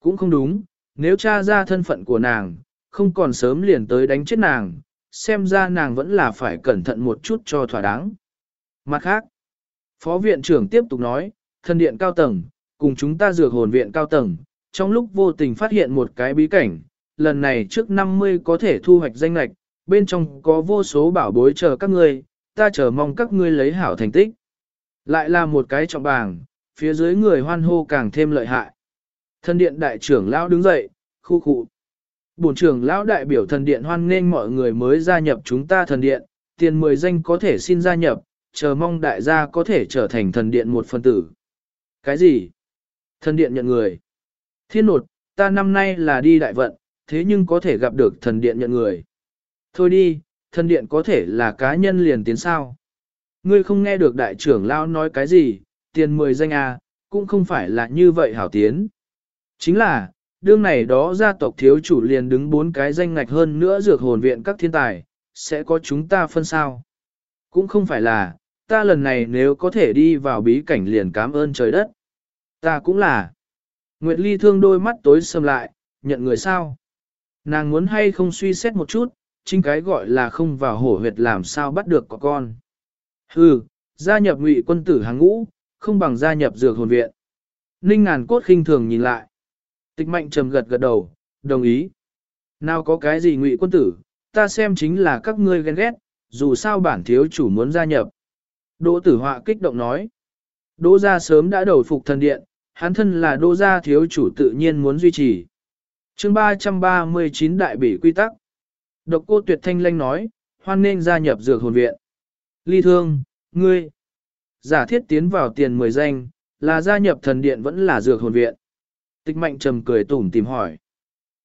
Cũng không đúng, nếu tra ra thân phận của nàng, không còn sớm liền tới đánh chết nàng, xem ra nàng vẫn là phải cẩn thận một chút cho thỏa đáng. Mặt khác, Phó viện trưởng tiếp tục nói, thân điện cao tầng, cùng chúng ta dược hồn viện cao tầng, trong lúc vô tình phát hiện một cái bí cảnh, lần này trước 50 có thể thu hoạch danh lạch, bên trong có vô số bảo bối chờ các ngươi, ta chờ mong các ngươi lấy hảo thành tích. Lại là một cái trọng bàng, phía dưới người hoan hô càng thêm lợi hại. Thần điện đại trưởng lão đứng dậy, khu khu. Bổn trưởng lão đại biểu thần điện hoan nghênh mọi người mới gia nhập chúng ta thần điện, tiền 10 danh có thể xin gia nhập, chờ mong đại gia có thể trở thành thần điện một phần tử. Cái gì? Thần điện nhận người. Thiên nột, ta năm nay là đi đại vận, thế nhưng có thể gặp được thần điện nhận người. Thôi đi, thần điện có thể là cá nhân liền tiến sao. Ngươi không nghe được đại trưởng lão nói cái gì, tiền 10 danh à, cũng không phải là như vậy hảo tiến. Chính là, đương này đó gia tộc thiếu chủ liền đứng bốn cái danh ngạch hơn nữa dược hồn viện các thiên tài, sẽ có chúng ta phân sao. Cũng không phải là, ta lần này nếu có thể đi vào bí cảnh liền cảm ơn trời đất. Ta cũng là. Nguyệt Ly thương đôi mắt tối sầm lại, nhận người sao. Nàng muốn hay không suy xét một chút, chính cái gọi là không vào hổ huyệt làm sao bắt được có con. Hừ, gia nhập ngụy quân tử hàng ngũ, không bằng gia nhập dược hồn viện. Ninh ngàn cốt khinh thường nhìn lại. Tịch mạnh trầm gật gật đầu, đồng ý. Nào có cái gì ngụy quân tử, ta xem chính là các ngươi ghen ghét, dù sao bản thiếu chủ muốn gia nhập. Đỗ tử họa kích động nói. Đỗ gia sớm đã đầu phục thần điện, hắn thân là đỗ gia thiếu chủ tự nhiên muốn duy trì. chương 339 đại bỉ quy tắc. Độc cô tuyệt thanh lanh nói, hoan nên gia nhập dược hồn viện. Ly thương, ngươi, giả thiết tiến vào tiền 10 danh, là gia nhập thần điện vẫn là dược hồn viện. Tịch mạnh trầm cười tủm tìm hỏi.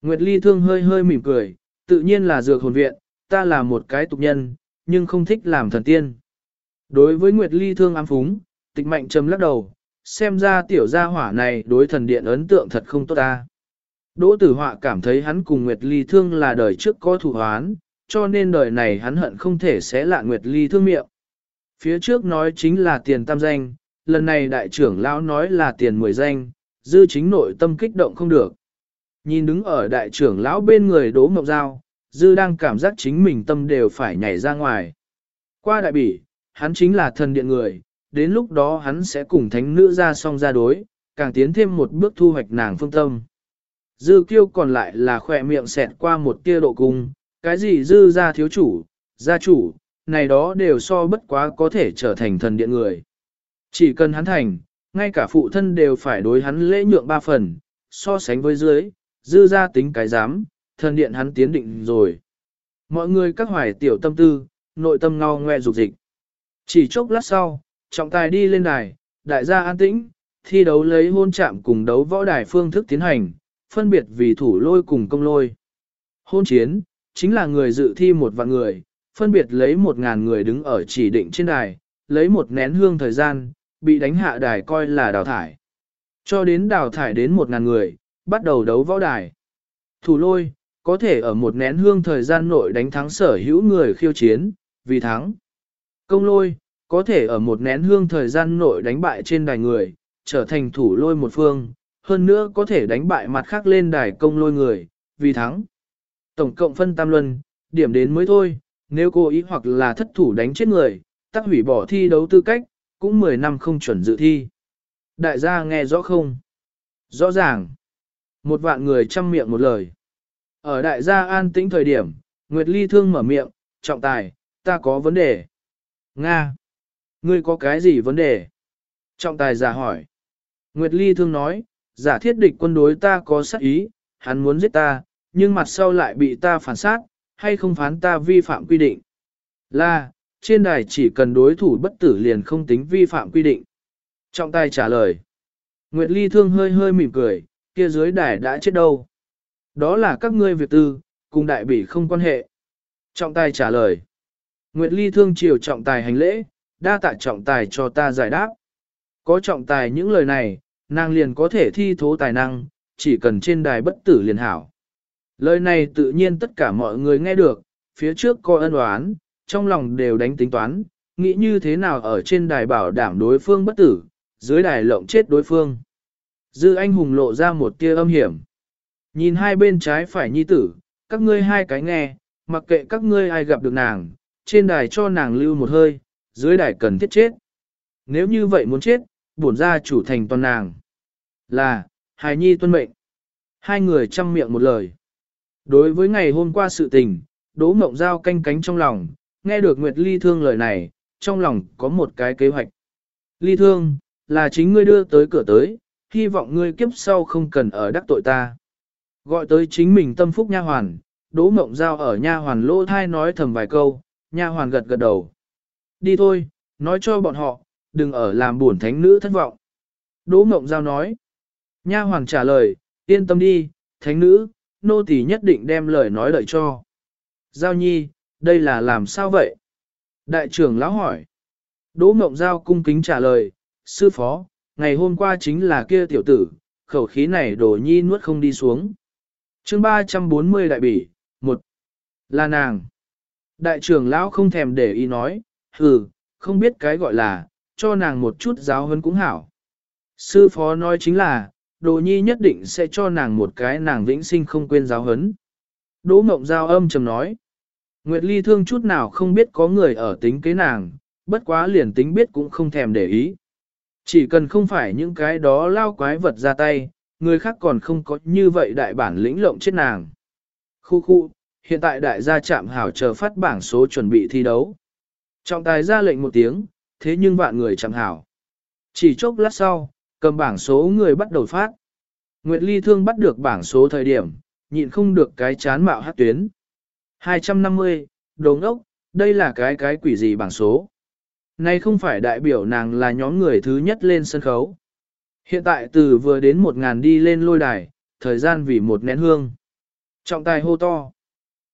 Nguyệt ly thương hơi hơi mỉm cười, tự nhiên là dược hồn viện, ta là một cái tục nhân, nhưng không thích làm thần tiên. Đối với Nguyệt ly thương ám phúng, tịch mạnh trầm lắc đầu, xem ra tiểu gia hỏa này đối thần điện ấn tượng thật không tốt ta. Đỗ tử họa cảm thấy hắn cùng Nguyệt ly thương là đời trước có thủ hoán, cho nên đời này hắn hận không thể sẽ lạ Nguyệt ly thương miệng. Phía trước nói chính là tiền tam danh, lần này đại trưởng lão nói là tiền mười danh, dư chính nội tâm kích động không được. Nhìn đứng ở đại trưởng lão bên người đố mộng dao, dư đang cảm giác chính mình tâm đều phải nhảy ra ngoài. Qua đại bỉ, hắn chính là thần điện người, đến lúc đó hắn sẽ cùng thánh nữ ra song ra đối, càng tiến thêm một bước thu hoạch nàng phương tâm. Dư kiêu còn lại là khỏe miệng xẹt qua một tia độ cung, cái gì dư ra thiếu chủ, gia chủ, này đó đều so bất quá có thể trở thành thần điện người. Chỉ cần hắn thành, ngay cả phụ thân đều phải đối hắn lễ nhượng ba phần, so sánh với dưới, dư ra tính cái dám, thần điện hắn tiến định rồi. Mọi người các hoài tiểu tâm tư, nội tâm ngao ngoe dục dịch. Chỉ chốc lát sau, trọng tài đi lên đài, đại gia an tĩnh, thi đấu lấy hôn chạm cùng đấu võ đài phương thức tiến hành, phân biệt vì thủ lôi cùng công lôi. Hôn chiến, chính là người dự thi một vạn người, phân biệt lấy một ngàn người đứng ở chỉ định trên đài, lấy một nén hương thời gian, bị đánh hạ đài coi là đào thải. Cho đến đào thải đến một ngàn người, bắt đầu đấu võ đài. Thủ lôi, có thể ở một nén hương thời gian nội đánh thắng sở hữu người khiêu chiến, vì thắng. Công lôi, có thể ở một nén hương thời gian nội đánh bại trên đài người, trở thành thủ lôi một phương, hơn nữa có thể đánh bại mặt khác lên đài công lôi người, vì thắng. Tổng cộng phân tam luân, điểm đến mới thôi, nếu cố ý hoặc là thất thủ đánh chết người, tắc hủy bỏ thi đấu tư cách, cũng 10 năm không chuẩn dự thi. Đại gia nghe rõ không? Rõ ràng. Một vạn người chăm miệng một lời. Ở đại gia an tĩnh thời điểm, Nguyệt Ly thương mở miệng, trọng tài, ta có vấn đề. Nga. Ngươi có cái gì vấn đề? Trọng tài giả hỏi. Nguyệt Ly thương nói, giả thiết địch quân đối ta có sát ý, hắn muốn giết ta, nhưng mặt sau lại bị ta phản sát, hay không phán ta vi phạm quy định? Là, trên đài chỉ cần đối thủ bất tử liền không tính vi phạm quy định. Trọng tài trả lời. Nguyệt Ly thương hơi hơi mỉm cười, kia dưới đài đã chết đâu. Đó là các ngươi việc tư, cùng đại bỉ không quan hệ. Trọng tài trả lời. Nguyệt Ly thương chiều trọng tài hành lễ, đa tạ trọng tài cho ta giải đáp. Có trọng tài những lời này, nàng liền có thể thi thố tài năng, chỉ cần trên đài bất tử liền hảo. Lời này tự nhiên tất cả mọi người nghe được, phía trước có ân oán, trong lòng đều đánh tính toán, nghĩ như thế nào ở trên đài bảo đảm đối phương bất tử, dưới đài lộng chết đối phương. Dư anh hùng lộ ra một tia âm hiểm. Nhìn hai bên trái phải nhi tử, các ngươi hai cái nghe, mặc kệ các ngươi ai gặp được nàng, trên đài cho nàng lưu một hơi, dưới đài cần thiết chết. Nếu như vậy muốn chết, bổn ra chủ thành toàn nàng. Là, hài nhi tuân mệnh. Hai người chăm miệng một lời. Đối với ngày hôm qua sự tình, Đỗ Mộng Giao canh cánh trong lòng, nghe được Nguyệt Ly Thương lời này, trong lòng có một cái kế hoạch. Ly Thương, là chính ngươi đưa tới cửa tới, hy vọng ngươi kiếp sau không cần ở đắc tội ta. Gọi tới chính mình tâm phúc nha hoàn, Đỗ Mộng Giao ở nha hoàn lỗ thai nói thầm vài câu, nha hoàn gật gật đầu. Đi thôi, nói cho bọn họ, đừng ở làm buồn thánh nữ thất vọng. Đỗ Mộng Giao nói. Nha hoàn trả lời, yên tâm đi, thánh nữ, nô tỳ nhất định đem lời nói đợi cho. Giao nhi, đây là làm sao vậy? Đại trưởng lão hỏi. Đỗ Mộng Giao cung kính trả lời, sư phó, ngày hôm qua chính là kia tiểu tử, khẩu khí này đổ nhi nuốt không đi xuống. chương 340 đại bỉ, một Là nàng. Đại trưởng lão không thèm để ý nói, hừ, không biết cái gọi là, cho nàng một chút giáo hơn cũng hảo. Sư phó nói chính là, đồ nhi nhất định sẽ cho nàng một cái nàng vĩnh sinh không quên giáo hấn. Đỗ mộng giao âm trầm nói. Nguyệt Ly thương chút nào không biết có người ở tính kế nàng, bất quá liền tính biết cũng không thèm để ý. Chỉ cần không phải những cái đó lao quái vật ra tay, người khác còn không có như vậy đại bản lĩnh lộng chết nàng. Khu khu, hiện tại đại gia chạm hảo chờ phát bảng số chuẩn bị thi đấu. Trọng tài ra lệnh một tiếng, thế nhưng vạn người chạm hảo. Chỉ chốc lát sau, cầm bảng số người bắt đầu phát. Nguyệt Ly Thương bắt được bảng số thời điểm, nhịn không được cái chán mạo hát tuyến. 250, đồ ngốc, đây là cái cái quỷ gì bảng số. Nay không phải đại biểu nàng là nhóm người thứ nhất lên sân khấu. Hiện tại từ vừa đến một ngàn đi lên lôi đài, thời gian vì một nén hương. Trọng tài hô to.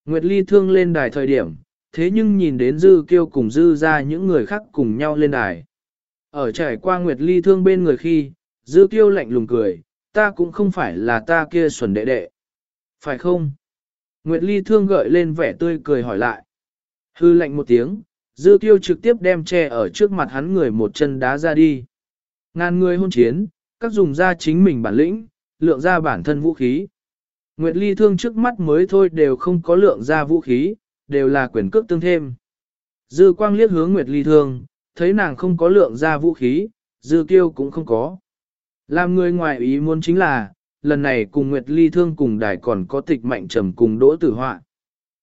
Nguyệt Ly thương lên đài thời điểm, thế nhưng nhìn đến dư kêu cùng dư ra những người khác cùng nhau lên đài. Ở trải qua Nguyệt Ly thương bên người khi, dư kiêu lạnh lùng cười, ta cũng không phải là ta kia xuẩn đệ đệ. Phải không? Nguyệt Ly thương gợi lên vẻ tươi cười hỏi lại. Hư lạnh một tiếng, dư kiêu trực tiếp đem che ở trước mặt hắn người một chân đá ra đi. Ngàn người hôn chiến, các dùng ra chính mình bản lĩnh, lượng ra bản thân vũ khí. Nguyệt Ly thương trước mắt mới thôi đều không có lượng ra vũ khí, đều là quyền cước tương thêm. Dư quang liếc hướng Nguyệt Ly thương, thấy nàng không có lượng ra vũ khí, dư kiêu cũng không có. Làm người ngoài ý muốn chính là, lần này cùng Nguyệt Ly thương cùng đài còn có tịch mạnh trầm cùng đỗ tử họa.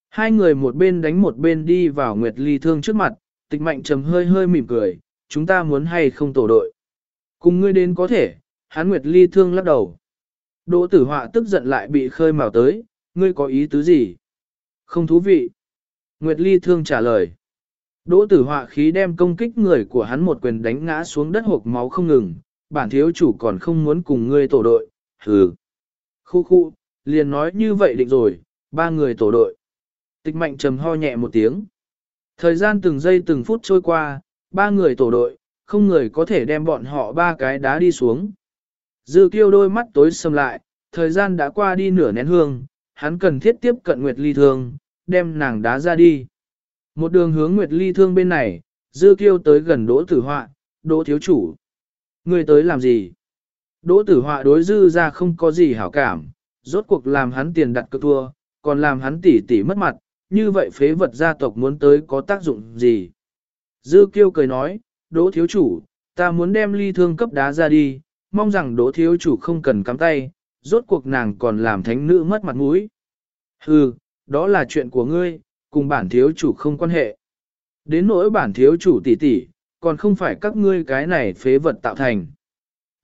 Hai người một bên đánh một bên đi vào Nguyệt Ly thương trước mặt, tịch mạnh trầm hơi hơi mỉm cười, chúng ta muốn hay không tổ đội. Cùng ngươi đến có thể, hán Nguyệt Ly thương lắc đầu. Đỗ tử họa tức giận lại bị khơi mào tới, ngươi có ý tứ gì? Không thú vị. Nguyệt Ly thương trả lời. Đỗ tử họa khí đem công kích người của hắn một quyền đánh ngã xuống đất hộp máu không ngừng, bản thiếu chủ còn không muốn cùng ngươi tổ đội, hừ. Khu khu, liền nói như vậy định rồi, ba người tổ đội. Tịch mạnh trầm ho nhẹ một tiếng. Thời gian từng giây từng phút trôi qua, ba người tổ đội, không người có thể đem bọn họ ba cái đá đi xuống. Dư kiêu đôi mắt tối sầm lại, thời gian đã qua đi nửa nén hương, hắn cần thiết tiếp cận Nguyệt Ly Thương, đem nàng đá ra đi. Một đường hướng Nguyệt Ly Thương bên này, dư kiêu tới gần đỗ tử họa, đỗ thiếu chủ. Người tới làm gì? Đỗ tử họa đối dư ra không có gì hảo cảm, rốt cuộc làm hắn tiền đặt cơ thua, còn làm hắn tỉ tỉ mất mặt, như vậy phế vật gia tộc muốn tới có tác dụng gì? Dư kiêu cười nói, đỗ thiếu chủ, ta muốn đem ly thương cấp đá ra đi, mong rằng đỗ thiếu chủ không cần cắm tay, rốt cuộc nàng còn làm thánh nữ mất mặt mũi. Hừ, đó là chuyện của ngươi, cùng bản thiếu chủ không quan hệ. Đến nỗi bản thiếu chủ tỷ tỷ, còn không phải các ngươi cái này phế vật tạo thành.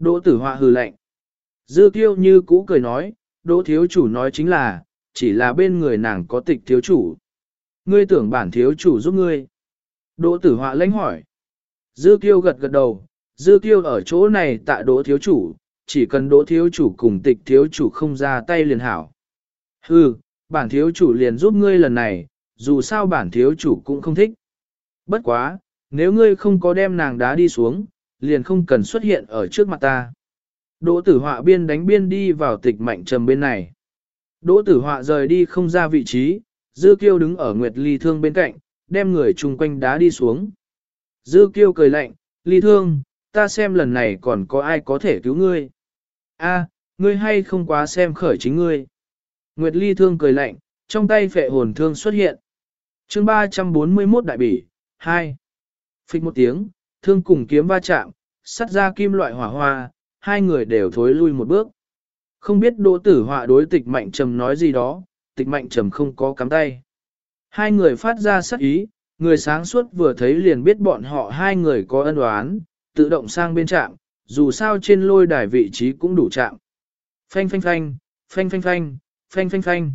Đỗ tử họa hừ lạnh. Dư kiêu như cũ cười nói, đỗ thiếu chủ nói chính là, chỉ là bên người nàng có tịch thiếu chủ. Ngươi tưởng bản thiếu chủ giúp ngươi. Đỗ tử họa lãnh hỏi. Dư kiêu gật gật đầu, dư kiêu ở chỗ này tạ đỗ thiếu chủ, chỉ cần đỗ thiếu chủ cùng tịch thiếu chủ không ra tay liền hảo. Hừ, bản thiếu chủ liền giúp ngươi lần này, dù sao bản thiếu chủ cũng không thích. Bất quá, nếu ngươi không có đem nàng đá đi xuống, liền không cần xuất hiện ở trước mặt ta. Đỗ tử họa biên đánh biên đi vào tịch mạnh trầm bên này. Đỗ tử họa rời đi không ra vị trí, dư kiêu đứng ở nguyệt ly thương bên cạnh, đem người chung quanh đá đi xuống. Dư kiêu cười lạnh, ly thương, ta xem lần này còn có ai có thể cứu ngươi. A, ngươi hay không quá xem khởi chính ngươi. Nguyệt Ly thương cười lạnh, trong tay phệ hồn thương xuất hiện. chương 341 đại bỉ, 2. Phích một tiếng, thương cùng kiếm va chạm, sắt ra kim loại hỏa hoa, hai người đều thối lui một bước. Không biết đỗ tử họa đối tịch mạnh trầm nói gì đó, tịch mạnh trầm không có cắm tay. Hai người phát ra sắc ý, người sáng suốt vừa thấy liền biết bọn họ hai người có ân oán, tự động sang bên trạm, dù sao trên lôi đài vị trí cũng đủ trạm. Phanh phanh phanh, phanh phanh phanh, phanh phanh phanh.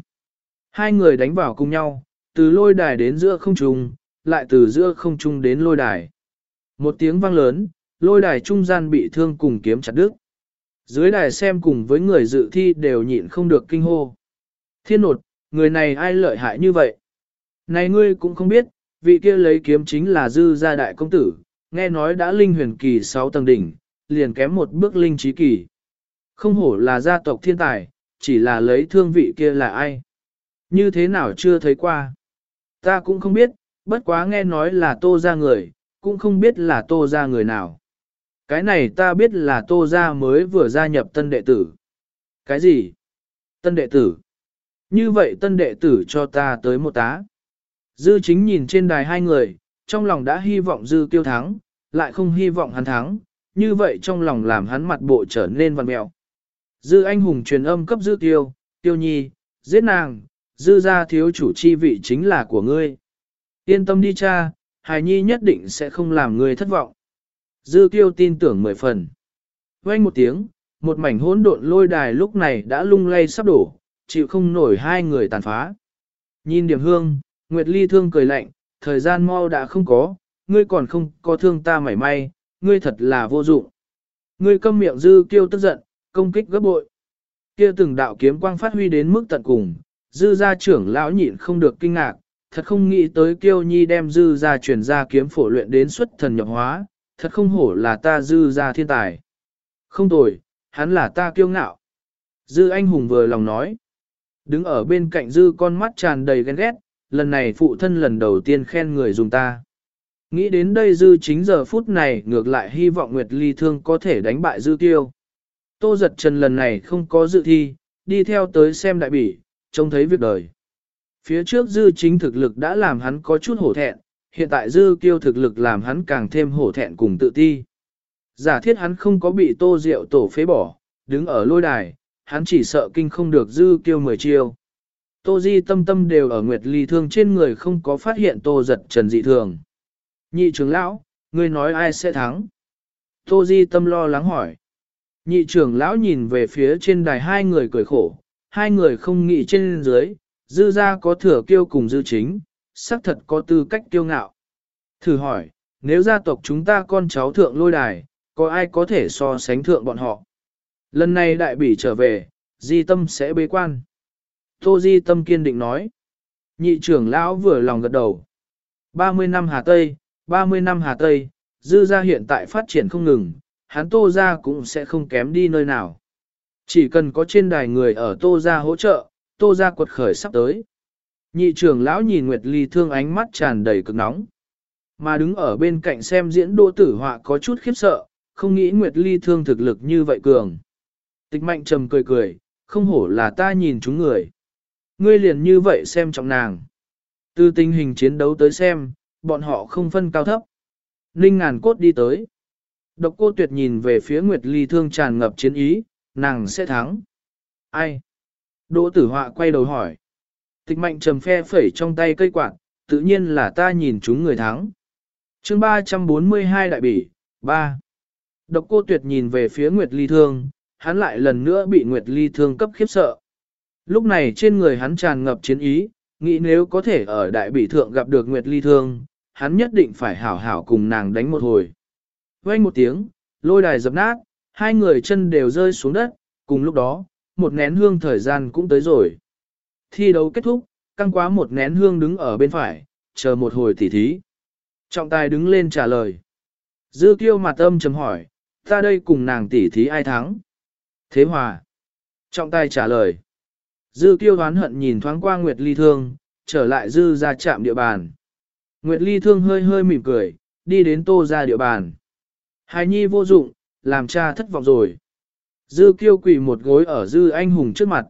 Hai người đánh vào cùng nhau, từ lôi đài đến giữa không trung, lại từ giữa không trung đến lôi đài. Một tiếng vang lớn, lôi đài trung gian bị thương cùng kiếm chặt đứt. Dưới đài xem cùng với người dự thi đều nhịn không được kinh hô. Thiên nột, người này ai lợi hại như vậy? Này ngươi cũng không biết, vị kia lấy kiếm chính là dư gia đại công tử, nghe nói đã linh huyền kỳ 6 tầng đỉnh, liền kém một bước linh trí kỳ. Không hổ là gia tộc thiên tài, chỉ là lấy thương vị kia là ai. Như thế nào chưa thấy qua. Ta cũng không biết, bất quá nghe nói là tô ra người, cũng không biết là tô ra người nào. Cái này ta biết là tô ra mới vừa gia nhập tân đệ tử. Cái gì? Tân đệ tử? Như vậy tân đệ tử cho ta tới một tá. Dư chính nhìn trên đài hai người, trong lòng đã hy vọng dư kiêu thắng, lại không hy vọng hắn thắng, như vậy trong lòng làm hắn mặt bộ trở nên văn mẹo. Dư anh hùng truyền âm cấp dư tiêu, tiêu nhi, giết nàng, dư ra thiếu chủ chi vị chính là của ngươi. Yên tâm đi cha, hài nhi nhất định sẽ không làm ngươi thất vọng. Dư tiêu tin tưởng mười phần. Quanh một tiếng, một mảnh hỗn độn lôi đài lúc này đã lung lay sắp đổ, chịu không nổi hai người tàn phá. Nhìn điểm hương, Nguyệt Ly thương cười lạnh, thời gian mau đã không có, ngươi còn không có thương ta mảy may, ngươi thật là vô dụng. Ngươi câm miệng dư kiêu tức giận, công kích gấp bội. Kia từng đạo kiếm quang phát huy đến mức tận cùng, dư gia trưởng lão nhịn không được kinh ngạc, thật không nghĩ tới kiêu nhi đem dư ra truyền ra kiếm phổ luyện đến xuất thần nhập hóa, thật không hổ là ta dư gia thiên tài. Không tồi, hắn là ta kiêu ngạo. Dư anh hùng vừa lòng nói. Đứng ở bên cạnh dư con mắt tràn đầy ghen ghét, lần này phụ thân lần đầu tiên khen người dùng ta. Nghĩ đến đây dư chính giờ phút này ngược lại hy vọng Nguyệt Ly Thương có thể đánh bại dư tiêu. Tô giật trần lần này không có dự thi, đi theo tới xem đại bỉ, trông thấy việc đời. Phía trước dư chính thực lực đã làm hắn có chút hổ thẹn, hiện tại dư kiêu thực lực làm hắn càng thêm hổ thẹn cùng tự ti. Giả thiết hắn không có bị tô rượu tổ phế bỏ, đứng ở lôi đài, hắn chỉ sợ kinh không được dư kiêu mười chiêu. Tô Di tâm tâm đều ở Nguyệt Ly thương trên người không có phát hiện Tô giật trần dị thường. Nhị trưởng lão, ngươi nói ai sẽ thắng? Tô Di tâm lo lắng hỏi. Nhị trưởng lão nhìn về phía trên đài hai người cười khổ, hai người không nghĩ trên dưới, dư gia có thừa kiêu cùng dư chính, xác thật có tư cách kiêu ngạo. Thử hỏi, nếu gia tộc chúng ta con cháu thượng lôi đài, có ai có thể so sánh thượng bọn họ? Lần này đại bỉ trở về, di tâm sẽ bế quan. Tô Di Tâm kiên định nói. Nhị trưởng lão vừa lòng gật đầu. 30 năm Hà Tây, 30 năm Hà Tây, dư gia hiện tại phát triển không ngừng, hắn Tô gia cũng sẽ không kém đi nơi nào. Chỉ cần có trên đài người ở Tô gia hỗ trợ, Tô ra quật khởi sắp tới. Nhị trưởng lão nhìn Nguyệt Ly thương ánh mắt tràn đầy cực nóng. Mà đứng ở bên cạnh xem diễn đỗ tử họa có chút khiếp sợ, không nghĩ Nguyệt Ly thương thực lực như vậy cường. Tịch mạnh trầm cười cười, không hổ là ta nhìn chúng người. Ngươi liền như vậy xem trọng nàng. Từ tình hình chiến đấu tới xem, bọn họ không phân cao thấp. Ninh ngàn cốt đi tới. Độc cô tuyệt nhìn về phía Nguyệt Ly thương tràn ngập chiến ý, nàng sẽ thắng. Ai? Đỗ tử họa quay đầu hỏi. Tịch mạnh trầm phe phẩy trong tay cây quạt, tự nhiên là ta nhìn chúng người thắng. chương 342 đại bỉ, 3. Độc cô tuyệt nhìn về phía Nguyệt Ly thương, hắn lại lần nữa bị Nguyệt Ly thương cấp khiếp sợ. Lúc này trên người hắn tràn ngập chiến ý, nghĩ nếu có thể ở đại Bỉ thượng gặp được Nguyệt Ly Thương, hắn nhất định phải hảo hảo cùng nàng đánh một hồi. Quay một tiếng, lôi đài dập nát, hai người chân đều rơi xuống đất, cùng lúc đó, một nén hương thời gian cũng tới rồi. Thi đấu kết thúc, căng quá một nén hương đứng ở bên phải, chờ một hồi tỉ thí. Trọng tài đứng lên trả lời. Dư kiêu mặt âm chấm hỏi, ta đây cùng nàng tỉ thí ai thắng? Thế hòa. Trọng tài trả lời. Dư kiêu đoán hận nhìn thoáng qua Nguyệt Ly Thương, trở lại dư ra chạm địa bàn. Nguyệt Ly Thương hơi hơi mỉm cười, đi đến tô ra địa bàn. Hài nhi vô dụng, làm cha thất vọng rồi. Dư kiêu quỳ một gối ở dư anh hùng trước mặt.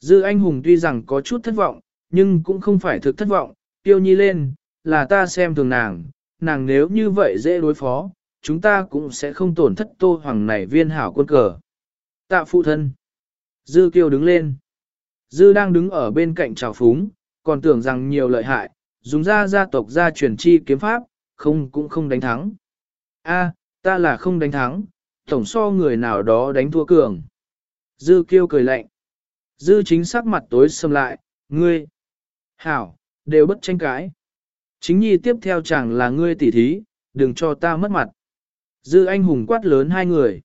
Dư anh hùng tuy rằng có chút thất vọng, nhưng cũng không phải thực thất vọng, tiêu nhi lên, là ta xem thường nàng, nàng nếu như vậy dễ đối phó, chúng ta cũng sẽ không tổn thất tô hoàng này viên hảo quân cờ. Tạ phụ thân. Dư kiêu đứng lên. Dư đang đứng ở bên cạnh trào phúng, còn tưởng rằng nhiều lợi hại, dùng ra gia tộc gia truyền chi kiếm pháp, không cũng không đánh thắng. A, ta là không đánh thắng, tổng so người nào đó đánh thua cường. Dư kiêu cười lạnh. Dư chính sắc mặt tối sầm lại, ngươi. Hảo, đều bất tranh cãi. Chính nhi tiếp theo chẳng là ngươi tỉ thí, đừng cho ta mất mặt. Dư anh hùng quát lớn hai người.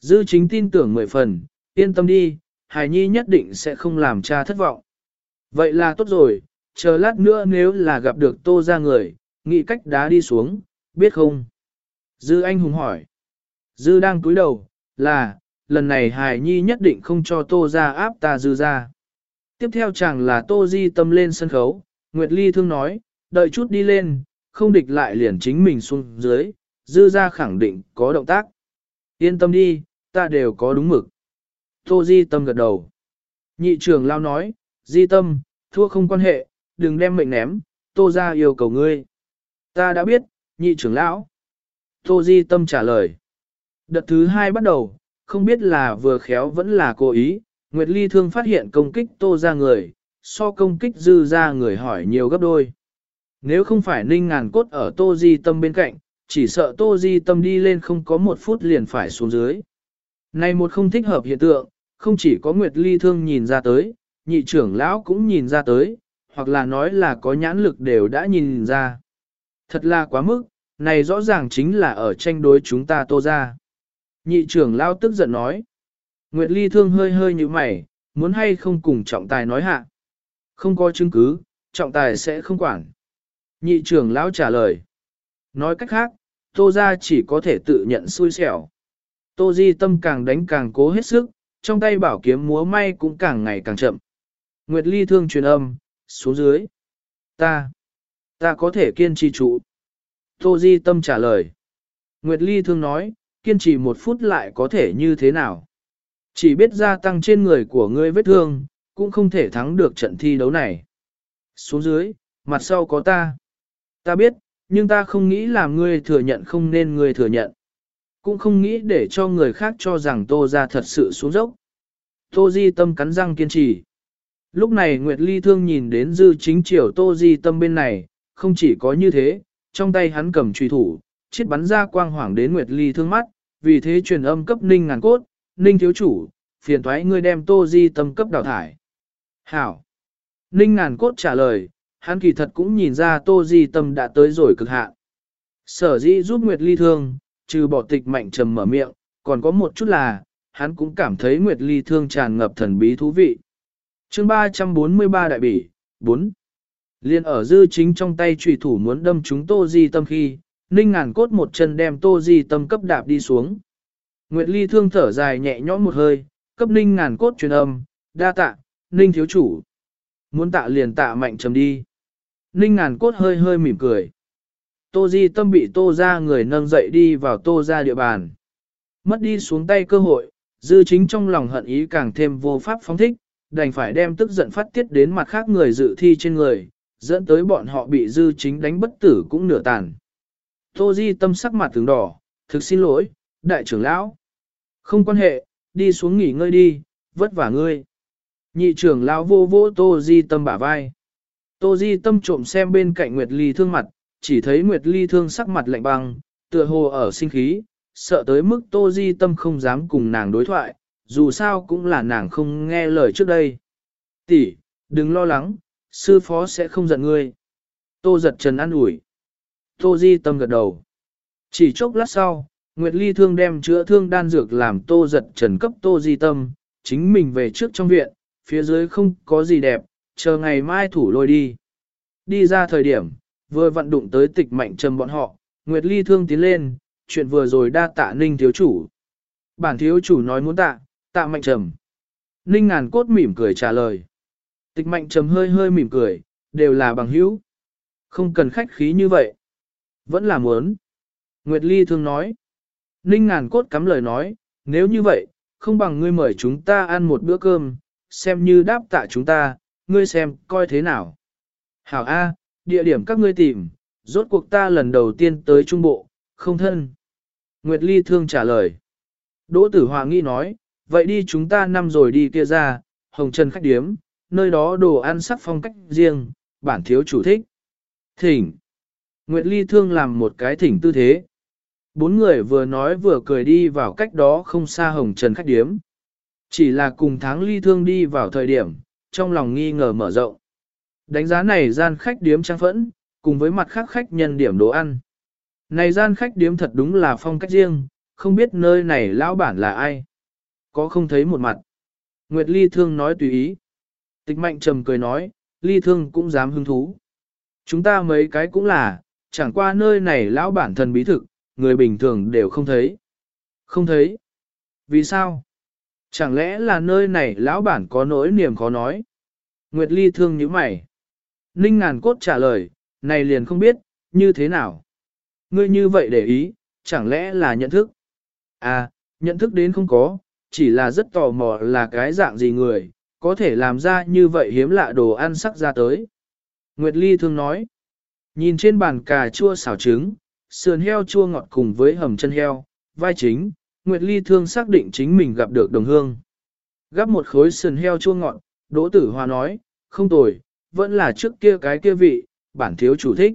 Dư chính tin tưởng mười phần, yên tâm đi, hài nhi nhất định sẽ không làm cha thất vọng. Vậy là tốt rồi, chờ lát nữa nếu là gặp được tô ra người, nghĩ cách đá đi xuống, biết không? Dư anh hùng hỏi. Dư đang cúi đầu, là, lần này hài nhi nhất định không cho tô ra áp ta dư ra. Tiếp theo chẳng là tô di tâm lên sân khấu, Nguyệt Ly thương nói, đợi chút đi lên, không địch lại liền chính mình xuống dưới, dư ra khẳng định có động tác. Yên tâm đi, ta đều có đúng mực. Tô di tâm gật đầu. Nhị trưởng lao nói, di tâm, thua không quan hệ, đừng đem mệnh ném, tô ra yêu cầu ngươi. Ta đã biết, nhị trưởng lão. Tô di tâm trả lời. Đợt thứ hai bắt đầu, không biết là vừa khéo vẫn là cố ý, Nguyệt Ly thương phát hiện công kích tô ra người, so công kích dư ra người hỏi nhiều gấp đôi. Nếu không phải ninh ngàn cốt ở tô di tâm bên cạnh, chỉ sợ tô di tâm đi lên không có một phút liền phải xuống dưới. Này một không thích hợp hiện tượng, không chỉ có Nguyệt Ly thương nhìn ra tới, nhị trưởng lão cũng nhìn ra tới, hoặc là nói là có nhãn lực đều đã nhìn ra. Thật là quá mức, này rõ ràng chính là ở tranh đối chúng ta tô ra. Nhị trưởng lao tức giận nói. Nguyệt Ly thương hơi hơi như mày, muốn hay không cùng trọng tài nói hạ. Không có chứng cứ, trọng tài sẽ không quản. Nhị trưởng lão trả lời. Nói cách khác, tô ra chỉ có thể tự nhận xui xẻo. Tô di tâm càng đánh càng cố hết sức, trong tay bảo kiếm múa may cũng càng ngày càng chậm. Nguyệt Ly thương truyền âm, xuống dưới. Ta, ta có thể kiên trì trụ. Tô Di Tâm trả lời. Nguyệt Ly thương nói, kiên trì một phút lại có thể như thế nào. Chỉ biết gia tăng trên người của ngươi vết thương, cũng không thể thắng được trận thi đấu này. Xuống dưới, mặt sau có ta. Ta biết, nhưng ta không nghĩ làm ngươi thừa nhận không nên ngươi thừa nhận. Cũng không nghĩ để cho người khác cho rằng tô ra thật sự xuống dốc. Tô Di Tâm cắn răng kiên trì. Lúc này Nguyệt Ly Thương nhìn đến dư chính triều Tô Di Tâm bên này, không chỉ có như thế, trong tay hắn cầm truy thủ, chiếc bắn ra quang hoàng đến Nguyệt Ly Thương mắt, vì thế truyền âm cấp ninh ngàn cốt, ninh thiếu chủ, phiền thoái ngươi đem Tô Di Tâm cấp đào thải. Hảo! Ninh ngàn cốt trả lời, hắn kỳ thật cũng nhìn ra Tô Di Tâm đã tới rồi cực hạn. Sở dĩ giúp Nguyệt Ly Thương, trừ bỏ tịch mạnh trầm mở miệng, còn có một chút là, hắn cũng cảm thấy Nguyệt Ly Thương tràn ngập thần bí thú vị chương 343 đại bỉ, 4. Liên ở dư chính trong tay trùy thủ muốn đâm chúng tô di tâm khi, ninh ngàn cốt một chân đem tô di tâm cấp đạp đi xuống. Nguyệt Ly thương thở dài nhẹ nhõm một hơi, cấp ninh ngàn cốt truyền âm, đa tạ, ninh thiếu chủ. Muốn tạ liền tạ mạnh trầm đi. Ninh ngàn cốt hơi hơi mỉm cười. Tô di tâm bị tô ra người nâng dậy đi vào tô ra địa bàn. Mất đi xuống tay cơ hội, dư chính trong lòng hận ý càng thêm vô pháp phóng thích, đành phải đem tức giận phát tiết đến mặt khác người dự thi trên người, dẫn tới bọn họ bị dư chính đánh bất tử cũng nửa tàn. Tô Di tâm sắc mặt tướng đỏ, thực xin lỗi, đại trưởng lão. Không quan hệ, đi xuống nghỉ ngơi đi, vất vả ngươi. Nhị trưởng lão vô vô Tô Di tâm bả vai. Tô Di tâm trộm xem bên cạnh Nguyệt Ly thương mặt, chỉ thấy Nguyệt Ly thương sắc mặt lạnh băng, tựa hồ ở sinh khí, sợ tới mức Tô Di tâm không dám cùng nàng đối thoại, dù sao cũng là nàng không nghe lời trước đây. Tỷ, đừng lo lắng, sư phó sẽ không giận ngươi. Tô giật trần ăn ủi. Tô di tâm gật đầu. Chỉ chốc lát sau, Nguyệt Ly thương đem chữa thương đan dược làm tô giật trần cấp tô di tâm, chính mình về trước trong viện, phía dưới không có gì đẹp, chờ ngày mai thủ lôi đi. Đi ra thời điểm, vừa vận đụng tới tịch mạnh trầm bọn họ, Nguyệt Ly thương tiến lên, chuyện vừa rồi đa tạ ninh thiếu chủ. Bản thiếu chủ nói muốn tạ, Tạ mạnh trầm. Ninh ngàn cốt mỉm cười trả lời. Tịch mạnh trầm hơi hơi mỉm cười, đều là bằng hữu. Không cần khách khí như vậy. Vẫn là muốn. Nguyệt Ly thương nói. Ninh ngàn cốt cắm lời nói, nếu như vậy, không bằng ngươi mời chúng ta ăn một bữa cơm, xem như đáp tạ chúng ta, ngươi xem, coi thế nào. Hảo A, địa điểm các ngươi tìm, rốt cuộc ta lần đầu tiên tới Trung Bộ, không thân. Nguyệt Ly thương trả lời. Đỗ tử hòa nghĩ nói, vậy đi chúng ta năm rồi đi kia ra, hồng trần khách điếm, nơi đó đồ ăn sắc phong cách riêng, bản thiếu chủ thích. Thỉnh. Nguyệt Ly thương làm một cái thỉnh tư thế. Bốn người vừa nói vừa cười đi vào cách đó không xa hồng trần khách điếm. Chỉ là cùng tháng ly thương đi vào thời điểm, trong lòng nghi ngờ mở rộng. Đánh giá này gian khách điếm trang phẫn, cùng với mặt khác khách nhân điểm đồ ăn. Này gian khách điếm thật đúng là phong cách riêng, không biết nơi này lão bản là ai. Có không thấy một mặt. Nguyệt Ly Thương nói tùy ý. Tịch mạnh trầm cười nói, Ly Thương cũng dám hứng thú. Chúng ta mấy cái cũng là, chẳng qua nơi này lão bản thần bí thực, người bình thường đều không thấy. Không thấy. Vì sao? Chẳng lẽ là nơi này lão bản có nỗi niềm khó nói? Nguyệt Ly thương như mày. Ninh ngàn cốt trả lời, này liền không biết, như thế nào? Ngươi như vậy để ý, chẳng lẽ là nhận thức? À, nhận thức đến không có, chỉ là rất tò mò là cái dạng gì người, có thể làm ra như vậy hiếm lạ đồ ăn sắc ra tới. Nguyệt Ly thương nói, nhìn trên bàn cà chua xào trứng, sườn heo chua ngọt cùng với hầm chân heo, vai chính, Nguyệt Ly thương xác định chính mình gặp được đồng hương. Gắp một khối sườn heo chua ngọt, Đỗ Tử Hoa nói, không tồi, vẫn là trước kia cái kia vị, bản thiếu chủ thích.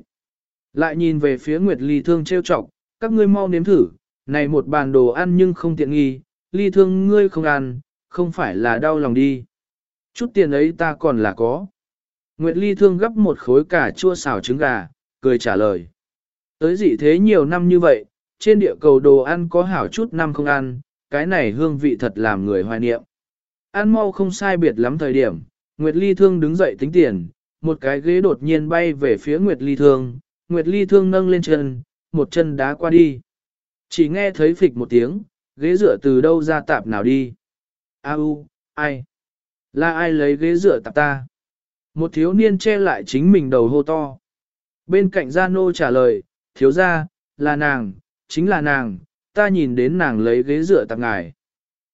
Lại nhìn về phía Nguyệt Ly thương trêu chọc, các ngươi mau nếm thử, này một bàn đồ ăn nhưng không tiện nghi, Ly thương ngươi không ăn, không phải là đau lòng đi. Chút tiền ấy ta còn là có. Nguyệt Ly thương gấp một khối cà chua xào trứng gà, cười trả lời. Tới dị thế nhiều năm như vậy, trên địa cầu đồ ăn có hảo chút năm không ăn, cái này hương vị thật làm người hoài niệm. Ăn mau không sai biệt lắm thời điểm, Nguyệt Ly Thương đứng dậy tính tiền, một cái ghế đột nhiên bay về phía Nguyệt Ly Thương, Nguyệt Ly Thương nâng lên chân, một chân đá qua đi. Chỉ nghe thấy phịch một tiếng, ghế dựa từ đâu ra tạp nào đi. A u, ai? Là ai lấy ghế dựa tạp ta? Một thiếu niên che lại chính mình đầu hô to. Bên cạnh Gia Nô trả lời, thiếu gia, là nàng, chính là nàng, ta nhìn đến nàng lấy ghế dựa tặng ngài.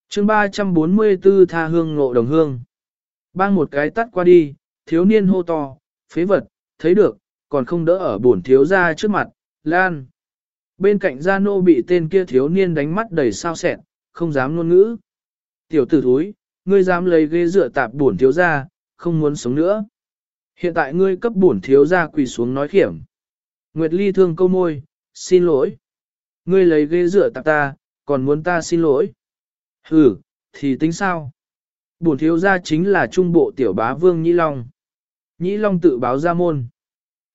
chương 344 tha hương ngộ đồng hương. Bang một cái tắt qua đi, thiếu niên hô to, phế vật, thấy được, còn không đỡ ở bổn thiếu gia trước mặt, lan. Bên cạnh gia nô bị tên kia thiếu niên đánh mắt đầy sao sẹn, không dám ngôn ngữ. Tiểu tử thúi, ngươi dám lấy ghế dựa tạp bổn thiếu gia, không muốn sống nữa. Hiện tại ngươi cấp bổn thiếu gia quỳ xuống nói khiểm. Nguyệt Ly thương câu môi, xin lỗi. Ngươi lấy ghế rửa tạp ta, còn muốn ta xin lỗi. Ừ, thì tính sao? Bổn thiếu gia chính là trung bộ tiểu bá vương Nhĩ Long. Nhĩ Long tự báo ra môn.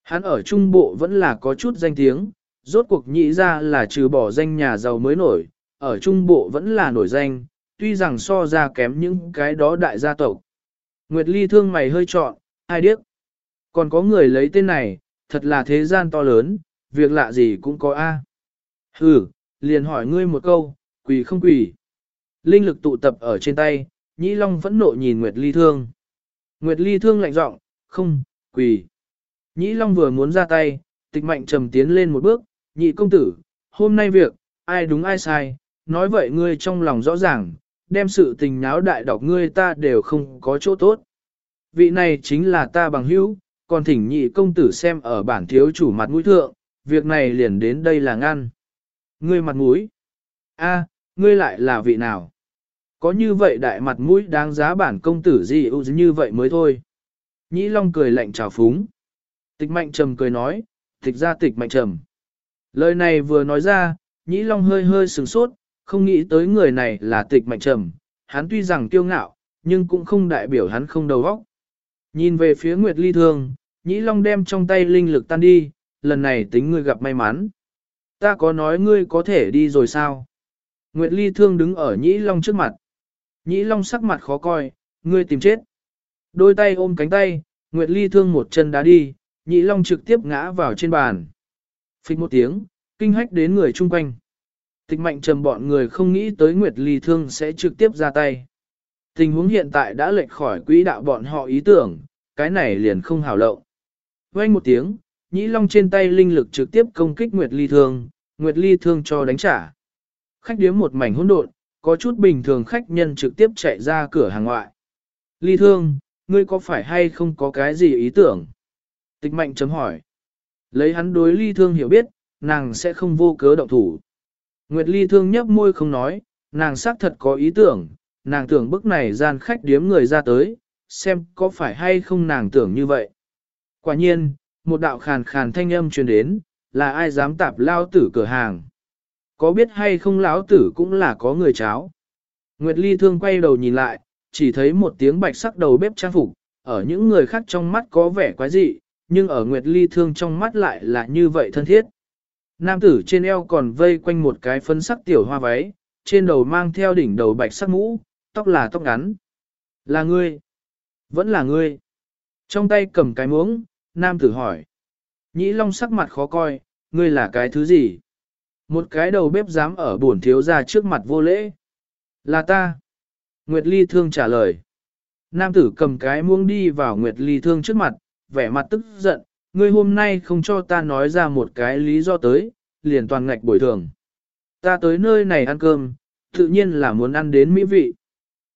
Hắn ở trung bộ vẫn là có chút danh tiếng, rốt cuộc nhĩ ra là trừ bỏ danh nhà giàu mới nổi, ở trung bộ vẫn là nổi danh, tuy rằng so ra kém những cái đó đại gia tộc. Nguyệt Ly thương mày hơi trọn, ai điếc. Còn có người lấy tên này, thật là thế gian to lớn, việc lạ gì cũng có a. Hừ, liền hỏi ngươi một câu, quỳ không quỳ. Linh lực tụ tập ở trên tay, Nhĩ Long vẫn nộ nhìn Nguyệt Ly Thương. Nguyệt Ly Thương lạnh giọng, không, quỳ. Nhĩ Long vừa muốn ra tay, tịch mạnh trầm tiến lên một bước, nhị công tử, hôm nay việc, ai đúng ai sai, nói vậy ngươi trong lòng rõ ràng, đem sự tình náo đại đọc ngươi ta đều không có chỗ tốt. Vị này chính là ta bằng hữu, còn thỉnh nhị công tử xem ở bản thiếu chủ mặt mũi thượng, việc này liền đến đây là ngăn. Ngươi mặt mũi. a, ngươi lại là vị nào? Có như vậy đại mặt mũi đáng giá bản công tử gì ưu như vậy mới thôi. Nhĩ Long cười lạnh trào phúng. Tịch mạnh trầm cười nói, tịch ra tịch mạnh trầm. Lời này vừa nói ra, Nhĩ Long hơi hơi sừng sốt, không nghĩ tới người này là tịch mạnh trầm. Hắn tuy rằng kiêu ngạo, nhưng cũng không đại biểu hắn không đầu óc. Nhìn về phía Nguyệt Ly Thương, Nhĩ Long đem trong tay linh lực tan đi, lần này tính ngươi gặp may mắn. Ta có nói ngươi có thể đi rồi sao? Nguyệt Ly Thương đứng ở Nhĩ Long trước mặt. Nhĩ Long sắc mặt khó coi, ngươi tìm chết. Đôi tay ôm cánh tay, Nguyệt Ly Thương một chân đá đi, Nhĩ Long trực tiếp ngã vào trên bàn. Phích một tiếng, kinh hách đến người chung quanh. Tịch mạnh trầm bọn người không nghĩ tới Nguyệt Ly Thương sẽ trực tiếp ra tay. Tình huống hiện tại đã lệch khỏi quỹ đạo bọn họ ý tưởng, cái này liền không hào lậu. Quay một tiếng, Nhĩ Long trên tay linh lực trực tiếp công kích Nguyệt Ly Thương, Nguyệt Ly Thương cho đánh trả. Khách điếm một mảnh hỗn độn, có chút bình thường khách nhân trực tiếp chạy ra cửa hàng ngoại. Ly thương, ngươi có phải hay không có cái gì ý tưởng? Tịch mạnh chấm hỏi. Lấy hắn đối ly thương hiểu biết, nàng sẽ không vô cớ động thủ. Nguyệt ly thương nhấp môi không nói, nàng xác thật có ý tưởng, nàng tưởng bức này gian khách điếm người ra tới, xem có phải hay không nàng tưởng như vậy. Quả nhiên, một đạo khàn khàn thanh âm truyền đến, là ai dám tạp lao tử cửa hàng. Có biết hay không lão tử cũng là có người cháo. Nguyệt Ly thương quay đầu nhìn lại, chỉ thấy một tiếng bạch sắc đầu bếp trang phục, ở những người khác trong mắt có vẻ quái dị, nhưng ở Nguyệt Ly thương trong mắt lại là như vậy thân thiết. Nam tử trên eo còn vây quanh một cái phấn sắc tiểu hoa váy, trên đầu mang theo đỉnh đầu bạch sắc mũ, tóc là tóc ngắn. Là ngươi. Vẫn là ngươi. Trong tay cầm cái muỗng, nam tử hỏi. Nhĩ long sắc mặt khó coi, ngươi là cái thứ gì? Một cái đầu bếp dám ở bổn thiếu ra trước mặt vô lễ. Là ta. Nguyệt Ly Thương trả lời. Nam tử cầm cái muỗng đi vào Nguyệt Ly Thương trước mặt, vẻ mặt tức giận, ngươi hôm nay không cho ta nói ra một cái lý do tới, liền toàn ngạch bồi thường. Ta tới nơi này ăn cơm, tự nhiên là muốn ăn đến mỹ vị.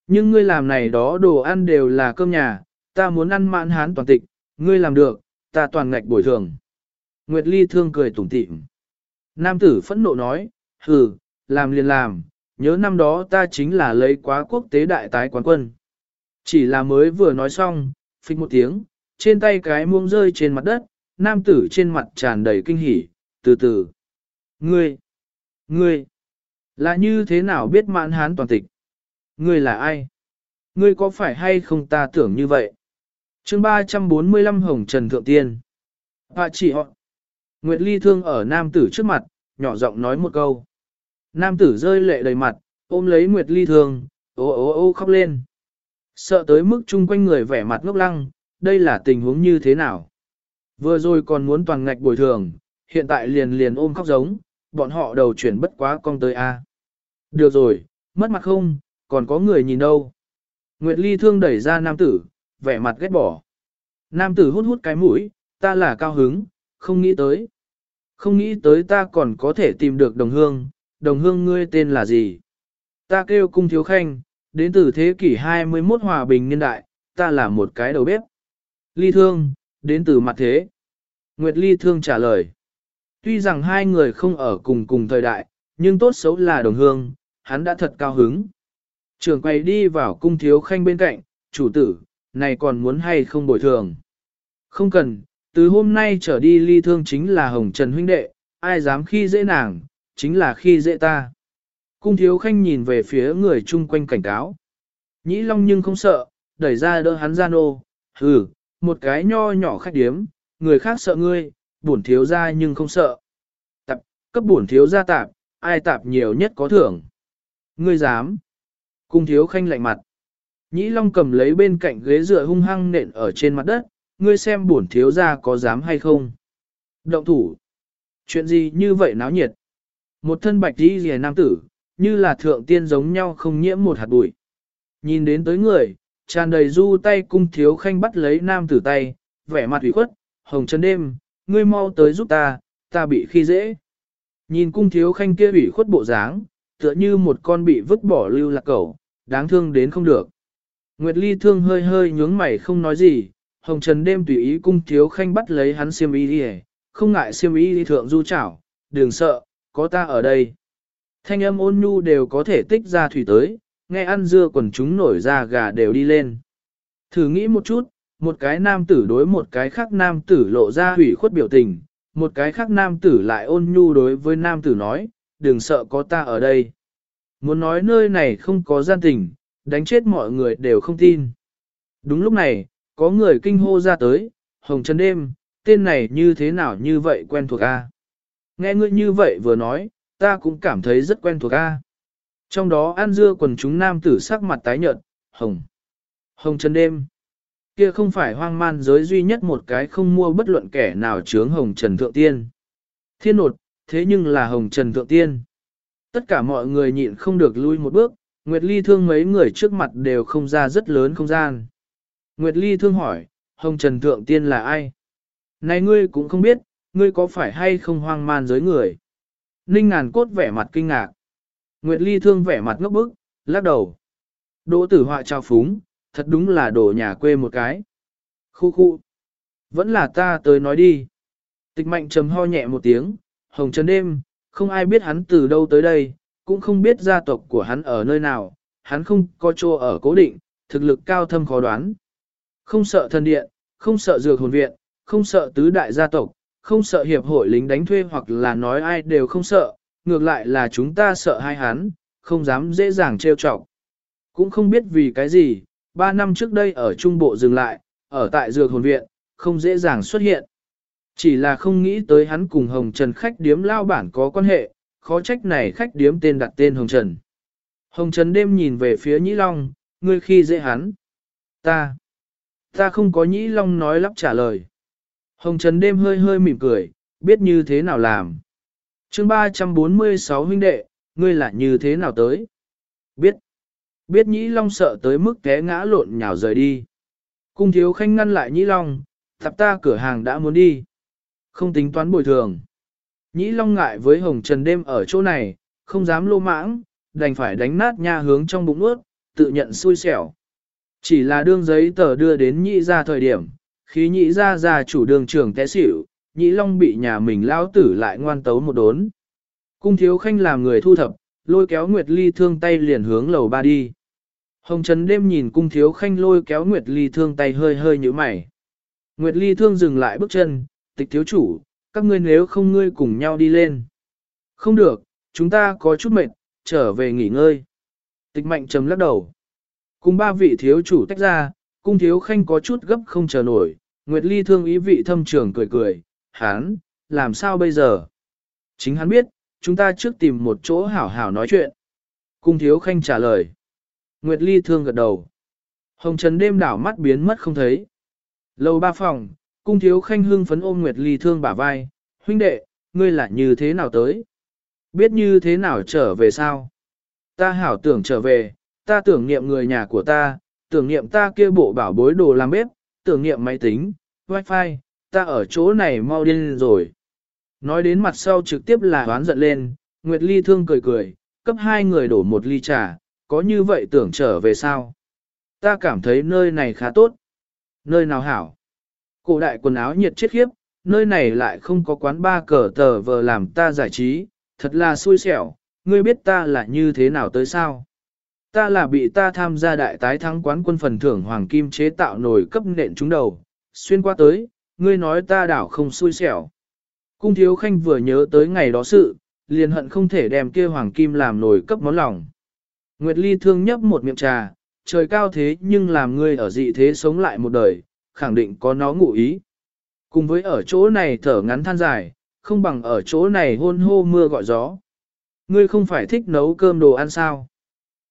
Nhưng ngươi làm này đó đồ ăn đều là cơm nhà, ta muốn ăn mãn hán toàn tịch, ngươi làm được, ta toàn ngạch bồi thường. Nguyệt Ly thương cười tủm tỉm. Nam tử phẫn nộ nói, hừ, làm liền làm, nhớ năm đó ta chính là lấy quá quốc tế đại tái quán quân. Chỉ là mới vừa nói xong, phích một tiếng, trên tay cái muông rơi trên mặt đất, nam tử trên mặt tràn đầy kinh hỉ, từ từ. Ngươi, ngươi, là như thế nào biết mãn hán toàn tịch? Ngươi là ai? Ngươi có phải hay không ta tưởng như vậy? chương 345 Hồng Trần Thượng Tiên. Hạ chỉ họ. Nguyệt Ly thương ở nam tử trước mặt, nhỏ giọng nói một câu. Nam tử rơi lệ đầy mặt, ôm lấy Nguyệt Ly thương, ô ô ô khóc lên. Sợ tới mức chung quanh người vẻ mặt ngốc lăng, đây là tình huống như thế nào? Vừa rồi còn muốn toàn ngạch bồi thường, hiện tại liền liền ôm khóc giống, bọn họ đầu chuyển bất quá con tới A. Được rồi, mất mặt không, còn có người nhìn đâu. Nguyệt Ly thương đẩy ra nam tử, vẻ mặt ghét bỏ. Nam tử hút hút cái mũi, ta là cao hứng, không nghĩ tới. Không nghĩ tới ta còn có thể tìm được đồng hương, đồng hương ngươi tên là gì? Ta kêu cung thiếu khanh, đến từ thế kỷ 21 hòa bình niên đại, ta là một cái đầu bếp. Ly thương, đến từ mặt thế. Nguyệt Ly thương trả lời. Tuy rằng hai người không ở cùng cùng thời đại, nhưng tốt xấu là đồng hương, hắn đã thật cao hứng. Trường quay đi vào cung thiếu khanh bên cạnh, chủ tử, này còn muốn hay không bồi thường. Không cần, từ hôm nay trở đi ly thương chính là hồng trần huynh đệ, ai dám khi dễ nàng, chính là khi dễ ta. Cung thiếu khanh nhìn về phía người chung quanh cảnh cáo. Nhĩ long nhưng không sợ, đẩy ra đỡ hắn ra nô, hừ, một cái nho nhỏ khách điếm, người khác sợ ngươi, bổn thiếu ra nhưng không sợ. Tạp, cấp bổn thiếu ra tạp, ai tạp nhiều nhất có thưởng. Ngươi dám. Cung thiếu khanh lạnh mặt. Nhĩ Long cầm lấy bên cạnh ghế dựa hung hăng nện ở trên mặt đất, ngươi xem bổn thiếu ra có dám hay không. Động thủ. Chuyện gì như vậy náo nhiệt. Một thân bạch đi rìa nam tử, như là thượng tiên giống nhau không nhiễm một hạt bụi. Nhìn đến tới người, tràn đầy du tay cung thiếu khanh bắt lấy nam tử tay, vẻ mặt ủy khuất, hồng chân đêm, ngươi mau tới giúp ta, ta bị khi dễ. Nhìn cung thiếu khanh kia ủy khuất bộ dáng, tựa như một con bị vứt bỏ lưu lạc cẩu, đáng thương đến không được. Nguyệt Ly thương hơi hơi nhướng mày không nói gì, hồng trần đêm tùy ý cung thiếu khanh bắt lấy hắn xiêm y đi không ngại xiêm y đi thượng du chảo, đừng sợ, có ta ở đây. Thanh âm ôn nhu đều có thể tích ra thủy tới, nghe ăn dưa quần chúng nổi ra gà đều đi lên. Thử nghĩ một chút, một cái nam tử đối một cái khác nam tử lộ ra hủy khuất biểu tình, một cái khác nam tử lại ôn nhu đối với nam tử nói, đừng sợ có ta ở đây. Muốn nói nơi này không có gian tình, đánh chết mọi người đều không tin. Đúng lúc này, có người kinh hô ra tới, hồng chân đêm, tên này như thế nào như vậy quen thuộc a? Nghe ngươi như vậy vừa nói, ta cũng cảm thấy rất quen thuộc a. Trong đó an dưa quần chúng nam tử sắc mặt tái nhợt, hồng. Hồng Trần đêm. Kia không phải hoang man giới duy nhất một cái không mua bất luận kẻ nào chướng hồng trần thượng tiên. Thiên nột, thế nhưng là hồng trần thượng tiên. Tất cả mọi người nhịn không được lui một bước, Nguyệt Ly thương mấy người trước mặt đều không ra rất lớn không gian. Nguyệt Ly thương hỏi, Hồng Trần Thượng Tiên là ai? Này ngươi cũng không biết, ngươi có phải hay không hoang man giới người? Ninh ngàn cốt vẻ mặt kinh ngạc. Nguyệt Ly thương vẻ mặt ngốc bức, Lắc đầu. Đỗ tử họa trao phúng, thật đúng là đổ nhà quê một cái. Khu khu. Vẫn là ta tới nói đi. Tịch mạnh trầm ho nhẹ một tiếng, hồng trần đêm, không ai biết hắn từ đâu tới đây, cũng không biết gia tộc của hắn ở nơi nào, hắn không có chỗ ở cố định, thực lực cao thâm khó đoán. Không sợ thần điện, không sợ dược hồn viện, không sợ tứ đại gia tộc, không sợ hiệp hội lính đánh thuê hoặc là nói ai đều không sợ, ngược lại là chúng ta sợ hai hắn, không dám dễ dàng trêu chọc. Cũng không biết vì cái gì, ba năm trước đây ở Trung Bộ dừng lại, ở tại dược hồn viện, không dễ dàng xuất hiện. Chỉ là không nghĩ tới hắn cùng Hồng Trần khách điếm lao bản có quan hệ, khó trách này khách điếm tên đặt tên Hồng Trần. Hồng Trần đêm nhìn về phía Nhĩ Long, ngươi khi dễ hắn. Ta. Ta không có Nhĩ Long nói lắp trả lời. Hồng Trần đêm hơi hơi mỉm cười, biết như thế nào làm chương 346 huynh đệ, ngươi là như thế nào tới? Biết. Biết Nhĩ Long sợ tới mức té ngã lộn nhào rời đi. Cung thiếu khanh ngăn lại Nhĩ Long, thập ta cửa hàng đã muốn đi. Không tính toán bồi thường. Nhĩ Long ngại với Hồng Trần đêm ở chỗ này, không dám lô mãng, đành phải đánh nát nha hướng trong bụng ướt, tự nhận xui xẻo. Chỉ là đương giấy tờ đưa đến nhị ra thời điểm, khi nhị ra ra chủ đường trưởng té xỉu, nhị long bị nhà mình lao tử lại ngoan tấu một đốn. Cung thiếu khanh làm người thu thập, lôi kéo Nguyệt Ly thương tay liền hướng lầu ba đi. Hồng Trần đêm nhìn cung thiếu khanh lôi kéo Nguyệt Ly thương tay hơi hơi như mày. Nguyệt Ly thương dừng lại bước chân, tịch thiếu chủ, các ngươi nếu không ngươi cùng nhau đi lên. Không được, chúng ta có chút mệt, trở về nghỉ ngơi. Tịch mạnh trầm lắc đầu. Cùng ba vị thiếu chủ tách ra, cung thiếu khanh có chút gấp không chờ nổi, Nguyệt Ly thương ý vị thâm trưởng cười cười, hắn làm sao bây giờ? Chính hắn biết, chúng ta trước tìm một chỗ hảo hảo nói chuyện. Cung thiếu khanh trả lời. Nguyệt Ly thương gật đầu. Hồng Trần đêm đảo mắt biến mất không thấy. Lầu ba phòng, cung thiếu khanh hưng phấn ôm Nguyệt Ly thương bả vai, huynh đệ, ngươi là như thế nào tới? Biết như thế nào trở về sao? Ta hảo tưởng trở về, ta tưởng niệm người nhà của ta, tưởng niệm ta kia bộ bảo bối đồ làm bếp, tưởng niệm máy tính, wifi, ta ở chỗ này mau điên rồi. Nói đến mặt sau trực tiếp là đoán giận lên, Nguyệt Ly thương cười cười, cấp hai người đổ một ly trà, có như vậy tưởng trở về sao? Ta cảm thấy nơi này khá tốt. Nơi nào hảo? Cổ đại quần áo nhiệt chết khiếp, nơi này lại không có quán ba cờ tờ vờ làm ta giải trí, thật là xui xẻo, ngươi biết ta là như thế nào tới sao? Ta là bị ta tham gia đại tái thắng quán quân phần thưởng hoàng kim chế tạo nổi cấp nện trúng đầu, xuyên qua tới, ngươi nói ta đảo không xui xẻo. Cung thiếu khanh vừa nhớ tới ngày đó sự, liền hận không thể đem kia hoàng kim làm nổi cấp món lòng. Nguyệt Ly thương nhấp một miệng trà, trời cao thế nhưng làm ngươi ở dị thế sống lại một đời, khẳng định có nó ngụ ý. Cùng với ở chỗ này thở ngắn than dài, không bằng ở chỗ này hôn hô mưa gọi gió. Ngươi không phải thích nấu cơm đồ ăn sao?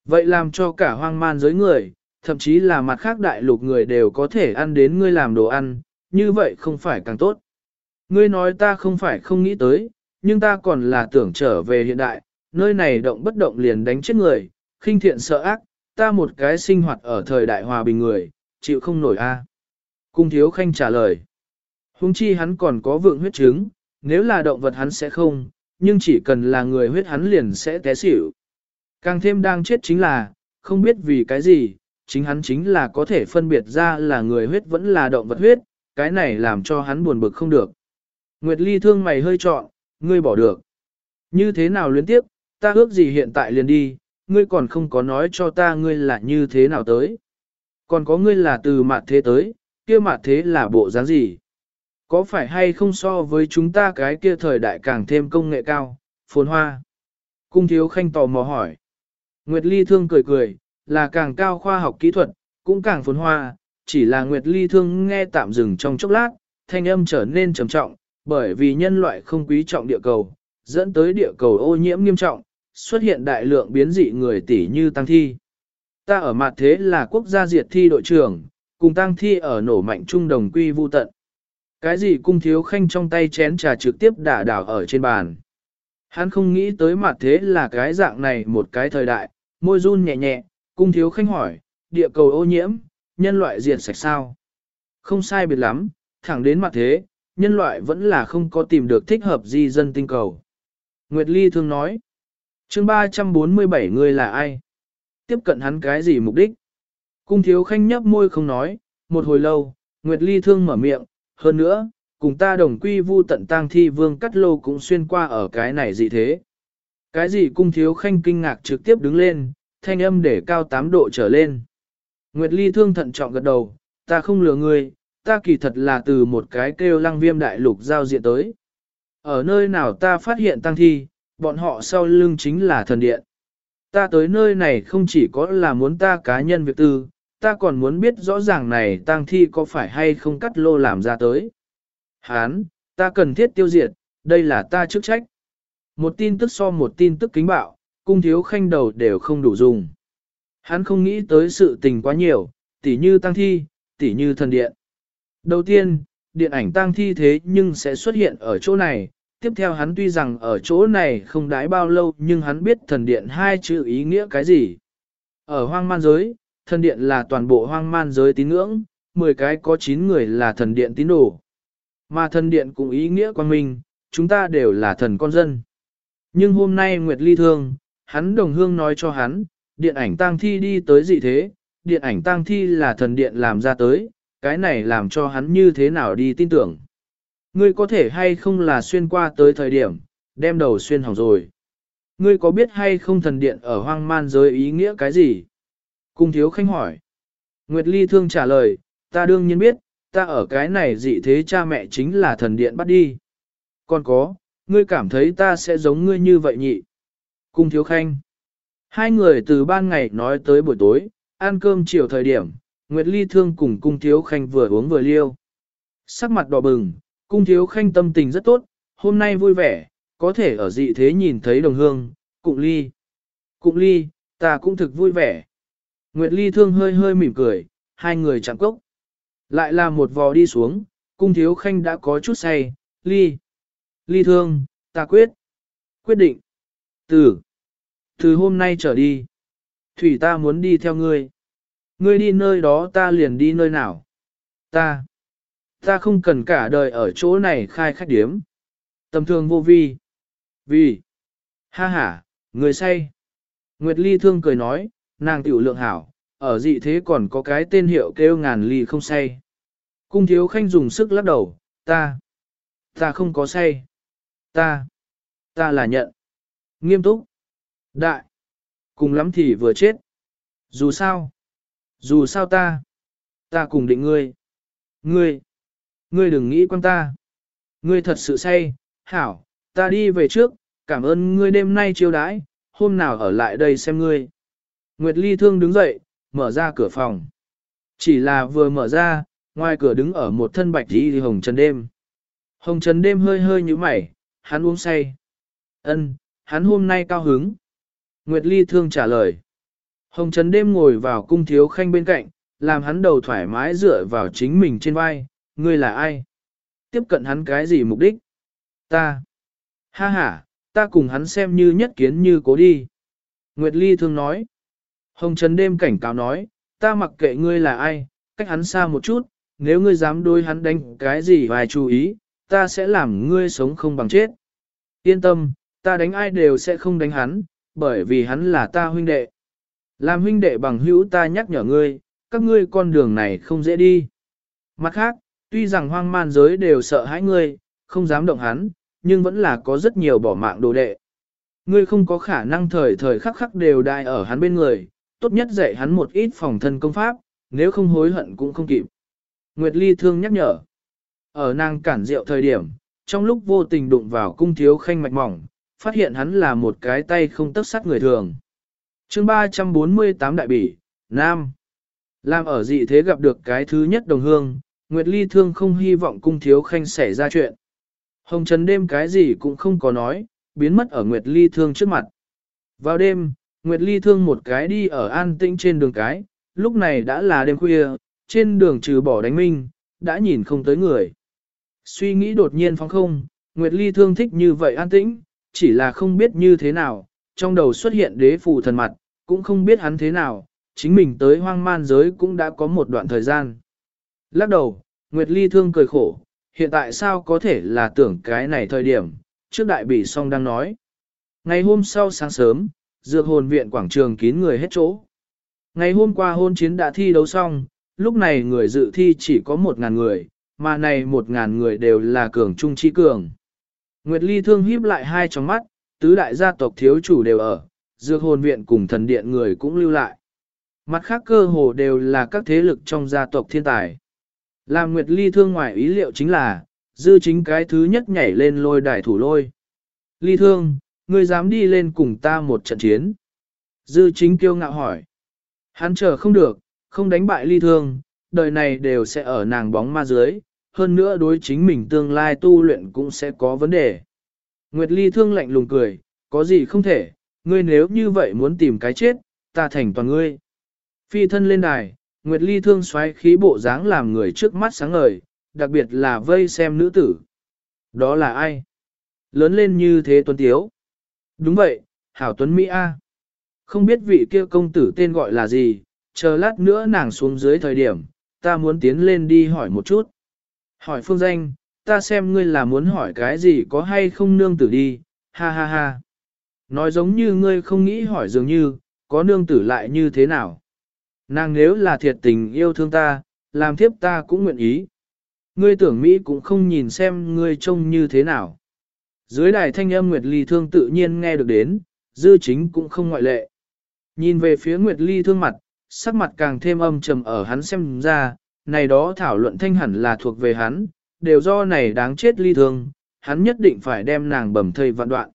Vậy làm cho cả hoang man giới người, thậm chí là mặt khác đại lục người đều có thể ăn đến ngươi làm đồ ăn, như vậy không phải càng tốt. Ngươi nói ta không phải không nghĩ tới, nhưng ta còn là tưởng trở về hiện đại, nơi này động bất động liền đánh chết người, khinh thiện sợ ác, ta một cái sinh hoạt ở thời đại hòa bình người, chịu không nổi a. Cung thiếu khanh trả lời. Hùng chi hắn còn có vượng huyết chứng, nếu là động vật hắn sẽ không, nhưng chỉ cần là người huyết hắn liền sẽ té xỉu. Càng thêm đang chết chính là, không biết vì cái gì, chính hắn chính là có thể phân biệt ra là người huyết vẫn là động vật huyết, cái này làm cho hắn buồn bực không được. Nguyệt Ly thương mày hơi trọn, ngươi bỏ được. Như thế nào luyến tiếp, ta ước gì hiện tại liền đi, ngươi còn không có nói cho ta ngươi là như thế nào tới. Còn có ngươi là từ mặt thế tới, kia mặt thế là bộ dáng gì? Có phải hay không so với chúng ta cái kia thời đại càng thêm công nghệ cao, phồn hoa? Cung thiếu khanh tò mò hỏi. Nguyệt Ly Thương cười cười, là càng cao khoa học kỹ thuật, cũng càng phồn hoa, chỉ là Nguyệt Ly Thương nghe tạm dừng trong chốc lát, thanh âm trở nên trầm trọng, bởi vì nhân loại không quý trọng địa cầu, dẫn tới địa cầu ô nhiễm nghiêm trọng, xuất hiện đại lượng biến dị người tỷ như tăng thi. Ta ở mặt thế là quốc gia diệt thi đội trưởng, cùng tăng thi ở nổ mạnh trung đồng quy vu tận. Cái gì cung thiếu khanh trong tay chén trà trực tiếp đả đảo ở trên bàn. Hắn không nghĩ tới mặt thế là cái dạng này một cái thời đại, môi run nhẹ nhẹ, cung thiếu khanh hỏi, địa cầu ô nhiễm, nhân loại diệt sạch sao? Không sai biệt lắm, thẳng đến mặt thế, nhân loại vẫn là không có tìm được thích hợp di dân tinh cầu. Nguyệt Ly thường nói, chương 347 người là ai? Tiếp cận hắn cái gì mục đích? Cung thiếu khanh nhấp môi không nói, một hồi lâu, Nguyệt Ly thương mở miệng, hơn nữa, cùng ta đồng quy vu tận tang thi vương cắt lô cũng xuyên qua ở cái này gì thế. Cái gì cung thiếu khanh kinh ngạc trực tiếp đứng lên, thanh âm để cao 8 độ trở lên. Nguyệt Ly thương thận trọng gật đầu, ta không lừa ngươi, ta kỳ thật là từ một cái kêu lăng viêm đại lục giao diện tới. Ở nơi nào ta phát hiện tăng thi, bọn họ sau lưng chính là thần điện. Ta tới nơi này không chỉ có là muốn ta cá nhân việc tư, ta còn muốn biết rõ ràng này tang thi có phải hay không cắt lô làm ra tới. Hán, ta cần thiết tiêu diệt, đây là ta chức trách. Một tin tức so một tin tức kính bạo, cung thiếu khanh đầu đều không đủ dùng. Hắn không nghĩ tới sự tình quá nhiều, tỉ như tăng thi, tỉ như thần điện. Đầu tiên, điện ảnh tăng thi thế nhưng sẽ xuất hiện ở chỗ này. Tiếp theo hắn tuy rằng ở chỗ này không đái bao lâu nhưng hắn biết thần điện hai chữ ý nghĩa cái gì. Ở hoang man giới, thần điện là toàn bộ hoang man giới tín ngưỡng, 10 cái có 9 người là thần điện tín đồ. Mà thần điện cũng ý nghĩa quan minh, chúng ta đều là thần con dân. Nhưng hôm nay Nguyệt Ly thương, hắn đồng hương nói cho hắn, điện ảnh tang thi đi tới dị thế, điện ảnh tang thi là thần điện làm ra tới, cái này làm cho hắn như thế nào đi tin tưởng. Ngươi có thể hay không là xuyên qua tới thời điểm, đem đầu xuyên hỏng rồi. Ngươi có biết hay không thần điện ở hoang man giới ý nghĩa cái gì? Cung thiếu khanh hỏi. Nguyệt Ly thương trả lời, ta đương nhiên biết, ta ở cái này dị thế cha mẹ chính là thần điện bắt đi. Còn có, ngươi cảm thấy ta sẽ giống ngươi như vậy nhị. Cung thiếu khanh. Hai người từ ban ngày nói tới buổi tối, ăn cơm chiều thời điểm, Nguyệt Ly thương cùng cung thiếu khanh vừa uống vừa liêu. Sắc mặt đỏ bừng, cung thiếu khanh tâm tình rất tốt, hôm nay vui vẻ, có thể ở dị thế nhìn thấy đồng hương, cụng ly. Cụng ly, ta cũng thực vui vẻ. Nguyệt Ly thương hơi hơi mỉm cười, hai người chạm cốc. Lại là một vò đi xuống, cung thiếu khanh đã có chút say, ly. Ly thương, ta quyết. Quyết định. Từ. Từ hôm nay trở đi. Thủy ta muốn đi theo ngươi. Ngươi đi nơi đó ta liền đi nơi nào. Ta. Ta không cần cả đời ở chỗ này khai khách điếm. Tầm thường vô vi. Vì. Ha ha, người say. Nguyệt Ly thương cười nói, nàng tiểu lượng hảo, ở dị thế còn có cái tên hiệu kêu ngàn ly không say. Cung thiếu khanh dùng sức lắc đầu, ta, ta không có say, ta, ta là nhận. Nghiêm túc, đại, cùng lắm thì vừa chết. Dù sao, dù sao ta, ta cùng định ngươi. Ngươi, ngươi đừng nghĩ quan ta. Ngươi thật sự say, hảo, ta đi về trước, cảm ơn ngươi đêm nay chiêu đãi, hôm nào ở lại đây xem ngươi. Nguyệt Ly Thương đứng dậy, mở ra cửa phòng. Chỉ là vừa mở ra, ngoài cửa đứng ở một thân bạch đi hồng trần đêm. Hồng trần đêm hơi hơi như mày, hắn uống say. Ân, hắn hôm nay cao hứng. Nguyệt Ly Thương trả lời. Hồng Trấn đêm ngồi vào cung thiếu khanh bên cạnh, làm hắn đầu thoải mái dựa vào chính mình trên vai. Ngươi là ai? Tiếp cận hắn cái gì mục đích? Ta. Ha ha, ta cùng hắn xem như nhất kiến như cố đi. Nguyệt Ly Thương nói. Hồng Trấn đêm cảnh cáo nói, ta mặc kệ ngươi là ai, cách hắn xa một chút, nếu ngươi dám đối hắn đánh cái gì vài chú ý, ta sẽ làm ngươi sống không bằng chết. Yên tâm, ta đánh ai đều sẽ không đánh hắn, bởi vì hắn là ta huynh đệ. Làm huynh đệ bằng hữu ta nhắc nhở ngươi, các ngươi con đường này không dễ đi. Mặt khác, tuy rằng hoang man giới đều sợ hãi ngươi, không dám động hắn, nhưng vẫn là có rất nhiều bỏ mạng đồ đệ. Ngươi không có khả năng thời thời khắc khắc đều đai ở hắn bên người, tốt nhất dạy hắn một ít phòng thân công pháp, nếu không hối hận cũng không kịp. Nguyệt Ly thương nhắc nhở. Ở nàng cản rượu thời điểm, trong lúc vô tình đụng vào cung thiếu khanh mạch mỏng, phát hiện hắn là một cái tay không tất sắt người thường. chương 348 đại bỉ, Nam. Làm ở dị thế gặp được cái thứ nhất đồng hương, Nguyệt Ly thương không hy vọng cung thiếu khanh xảy ra chuyện. Hồng Trần đêm cái gì cũng không có nói, biến mất ở Nguyệt Ly thương trước mặt. Vào đêm, Nguyệt Ly thương một cái đi ở an tĩnh trên đường cái, lúc này đã là đêm khuya, trên đường trừ bỏ đánh minh, đã nhìn không tới người. Suy nghĩ đột nhiên phóng không, Nguyệt Ly thương thích như vậy an tĩnh, chỉ là không biết như thế nào, trong đầu xuất hiện đế phù thần mặt, cũng không biết hắn thế nào, chính mình tới hoang man giới cũng đã có một đoạn thời gian. Lắc đầu, Nguyệt Ly thương cười khổ, hiện tại sao có thể là tưởng cái này thời điểm, trước đại bỉ song đang nói. Ngày hôm sau sáng sớm, dược hồn viện quảng trường kín người hết chỗ. Ngày hôm qua hôn chiến đã thi đấu xong, lúc này người dự thi chỉ có một ngàn người, mà này một ngàn người đều là cường trung chi cường. Nguyệt Ly thương híp lại hai tròng mắt, tứ đại gia tộc thiếu chủ đều ở, dược hồn viện cùng thần điện người cũng lưu lại. Mặt khác cơ hồ đều là các thế lực trong gia tộc thiên tài. Làm Nguyệt Ly thương ngoài ý liệu chính là, dư chính cái thứ nhất nhảy lên lôi đài thủ lôi. Ly thương, ngươi dám đi lên cùng ta một trận chiến. Dư chính kiêu ngạo hỏi. Hắn chờ không được, không đánh bại ly thương, đời này đều sẽ ở nàng bóng ma dưới, hơn nữa đối chính mình tương lai tu luyện cũng sẽ có vấn đề. Nguyệt ly thương lạnh lùng cười, có gì không thể, ngươi nếu như vậy muốn tìm cái chết, ta thành toàn ngươi. Phi thân lên đài, Nguyệt ly thương xoáy khí bộ dáng làm người trước mắt sáng ngời, đặc biệt là vây xem nữ tử. Đó là ai? Lớn lên như thế tuấn tiếu. Đúng vậy, Hảo Tuấn Mỹ A. Không biết vị kia công tử tên gọi là gì, chờ lát nữa nàng xuống dưới thời điểm, ta muốn tiến lên đi hỏi một chút. Hỏi phương danh, ta xem ngươi là muốn hỏi cái gì có hay không nương tử đi, ha ha ha. Nói giống như ngươi không nghĩ hỏi dường như, có nương tử lại như thế nào. Nàng nếu là thiệt tình yêu thương ta, làm thiếp ta cũng nguyện ý. Ngươi tưởng Mỹ cũng không nhìn xem ngươi trông như thế nào. Dưới đài thanh âm Nguyệt Ly thương tự nhiên nghe được đến, dư chính cũng không ngoại lệ. Nhìn về phía Nguyệt Ly thương mặt, sắc mặt càng thêm âm trầm ở hắn xem ra, này đó thảo luận thanh hẳn là thuộc về hắn, đều do này đáng chết ly thương, hắn nhất định phải đem nàng bầm thây vạn đoạn.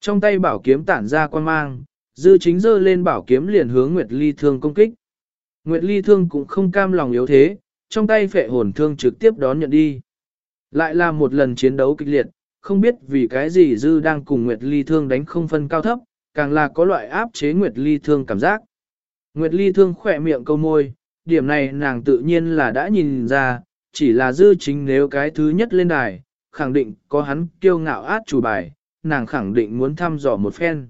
Trong tay bảo kiếm tản ra quan mang, dư chính dơ lên bảo kiếm liền hướng Nguyệt Ly thương công kích. Nguyệt Ly thương cũng không cam lòng yếu thế, trong tay phệ hồn thương trực tiếp đón nhận đi. Lại là một lần chiến đấu kịch liệt, không biết vì cái gì dư đang cùng Nguyệt Ly thương đánh không phân cao thấp, càng là có loại áp chế Nguyệt Ly thương cảm giác. Nguyệt Ly thương khỏe miệng câu môi, điểm này nàng tự nhiên là đã nhìn ra, chỉ là dư chính nếu cái thứ nhất lên đài, khẳng định có hắn kiêu ngạo át chủ bài, nàng khẳng định muốn thăm dò một phen.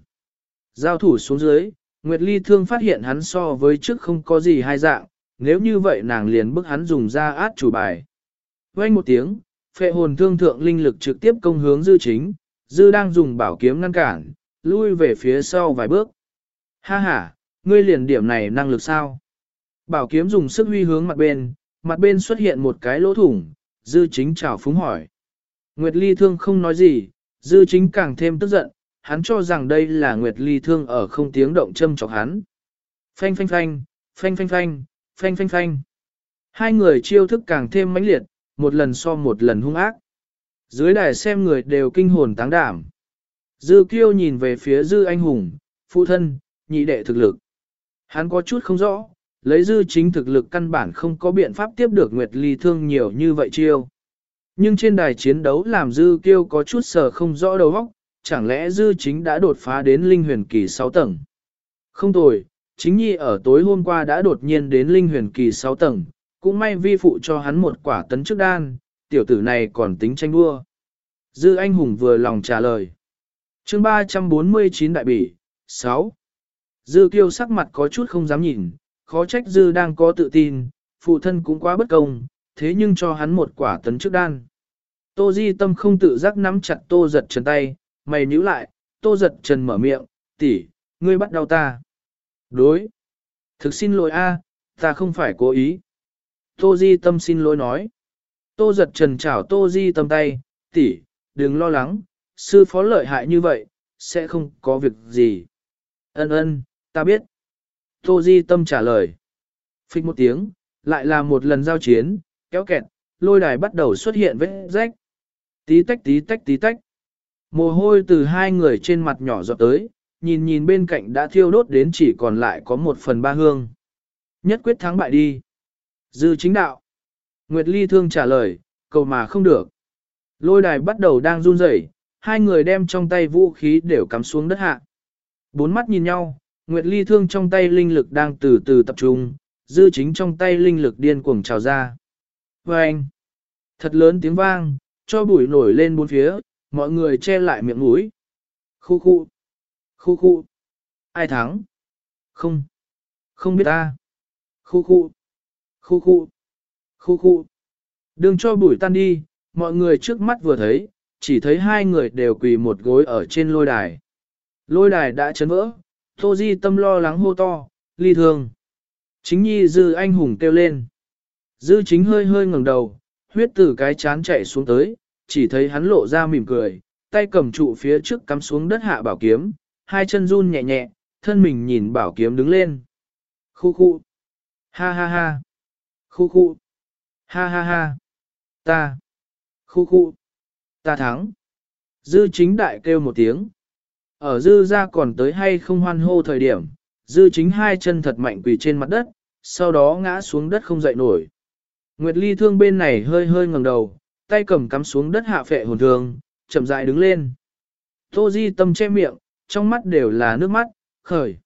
Giao thủ xuống dưới, Nguyệt Ly thương phát hiện hắn so với trước không có gì hai dạng, nếu như vậy nàng liền bức hắn dùng ra át chủ bài. Quay một tiếng, phệ hồn thương thượng linh lực trực tiếp công hướng dư chính, dư đang dùng bảo kiếm ngăn cản, lui về phía sau vài bước. Ha ha, ngươi liền điểm này năng lực sao? Bảo kiếm dùng sức huy hướng mặt bên, mặt bên xuất hiện một cái lỗ thủng, dư chính chào phúng hỏi. Nguyệt Ly Thương không nói gì, dư chính càng thêm tức giận, hắn cho rằng đây là Nguyệt Ly Thương ở không tiếng động châm chọc hắn. Phanh phanh phanh, phanh phanh phanh, phanh phanh phanh. Hai người chiêu thức càng thêm mãnh liệt, một lần so một lần hung ác. Dưới đài xem người đều kinh hồn táng đảm. Dư kiêu nhìn về phía dư anh hùng, phụ thân, nhị đệ thực lực. Hắn có chút không rõ, lấy dư chính thực lực căn bản không có biện pháp tiếp được Nguyệt Ly thương nhiều như vậy chiêu. Nhưng trên đài chiến đấu làm dư kiêu có chút sờ không rõ đầu óc, chẳng lẽ dư chính đã đột phá đến linh huyền kỳ 6 tầng. Không tồi, chính nhi ở tối hôm qua đã đột nhiên đến linh huyền kỳ 6 tầng, cũng may vi phụ cho hắn một quả tấn trước đan, tiểu tử này còn tính tranh đua. Dư anh hùng vừa lòng trả lời. chương 349 đại bỉ, 6. Dư kiêu sắc mặt có chút không dám nhìn, khó trách dư đang có tự tin, phụ thân cũng quá bất công, thế nhưng cho hắn một quả tấn trước đan. Tô di tâm không tự giác nắm chặt tô giật trần tay, mày nhíu lại, tô giật trần mở miệng, tỷ, ngươi bắt đau ta. Đối. Thực xin lỗi a, ta không phải cố ý. Tô di tâm xin lỗi nói. Tô giật trần chảo tô di tâm tay, tỷ, đừng lo lắng, sư phó lợi hại như vậy, sẽ không có việc gì. Ân ân, ta biết. Tô Di Tâm trả lời. Phích một tiếng, lại là một lần giao chiến, kéo kẹt, lôi đài bắt đầu xuất hiện vết rách. Tí tách tí tách tí tách. Mồ hôi từ hai người trên mặt nhỏ giọt tới, nhìn nhìn bên cạnh đã thiêu đốt đến chỉ còn lại có một phần ba hương. Nhất quyết thắng bại đi. Dư chính đạo. Nguyệt Ly thương trả lời, cầu mà không được. Lôi đài bắt đầu đang run rẩy, hai người đem trong tay vũ khí đều cắm xuống đất hạ. Bốn mắt nhìn nhau, Nguyệt Ly thương trong tay linh lực đang từ từ tập trung, dư chính trong tay linh lực điên cuồng trào ra. Vâng! anh, thật lớn tiếng vang, cho bụi nổi lên bốn phía, mọi người che lại miệng mũi. Khu khu, khu khu, ai thắng? Không, không biết ta. Khu khu, khu khu, khu khu. Đừng cho bụi tan đi, mọi người trước mắt vừa thấy, chỉ thấy hai người đều quỳ một gối ở trên lôi đài. Lôi đài đã chấn vỡ, Tô Di tâm lo lắng hô to, ly thương. Chính nhi dư anh hùng kêu lên. Dư chính hơi hơi ngẩng đầu, huyết từ cái chán chạy xuống tới, chỉ thấy hắn lộ ra mỉm cười, tay cầm trụ phía trước cắm xuống đất hạ bảo kiếm, hai chân run nhẹ nhẹ, thân mình nhìn bảo kiếm đứng lên. Khu khu. Ha ha ha. Khu khu. Ha ha ha. Ta. Khu khu. Ta thắng. Dư chính đại kêu một tiếng. Ở dư ra còn tới hay không hoan hô thời điểm, dư chính hai chân thật mạnh quỳ trên mặt đất, sau đó ngã xuống đất không dậy nổi. Nguyệt Ly thương bên này hơi hơi ngẩng đầu, tay cầm cắm xuống đất hạ phệ hồn thương, chậm rãi đứng lên. Tô Di tâm che miệng, trong mắt đều là nước mắt, khởi.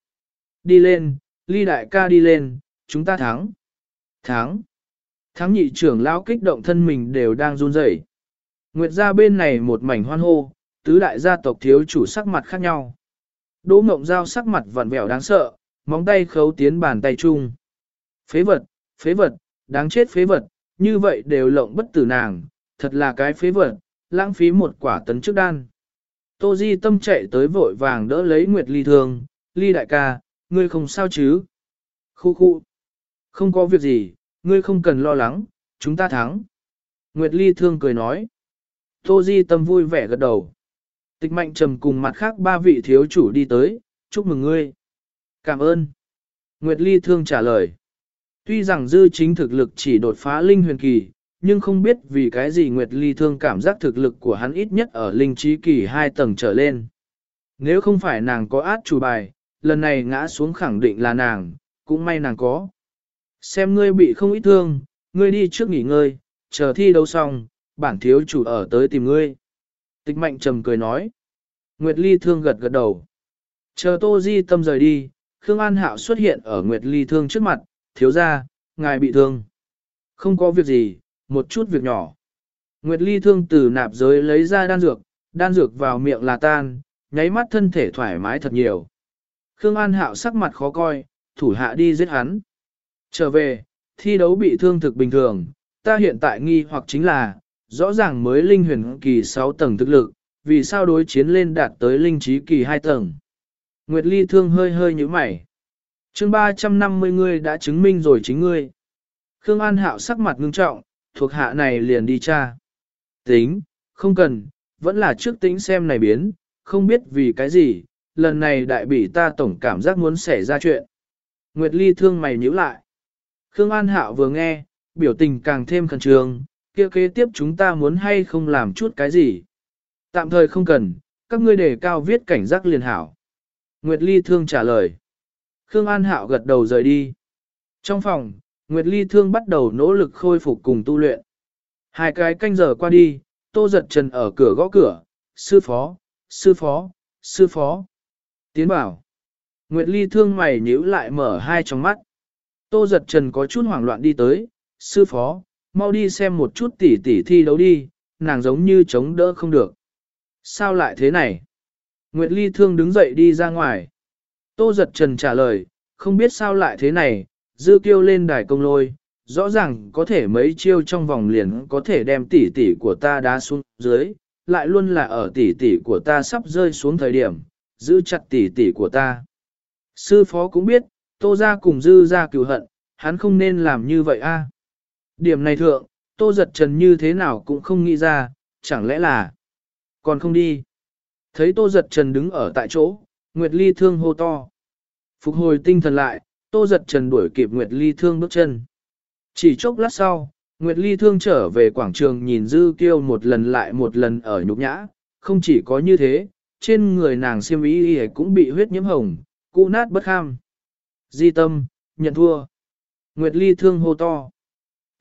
Đi lên, Ly đại ca đi lên, chúng ta thắng. Thắng. Thắng nhị trưởng lão kích động thân mình đều đang run rẩy. Nguyệt gia bên này một mảnh hoan hô, tứ đại gia tộc thiếu chủ sắc mặt khác nhau. Đỗ mộng giao sắc mặt vặn vẹo đáng sợ, móng tay khấu tiến bàn tay chung. Phế vật, phế vật, đáng chết phế vật, như vậy đều lộng bất tử nàng, thật là cái phế vật, lãng phí một quả tấn trước đan. Tô Di tâm chạy tới vội vàng đỡ lấy Nguyệt Ly thương, Ly đại ca, ngươi không sao chứ? Khu khu, không có việc gì, ngươi không cần lo lắng, chúng ta thắng. Nguyệt Ly thương cười nói. Tô Di tâm vui vẻ gật đầu. Tịch mạnh trầm cùng mặt khác ba vị thiếu chủ đi tới, chúc mừng ngươi. Cảm ơn. Nguyệt Ly thương trả lời. Tuy rằng dư chính thực lực chỉ đột phá linh huyền kỳ, nhưng không biết vì cái gì Nguyệt Ly thương cảm giác thực lực của hắn ít nhất ở linh trí kỳ hai tầng trở lên. Nếu không phải nàng có át chủ bài, lần này ngã xuống khẳng định là nàng, cũng may nàng có. Xem ngươi bị không ít thương, ngươi đi trước nghỉ ngơi, chờ thi đấu xong, bản thiếu chủ ở tới tìm ngươi. Tịch mạnh trầm cười nói. Nguyệt Ly thương gật gật đầu. Chờ Tô Di tâm rời đi, Khương An Hạo xuất hiện ở Nguyệt Ly thương trước mặt, thiếu ra, ngài bị thương. Không có việc gì, một chút việc nhỏ. Nguyệt Ly thương từ nạp giới lấy ra đan dược, đan dược vào miệng là tan, nháy mắt thân thể thoải mái thật nhiều. Khương An Hạo sắc mặt khó coi, thủ hạ đi giết hắn. Trở về, thi đấu bị thương thực bình thường, ta hiện tại nghi hoặc chính là, rõ ràng mới linh huyền kỳ 6 tầng thực lực, vì sao đối chiến lên đạt tới linh trí kỳ 2 tầng. Nguyệt Ly thương hơi hơi như mày. chương 350 ngươi đã chứng minh rồi chính ngươi. Khương An Hạo sắc mặt ngưng trọng, thuộc hạ này liền đi tra. Tính, không cần, vẫn là trước tính xem này biến, không biết vì cái gì, lần này đại bỉ ta tổng cảm giác muốn xảy ra chuyện. Nguyệt Ly thương mày nhíu lại. Khương An Hạo vừa nghe, biểu tình càng thêm khẩn trương, kia kế tiếp chúng ta muốn hay không làm chút cái gì. Tạm thời không cần, các ngươi đề cao viết cảnh giác liền hảo. Nguyệt Ly Thương trả lời. Khương An Hạo gật đầu rời đi. Trong phòng, Nguyệt Ly Thương bắt đầu nỗ lực khôi phục cùng tu luyện. Hai cái canh giờ qua đi, Tô Giật Trần ở cửa gõ cửa, sư phó, sư phó, sư phó. Tiến bảo. Nguyệt Ly Thương mày nhíu lại mở hai trong mắt. Tô Giật Trần có chút hoảng loạn đi tới, sư phó, mau đi xem một chút tỷ tỷ thi đấu đi, nàng giống như chống đỡ không được. Sao lại thế này? Nguyệt Ly Thương đứng dậy đi ra ngoài. Tô giật trần trả lời, không biết sao lại thế này, dư kêu lên đài công lôi, rõ ràng có thể mấy chiêu trong vòng liền có thể đem tỷ tỷ của ta đá xuống dưới, lại luôn là ở tỷ tỷ của ta sắp rơi xuống thời điểm, giữ chặt tỷ tỷ của ta. Sư phó cũng biết, tô ra cùng dư ra cựu hận, hắn không nên làm như vậy a. Điểm này thượng, tô giật trần như thế nào cũng không nghĩ ra, chẳng lẽ là còn không đi. Thấy tô giật trần đứng ở tại chỗ, Nguyệt Ly thương hô to. Phục hồi tinh thần lại, tô giật trần đuổi kịp Nguyệt Ly thương bước chân. Chỉ chốc lát sau, Nguyệt Ly thương trở về quảng trường nhìn dư kiêu một lần lại một lần ở nhục nhã, không chỉ có như thế, trên người nàng siêm ý cũng bị huyết nhiễm hồng, cụ nát bất kham. Di tâm, nhận thua. Nguyệt Ly thương hô to.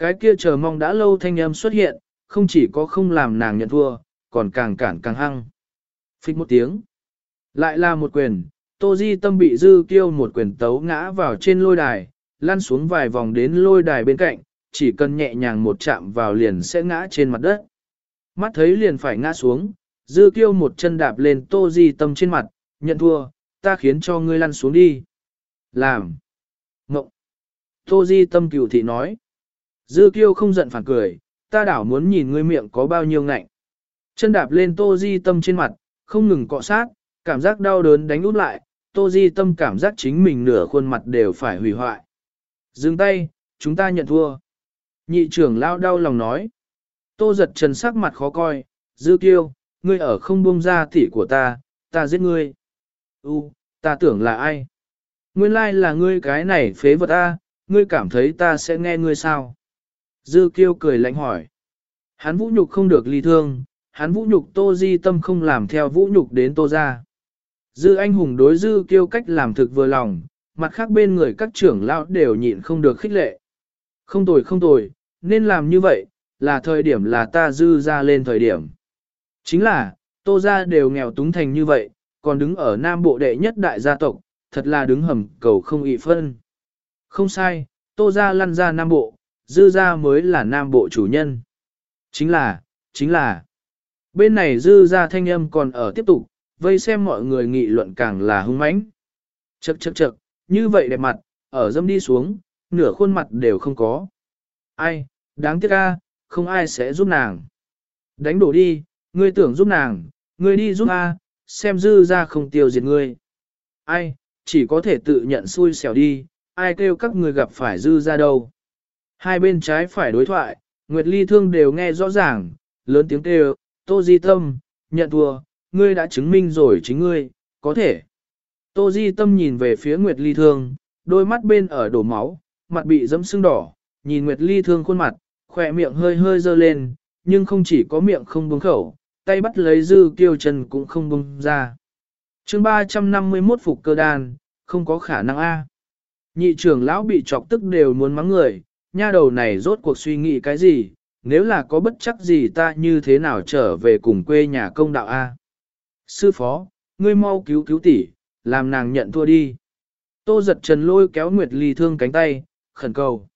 Cái kia chờ mong đã lâu thanh âm xuất hiện, không chỉ có không làm nàng nhận thua, còn càng cản càng hăng. Phích một tiếng. Lại là một quyền, Tô Di Tâm bị dư kiêu một quyền tấu ngã vào trên lôi đài, lăn xuống vài vòng đến lôi đài bên cạnh, chỉ cần nhẹ nhàng một chạm vào liền sẽ ngã trên mặt đất. Mắt thấy liền phải ngã xuống, dư kiêu một chân đạp lên Tô Di Tâm trên mặt, nhận thua, ta khiến cho ngươi lăn xuống đi. Làm. Ngộng. Tô Di Tâm cửu thị nói. Dư kiêu không giận phản cười, ta đảo muốn nhìn ngươi miệng có bao nhiêu ngạnh. Chân đạp lên tô di tâm trên mặt, không ngừng cọ sát, cảm giác đau đớn đánh út lại, tô di tâm cảm giác chính mình nửa khuôn mặt đều phải hủy hoại. Dừng tay, chúng ta nhận thua. Nhị trưởng lao đau lòng nói. Tô giật trần sắc mặt khó coi, dư kiêu, ngươi ở không buông ra tỷ của ta, ta giết ngươi. U, ta tưởng là ai? Nguyên lai là ngươi cái này phế vật ta, ngươi cảm thấy ta sẽ nghe ngươi sao? Dư kiêu cười lạnh hỏi. Hắn vũ nhục không được ly thương, hắn vũ nhục tô di tâm không làm theo vũ nhục đến tô ra. Dư anh hùng đối dư kiêu cách làm thực vừa lòng, mặt khác bên người các trưởng lão đều nhịn không được khích lệ. Không tồi không tồi, nên làm như vậy, là thời điểm là ta dư ra lên thời điểm. Chính là, tô ra đều nghèo túng thành như vậy, còn đứng ở nam bộ đệ nhất đại gia tộc, thật là đứng hầm cầu không ị phân. Không sai, tô ra lăn ra nam bộ, dư gia mới là nam bộ chủ nhân. Chính là, chính là, bên này dư gia thanh âm còn ở tiếp tục, vây xem mọi người nghị luận càng là hung mãnh. Chậc chậc chậc, như vậy đẹp mặt, ở dâm đi xuống, nửa khuôn mặt đều không có. Ai, đáng tiếc a, không ai sẽ giúp nàng. Đánh đổ đi, ngươi tưởng giúp nàng, ngươi đi giúp a, xem dư ra không tiêu diệt ngươi. Ai, chỉ có thể tự nhận xui xẻo đi, ai kêu các ngươi gặp phải dư ra đâu. Hai bên trái phải đối thoại, Nguyệt Ly Thương đều nghe rõ ràng, lớn tiếng kêu, Tô Di Tâm, nhận thua, ngươi đã chứng minh rồi chính ngươi, có thể. Tô Di Tâm nhìn về phía Nguyệt Ly Thương, đôi mắt bên ở đổ máu, mặt bị dẫm sưng đỏ, nhìn Nguyệt Ly Thương khuôn mặt, khỏe miệng hơi hơi dơ lên, nhưng không chỉ có miệng không buông khẩu, tay bắt lấy dư kiêu chân cũng không buông ra. chương 351 phục cơ đàn, không có khả năng A. Nhị trưởng lão bị chọc tức đều muốn mắng người, nha đầu này rốt cuộc suy nghĩ cái gì, nếu là có bất chắc gì ta như thế nào trở về cùng quê nhà công đạo A. Sư phó, ngươi mau cứu cứu tỷ, làm nàng nhận thua đi. Tô giật trần lôi kéo Nguyệt Ly Thương cánh tay, khẩn cầu.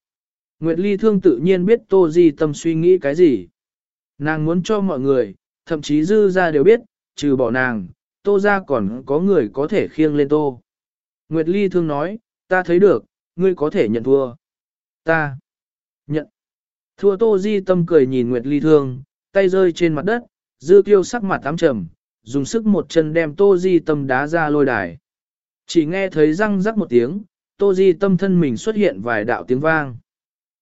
Nguyệt Ly Thương tự nhiên biết Tô Di tâm suy nghĩ cái gì. Nàng muốn cho mọi người, thậm chí dư ra đều biết, trừ bỏ nàng, Tô ra còn có người có thể khiêng lên Tô. Nguyệt Ly Thương nói, ta thấy được, ngươi có thể nhận thua. Ta nhận. Thua Tô Di tâm cười nhìn Nguyệt Ly Thương, tay rơi trên mặt đất, dư kiêu sắc mặt tám trầm, dùng sức một chân đem Tô Di tâm đá ra lôi đài. Chỉ nghe thấy răng rắc một tiếng, Tô Di tâm thân mình xuất hiện vài đạo tiếng vang.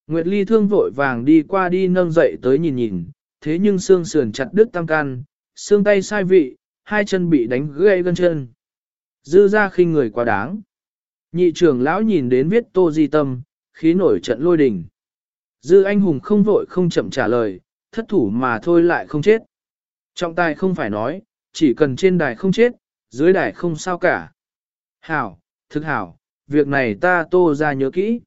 Nguyệt Ly thương vội vàng đi qua đi nâng dậy tới nhìn nhìn, thế nhưng xương sườn chặt đứt tam can, xương tay sai vị, hai chân bị đánh gãy gân chân. Dư ra khinh người quá đáng. Nhị trưởng lão nhìn đến viết Tô Di tâm, khí nổi trận lôi đình. Dư anh hùng không vội không chậm trả lời, thất thủ mà thôi lại không chết. Trọng tài không phải nói, chỉ cần trên đài không chết, dưới đài không sao cả. Hảo, thực hảo, việc này ta tô ra nhớ kỹ.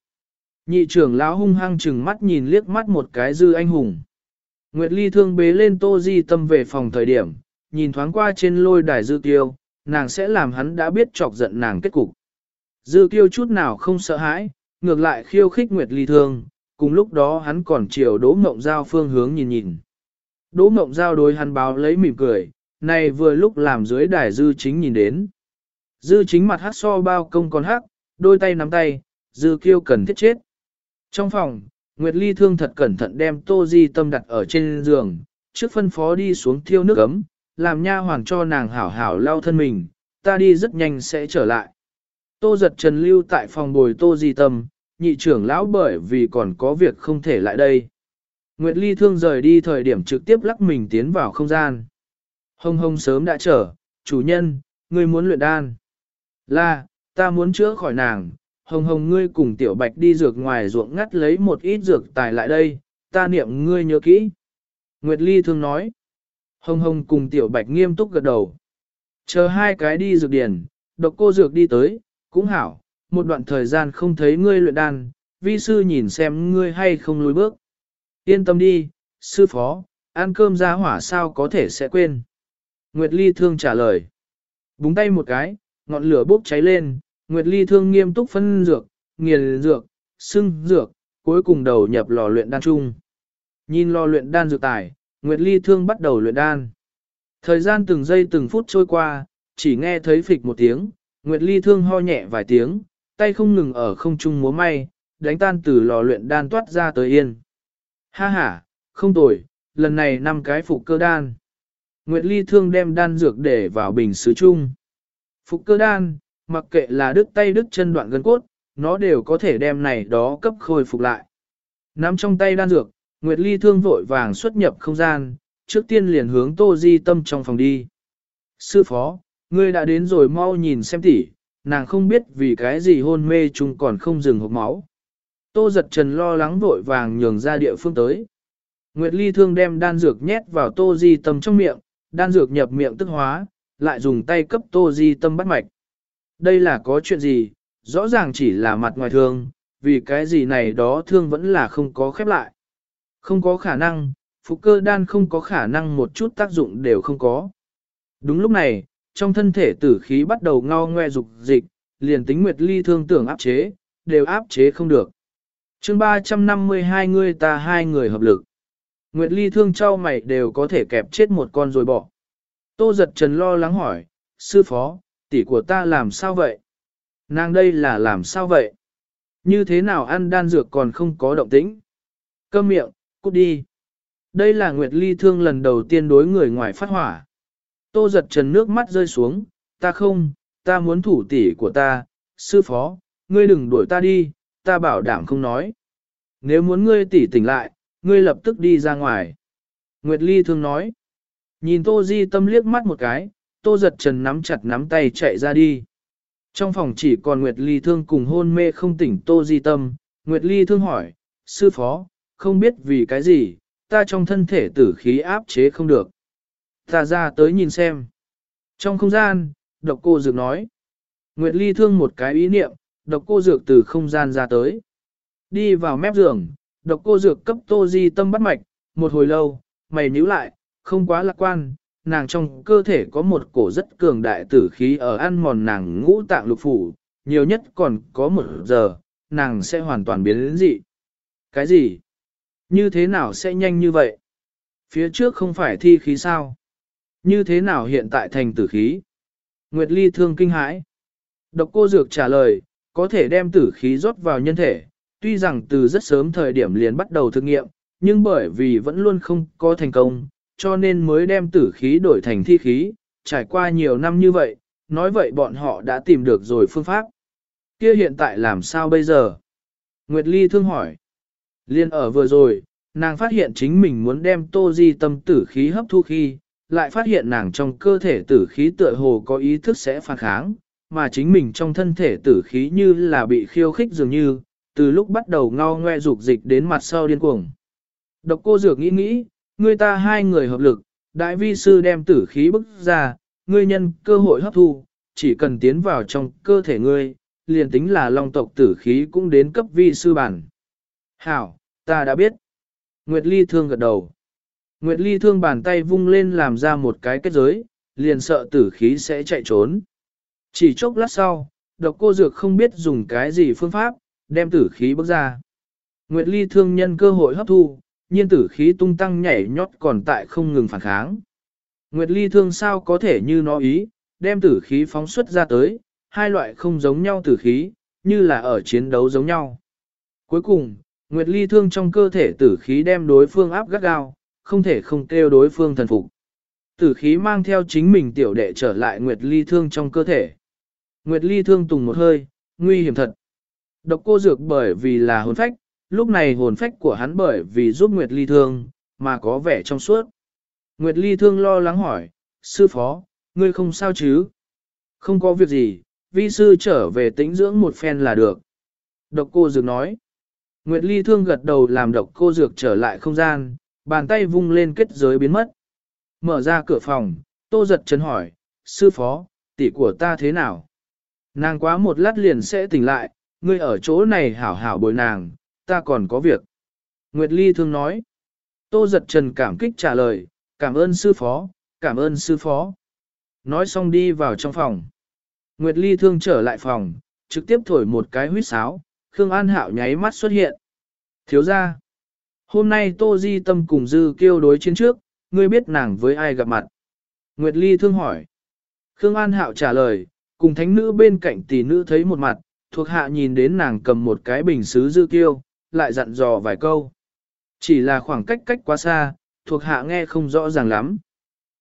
Nhị trưởng lão hung hăng chừng mắt nhìn liếc mắt một cái dư anh hùng. Nguyệt Ly thương bế lên tô di tâm về phòng thời điểm, nhìn thoáng qua trên lôi đài dư Tiêu, nàng sẽ làm hắn đã biết chọc giận nàng kết cục. Dư Tiêu chút nào không sợ hãi, ngược lại khiêu khích Nguyệt Ly thương, cùng lúc đó hắn còn chiều đỗ mộng giao phương hướng nhìn nhìn. Đỗ mộng giao đối hắn báo lấy mỉm cười, này vừa lúc làm dưới đài dư chính nhìn đến. Dư chính mặt hát so bao công còn hắc, đôi tay nắm tay, dư kiêu cần thiết chết. Trong phòng, Nguyệt Ly thương thật cẩn thận đem tô di tâm đặt ở trên giường, trước phân phó đi xuống thiêu nước ấm, làm nha hoàng cho nàng hảo hảo lau thân mình, ta đi rất nhanh sẽ trở lại. Tô giật trần lưu tại phòng bồi tô di tâm, nhị trưởng lão bởi vì còn có việc không thể lại đây. Nguyệt Ly thương rời đi thời điểm trực tiếp lắc mình tiến vào không gian. Hồng hồng sớm đã trở, chủ nhân, ngươi muốn luyện đan. Là, ta muốn chữa khỏi nàng, hồng hồng ngươi cùng tiểu bạch đi dược ngoài ruộng ngắt lấy một ít dược tài lại đây, ta niệm ngươi nhớ kỹ. Nguyệt Ly thương nói. Hồng hồng cùng tiểu bạch nghiêm túc gật đầu. Chờ hai cái đi dược điển, độc cô dược đi tới, cũng hảo, một đoạn thời gian không thấy ngươi luyện đan, vi sư nhìn xem ngươi hay không lùi bước. Yên tâm đi, sư phó, ăn cơm ra hỏa sao có thể sẽ quên. Nguyệt Ly thương trả lời. Búng tay một cái, ngọn lửa bốc cháy lên, Nguyệt Ly thương nghiêm túc phân dược, nghiền dược, xưng dược, cuối cùng đầu nhập lò luyện đan chung. Nhìn lò luyện đan dược tải, Nguyệt Ly thương bắt đầu luyện đan. Thời gian từng giây từng phút trôi qua, chỉ nghe thấy phịch một tiếng, Nguyệt Ly thương ho nhẹ vài tiếng, tay không ngừng ở không trung múa may, đánh tan từ lò luyện đan toát ra tới yên. Ha ha, không tồi, lần này năm cái phục cơ đan. Nguyệt Ly thương đem đan dược để vào bình sứ chung. Phục cơ đan, mặc kệ là đứt tay đứt chân đoạn gân cốt, nó đều có thể đem này đó cấp khôi phục lại. Nắm trong tay đan dược, Nguyệt Ly thương vội vàng xuất nhập không gian, trước tiên liền hướng Tô Di Tâm trong phòng đi. Sư phó, ngươi đã đến rồi mau nhìn xem tỉ, nàng không biết vì cái gì hôn mê chung còn không dừng hộp máu. Tô giật trần lo lắng vội vàng nhường ra địa phương tới. Nguyệt Ly thương đem đan dược nhét vào Tô Di Tâm trong miệng, đan dược nhập miệng tức hóa, lại dùng tay cấp Tô Di Tâm bắt mạch. Đây là có chuyện gì, rõ ràng chỉ là mặt ngoài thương, vì cái gì này đó thương vẫn là không có khép lại. Không có khả năng, phục cơ đan không có khả năng một chút tác dụng đều không có. Đúng lúc này, trong thân thể tử khí bắt đầu ngao ngoe dục dịch, liền tính nguyệt ly thương tưởng áp chế, đều áp chế không được. chương 352 người ta hai người hợp lực. Nguyệt ly thương trao mày đều có thể kẹp chết một con rồi bỏ. Tô giật trần lo lắng hỏi, sư phó, tỷ của ta làm sao vậy? Nàng đây là làm sao vậy? Như thế nào ăn đan dược còn không có động tĩnh? Câm miệng, cút đi. Đây là Nguyệt Ly thương lần đầu tiên đối người ngoài phát hỏa. Tô giật trần nước mắt rơi xuống, ta không, ta muốn thủ tỷ của ta, sư phó, ngươi đừng đuổi ta đi, ta bảo đảm không nói. Nếu muốn ngươi tỷ tỉnh lại, ngươi lập tức đi ra ngoài. Nguyệt Ly thương nói. Nhìn Tô Di tâm liếc mắt một cái, Tô giật trần nắm chặt nắm tay chạy ra đi. Trong phòng chỉ còn Nguyệt Ly thương cùng hôn mê không tỉnh Tô Di tâm, Nguyệt Ly thương hỏi, sư phó, không biết vì cái gì, ta trong thân thể tử khí áp chế không được. Ta ra tới nhìn xem. Trong không gian, độc cô dược nói. Nguyệt Ly thương một cái ý niệm, độc cô dược từ không gian ra tới. Đi vào mép giường, độc cô dược cấp tô di tâm bắt mạch, một hồi lâu, mày nhíu lại, không quá lạc quan, nàng trong cơ thể có một cổ rất cường đại tử khí ở ăn mòn nàng ngũ tạng lục phủ, nhiều nhất còn có một giờ, nàng sẽ hoàn toàn biến đến dị. Cái gì? Như thế nào sẽ nhanh như vậy? Phía trước không phải thi khí sao? Như thế nào hiện tại thành tử khí? Nguyệt Ly thương kinh hãi. Độc cô dược trả lời, có thể đem tử khí rót vào nhân thể, tuy rằng từ rất sớm thời điểm liền bắt đầu thực nghiệm, nhưng bởi vì vẫn luôn không có thành công, cho nên mới đem tử khí đổi thành thi khí, trải qua nhiều năm như vậy, nói vậy bọn họ đã tìm được rồi phương pháp. Kia hiện tại làm sao bây giờ? Nguyệt Ly thương hỏi. Liên ở vừa rồi, nàng phát hiện chính mình muốn đem tô di tâm tử khí hấp thu khi, lại phát hiện nàng trong cơ thể tử khí tựa hồ có ý thức sẽ phản kháng, mà chính mình trong thân thể tử khí như là bị khiêu khích dường như, từ lúc bắt đầu ngao ngoe dục dịch đến mặt sau điên cuồng. Độc cô dược nghĩ nghĩ, người ta hai người hợp lực, đại vi sư đem tử khí bức ra, ngươi nhân cơ hội hấp thu, chỉ cần tiến vào trong cơ thể ngươi, liền tính là long tộc tử khí cũng đến cấp vi sư bản. Hảo, ta đã biết. Nguyệt Ly thương gật đầu. Nguyệt Ly thương bàn tay vung lên làm ra một cái kết giới, liền sợ tử khí sẽ chạy trốn. Chỉ chốc lát sau, độc cô dược không biết dùng cái gì phương pháp, đem tử khí bước ra. Nguyệt Ly thương nhân cơ hội hấp thu, nhiên tử khí tung tăng nhảy nhót còn tại không ngừng phản kháng. Nguyệt Ly thương sao có thể như nó ý, đem tử khí phóng xuất ra tới, hai loại không giống nhau tử khí, như là ở chiến đấu giống nhau. Cuối cùng, Nguyệt Ly thương trong cơ thể tử khí đem đối phương áp gắt gao, không thể không kêu đối phương thần phục. Tử khí mang theo chính mình tiểu đệ trở lại Nguyệt Ly thương trong cơ thể. Nguyệt Ly thương tùng một hơi, nguy hiểm thật. Độc cô dược bởi vì là hồn phách, lúc này hồn phách của hắn bởi vì giúp Nguyệt Ly thương, mà có vẻ trong suốt. Nguyệt Ly thương lo lắng hỏi, sư phó, ngươi không sao chứ? Không có việc gì, vi sư trở về tĩnh dưỡng một phen là được. Độc cô dược nói. Nguyệt Ly thương gật đầu làm độc cô dược trở lại không gian, bàn tay vung lên kết giới biến mất. Mở ra cửa phòng, tô giật chấn hỏi, sư phó, tỷ của ta thế nào? Nàng quá một lát liền sẽ tỉnh lại, ngươi ở chỗ này hảo hảo bồi nàng, ta còn có việc. Nguyệt Ly thương nói. Tô giật trần cảm kích trả lời, cảm ơn sư phó, cảm ơn sư phó. Nói xong đi vào trong phòng. Nguyệt Ly thương trở lại phòng, trực tiếp thổi một cái huyết sáo, Khương An Hạo nháy mắt xuất hiện. Thiếu ra. Hôm nay Tô Di Tâm cùng Dư Kiêu đối chiến trước, ngươi biết nàng với ai gặp mặt. Nguyệt Ly thương hỏi. Khương An Hạo trả lời, cùng thánh nữ bên cạnh tỷ nữ thấy một mặt, thuộc hạ nhìn đến nàng cầm một cái bình xứ dư kiêu, lại dặn dò vài câu. Chỉ là khoảng cách cách quá xa, thuộc hạ nghe không rõ ràng lắm.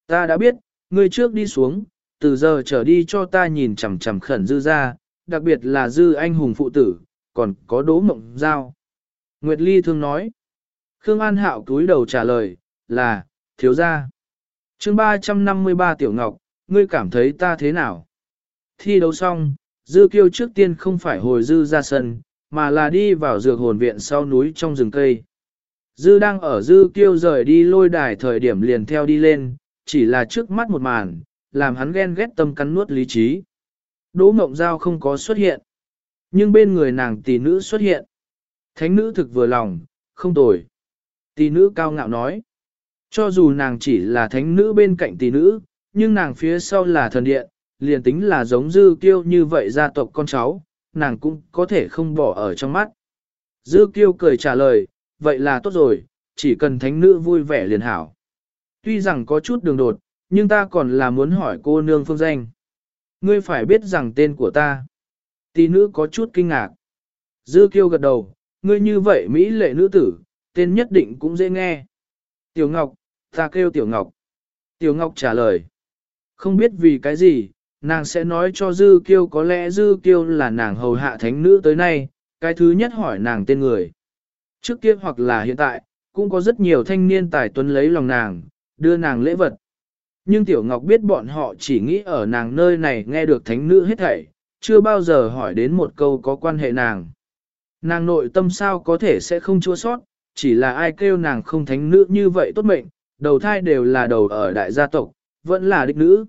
Ta đã biết, ngươi trước đi xuống, từ giờ trở đi cho ta nhìn chằm chằm khẩn dư ra, đặc biệt là dư anh hùng phụ tử, còn có đố mộng giao. Nguyệt Ly thương nói. Khương An Hạo túi đầu trả lời, là, thiếu gia. chương 353 Tiểu Ngọc, ngươi cảm thấy ta thế nào? Thi đấu xong, Dư Kiêu trước tiên không phải hồi Dư ra sân, mà là đi vào dược hồn viện sau núi trong rừng cây. Dư đang ở Dư Kiêu rời đi lôi đài thời điểm liền theo đi lên, chỉ là trước mắt một màn, làm hắn ghen ghét tâm cắn nuốt lý trí. Đỗ Mộng Giao không có xuất hiện, nhưng bên người nàng tỷ nữ xuất hiện. Thánh nữ thực vừa lòng, không tồi. Tỷ nữ cao ngạo nói, cho dù nàng chỉ là thánh nữ bên cạnh tỷ nữ, nhưng nàng phía sau là thần điện, liền tính là giống dư kiêu như vậy gia tộc con cháu, nàng cũng có thể không bỏ ở trong mắt. Dư kiêu cười trả lời, vậy là tốt rồi, chỉ cần thánh nữ vui vẻ liền hảo. Tuy rằng có chút đường đột, nhưng ta còn là muốn hỏi cô nương phương danh. Ngươi phải biết rằng tên của ta. Tỷ nữ có chút kinh ngạc. Dư kiêu gật đầu, ngươi như vậy Mỹ lệ nữ tử, tên nhất định cũng dễ nghe. Tiểu Ngọc, ta kêu Tiểu Ngọc. Tiểu Ngọc trả lời. Không biết vì cái gì, nàng sẽ nói cho Dư Kiêu có lẽ Dư Kiêu là nàng hầu hạ thánh nữ tới nay, cái thứ nhất hỏi nàng tên người. Trước kia hoặc là hiện tại, cũng có rất nhiều thanh niên tài tuấn lấy lòng nàng, đưa nàng lễ vật. Nhưng Tiểu Ngọc biết bọn họ chỉ nghĩ ở nàng nơi này nghe được thánh nữ hết thảy, chưa bao giờ hỏi đến một câu có quan hệ nàng. Nàng nội tâm sao có thể sẽ không chua sót, chỉ là ai kêu nàng không thánh nữ như vậy tốt mệnh, đầu thai đều là đầu ở đại gia tộc, vẫn là đích nữ.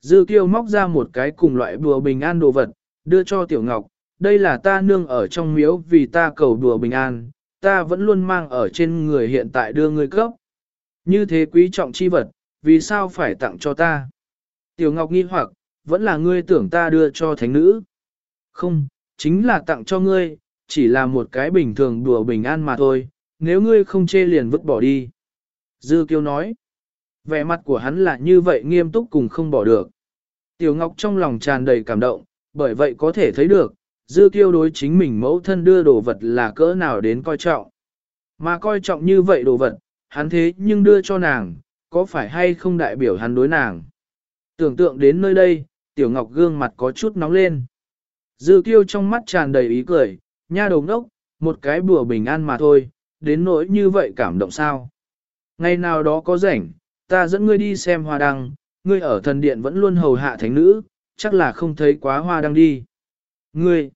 Dư kiêu móc ra một cái cùng loại bùa bình an đồ vật, đưa cho Tiểu Ngọc, đây là ta nương ở trong miếu vì ta cầu đùa bình an, ta vẫn luôn mang ở trên người hiện tại đưa ngươi cấp. Như thế quý trọng chi vật, vì sao phải tặng cho ta? Tiểu Ngọc nghi hoặc, vẫn là ngươi tưởng ta đưa cho thánh nữ. Không, chính là tặng cho ngươi, chỉ là một cái bình thường đùa bình an mà thôi, nếu ngươi không chê liền vứt bỏ đi. Dư Kiêu nói, vẻ mặt của hắn là như vậy nghiêm túc cùng không bỏ được. Tiểu Ngọc trong lòng tràn đầy cảm động, bởi vậy có thể thấy được, Dư Kiêu đối chính mình mẫu thân đưa đồ vật là cỡ nào đến coi trọng. Mà coi trọng như vậy đồ vật, hắn thế nhưng đưa cho nàng, có phải hay không đại biểu hắn đối nàng. Tưởng tượng đến nơi đây, Tiểu Ngọc gương mặt có chút nóng lên. Dư Kiêu trong mắt tràn đầy ý cười, nha đồng đốc, một cái bùa bình an mà thôi, đến nỗi như vậy cảm động sao. Ngày nào đó có rảnh, ta dẫn ngươi đi xem hoa đăng, ngươi ở thần điện vẫn luôn hầu hạ thánh nữ, chắc là không thấy quá hoa đăng đi. Ngươi,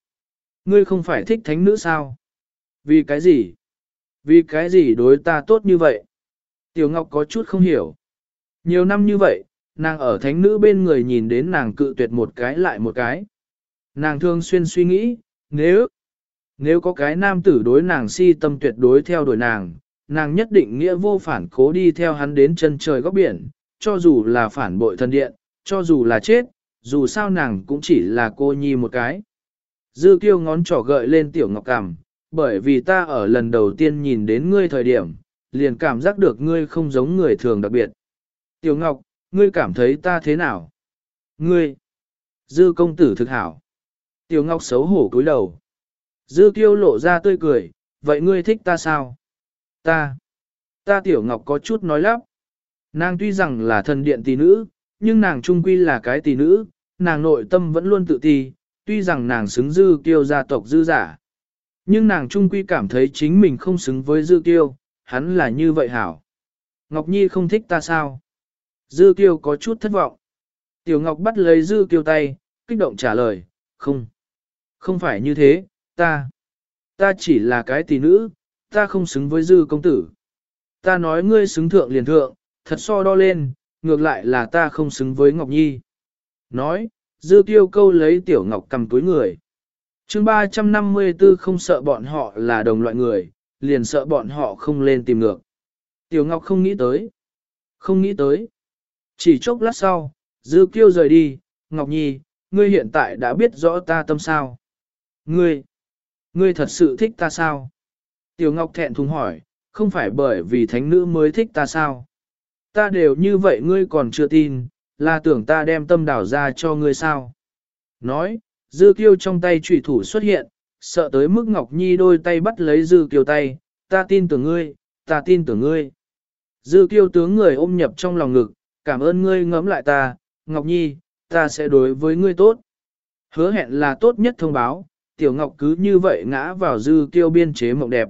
ngươi không phải thích thánh nữ sao? Vì cái gì? Vì cái gì đối ta tốt như vậy? Tiểu Ngọc có chút không hiểu. Nhiều năm như vậy, nàng ở thánh nữ bên người nhìn đến nàng cự tuyệt một cái lại một cái. Nàng thường xuyên suy nghĩ, nếu, nếu có cái nam tử đối nàng si tâm tuyệt đối theo đuổi nàng, nàng nhất định nghĩa vô phản cố đi theo hắn đến chân trời góc biển, cho dù là phản bội thân điện, cho dù là chết, dù sao nàng cũng chỉ là cô nhi một cái. Dư kiêu ngón trỏ gợi lên tiểu ngọc cảm, bởi vì ta ở lần đầu tiên nhìn đến ngươi thời điểm, liền cảm giác được ngươi không giống người thường đặc biệt. Tiểu ngọc, ngươi cảm thấy ta thế nào? Ngươi! Dư công tử thực hảo. Tiểu ngọc xấu hổ cúi đầu. Dư kiêu lộ ra tươi cười, vậy ngươi thích ta sao? Ta, ta tiểu ngọc có chút nói lắp. Nàng tuy rằng là thần điện tỷ nữ, nhưng nàng trung quy là cái tỷ nữ, nàng nội tâm vẫn luôn tự ti, tuy rằng nàng xứng dư kiêu gia tộc dư giả. Nhưng nàng trung quy cảm thấy chính mình không xứng với dư kiêu, hắn là như vậy hảo. Ngọc Nhi không thích ta sao? Dư kiêu có chút thất vọng. Tiểu Ngọc bắt lấy dư kiêu tay, kích động trả lời, không. Không phải như thế, ta. Ta chỉ là cái tỷ nữ, ta không xứng với dư công tử. Ta nói ngươi xứng thượng liền thượng, thật so đo lên, ngược lại là ta không xứng với Ngọc Nhi. Nói, dư tiêu câu lấy tiểu Ngọc cầm túi người. chương 354 không sợ bọn họ là đồng loại người, liền sợ bọn họ không lên tìm ngược. Tiểu Ngọc không nghĩ tới. Không nghĩ tới. Chỉ chốc lát sau, dư kiêu rời đi, Ngọc Nhi, ngươi hiện tại đã biết rõ ta tâm sao. Ngươi, ngươi thật sự thích ta sao? Tiểu Ngọc thẹn thùng hỏi, không phải bởi vì thánh nữ mới thích ta sao? Ta đều như vậy ngươi còn chưa tin, là tưởng ta đem tâm đảo ra cho ngươi sao? Nói, dư kiêu trong tay trùy thủ xuất hiện, sợ tới mức Ngọc Nhi đôi tay bắt lấy dư kiêu tay, ta tin tưởng ngươi, ta tin tưởng ngươi. Dư kiêu tướng người ôm nhập trong lòng ngực, cảm ơn ngươi ngẫm lại ta, Ngọc Nhi, ta sẽ đối với ngươi tốt. Hứa hẹn là tốt nhất thông báo, tiểu ngọc cứ như vậy ngã vào dư kiêu biên chế mộng đẹp.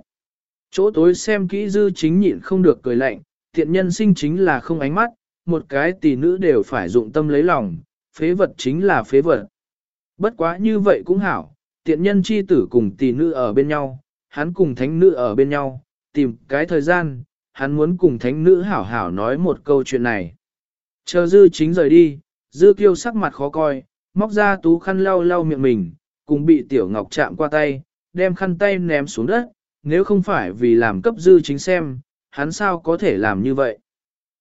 Chỗ tối xem kỹ dư chính nhịn không được cười lạnh, thiện nhân sinh chính là không ánh mắt, một cái tỷ nữ đều phải dụng tâm lấy lòng, phế vật chính là phế vật. Bất quá như vậy cũng hảo, tiện nhân chi tử cùng tỷ nữ ở bên nhau, hắn cùng thánh nữ ở bên nhau, tìm cái thời gian, hắn muốn cùng thánh nữ hảo hảo nói một câu chuyện này. Chờ dư chính rời đi, dư kiêu sắc mặt khó coi, móc ra tú khăn lau lau miệng mình, cùng bị tiểu ngọc chạm qua tay, đem khăn tay ném xuống đất, nếu không phải vì làm cấp dư chính xem, hắn sao có thể làm như vậy.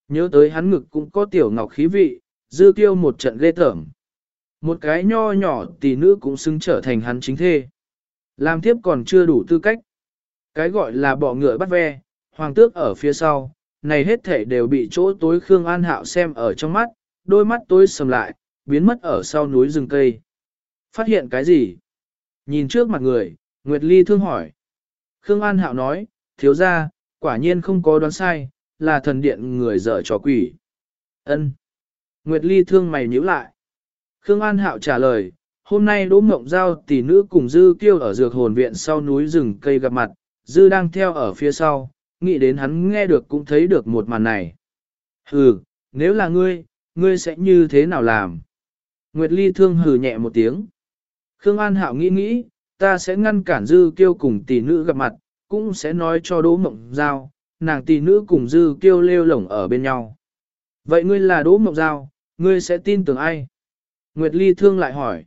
Nhớ tới hắn ngực cũng có tiểu ngọc khí vị, dư tiêu một trận ghê tởm. Một cái nho nhỏ tỷ nữ cũng xứng trở thành hắn chính thê. Làm tiếp còn chưa đủ tư cách. Cái gọi là bỏ ngựa bắt ve, hoàng tước ở phía sau, này hết thể đều bị chỗ tối Khương An Hạo xem ở trong mắt, đôi mắt tối sầm lại, biến mất ở sau núi rừng cây. Phát hiện cái gì? Nhìn trước mặt người, Nguyệt Ly thương hỏi. Khương An Hạo nói, thiếu ra, quả nhiên không có đoán sai, là thần điện người dở trò quỷ. Ân. Nguyệt Ly thương mày nhíu lại. Khương An Hạo trả lời, hôm nay Đỗ Mộng Giao tỷ nữ cùng Dư Kiêu ở dược hồn viện sau núi rừng cây gặp mặt, Dư đang theo ở phía sau, nghĩ đến hắn nghe được cũng thấy được một màn này. Hừ, nếu là ngươi, ngươi sẽ như thế nào làm? Nguyệt Ly thương hừ nhẹ một tiếng. Khương An Hạo nghĩ nghĩ, ta sẽ ngăn cản Dư Kiêu cùng tỷ nữ gặp mặt, cũng sẽ nói cho Đỗ Mộng Giao, nàng tỷ nữ cùng Dư Kiêu lêu lổng ở bên nhau. Vậy ngươi là Đỗ Mộng Giao, ngươi sẽ tin tưởng ai? Nguyệt Ly thương lại hỏi.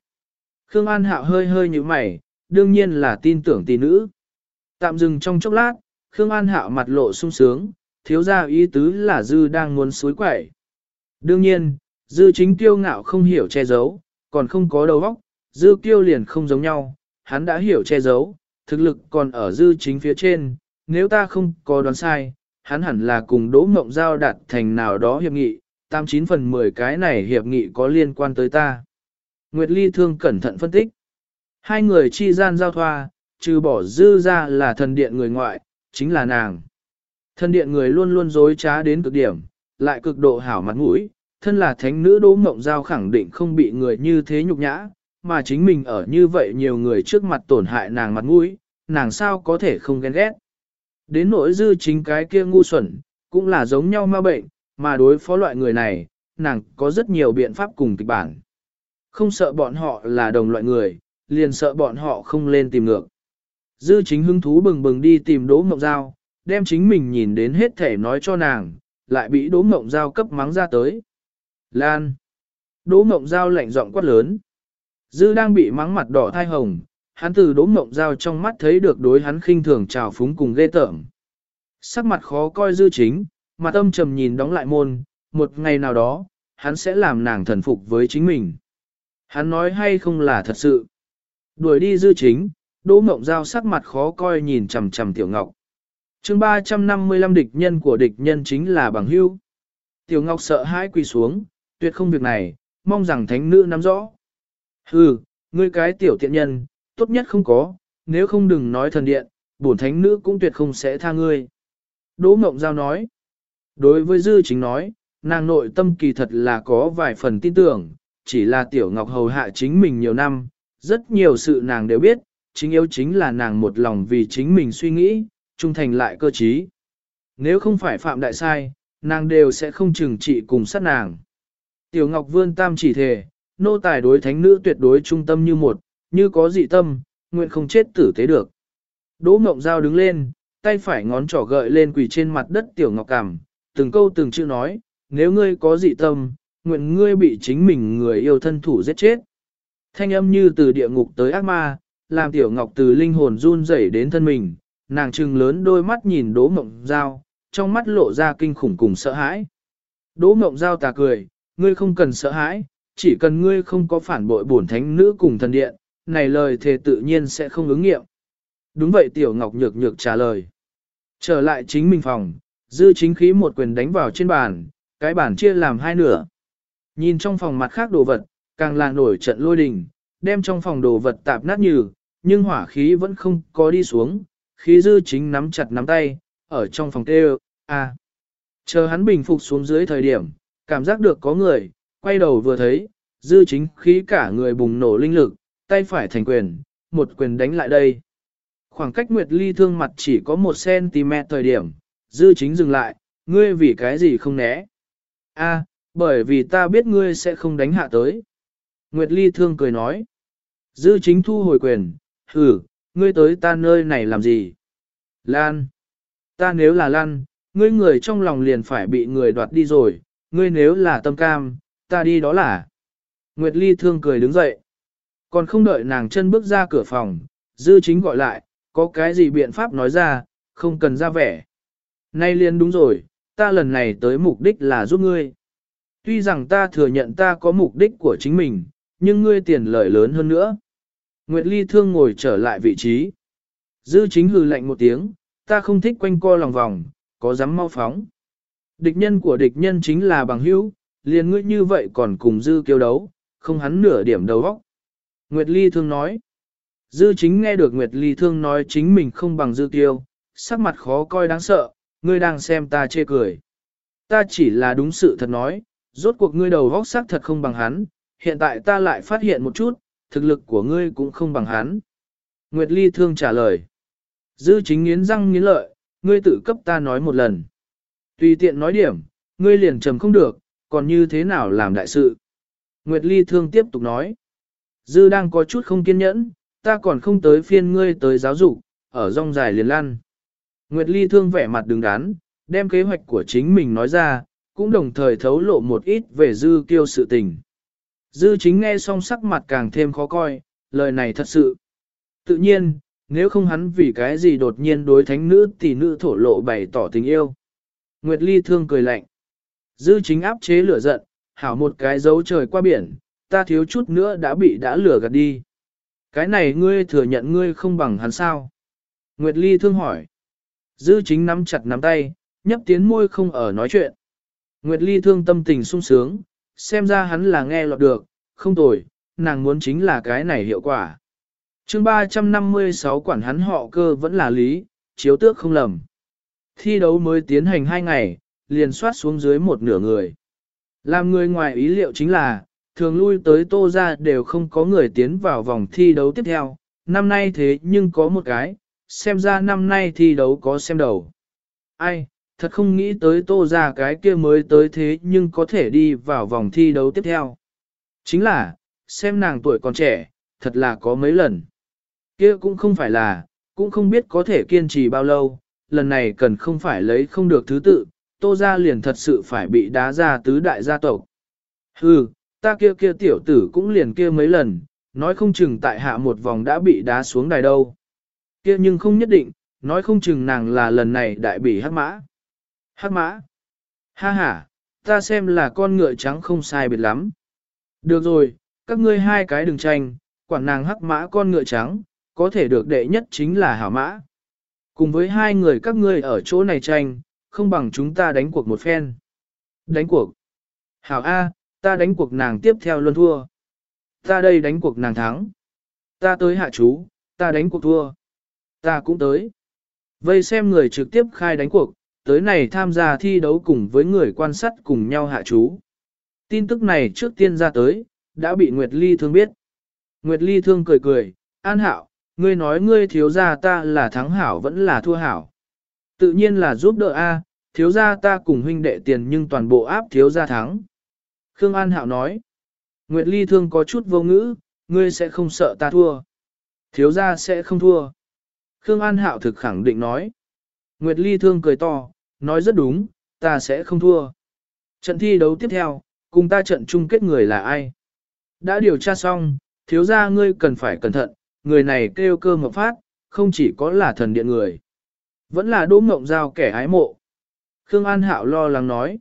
Khương An Hạo hơi hơi như mày, đương nhiên là tin tưởng tỷ nữ. Tạm dừng trong chốc lát, Khương An Hạo mặt lộ sung sướng, thiếu ra ý tứ là Dư đang muốn suối quẩy. Đương nhiên, Dư chính tiêu ngạo không hiểu che giấu, còn không có đầu óc, Dư kiêu liền không giống nhau, hắn đã hiểu che giấu, thực lực còn ở Dư chính phía trên, nếu ta không có đoán sai, hắn hẳn là cùng Đỗ Mộng Giao đạt thành nào đó hiệp nghị, 89 phần 10 cái này hiệp nghị có liên quan tới ta. Nguyệt Ly thương cẩn thận phân tích. Hai người chi gian giao thoa, trừ bỏ dư ra là thần điện người ngoại, chính là nàng. Thần điện người luôn luôn dối trá đến cực điểm, lại cực độ hảo mặt mũi, thân là thánh nữ đỗ mộng giao khẳng định không bị người như thế nhục nhã, mà chính mình ở như vậy nhiều người trước mặt tổn hại nàng mặt mũi, nàng sao có thể không ghen ghét. Đến nỗi dư chính cái kia ngu xuẩn, cũng là giống nhau ma bệnh, mà đối phó loại người này, nàng có rất nhiều biện pháp cùng kịch bản. Không sợ bọn họ là đồng loại người, liền sợ bọn họ không lên tìm ngược. Dư chính hứng thú bừng bừng đi tìm Đỗ Mộng Giao, đem chính mình nhìn đến hết thể nói cho nàng, lại bị Đỗ Mộng Giao cấp mắng ra tới. Lan! Đỗ Mộng Giao lạnh giọng quát lớn. Dư đang bị mắng mặt đỏ thai hồng, hắn từ đốm Mộng dao trong mắt thấy được đối hắn khinh thường trào phúng cùng ghê tởm. Sắc mặt khó coi dư chính, mặt âm trầm nhìn đóng lại môn, một ngày nào đó, hắn sẽ làm nàng thần phục với chính mình. Hắn nói hay không là thật sự. Đuổi đi dư chính, Đỗ Mộng dao sắc mặt khó coi nhìn chằm chằm Tiểu Ngọc. chương 355 địch nhân của địch nhân chính là bằng hưu. Tiểu Ngọc sợ hãi quỳ xuống, tuyệt không việc này, mong rằng thánh nữ nắm rõ. Hừ, ngươi cái tiểu tiện nhân, tốt nhất không có, nếu không đừng nói thần điện, bổn thánh nữ cũng tuyệt không sẽ tha ngươi. Đỗ Mộng Giao nói. Đối với Dư chính nói, nàng nội tâm kỳ thật là có vài phần tin tưởng, chỉ là Tiểu Ngọc hầu hạ chính mình nhiều năm, rất nhiều sự nàng đều biết, chính yếu chính là nàng một lòng vì chính mình suy nghĩ, trung thành lại cơ trí. Nếu không phải phạm đại sai, nàng đều sẽ không chừng trị cùng sát nàng. Tiểu Ngọc Vươn tam chỉ thề, nô tài đối thánh nữ tuyệt đối trung tâm như một, như có dị tâm, nguyện không chết tử tế được. Đỗ Mộng Giao đứng lên, tay phải ngón trỏ gợi lên quỳ trên mặt đất Tiểu Ngọc cảm, từng câu từng chữ nói, nếu ngươi có dị tâm, nguyện ngươi bị chính mình người yêu thân thủ giết chết. Thanh âm như từ địa ngục tới ác ma, làm tiểu ngọc từ linh hồn run rẩy đến thân mình, nàng trừng lớn đôi mắt nhìn đỗ mộng giao, trong mắt lộ ra kinh khủng cùng sợ hãi. Đỗ mộng giao tà cười, ngươi không cần sợ hãi, chỉ cần ngươi không có phản bội bổn thánh nữ cùng thần điện, này lời thề tự nhiên sẽ không ứng nghiệm. Đúng vậy tiểu ngọc nhược nhược trả lời. Trở lại chính mình phòng, dư chính khí một quyền đánh vào trên bàn, cái bàn chia làm hai nửa. Nhìn trong phòng mặt khác đồ vật, càng là nổi trận lôi đình, đem trong phòng đồ vật tạp nát như, nhưng hỏa khí vẫn không có đi xuống, khí dư chính nắm chặt nắm tay, ở trong phòng kêu, à. Chờ hắn bình phục xuống dưới thời điểm, cảm giác được có người, quay đầu vừa thấy, dư chính khí cả người bùng nổ linh lực, tay phải thành quyền, một quyền đánh lại đây. Khoảng cách Nguyệt Ly thương mặt chỉ có 1cm thời điểm, dư chính dừng lại, ngươi vì cái gì không né. A, bởi vì ta biết ngươi sẽ không đánh hạ tới. Nguyệt Ly thương cười nói. Dư chính thu hồi quyền, hử, ngươi tới ta nơi này làm gì? Lan. Ta nếu là Lan, ngươi người trong lòng liền phải bị người đoạt đi rồi, ngươi nếu là tâm cam, ta đi đó là. Nguyệt Ly thương cười đứng dậy. Còn không đợi nàng chân bước ra cửa phòng, dư chính gọi lại, có cái gì biện pháp nói ra, không cần ra vẻ. Nay liền đúng rồi, ta lần này tới mục đích là giúp ngươi. Tuy rằng ta thừa nhận ta có mục đích của chính mình, nhưng ngươi tiền lợi lớn hơn nữa. Nguyệt Ly thương ngồi trở lại vị trí. Dư chính hừ lạnh một tiếng, ta không thích quanh co lòng vòng, có dám mau phóng. Địch nhân của địch nhân chính là bằng hữu, liền ngươi như vậy còn cùng dư kiêu đấu, không hắn nửa điểm đầu óc. Nguyệt Ly thương nói. Dư chính nghe được Nguyệt Ly thương nói chính mình không bằng dư kiêu, sắc mặt khó coi đáng sợ, ngươi đang xem ta chê cười. Ta chỉ là đúng sự thật nói, rốt cuộc ngươi đầu óc sắc thật không bằng hắn, hiện tại ta lại phát hiện một chút, thực lực của ngươi cũng không bằng hắn. Nguyệt Ly thương trả lời. Dư chính nghiến răng nghiến lợi, ngươi tự cấp ta nói một lần. Tùy tiện nói điểm, ngươi liền trầm không được, còn như thế nào làm đại sự. Nguyệt Ly thương tiếp tục nói. Dư đang có chút không kiên nhẫn, ta còn không tới phiên ngươi tới giáo dục, ở rong dài liền lăn. Nguyệt Ly thương vẻ mặt đứng đắn, đem kế hoạch của chính mình nói ra, cũng đồng thời thấu lộ một ít về dư kiêu sự tình. Dư chính nghe xong sắc mặt càng thêm khó coi, lời này thật sự. Tự nhiên, nếu không hắn vì cái gì đột nhiên đối thánh nữ tỷ nữ thổ lộ bày tỏ tình yêu. Nguyệt Ly thương cười lạnh. Dư chính áp chế lửa giận, hảo một cái dấu trời qua biển, ta thiếu chút nữa đã bị đã lửa gạt đi. Cái này ngươi thừa nhận ngươi không bằng hắn sao? Nguyệt Ly thương hỏi. Dư chính nắm chặt nắm tay, nhấp tiến môi không ở nói chuyện. Nguyệt Ly thương tâm tình sung sướng, xem ra hắn là nghe lọt được, không tồi, nàng muốn chính là cái này hiệu quả. chương 356 quản hắn họ cơ vẫn là lý, chiếu tước không lầm. Thi đấu mới tiến hành 2 ngày, liền soát xuống dưới một nửa người. Làm người ngoài ý liệu chính là, thường lui tới tô ra đều không có người tiến vào vòng thi đấu tiếp theo, năm nay thế nhưng có một cái, xem ra năm nay thi đấu có xem đầu. Ai, thật không nghĩ tới tô ra cái kia mới tới thế nhưng có thể đi vào vòng thi đấu tiếp theo. Chính là, xem nàng tuổi còn trẻ, thật là có mấy lần. Kia cũng không phải là, cũng không biết có thể kiên trì bao lâu, lần này cần không phải lấy không được thứ tự, tô ra liền thật sự phải bị đá ra tứ đại gia tộc. Hừ, ta kia kia tiểu tử cũng liền kia mấy lần, nói không chừng tại hạ một vòng đã bị đá xuống đài đâu. Kia nhưng không nhất định, nói không chừng nàng là lần này đại bị hắc mã. Hắc mã. Ha ha, ta xem là con ngựa trắng không sai biệt lắm. Được rồi, các ngươi hai cái đừng tranh, quản nàng hắc mã con ngựa trắng, có thể được đệ nhất chính là hảo mã. Cùng với hai người các ngươi ở chỗ này tranh, không bằng chúng ta đánh cuộc một phen. Đánh cuộc. Hảo A, ta đánh cuộc nàng tiếp theo luôn thua. Ta đây đánh cuộc nàng thắng. Ta tới hạ chú, ta đánh cuộc thua. Ta cũng tới. Vây xem người trực tiếp khai đánh cuộc, tới này tham gia thi đấu cùng với người quan sát cùng nhau hạ chú. Tin tức này trước tiên ra tới, đã bị Nguyệt Ly thương biết. Nguyệt Ly thương cười cười, an hảo, ngươi nói ngươi thiếu gia ta là thắng hảo vẫn là thua hảo. Tự nhiên là giúp đỡ A, thiếu gia ta cùng huynh đệ tiền nhưng toàn bộ áp thiếu gia thắng. Khương An Hạo nói, Nguyệt Ly thương có chút vô ngữ, ngươi sẽ không sợ ta thua. Thiếu gia sẽ không thua. Khương An Hạo thực khẳng định nói. Nguyệt Ly thương cười to, nói rất đúng, ta sẽ không thua. Trận thi đấu tiếp theo, cùng ta trận chung kết người là ai? Đã điều tra xong, thiếu gia ngươi cần phải cẩn thận, người này kêu cơ ngọc phát, không chỉ có là thần điện người. Vẫn là đỗ mộng giao kẻ ái mộ. Khương An Hạo lo lắng nói.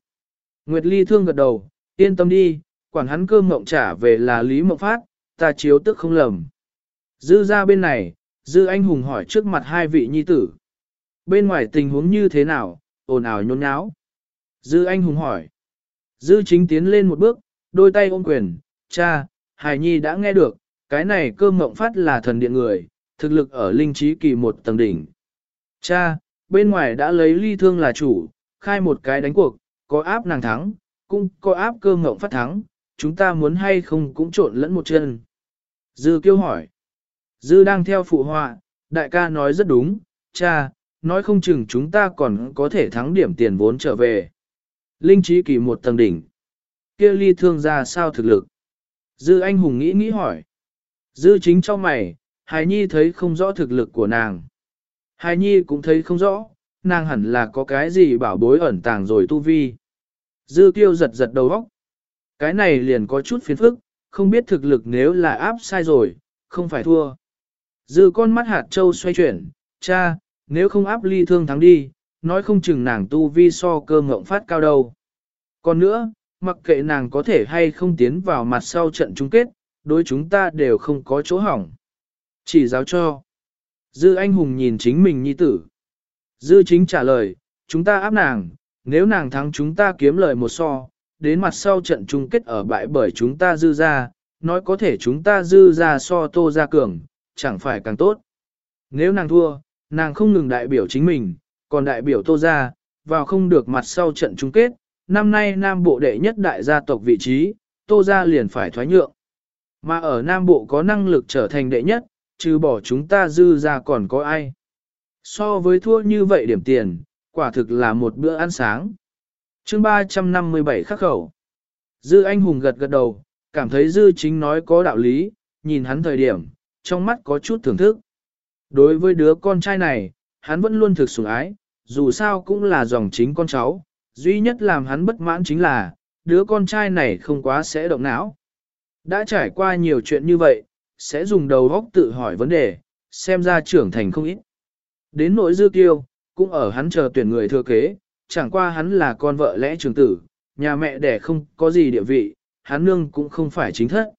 Nguyệt Ly thương gật đầu, yên tâm đi, quản hắn cơ mộng trả về là Lý Mộng Phát, ta chiếu tức không lầm. Dư ra bên này, Dư anh hùng hỏi trước mặt hai vị nhi tử. Bên ngoài tình huống như thế nào, ồn ào nhôn nháo. Dư anh hùng hỏi. Dư chính tiến lên một bước, đôi tay ôm quyền, cha, Hải Nhi đã nghe được, cái này cơ mộng phát là thần điện người, thực lực ở linh trí kỳ một tầng đỉnh. Cha, bên ngoài đã lấy ly thương là chủ, khai một cái đánh cuộc, có áp nàng thắng, cũng có áp cơ ngộng phát thắng, chúng ta muốn hay không cũng trộn lẫn một chân. Dư kêu hỏi. Dư đang theo phụ họa, đại ca nói rất đúng, cha, nói không chừng chúng ta còn có thể thắng điểm tiền vốn trở về. Linh trí kỳ một tầng đỉnh. kia ly thương ra sao thực lực? Dư anh hùng nghĩ nghĩ hỏi. Dư chính cho mày, Hải Nhi thấy không rõ thực lực của nàng. Hai Nhi cũng thấy không rõ, nàng hẳn là có cái gì bảo bối ẩn tàng rồi tu vi. Dư kiêu giật giật đầu óc. Cái này liền có chút phiền phức, không biết thực lực nếu là áp sai rồi, không phải thua. Dư con mắt hạt châu xoay chuyển, cha, nếu không áp ly thương thắng đi, nói không chừng nàng tu vi so cơ ngộng phát cao đâu. Còn nữa, mặc kệ nàng có thể hay không tiến vào mặt sau trận chung kết, đối chúng ta đều không có chỗ hỏng. Chỉ giáo cho. Dư anh hùng nhìn chính mình nhi tử. Dư chính trả lời, chúng ta áp nàng, nếu nàng thắng chúng ta kiếm lời một so, đến mặt sau trận chung kết ở bại bởi chúng ta dư ra, nói có thể chúng ta dư ra so tô ra cường, chẳng phải càng tốt. Nếu nàng thua, nàng không ngừng đại biểu chính mình, còn đại biểu tô ra, vào không được mặt sau trận chung kết, năm nay Nam Bộ đệ nhất đại gia tộc vị trí, tô ra liền phải thoái nhượng. Mà ở Nam Bộ có năng lực trở thành đệ nhất, trừ bỏ chúng ta dư ra còn có ai. So với thua như vậy điểm tiền, quả thực là một bữa ăn sáng. chương 357 khắc khẩu. Dư anh hùng gật gật đầu, cảm thấy dư chính nói có đạo lý, nhìn hắn thời điểm, trong mắt có chút thưởng thức. Đối với đứa con trai này, hắn vẫn luôn thực sủng ái, dù sao cũng là dòng chính con cháu, duy nhất làm hắn bất mãn chính là, đứa con trai này không quá sẽ động não. Đã trải qua nhiều chuyện như vậy, sẽ dùng đầu óc tự hỏi vấn đề, xem ra trưởng thành không ít. Đến nỗi dư kiêu, cũng ở hắn chờ tuyển người thừa kế, chẳng qua hắn là con vợ lẽ trường tử, nhà mẹ đẻ không có gì địa vị, hắn nương cũng không phải chính thất.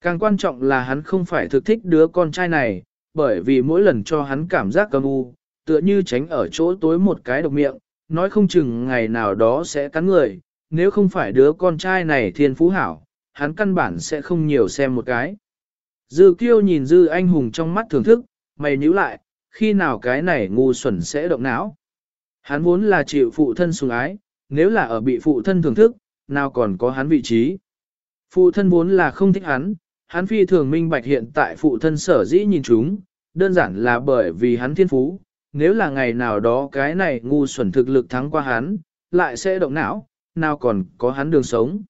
Càng quan trọng là hắn không phải thực thích đứa con trai này, bởi vì mỗi lần cho hắn cảm giác cầm u, tựa như tránh ở chỗ tối một cái độc miệng, nói không chừng ngày nào đó sẽ cắn người, nếu không phải đứa con trai này thiên phú hảo, hắn căn bản sẽ không nhiều xem một cái. Dư kiêu nhìn dư anh hùng trong mắt thưởng thức, mày nhíu lại, khi nào cái này ngu xuẩn sẽ động não. Hắn vốn là chịu phụ thân sủng ái, nếu là ở bị phụ thân thưởng thức, nào còn có hắn vị trí. Phụ thân vốn là không thích hắn, hắn phi thường minh bạch hiện tại phụ thân sở dĩ nhìn chúng, đơn giản là bởi vì hắn thiên phú, nếu là ngày nào đó cái này ngu xuẩn thực lực thắng qua hắn, lại sẽ động não, nào còn có hắn đường sống.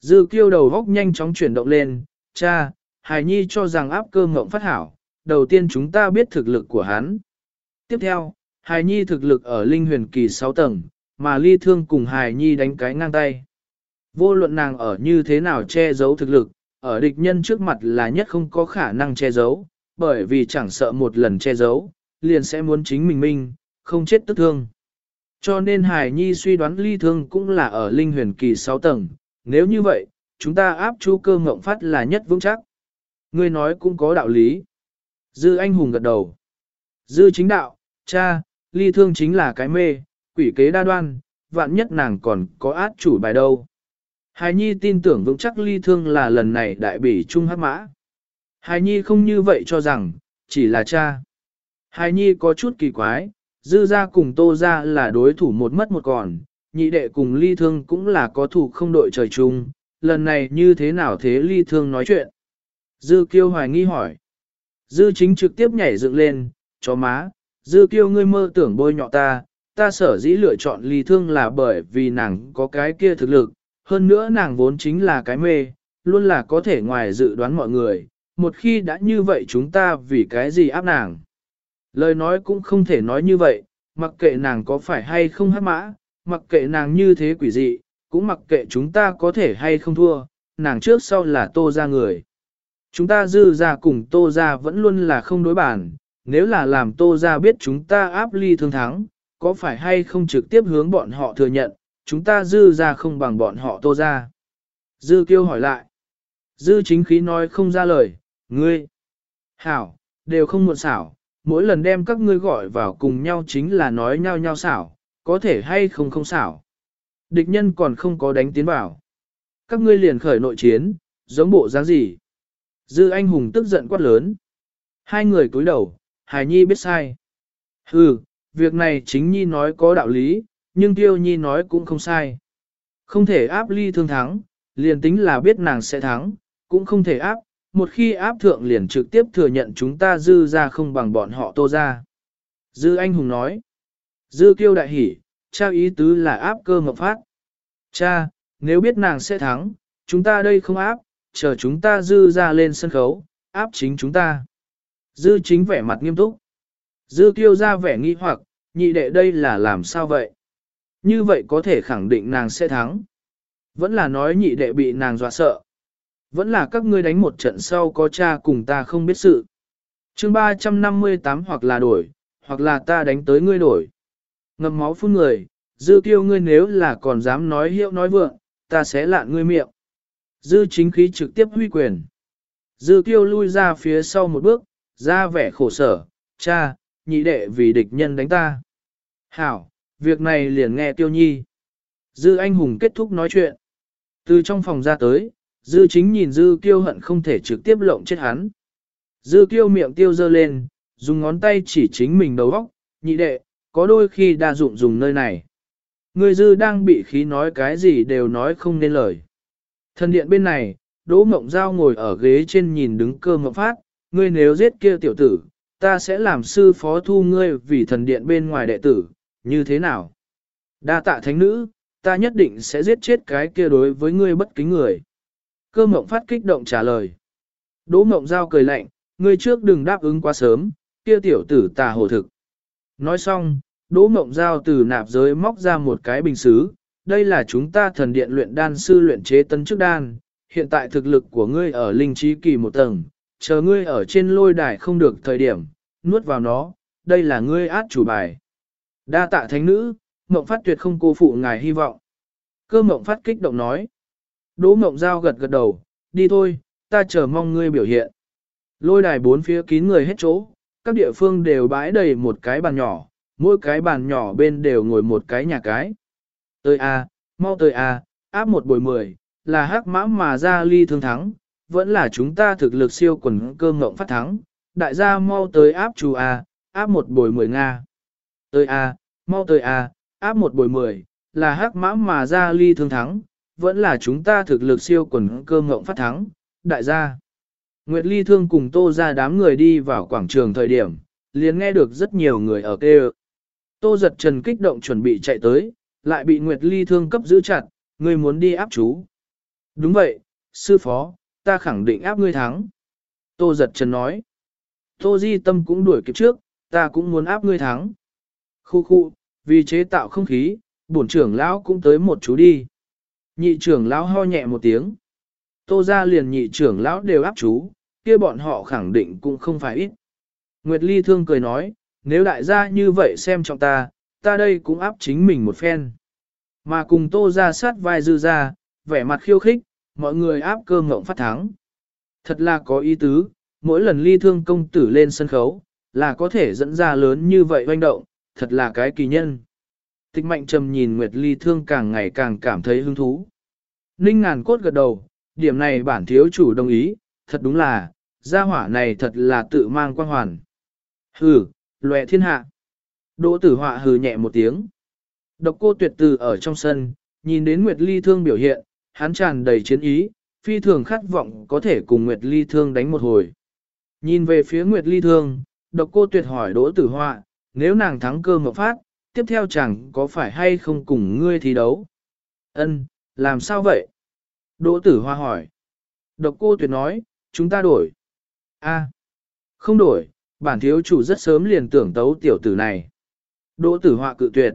Dư kiêu đầu góc nhanh chóng chuyển động lên, cha, Hải nhi cho rằng áp cơ ngộng phát hảo, đầu tiên chúng ta biết thực lực của hắn. Tiếp theo, Hải nhi thực lực ở linh huyền kỳ 6 tầng, mà ly thương cùng Hải nhi đánh cái ngang tay. Vô luận nàng ở như thế nào che giấu thực lực, ở địch nhân trước mặt là nhất không có khả năng che giấu, bởi vì chẳng sợ một lần che giấu, liền sẽ muốn chính mình minh, không chết tức thương. Cho nên Hải Nhi suy đoán ly thương cũng là ở linh huyền kỳ 6 tầng, nếu như vậy, chúng ta áp chú cơ ngộng phát là nhất vững chắc. Ngươi nói cũng có đạo lý. Dư anh hùng gật đầu. Dư chính đạo, cha, ly thương chính là cái mê, quỷ kế đa đoan, vạn nhất nàng còn có át chủ bài đâu. Hải Nhi tin tưởng vững chắc ly thương là lần này đại bỉ trung hắc mã. Hải Nhi không như vậy cho rằng, chỉ là cha. Hải Nhi có chút kỳ quái, dư ra cùng tô ra là đối thủ một mất một còn, nhị đệ cùng ly thương cũng là có thủ không đội trời chung, lần này như thế nào thế ly thương nói chuyện. Dư kiêu hoài nghi hỏi. Dư chính trực tiếp nhảy dựng lên, chó má, dư kiêu ngươi mơ tưởng bôi nhọ ta, ta sở dĩ lựa chọn ly thương là bởi vì nàng có cái kia thực lực, hơn nữa nàng vốn chính là cái mê, luôn là có thể ngoài dự đoán mọi người, một khi đã như vậy chúng ta vì cái gì áp nàng. Lời nói cũng không thể nói như vậy, mặc kệ nàng có phải hay không hát mã, mặc kệ nàng như thế quỷ dị, cũng mặc kệ chúng ta có thể hay không thua, nàng trước sau là tô ra người. Chúng ta dư ra cùng tô ra vẫn luôn là không đối bản, nếu là làm tô ra biết chúng ta áp ly thương thắng, có phải hay không trực tiếp hướng bọn họ thừa nhận, chúng ta dư ra không bằng bọn họ tô ra. Dư kêu hỏi lại. Dư chính khí nói không ra lời, ngươi, hảo, đều không muộn xảo, mỗi lần đem các ngươi gọi vào cùng nhau chính là nói nhau nhau xảo, có thể hay không không xảo. Địch nhân còn không có đánh tiến vào. Các ngươi liền khởi nội chiến, giống bộ dáng gì. Dư anh hùng tức giận quát lớn. Hai người cúi đầu, Hải Nhi biết sai. Hừ, việc này chính Nhi nói có đạo lý, nhưng Tiêu Nhi nói cũng không sai. Không thể áp ly thương thắng, liền tính là biết nàng sẽ thắng, cũng không thể áp, một khi áp thượng liền trực tiếp thừa nhận chúng ta dư ra không bằng bọn họ tô ra. Dư anh hùng nói, dư kiêu đại hỉ, cha ý tứ là áp cơ ngập phát. Cha, nếu biết nàng sẽ thắng, chúng ta đây không áp, chờ chúng ta dư ra lên sân khấu, áp chính chúng ta. Dư chính vẻ mặt nghiêm túc. Dư kiêu ra vẻ nghi hoặc, nhị đệ đây là làm sao vậy? Như vậy có thể khẳng định nàng sẽ thắng. Vẫn là nói nhị đệ bị nàng dọa sợ. Vẫn là các ngươi đánh một trận sau có cha cùng ta không biết sự. chương 358 hoặc là đổi, hoặc là ta đánh tới ngươi đổi. Ngầm máu phun người, dư kiêu ngươi nếu là còn dám nói hiệu nói vượng, ta sẽ lạn ngươi miệng. Dư chính khí trực tiếp huy quyền. Dư kiêu lui ra phía sau một bước, ra vẻ khổ sở, cha, nhị đệ vì địch nhân đánh ta. Hảo, việc này liền nghe tiêu nhi. Dư anh hùng kết thúc nói chuyện. Từ trong phòng ra tới, dư chính nhìn dư kiêu hận không thể trực tiếp lộng chết hắn. Dư kiêu miệng tiêu dơ lên, dùng ngón tay chỉ chính mình đầu óc, nhị đệ, có đôi khi đa dụng dùng nơi này. Người dư đang bị khí nói cái gì đều nói không nên lời. Thần điện bên này, Đỗ Mộng Giao ngồi ở ghế trên nhìn đứng cơ mộng phát, ngươi nếu giết kia tiểu tử, ta sẽ làm sư phó thu ngươi vì thần điện bên ngoài đệ tử, như thế nào? Đa tạ thánh nữ, ta nhất định sẽ giết chết cái kia đối với ngươi bất kính người. Cơ mộng phát kích động trả lời. Đỗ mộng giao cười lạnh, ngươi trước đừng đáp ứng quá sớm, kia tiểu tử tà hồ thực. Nói xong, Đỗ mộng giao từ nạp giới móc ra một cái bình xứ, đây là chúng ta thần điện luyện đan sư luyện chế tân chức đan, hiện tại thực lực của ngươi ở linh trí kỳ một tầng, chờ ngươi ở trên lôi đài không được thời điểm, nuốt vào nó, đây là ngươi át chủ bài. Đa tạ thánh nữ, mộng phát tuyệt không cô phụ ngài hy vọng. Cơ mộng phát kích động nói. Đỗ mộng giao gật gật đầu, đi thôi, ta chờ mong ngươi biểu hiện. Lôi đài bốn phía kín người hết chỗ, các địa phương đều bãi đầy một cái bàn nhỏ, mỗi cái bàn nhỏ bên đều ngồi một cái nhà cái. Tới A, mau tới A, áp một bồi mười, là hắc mã mà ra ly thương thắng, vẫn là chúng ta thực lực siêu quần cơ ngộng phát thắng, đại gia mau tới áp chú A, áp một bồi mười Nga. Tới A, mau tới A, áp một bồi mười, là hắc mã mà ra ly thương thắng, vẫn là chúng ta thực lực siêu quần cơ ngộng phát thắng, đại gia. Nguyệt ly thương cùng tô ra đám người đi vào quảng trường thời điểm, liền nghe được rất nhiều người ở kêu. Tô giật trần kích động chuẩn bị chạy tới, lại bị Nguyệt ly thương cấp giữ chặt, ngươi muốn đi áp chú. Đúng vậy, sư phó, ta khẳng định áp ngươi thắng. Tô giật trần nói. Tô Di Tâm cũng đuổi kịp trước, ta cũng muốn áp ngươi thắng. Khu khu, vì chế tạo không khí, bổn trưởng lão cũng tới một chú đi. Nhị trưởng lão ho nhẹ một tiếng. Tô ra liền nhị trưởng lão đều áp chú, kia bọn họ khẳng định cũng không phải ít. Nguyệt Ly thương cười nói, nếu đại gia như vậy xem trọng ta, ta đây cũng áp chính mình một phen. Mà cùng tô ra sát vai dư ra, vẻ mặt khiêu khích, mọi người áp cơ ngộng phát thắng. Thật là có ý tứ, mỗi lần ly thương công tử lên sân khấu, là có thể dẫn ra lớn như vậy hoành động, thật là cái kỳ nhân. Tịch mạnh trầm nhìn Nguyệt ly thương càng ngày càng cảm thấy hứng thú. Ninh ngàn cốt gật đầu, điểm này bản thiếu chủ đồng ý, thật đúng là, gia hỏa này thật là tự mang quang hoàn. Hừ, lòe thiên hạ. Đỗ tử họa hừ nhẹ một tiếng. Độc cô tuyệt từ ở trong sân, nhìn đến Nguyệt Ly Thương biểu hiện, hắn tràn đầy chiến ý, phi thường khát vọng có thể cùng Nguyệt Ly Thương đánh một hồi. Nhìn về phía Nguyệt Ly Thương, độc cô tuyệt hỏi Đỗ Tử Họa, nếu nàng thắng cơ mộng phát, tiếp theo chẳng có phải hay không cùng ngươi thi đấu? Ân, làm sao vậy? Đỗ Tử Hoa hỏi. Độc cô tuyệt nói, chúng ta đổi. A, không đổi, bản thiếu chủ rất sớm liền tưởng tấu tiểu tử này. Đỗ Tử Hoa cự tuyệt.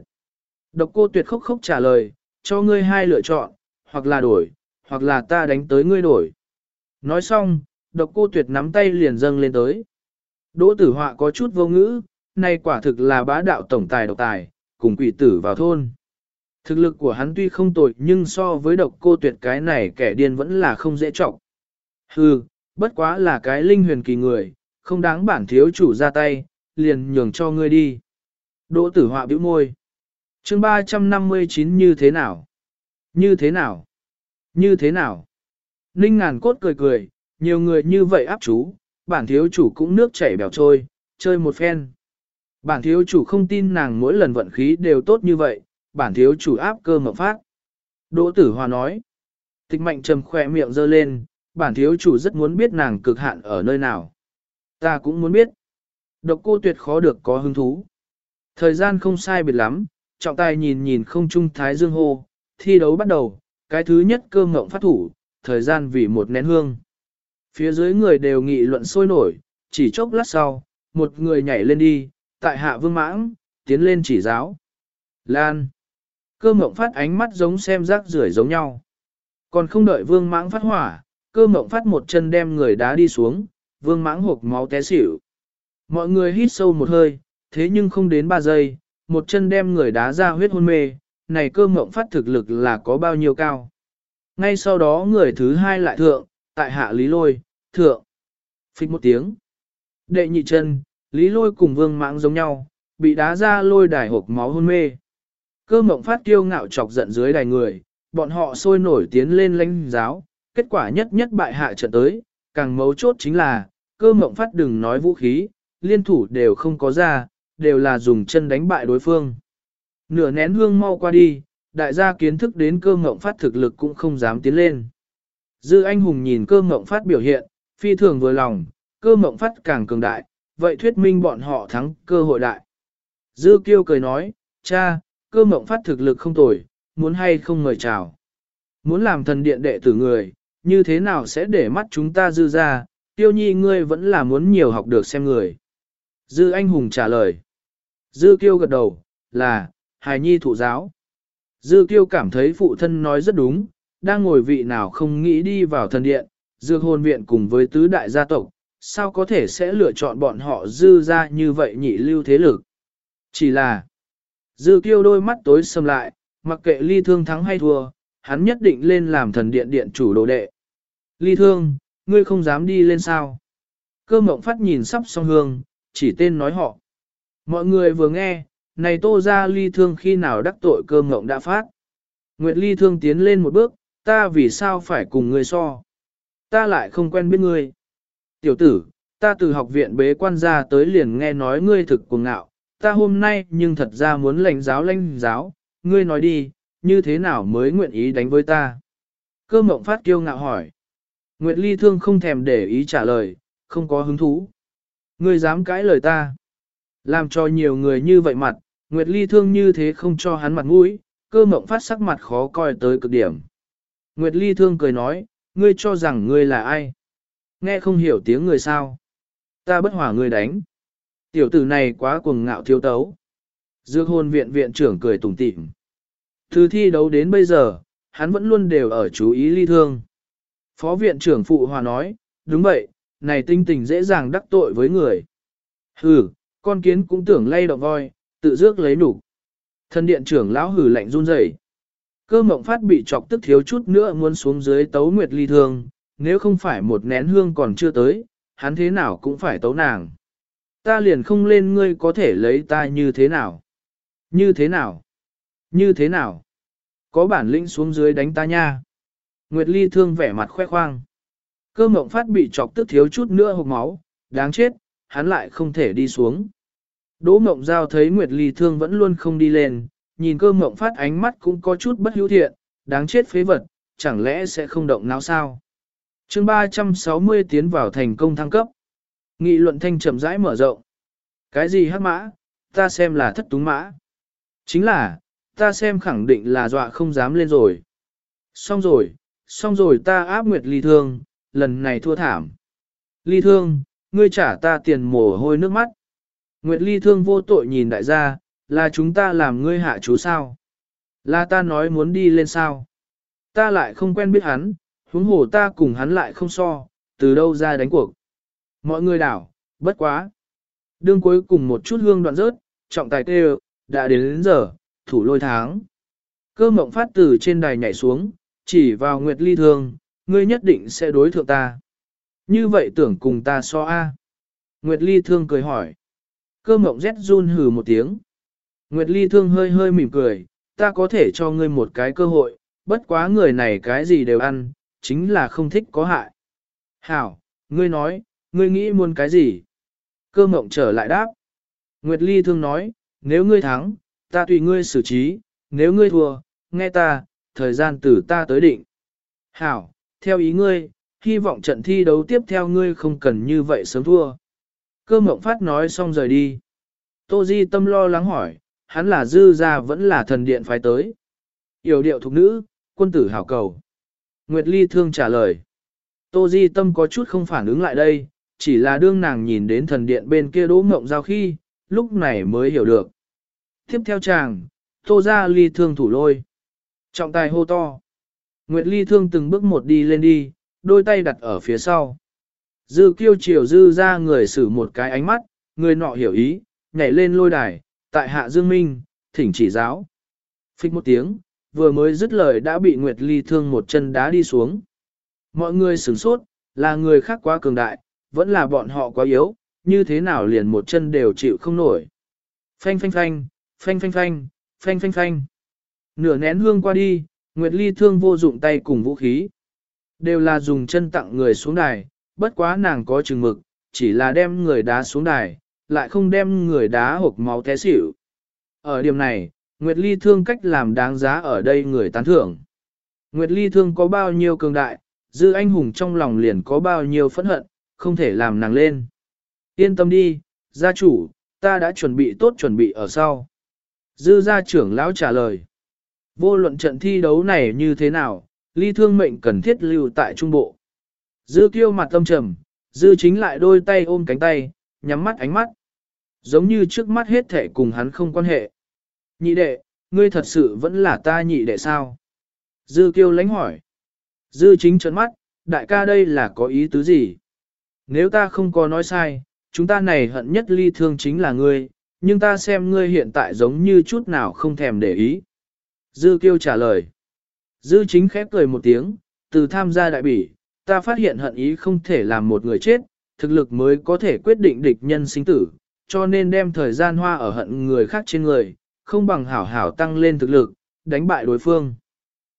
Độc cô tuyệt khóc khóc trả lời, cho ngươi hai lựa chọn, hoặc là đổi, hoặc là ta đánh tới ngươi đổi. Nói xong, độc cô tuyệt nắm tay liền dâng lên tới. Đỗ tử họa có chút vô ngữ, nay quả thực là bá đạo tổng tài độc tài, cùng quỷ tử vào thôn. Thực lực của hắn tuy không tồi nhưng so với độc cô tuyệt cái này kẻ điên vẫn là không dễ trọng. Hừ, bất quá là cái linh huyền kỳ người, không đáng bản thiếu chủ ra tay, liền nhường cho ngươi đi. Đỗ tử họa bĩu môi. chương 359 như thế nào? Như thế nào? Như thế nào? Ninh ngàn cốt cười cười, nhiều người như vậy áp chú, bản thiếu chủ cũng nước chảy bèo trôi, chơi một phen. Bản thiếu chủ không tin nàng mỗi lần vận khí đều tốt như vậy, bản thiếu chủ áp cơ mở phát. Đỗ tử hòa nói. Tịch mạnh trầm khỏe miệng giơ lên, bản thiếu chủ rất muốn biết nàng cực hạn ở nơi nào. Ta cũng muốn biết. Độc cô tuyệt khó được có hứng thú. Thời gian không sai biệt lắm, trọng tài nhìn nhìn không trung thái dương hô, thi đấu bắt đầu, cái thứ nhất cơ ngộng phát thủ, thời gian vì một nén hương. Phía dưới người đều nghị luận sôi nổi, chỉ chốc lát sau, một người nhảy lên đi, tại hạ vương mãng, tiến lên chỉ giáo. Lan. Cơ mộng phát ánh mắt giống xem rác rưởi giống nhau. Còn không đợi vương mãng phát hỏa, cơ mộng phát một chân đem người đá đi xuống, vương mãng hộp máu té xỉu. Mọi người hít sâu một hơi, thế nhưng không đến 3 giây, một chân đem người đá ra huyết hôn mê, này cơ mộng phát thực lực là có bao nhiêu cao. Ngay sau đó người thứ hai lại thượng, tại hạ lý lôi, thượng. Phích một tiếng. Đệ nhị chân, lý lôi cùng vương mãng giống nhau, bị đá ra lôi đài hộp máu hôn mê. Cơ mộng phát kiêu ngạo chọc giận dưới đài người, bọn họ sôi nổi tiến lên lãnh giáo, kết quả nhất nhất bại hạ trận tới, càng mấu chốt chính là, cơ mộng phát đừng nói vũ khí, liên thủ đều không có ra, đều là dùng chân đánh bại đối phương. Nửa nén hương mau qua đi, đại gia kiến thức đến cơ ngộng phát thực lực cũng không dám tiến lên. Dư anh hùng nhìn cơ ngộng phát biểu hiện, phi thường vừa lòng, cơ ngộng phát càng cường đại, vậy thuyết minh bọn họ thắng cơ hội đại. Dư kiêu cười nói, cha, cơ ngộng phát thực lực không tồi, muốn hay không mời chào. Muốn làm thần điện đệ tử người, như thế nào sẽ để mắt chúng ta dư ra, tiêu nhi ngươi vẫn là muốn nhiều học được xem người. Dư anh hùng trả lời. Dư kiêu gật đầu, là, hài nhi thụ giáo. Dư kiêu cảm thấy phụ thân nói rất đúng, đang ngồi vị nào không nghĩ đi vào thần điện, dược hồn viện cùng với tứ đại gia tộc, sao có thể sẽ lựa chọn bọn họ dư ra như vậy nhị lưu thế lực. Chỉ là, dư kiêu đôi mắt tối sầm lại, mặc kệ ly thương thắng hay thua, hắn nhất định lên làm thần điện điện chủ đồ đệ. Ly thương, ngươi không dám đi lên sao? Cơ mộng phát nhìn sắp song hương, chỉ tên nói họ. Mọi người vừa nghe, này tô ra ly thương khi nào đắc tội cơ mộng đã phát. Nguyệt ly thương tiến lên một bước, ta vì sao phải cùng ngươi so? Ta lại không quen biết ngươi. Tiểu tử, ta từ học viện bế quan ra tới liền nghe nói ngươi thực cuồng ngạo, ta hôm nay nhưng thật ra muốn lãnh giáo lãnh giáo, ngươi nói đi, như thế nào mới nguyện ý đánh với ta? Cơ mộng phát kiêu ngạo hỏi. Nguyệt Ly Thương không thèm để ý trả lời, không có hứng thú. Ngươi dám cãi lời ta. Làm cho nhiều người như vậy mặt, Nguyệt Ly Thương như thế không cho hắn mặt mũi, cơ mộng phát sắc mặt khó coi tới cực điểm. Nguyệt Ly Thương cười nói, ngươi cho rằng ngươi là ai? Nghe không hiểu tiếng người sao? Ta bất hỏa ngươi đánh. Tiểu tử này quá cuồng ngạo thiếu tấu. Dược hồn viện viện trưởng cười tủm tỉm. Từ thi đấu đến bây giờ, hắn vẫn luôn đều ở chú ý ly thương. Phó viện trưởng phụ hòa nói, đúng vậy, này tinh tình dễ dàng đắc tội với người. Hừ, con kiến cũng tưởng lay động voi, tự dước lấy đủ. Thân điện trưởng lão hử lạnh run rẩy. Cơ mộng phát bị chọc tức thiếu chút nữa muốn xuống dưới tấu nguyệt ly thương, nếu không phải một nén hương còn chưa tới, hắn thế nào cũng phải tấu nàng. Ta liền không lên ngươi có thể lấy ta như thế nào? Như thế nào? Như thế nào? Có bản lĩnh xuống dưới đánh ta nha. Nguyệt Ly thương vẻ mặt khoe khoang. Cơ mộng phát bị chọc tức thiếu chút nữa hộp máu, đáng chết, hắn lại không thể đi xuống. Đỗ mộng giao thấy Nguyệt Ly thương vẫn luôn không đi lên, nhìn cơ mộng phát ánh mắt cũng có chút bất hữu thiện, đáng chết phế vật, chẳng lẽ sẽ không động não sao? chương 360 tiến vào thành công thăng cấp. Nghị luận thanh chậm rãi mở rộng. Cái gì hắc mã, ta xem là thất túng mã. Chính là, ta xem khẳng định là dọa không dám lên rồi. Xong rồi, xong rồi ta áp nguyệt ly thương, lần này thua thảm. Ly thương, ngươi trả ta tiền mồ hôi nước mắt. Nguyệt ly thương vô tội nhìn đại gia, là chúng ta làm ngươi hạ chú sao? Là ta nói muốn đi lên sao? Ta lại không quen biết hắn, huống hồ ta cùng hắn lại không so, từ đâu ra đánh cuộc. Mọi người đảo, bất quá. Đương cuối cùng một chút hương đoạn rớt, trọng tài kêu, đã đến đến giờ, thủ lôi tháng. Cơ mộng phát từ trên đài nhảy xuống, chỉ vào Nguyệt Ly Thương, ngươi nhất định sẽ đối thượng ta. Như vậy tưởng cùng ta so a? Nguyệt Ly Thương cười hỏi. Cơ mộng rét run hừ một tiếng. Nguyệt Ly Thương hơi hơi mỉm cười, ta có thể cho ngươi một cái cơ hội, bất quá người này cái gì đều ăn, chính là không thích có hại. Hảo, ngươi nói, ngươi nghĩ muốn cái gì? Cơ mộng trở lại đáp. Nguyệt Ly Thương nói, nếu ngươi thắng, ta tùy ngươi xử trí, nếu ngươi thua, nghe ta, thời gian từ ta tới định. Hảo, theo ý ngươi, hy vọng trận thi đấu tiếp theo ngươi không cần như vậy sớm thua. Cơ mộng phát nói xong rời đi. Tô Di tâm lo lắng hỏi, hắn là dư gia vẫn là thần điện phái tới. Yểu điệu thục nữ, quân tử hảo cầu. Nguyệt Ly thương trả lời. Tô Di tâm có chút không phản ứng lại đây, chỉ là đương nàng nhìn đến thần điện bên kia đỗ mộng giao khi, lúc này mới hiểu được. Tiếp theo chàng, Tô Gia ly thương thủ lôi. Trọng tài hô to. Nguyệt ly thương từng bước một đi lên đi, đôi tay đặt ở phía sau. Dư kiêu chiều dư ra người xử một cái ánh mắt, người nọ hiểu ý, nhảy lên lôi đài, tại hạ dương minh, thỉnh chỉ giáo. Phích một tiếng, vừa mới dứt lời đã bị Nguyệt ly thương một chân đá đi xuống. Mọi người sửng sốt, là người khác quá cường đại, vẫn là bọn họ quá yếu, như thế nào liền một chân đều chịu không nổi. Phanh phanh phanh, phanh phanh phanh, phanh phanh phanh. Nửa nén hương qua đi, Nguyệt Ly thương vô dụng tay cùng vũ khí. Đều là dùng chân tặng người xuống đài, bất quá nàng có chừng mực, chỉ là đem người đá xuống đài, lại không đem người đá hộp máu té xỉu. Ở điểm này, Nguyệt Ly thương cách làm đáng giá ở đây người tán thưởng. Nguyệt Ly thương có bao nhiêu cường đại, dư anh hùng trong lòng liền có bao nhiêu phẫn hận, không thể làm nàng lên. Yên tâm đi, gia chủ, ta đã chuẩn bị tốt chuẩn bị ở sau. Dư gia trưởng lão trả lời. Vô luận trận thi đấu này như thế nào, ly thương mệnh cần thiết lưu tại trung bộ. Dư kiêu mặt tâm trầm, dư chính lại đôi tay ôm cánh tay, nhắm mắt ánh mắt. Giống như trước mắt hết thể cùng hắn không quan hệ. Nhị đệ, ngươi thật sự vẫn là ta nhị đệ sao? Dư kiêu lánh hỏi. Dư chính trấn mắt, đại ca đây là có ý tứ gì? Nếu ta không có nói sai, chúng ta này hận nhất ly thương chính là ngươi, nhưng ta xem ngươi hiện tại giống như chút nào không thèm để ý. Dư kiêu trả lời. Dư chính khép cười một tiếng, từ tham gia đại bỉ, ta phát hiện hận ý không thể làm một người chết, thực lực mới có thể quyết định địch nhân sinh tử, cho nên đem thời gian hoa ở hận người khác trên người, không bằng hảo hảo tăng lên thực lực, đánh bại đối phương.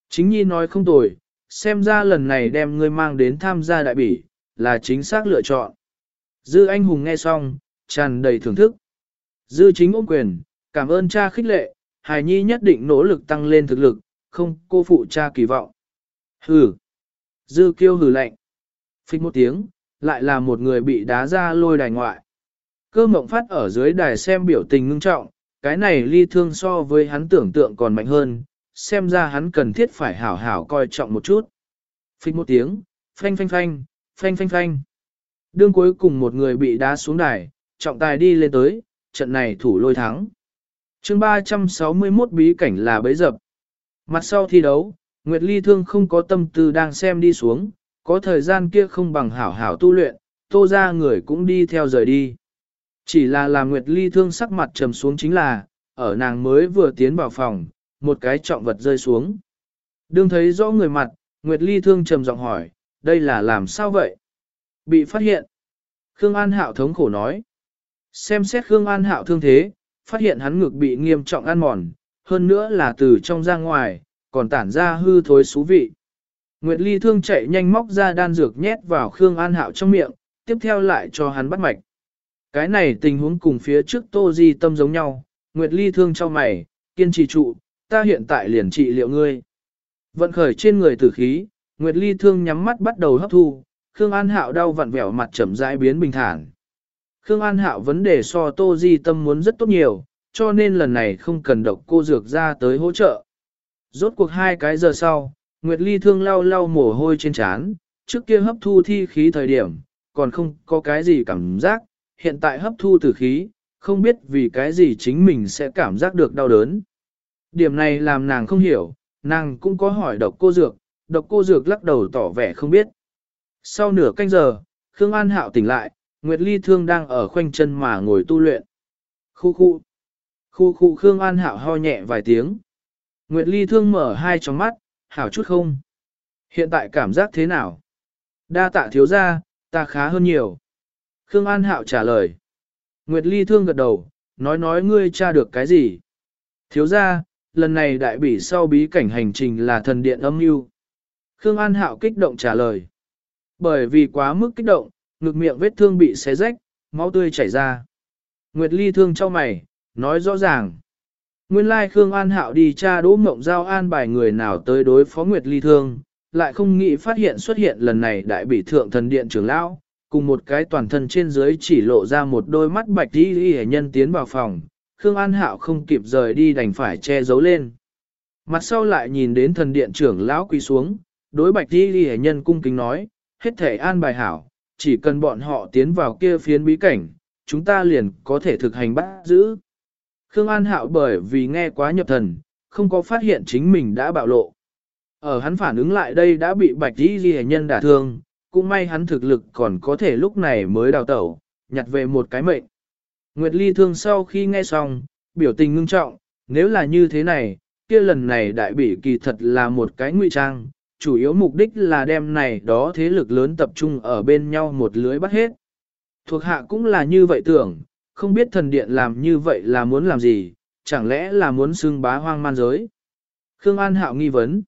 Chính nhi nói không tồi, xem ra lần này đem ngươi mang đến tham gia đại bỉ, là chính xác lựa chọn. Dư anh hùng nghe xong, tràn đầy thưởng thức. Dư chính ôm quyền, cảm ơn cha khích lệ, hài nhi nhất định nỗ lực tăng lên thực lực, không cô phụ cha kỳ vọng. Hừ. Dư kiêu hừ lạnh. Phích một tiếng, lại là một người bị đá ra lôi đài ngoại. Cơ mộng phát ở dưới đài xem biểu tình ngưng trọng, cái này ly thương so với hắn tưởng tượng còn mạnh hơn, xem ra hắn cần thiết phải hảo hảo coi trọng một chút. Phích một tiếng, phanh phanh phanh, phanh phanh phanh. Đương cuối cùng một người bị đá xuống đài, trọng tài đi lên tới, trận này thủ lôi thắng. chương 361 bí cảnh là bấy dập. Mặt sau thi đấu, Nguyệt Ly Thương không có tâm tư đang xem đi xuống, có thời gian kia không bằng hảo hảo tu luyện, tô ra người cũng đi theo rời đi. Chỉ là làm Nguyệt Ly Thương sắc mặt trầm xuống chính là, ở nàng mới vừa tiến vào phòng, một cái trọng vật rơi xuống. Đương thấy rõ người mặt, Nguyệt Ly Thương trầm giọng hỏi, đây là làm sao vậy? Bị phát hiện. Khương An Hạo thống khổ nói. Xem xét Khương An Hạo thương thế, phát hiện hắn ngực bị nghiêm trọng ăn mòn, hơn nữa là từ trong ra ngoài, còn tản ra hư thối xú vị. Nguyệt Ly thương chạy nhanh móc ra đan dược nhét vào Khương An Hạo trong miệng, tiếp theo lại cho hắn bắt mạch. Cái này tình huống cùng phía trước Tô Di tâm giống nhau, Nguyệt Ly thương cho mày, kiên trì trụ, ta hiện tại liền trị liệu ngươi. Vận khởi trên người tử khí, Nguyệt Ly thương nhắm mắt bắt đầu hấp thu, Khương An Hạo đau vặn vẹo mặt chậm rãi biến bình thản. Khương An Hạo vấn đề so Tô Di Tâm muốn rất tốt nhiều, cho nên lần này không cần độc cô dược ra tới hỗ trợ. Rốt cuộc hai cái giờ sau, Nguyệt Ly thương lau lau mồ hôi trên trán, trước kia hấp thu thi khí thời điểm, còn không có cái gì cảm giác, hiện tại hấp thu tử khí, không biết vì cái gì chính mình sẽ cảm giác được đau đớn. Điểm này làm nàng không hiểu, nàng cũng có hỏi độc cô dược, độc cô dược lắc đầu tỏ vẻ không biết. Sau nửa canh giờ, Khương An Hạo tỉnh lại, Nguyệt Ly Thương đang ở khoanh chân mà ngồi tu luyện. Khu khu. Khu khu Khương An Hạo ho nhẹ vài tiếng. Nguyệt Ly Thương mở hai tròng mắt, hảo chút không. Hiện tại cảm giác thế nào? Đa tạ thiếu ra, ta khá hơn nhiều. Khương An Hạo trả lời. Nguyệt Ly Thương gật đầu, nói nói ngươi tra được cái gì? Thiếu ra, lần này đại bỉ sau bí cảnh hành trình là thần điện âm mưu. Khương An Hạo kích động trả lời. Bởi vì quá mức kích động, ngực miệng vết thương bị xé rách, máu tươi chảy ra. Nguyệt Ly thương cho mày, nói rõ ràng. Nguyên lai Khương An Hạo đi tra đỗ mộng giao an bài người nào tới đối phó Nguyệt Ly thương, lại không nghĩ phát hiện xuất hiện lần này đại bị thượng thần điện trưởng lão, cùng một cái toàn thân trên dưới chỉ lộ ra một đôi mắt bạch đi đi nhân tiến vào phòng, Khương An Hạo không kịp rời đi đành phải che giấu lên. Mặt sau lại nhìn đến thần điện trưởng lão quỳ xuống, đối bạch đi đi nhân cung kính nói, hết thể an bài hảo, chỉ cần bọn họ tiến vào kia phiến bí cảnh, chúng ta liền có thể thực hành bắt giữ. Khương An Hạo bởi vì nghe quá nhập thần, không có phát hiện chính mình đã bạo lộ. Ở hắn phản ứng lại đây đã bị bạch đi ghi nhân đả thương, cũng may hắn thực lực còn có thể lúc này mới đào tẩu, nhặt về một cái mệnh. Nguyệt Ly thương sau khi nghe xong, biểu tình ngưng trọng, nếu là như thế này, kia lần này đại bỉ kỳ thật là một cái ngụy trang, chủ yếu mục đích là đem này đó thế lực lớn tập trung ở bên nhau một lưới bắt hết. Thuộc hạ cũng là như vậy tưởng, không biết thần điện làm như vậy là muốn làm gì, chẳng lẽ là muốn xưng bá hoang man giới. Khương An Hạo nghi vấn.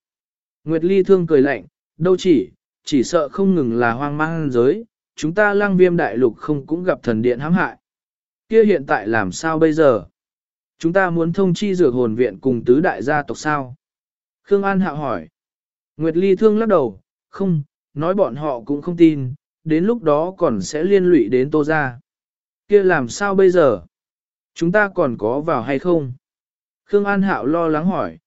Nguyệt Ly thương cười lạnh, đâu chỉ, chỉ sợ không ngừng là hoang man giới, chúng ta lang viêm đại lục không cũng gặp thần điện hãm hại. Kia hiện tại làm sao bây giờ? Chúng ta muốn thông chi dược hồn viện cùng tứ đại gia tộc sao? Khương An Hạo hỏi. Nguyệt Ly thương lắc đầu, không, nói bọn họ cũng không tin, đến lúc đó còn sẽ liên lụy đến tô gia. Kia làm sao bây giờ? Chúng ta còn có vào hay không? Khương An Hạo lo lắng hỏi.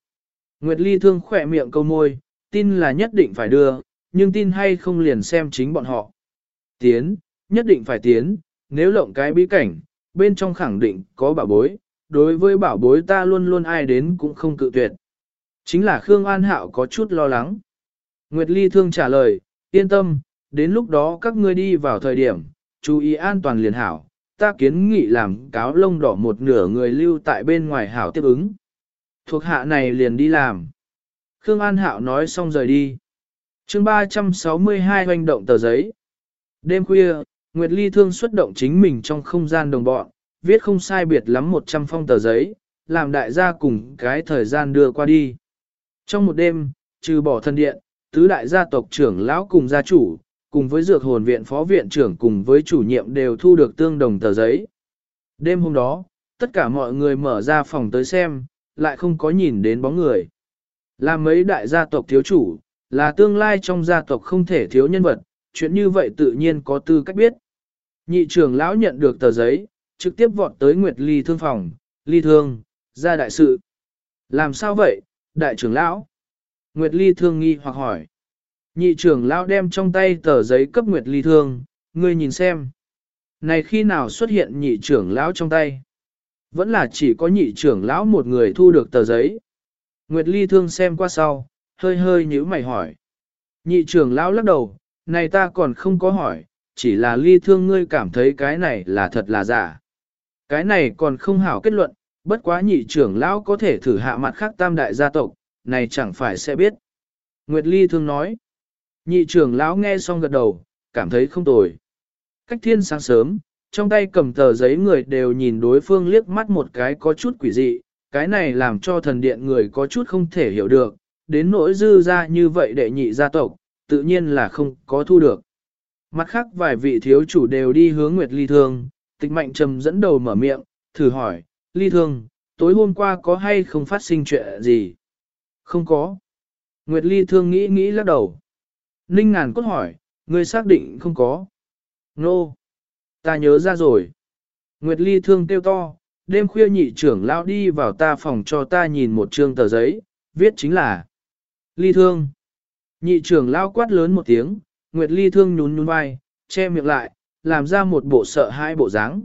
Nguyệt Ly thương khỏe miệng câu môi, tin là nhất định phải đưa, nhưng tin hay không liền xem chính bọn họ. Tiến, nhất định phải tiến, nếu lộng cái bí cảnh, bên trong khẳng định có bảo bối, đối với bảo bối ta luôn luôn ai đến cũng không cự tuyệt. Chính là Khương An Hạo có chút lo lắng. Nguyệt Ly thương trả lời, yên tâm, đến lúc đó các ngươi đi vào thời điểm, chú ý an toàn liền hảo, ta kiến nghị làm cáo lông đỏ một nửa người lưu tại bên ngoài hảo tiếp ứng. Thuộc hạ này liền đi làm. Khương An Hạo nói xong rời đi. chương 362 hoành động tờ giấy. Đêm khuya, Nguyệt Ly thương xuất động chính mình trong không gian đồng bọn, viết không sai biệt lắm 100 phong tờ giấy, làm đại gia cùng cái thời gian đưa qua đi. Trong một đêm, trừ bỏ thân điện, tứ đại gia tộc trưởng lão cùng gia chủ, cùng với dược hồn viện phó viện trưởng cùng với chủ nhiệm đều thu được tương đồng tờ giấy. Đêm hôm đó, tất cả mọi người mở ra phòng tới xem, lại không có nhìn đến bóng người. Là mấy đại gia tộc thiếu chủ, là tương lai trong gia tộc không thể thiếu nhân vật, chuyện như vậy tự nhiên có tư cách biết. Nhị trưởng lão nhận được tờ giấy, trực tiếp vọt tới Nguyệt Ly thương phòng, Ly thương, ra đại sự. Làm sao vậy, đại trưởng lão? Nguyệt Ly thương nghi hoặc hỏi. Nhị trưởng lão đem trong tay tờ giấy cấp Nguyệt Ly thương, ngươi nhìn xem. Này khi nào xuất hiện nhị trưởng lão trong tay? Vẫn là chỉ có nhị trưởng lão một người thu được tờ giấy. Nguyệt Ly thương xem qua sau, hơi hơi nhíu mày hỏi. Nhị trưởng lão lắc đầu, này ta còn không có hỏi, chỉ là ly thương ngươi cảm thấy cái này là thật là giả. Cái này còn không hảo kết luận, bất quá nhị trưởng lão có thể thử hạ mặt khác tam đại gia tộc, này chẳng phải sẽ biết. Nguyệt Ly thương nói. Nhị trưởng lão nghe xong gật đầu, cảm thấy không tồi. Cách thiên sáng sớm, trong tay cầm tờ giấy người đều nhìn đối phương liếc mắt một cái có chút quỷ dị, cái này làm cho thần điện người có chút không thể hiểu được, đến nỗi dư ra như vậy để nhị gia tộc, tự nhiên là không có thu được. Mặt khác vài vị thiếu chủ đều đi hướng Nguyệt Ly Thương, tịch mạnh trầm dẫn đầu mở miệng, thử hỏi, Ly Thương, tối hôm qua có hay không phát sinh chuyện gì? Không có. Nguyệt Ly Thương nghĩ nghĩ lắc đầu. Ninh ngàn cốt hỏi, ngươi xác định không có. Nô. No. Ta nhớ ra rồi. Nguyệt Ly Thương kêu to, đêm khuya nhị trưởng lao đi vào ta phòng cho ta nhìn một chương tờ giấy, viết chính là Ly Thương. Nhị trưởng lao quát lớn một tiếng, Nguyệt Ly Thương nhún nhún vai, che miệng lại, làm ra một bộ sợ hai bộ dáng.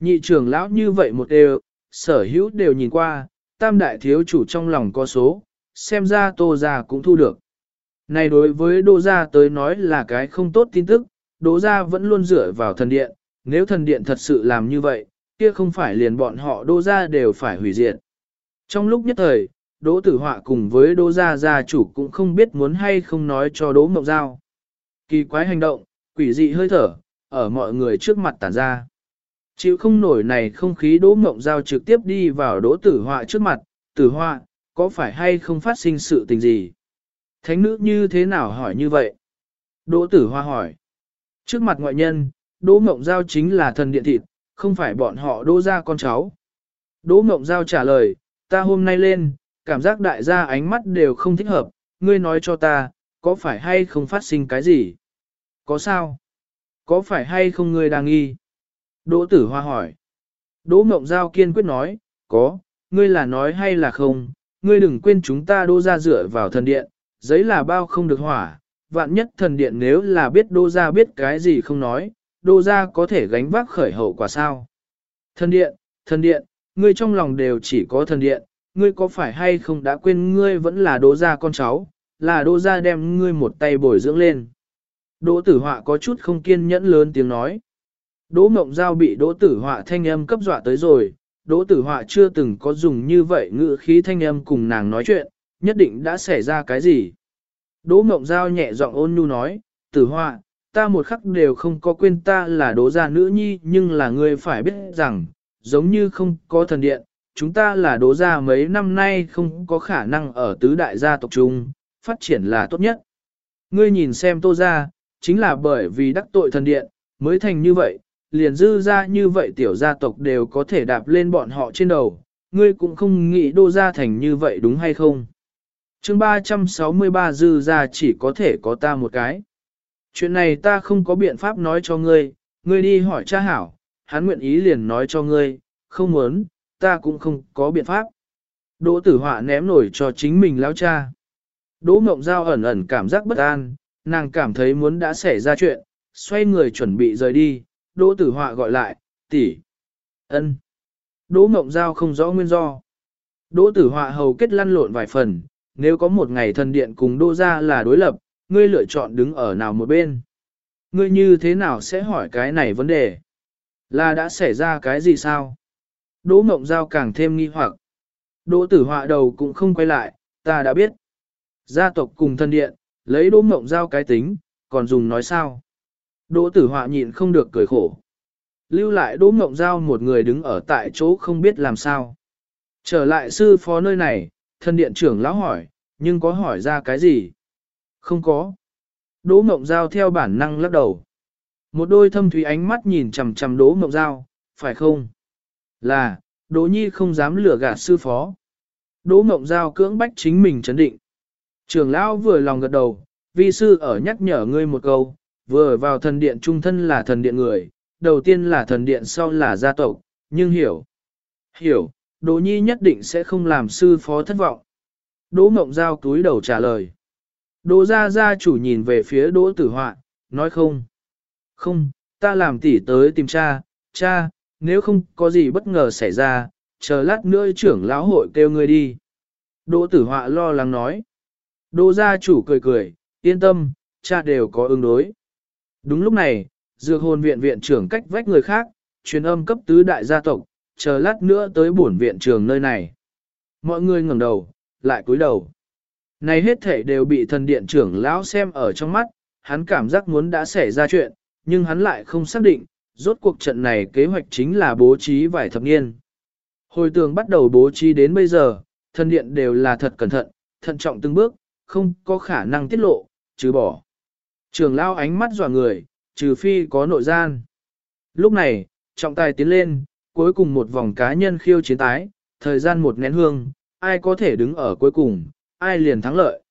Nhị trưởng lão như vậy một đều, sở hữu đều nhìn qua, tam đại thiếu chủ trong lòng có số, xem ra tô già cũng thu được. Này đối với Đỗ gia tới nói là cái không tốt tin tức, Đỗ gia vẫn luôn dựa vào thần điện, nếu thần điện thật sự làm như vậy, kia không phải liền bọn họ Đỗ gia đều phải hủy diệt. Trong lúc nhất thời, Đỗ Tử Họa cùng với Đỗ Gia Gia chủ cũng không biết muốn hay không nói cho Đỗ Mộng Giao. Kỳ quái hành động, quỷ dị hơi thở, ở mọi người trước mặt tản ra. Chịu không nổi này không khí Đỗ Mộng Giao trực tiếp đi vào Đỗ Tử Họa trước mặt, Tử Họa, có phải hay không phát sinh sự tình gì? Thánh nữ như thế nào hỏi như vậy? Đỗ Tử Hoa hỏi. Trước mặt ngoại nhân, Đỗ Mộng Giao chính là thần điện thịt, không phải bọn họ đỗ ra con cháu. Đỗ Mộng Giao trả lời, ta hôm nay lên, cảm giác đại gia ánh mắt đều không thích hợp, ngươi nói cho ta, có phải hay không phát sinh cái gì? Có sao? Có phải hay không ngươi đang nghi? Đỗ tử hoa hỏi. Đỗ mộng giao kiên quyết nói, có, ngươi là nói hay là không, ngươi đừng quên chúng ta đô ra dựa vào thần điện, giấy là bao không được hỏa, vạn nhất thần điện nếu là biết đô Gia biết cái gì không nói, đô Gia có thể gánh vác khởi hậu quả sao. Thần điện, thần điện, ngươi trong lòng đều chỉ có thần điện, ngươi có phải hay không đã quên ngươi vẫn là đô Gia con cháu, là đô Gia đem ngươi một tay bồi dưỡng lên. Đỗ tử họa có chút không kiên nhẫn lớn tiếng nói. Đỗ mộng giao bị đỗ tử họa thanh âm cấp dọa tới rồi, đỗ tử họa chưa từng có dùng như vậy ngữ khí thanh âm cùng nàng nói chuyện, nhất định đã xảy ra cái gì. Đỗ mộng giao nhẹ giọng ôn nhu nói, tử họa, ta một khắc đều không có quên ta là đỗ gia nữ nhi nhưng là ngươi phải biết rằng, giống như không có thần điện, chúng ta là đỗ gia mấy năm nay không có khả năng ở tứ đại gia tộc trung, phát triển là tốt nhất. Ngươi nhìn xem tô gia, chính là bởi vì đắc tội thần điện, mới thành như vậy, liền dư ra như vậy tiểu gia tộc đều có thể đạp lên bọn họ trên đầu, ngươi cũng không nghĩ đô gia thành như vậy đúng hay không? Chương 363 dư ra chỉ có thể có ta một cái. Chuyện này ta không có biện pháp nói cho ngươi, ngươi đi hỏi cha hảo, hắn nguyện ý liền nói cho ngươi, không muốn, ta cũng không có biện pháp. Đỗ tử họa ném nổi cho chính mình lao cha. Đỗ mộng giao ẩn ẩn cảm giác bất an, nàng cảm thấy muốn đã xảy ra chuyện, xoay người chuẩn bị rời đi, Đỗ Tử Họa gọi lại, tỷ, ân. Đỗ Mộng Giao không rõ nguyên do. Đỗ Tử Họa hầu kết lăn lộn vài phần, nếu có một ngày thần điện cùng Đỗ gia là đối lập, ngươi lựa chọn đứng ở nào một bên. Ngươi như thế nào sẽ hỏi cái này vấn đề? Là đã xảy ra cái gì sao? Đỗ Mộng Giao càng thêm nghi hoặc. Đỗ Tử Họa đầu cũng không quay lại, ta đã biết. Gia tộc cùng thần điện, lấy Đỗ Mộng Giao cái tính, còn dùng nói sao? Đỗ tử họa nhịn không được cười khổ. Lưu lại đỗ mộng giao một người đứng ở tại chỗ không biết làm sao. Trở lại sư phó nơi này, thân điện trưởng lão hỏi, nhưng có hỏi ra cái gì? Không có. Đỗ mộng giao theo bản năng lắc đầu. Một đôi thâm thúy ánh mắt nhìn chằm chằm đỗ mộng giao, phải không? Là, đỗ nhi không dám lừa gạt sư phó. Đỗ mộng giao cưỡng bách chính mình chấn định. Trưởng lão vừa lòng gật đầu, vi sư ở nhắc nhở ngươi một câu, vừa vào thần điện trung thân là thần điện người, đầu tiên là thần điện sau là gia tộc, nhưng hiểu. Hiểu, Đỗ Nhi nhất định sẽ không làm sư phó thất vọng. Đỗ Mộng Giao túi đầu trả lời. Đỗ gia gia chủ nhìn về phía Đỗ Tử Họa, nói không. Không, ta làm tỷ tới tìm cha, cha, nếu không có gì bất ngờ xảy ra, chờ lát nữa trưởng lão hội kêu ngươi đi. Đỗ Tử Họa lo lắng nói. Đỗ gia chủ cười cười, yên tâm, cha đều có ứng đối. Đúng lúc này, dược hồn viện viện trưởng cách vách người khác, truyền âm cấp tứ đại gia tộc, chờ lát nữa tới bổn viện trường nơi này. Mọi người ngẩng đầu, lại cúi đầu. Này hết thể đều bị thần điện trưởng lão xem ở trong mắt, hắn cảm giác muốn đã xảy ra chuyện, nhưng hắn lại không xác định, rốt cuộc trận này kế hoạch chính là bố trí vài thập niên. Hồi tường bắt đầu bố trí đến bây giờ, thần điện đều là thật cẩn thận, thận trọng từng bước, không có khả năng tiết lộ, trừ bỏ. Trường lao ánh mắt dọa người, trừ phi có nội gian. Lúc này, trọng tài tiến lên, cuối cùng một vòng cá nhân khiêu chiến tái, thời gian một nén hương, ai có thể đứng ở cuối cùng, ai liền thắng lợi.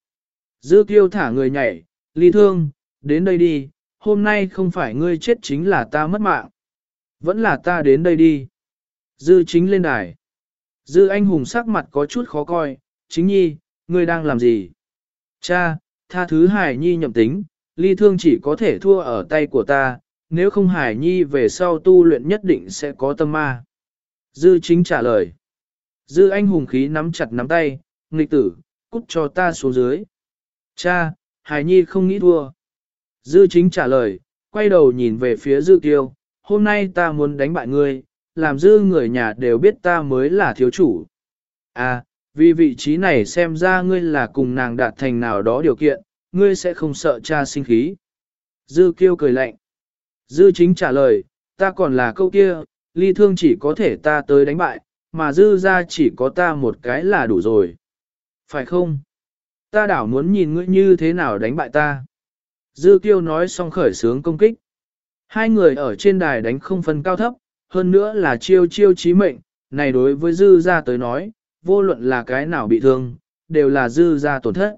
Dư kiêu thả người nhảy, ly thương, đến đây đi, hôm nay không phải ngươi chết chính là ta mất mạng. Vẫn là ta đến đây đi. Dư chính lên đài. Dư anh hùng sắc mặt có chút khó coi, chính nhi, ngươi đang làm gì? Cha, tha thứ hải nhi nhậm tính, ly thương chỉ có thể thua ở tay của ta, nếu không hải nhi về sau tu luyện nhất định sẽ có tâm ma. Dư chính trả lời. Dư anh hùng khí nắm chặt nắm tay, nghịch tử, cút cho ta xuống dưới. Cha, hải nhi không nghĩ thua. Dư chính trả lời, quay đầu nhìn về phía dư kiêu, hôm nay ta muốn đánh bại ngươi, làm dư người nhà đều biết ta mới là thiếu chủ. À, vì vị trí này xem ra ngươi là cùng nàng đạt thành nào đó điều kiện, ngươi sẽ không sợ cha sinh khí. Dư kiêu cười lạnh. Dư chính trả lời, ta còn là câu kia, ly thương chỉ có thể ta tới đánh bại, mà dư ra chỉ có ta một cái là đủ rồi. Phải không? Ta đảo muốn nhìn ngươi như thế nào đánh bại ta. Dư kiêu nói xong khởi sướng công kích. Hai người ở trên đài đánh không phân cao thấp, hơn nữa là chiêu chiêu chí mệnh, này đối với dư ra tới nói, vô luận là cái nào bị thương, đều là dư ra tổn thất.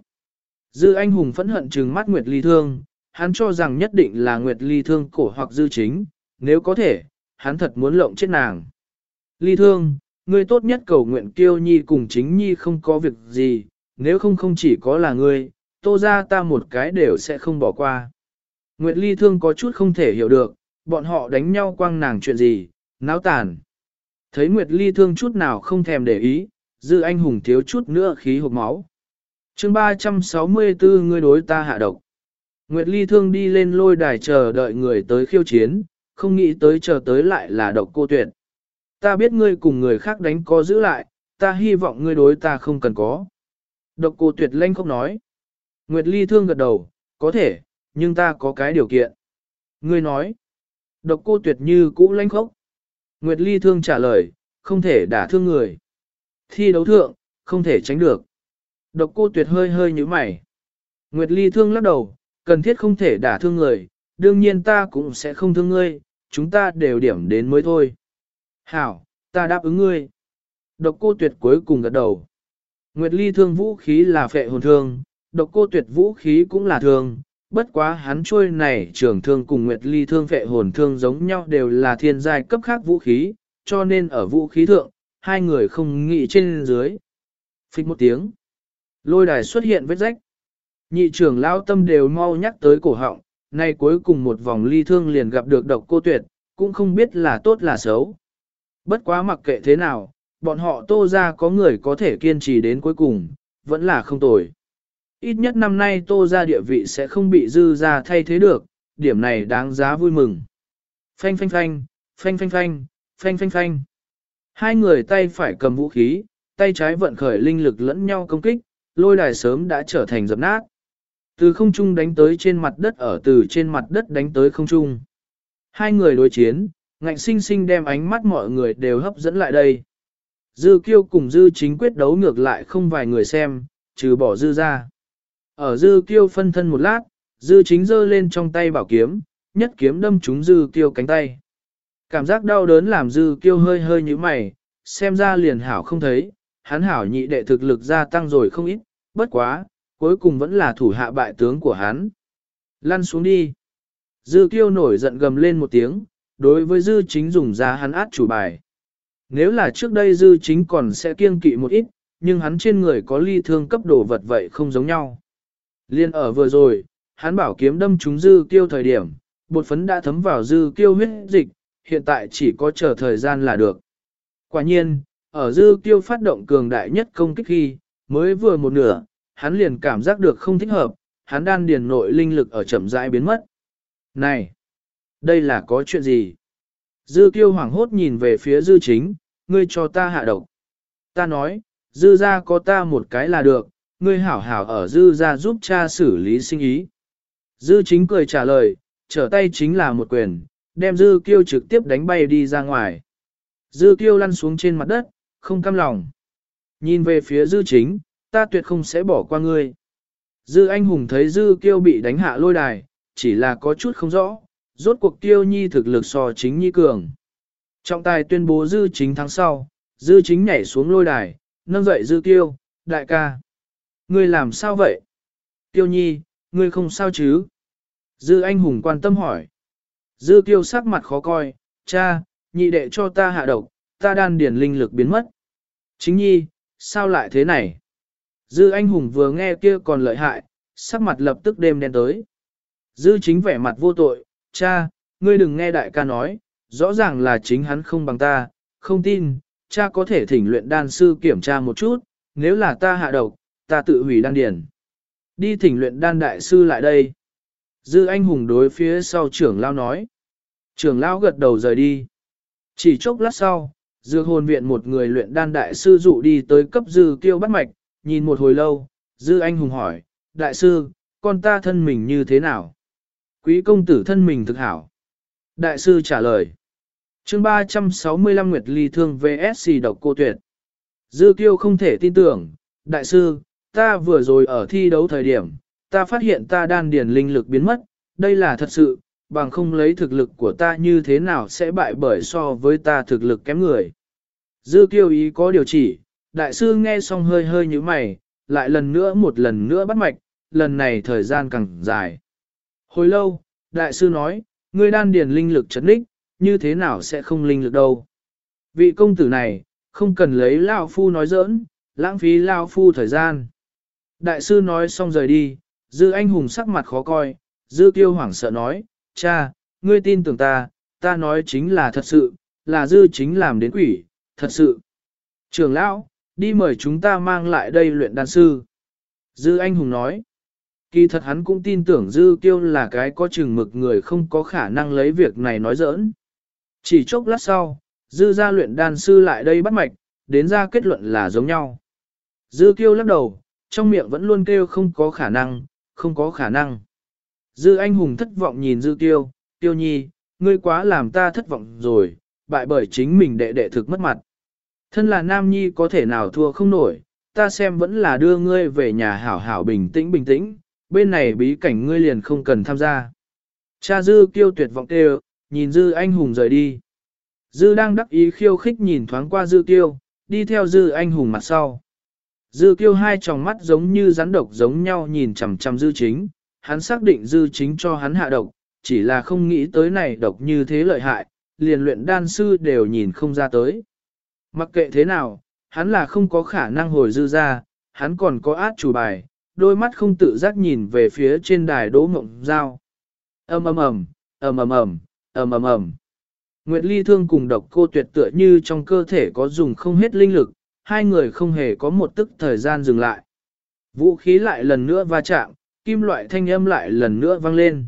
Dư anh hùng phẫn hận trừng mắt Nguyệt Ly Thương, hắn cho rằng nhất định là Nguyệt Ly Thương cổ hoặc dư chính, nếu có thể, hắn thật muốn lộng chết nàng. Ly Thương, ngươi tốt nhất cầu nguyện kiêu nhi cùng chính nhi không có việc gì, nếu không không chỉ có là ngươi, tô ra ta một cái đều sẽ không bỏ qua. Nguyệt Ly Thương có chút không thể hiểu được, bọn họ đánh nhau quăng nàng chuyện gì, náo tàn. Thấy Nguyệt Ly Thương chút nào không thèm để ý, dư anh hùng thiếu chút nữa khí hộp máu. chương 364 ngươi đối ta hạ độc. Nguyệt Ly Thương đi lên lôi đài chờ đợi người tới khiêu chiến, không nghĩ tới chờ tới lại là độc cô tuyệt. Ta biết ngươi cùng người khác đánh có giữ lại, ta hy vọng ngươi đối ta không cần có. Độc cô tuyệt lanh không nói. Nguyệt Ly Thương gật đầu, có thể, nhưng ta có cái điều kiện. Ngươi nói. Độc cô tuyệt như cũ lanh khốc. Nguyệt Ly Thương trả lời, không thể đả thương người. Thi đấu thượng, không thể tránh được. Độc cô tuyệt hơi hơi như mày. Nguyệt Ly Thương lắc đầu, cần thiết không thể đả thương người, đương nhiên ta cũng sẽ không thương ngươi, chúng ta đều điểm đến mới thôi. Hảo, ta đáp ứng ngươi. Độc cô tuyệt cuối cùng gật đầu. Nguyệt Ly thương vũ khí là phệ hồn thương, độc cô tuyệt vũ khí cũng là thương, bất quá hắn trôi này trường thương cùng Nguyệt Ly thương phệ hồn thương giống nhau đều là thiên giai cấp khác vũ khí, cho nên ở vũ khí thượng, hai người không nghĩ trên dưới. Phích một tiếng. Lôi đài xuất hiện vết rách. Nhị trưởng lao tâm đều mau nhắc tới cổ họng, nay cuối cùng một vòng ly thương liền gặp được độc cô tuyệt, cũng không biết là tốt là xấu. Bất quá mặc kệ thế nào, bọn họ tô ra có người có thể kiên trì đến cuối cùng, vẫn là không tồi. Ít nhất năm nay tô ra địa vị sẽ không bị dư ra thay thế được, điểm này đáng giá vui mừng. Phanh phanh phanh, phanh phanh phanh, phanh phanh phanh. Hai người tay phải cầm vũ khí, tay trái vận khởi linh lực lẫn nhau công kích, lôi đài sớm đã trở thành dập nát. Từ không trung đánh tới trên mặt đất ở từ trên mặt đất đánh tới không trung. Hai người đối chiến, ngạnh sinh sinh đem ánh mắt mọi người đều hấp dẫn lại đây. Dư kiêu cùng dư chính quyết đấu ngược lại không vài người xem, trừ bỏ dư ra. Ở dư kiêu phân thân một lát, dư chính giơ lên trong tay bảo kiếm, nhất kiếm đâm trúng dư kiêu cánh tay. Cảm giác đau đớn làm dư kiêu hơi hơi như mày, xem ra liền hảo không thấy, hắn hảo nhị đệ thực lực gia tăng rồi không ít, bất quá, cuối cùng vẫn là thủ hạ bại tướng của hắn. Lăn xuống đi. Dư kiêu nổi giận gầm lên một tiếng, đối với dư chính dùng ra hắn át chủ bài. Nếu là trước đây dư chính còn sẽ kiêng kỵ một ít, nhưng hắn trên người có ly thương cấp đồ vật vậy không giống nhau. Liên ở vừa rồi, hắn bảo kiếm đâm trúng dư kiêu thời điểm, bột phấn đã thấm vào dư kiêu huyết dịch, hiện tại chỉ có chờ thời gian là được. Quả nhiên, ở dư kiêu phát động cường đại nhất công kích khi, mới vừa một nửa, hắn liền cảm giác được không thích hợp, hắn đan điền nội linh lực ở chậm rãi biến mất. Này, đây là có chuyện gì? Dư kiêu hoảng hốt nhìn về phía dư chính, ngươi cho ta hạ độc. Ta nói, dư ra có ta một cái là được, ngươi hảo hảo ở dư ra giúp cha xử lý sinh ý. Dư chính cười trả lời, trở tay chính là một quyền, đem dư kiêu trực tiếp đánh bay đi ra ngoài. Dư kiêu lăn xuống trên mặt đất, không cam lòng. Nhìn về phía dư chính, ta tuyệt không sẽ bỏ qua ngươi. Dư anh hùng thấy dư kiêu bị đánh hạ lôi đài, chỉ là có chút không rõ, rốt cuộc tiêu nhi thực lực so chính nhi cường. Trọng tài tuyên bố dư chính tháng sau, dư chính nhảy xuống lôi đài, nâng dậy dư kiêu, đại ca. Ngươi làm sao vậy? Tiêu nhi, ngươi không sao chứ? Dư anh hùng quan tâm hỏi. Dư kiêu sắc mặt khó coi, cha, nhị đệ cho ta hạ độc, ta đan điển linh lực biến mất. Chính nhi, sao lại thế này? Dư anh hùng vừa nghe kia còn lợi hại, sắc mặt lập tức đêm đen tới. Dư chính vẻ mặt vô tội, cha, ngươi đừng nghe đại ca nói, rõ ràng là chính hắn không bằng ta, không tin, cha có thể thỉnh luyện đan sư kiểm tra một chút, nếu là ta hạ độc, ta tự hủy đan điển. Đi thỉnh luyện đan đại sư lại đây. Dư anh hùng đối phía sau trưởng lao nói. Trưởng lao gật đầu rời đi. Chỉ chốc lát sau, dư hồn viện một người luyện đan đại sư dụ đi tới cấp dư kêu bắt mạch, nhìn một hồi lâu, dư anh hùng hỏi, đại sư, con ta thân mình như thế nào? Quý công tử thân mình thực hảo. Đại sư trả lời. chương 365 Nguyệt Ly Thương VSC độc cô tuyệt. Dư kiêu không thể tin tưởng, đại sư, ta vừa rồi ở thi đấu thời điểm, ta phát hiện ta đan điền linh lực biến mất, đây là thật sự, bằng không lấy thực lực của ta như thế nào sẽ bại bởi so với ta thực lực kém người. Dư kiêu ý có điều chỉ, đại sư nghe xong hơi hơi như mày, lại lần nữa một lần nữa bắt mạch, lần này thời gian càng dài. Hồi lâu, đại sư nói, ngươi đan điền linh lực chấn đích, như thế nào sẽ không linh lực đâu. Vị công tử này, không cần lấy Lao Phu nói giỡn, lãng phí Lao Phu thời gian. Đại sư nói xong rời đi, dư anh hùng sắc mặt khó coi, dư kiêu hoảng sợ nói, cha, ngươi tin tưởng ta, ta nói chính là thật sự, là dư chính làm đến quỷ, thật sự. Trường lão, đi mời chúng ta mang lại đây luyện đan sư. Dư anh hùng nói, kỳ thật hắn cũng tin tưởng dư kiêu là cái có chừng mực người không có khả năng lấy việc này nói giỡn. Chỉ chốc lát sau, dư gia luyện đan sư lại đây bắt mạch, đến ra kết luận là giống nhau. Dư kiêu lắc đầu, trong miệng vẫn luôn kêu không có khả năng, không có khả năng. Dư anh hùng thất vọng nhìn dư kiêu, kiêu nhi, ngươi quá làm ta thất vọng rồi, bại bởi chính mình đệ đệ thực mất mặt. Thân là nam nhi có thể nào thua không nổi, ta xem vẫn là đưa ngươi về nhà hảo hảo bình tĩnh bình tĩnh, bên này bí cảnh ngươi liền không cần tham gia. Cha dư kêu tuyệt vọng kêu, nhìn dư anh hùng rời đi. Dư đang đắc ý khiêu khích nhìn thoáng qua dư kêu, đi theo dư anh hùng mặt sau. Dư kêu hai tròng mắt giống như rắn độc giống nhau nhìn chằm chằm dư chính, hắn xác định dư chính cho hắn hạ độc, chỉ là không nghĩ tới này độc như thế lợi hại, liền luyện đan sư đều nhìn không ra tới. Mặc kệ thế nào, hắn là không có khả năng hồi dư ra, hắn còn có át chủ bài, đôi mắt không tự giác nhìn về phía trên đài đỗ mộng dao. ầm ầm ầm, ầm ầm ầm, ầm ầm ầm. Nguyệt Ly thương cùng độc cô tuyệt tựa như trong cơ thể có dùng không hết linh lực, hai người không hề có một tức thời gian dừng lại. Vũ khí lại lần nữa va chạm, kim loại thanh âm lại lần nữa vang lên.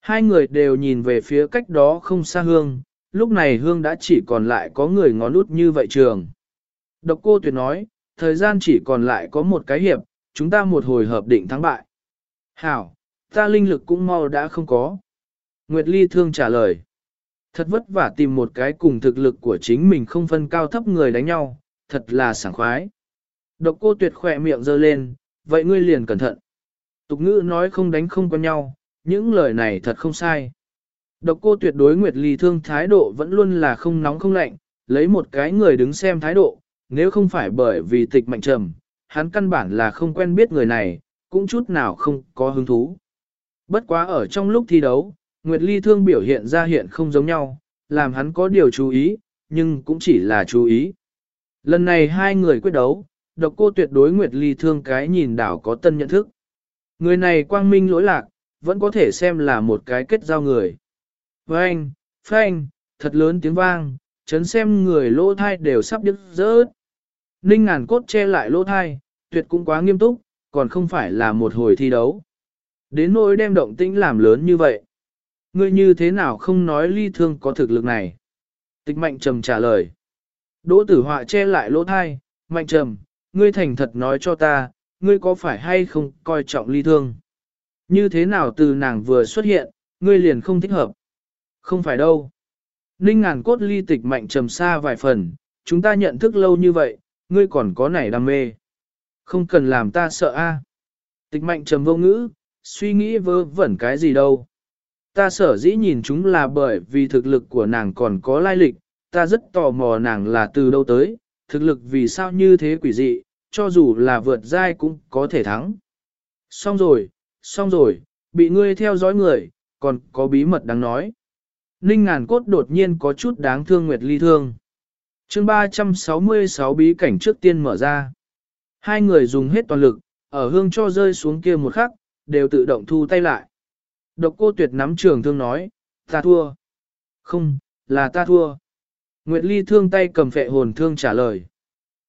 Hai người đều nhìn về phía cách đó không xa hương, lúc này hương đã chỉ còn lại có người ngón út như vậy trường. Độc cô tuyệt nói, thời gian chỉ còn lại có một cái hiệp, chúng ta một hồi hợp định thắng bại. Hảo, ta linh lực cũng mau đã không có. Nguyệt Ly thương trả lời. Thật vất vả tìm một cái cùng thực lực của chính mình không phân cao thấp người đánh nhau, thật là sảng khoái. Độc cô tuyệt khỏe miệng giơ lên, vậy ngươi liền cẩn thận. Tục ngữ nói không đánh không có nhau, những lời này thật không sai. Độc cô tuyệt đối Nguyệt Ly Thương thái độ vẫn luôn là không nóng không lạnh, lấy một cái người đứng xem thái độ, nếu không phải bởi vì tịch mạnh trầm, hắn căn bản là không quen biết người này, cũng chút nào không có hứng thú. Bất quá ở trong lúc thi đấu, Nguyệt Ly Thương biểu hiện ra hiện không giống nhau, làm hắn có điều chú ý, nhưng cũng chỉ là chú ý. Lần này hai người quyết đấu, độc cô tuyệt đối Nguyệt Ly Thương cái nhìn đảo có tân nhận thức. Người này quang minh lỗi lạc, vẫn có thể xem là một cái kết giao người. Phanh, phanh, thật lớn tiếng vang, chấn xem người lỗ thai đều sắp đứt rớt. Ninh ngàn cốt che lại lỗ thai, tuyệt cũng quá nghiêm túc, còn không phải là một hồi thi đấu. Đến nỗi đem động tĩnh làm lớn như vậy. Ngươi như thế nào không nói ly thương có thực lực này? Tịch mạnh trầm trả lời. Đỗ tử họa che lại lỗ thai, mạnh trầm, ngươi thành thật nói cho ta, ngươi có phải hay không coi trọng ly thương? Như thế nào từ nàng vừa xuất hiện, ngươi liền không thích hợp? Không phải đâu. Ninh ngàn cốt ly tịch mạnh trầm xa vài phần, chúng ta nhận thức lâu như vậy, ngươi còn có nảy đam mê. Không cần làm ta sợ a. Tịch mạnh trầm vô ngữ, suy nghĩ vơ vẩn cái gì đâu. Ta sở dĩ nhìn chúng là bởi vì thực lực của nàng còn có lai lịch, ta rất tò mò nàng là từ đâu tới, thực lực vì sao như thế quỷ dị, cho dù là vượt dai cũng có thể thắng. Xong rồi, xong rồi, bị ngươi theo dõi người, còn có bí mật đáng nói. Ninh ngàn cốt đột nhiên có chút đáng thương Nguyệt Ly thương. chương 366 bí cảnh trước tiên mở ra. Hai người dùng hết toàn lực, ở hương cho rơi xuống kia một khắc, đều tự động thu tay lại. Độc cô tuyệt nắm trường thương nói, ta thua. Không, là ta thua. Nguyệt Ly thương tay cầm phệ hồn thương trả lời.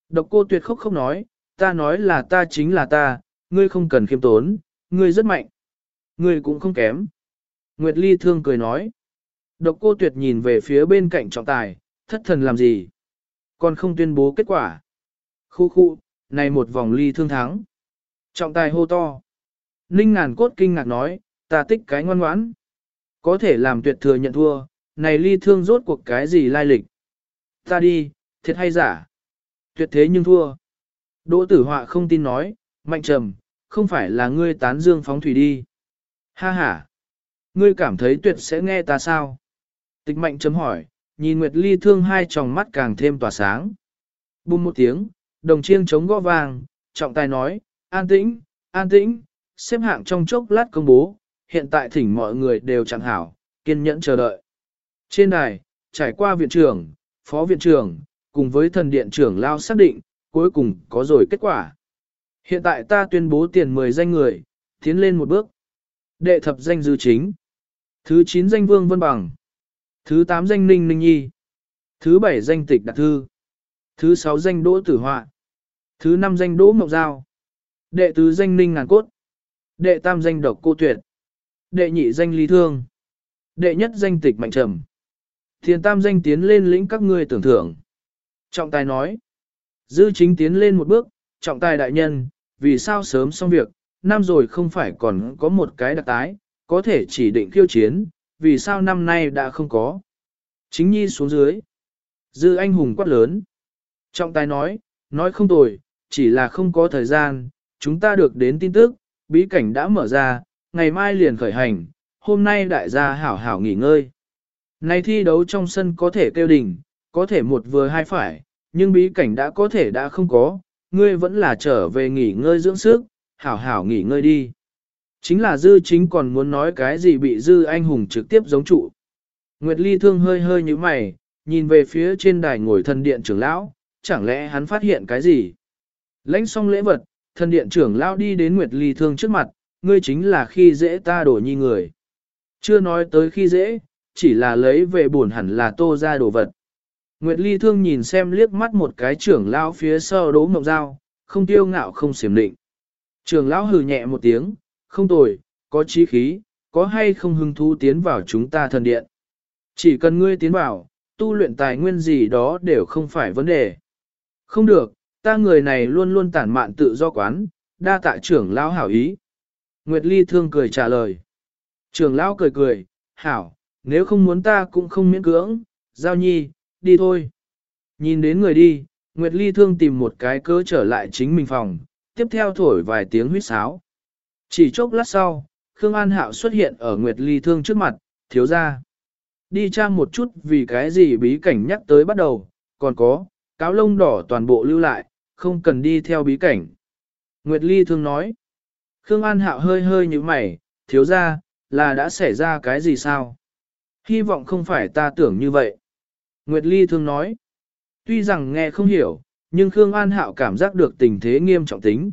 Độc cô tuyệt khóc không nói, ta nói là ta chính là ta, ngươi không cần khiêm tốn, ngươi rất mạnh. Ngươi cũng không kém. Nguyệt Ly thương cười nói. Độc cô tuyệt nhìn về phía bên cạnh trọng tài, thất thần làm gì? Còn không tuyên bố kết quả. Khu khu, này một vòng ly thương thắng. Trọng tài hô to. Ninh ngàn cốt kinh ngạc nói, ta tích cái ngoan ngoãn. Có thể làm tuyệt thừa nhận thua, này ly thương rốt cuộc cái gì lai lịch. Ta đi, thiệt hay giả? Tuyệt thế nhưng thua. Đỗ tử họa không tin nói, mạnh trầm, không phải là ngươi tán dương phóng thủy đi. Ha ha. Ngươi cảm thấy tuyệt sẽ nghe ta sao? Tịch mạnh chấm hỏi, nhìn Nguyệt Ly thương hai tròng mắt càng thêm tỏa sáng. Bùm một tiếng, đồng chiêng chống gõ vàng, trọng tài nói, an tĩnh, an tĩnh, xếp hạng trong chốc lát công bố, hiện tại thỉnh mọi người đều chẳng hảo, kiên nhẫn chờ đợi. Trên đài, trải qua viện trưởng, phó viện trưởng, cùng với thần điện trưởng lao xác định, cuối cùng có rồi kết quả. Hiện tại ta tuyên bố tiền 10 danh người, tiến lên một bước. Đệ thập danh dư chính. Thứ 9 danh Vương Vân Bằng. Thứ 8 danh Ninh Ninh Nhi. Thứ 7 danh Tịch Đạt Thư. Thứ 6 danh Đỗ Tử Họa. Thứ 5 danh Đỗ Mộc Giao. Đệ tứ danh Ninh Ngàn Cốt. Đệ tam danh Độc Cô Tuyệt. Đệ nhị danh Lý Thương. Đệ nhất danh Tịch Mạnh Trầm. Thiền tam danh tiến lên lĩnh các ngươi tưởng thưởng. Trọng tài nói. Dư chính tiến lên một bước, trọng tài đại nhân, vì sao sớm xong việc, năm rồi không phải còn có một cái đặc tái, có thể chỉ định khiêu chiến, vì sao năm nay đã không có. Chính nhi xuống dưới. Dư anh hùng quát lớn. Trọng tài nói, nói không tồi, chỉ là không có thời gian, chúng ta được đến tin tức, bí cảnh đã mở ra, ngày mai liền khởi hành, hôm nay đại gia hảo hảo nghỉ ngơi. Này thi đấu trong sân có thể kêu đỉnh, có thể một vừa hai phải, nhưng bí cảnh đã có thể đã không có, ngươi vẫn là trở về nghỉ ngơi dưỡng sức, hảo hảo nghỉ ngơi đi. Chính là dư chính còn muốn nói cái gì bị dư anh hùng trực tiếp giống trụ. Nguyệt Ly thương hơi hơi như mày, nhìn về phía trên đài ngồi thần điện trưởng lão, chẳng lẽ hắn phát hiện cái gì? Lãnh xong lễ vật, thần điện trưởng lão đi đến Nguyệt Ly thương trước mặt, ngươi chính là khi dễ ta đổ nhi người. Chưa nói tới khi dễ, chỉ là lấy về buồn hẳn là tô ra đồ vật. Nguyệt Ly thương nhìn xem liếc mắt một cái trưởng lão phía sau đố mộng dao, không tiêu ngạo không xiểm định. Trưởng lão hừ nhẹ một tiếng, không tồi, có chí khí, có hay không hứng thú tiến vào chúng ta thần điện. Chỉ cần ngươi tiến vào, tu luyện tài nguyên gì đó đều không phải vấn đề. Không được, ta người này luôn luôn tản mạn tự do quán, đa tạ trưởng lão hảo ý. Nguyệt Ly thương cười trả lời. Trưởng lão cười cười, hảo, nếu không muốn ta cũng không miễn cưỡng, giao nhi, đi thôi. Nhìn đến người đi, Nguyệt Ly thương tìm một cái cớ trở lại chính mình phòng, tiếp theo thổi vài tiếng huyết sáo. Chỉ chốc lát sau, Khương An Hạo xuất hiện ở Nguyệt Ly thương trước mặt, thiếu ra. Đi trang một chút vì cái gì bí cảnh nhắc tới bắt đầu, còn có, cáo lông đỏ toàn bộ lưu lại, không cần đi theo bí cảnh. Nguyệt Ly thương nói. Khương An Hạo hơi hơi như mày, thiếu ra, là đã xảy ra cái gì sao? Hy vọng không phải ta tưởng như vậy. Nguyệt Ly thương nói. Tuy rằng nghe không hiểu, nhưng Khương An Hạo cảm giác được tình thế nghiêm trọng tính.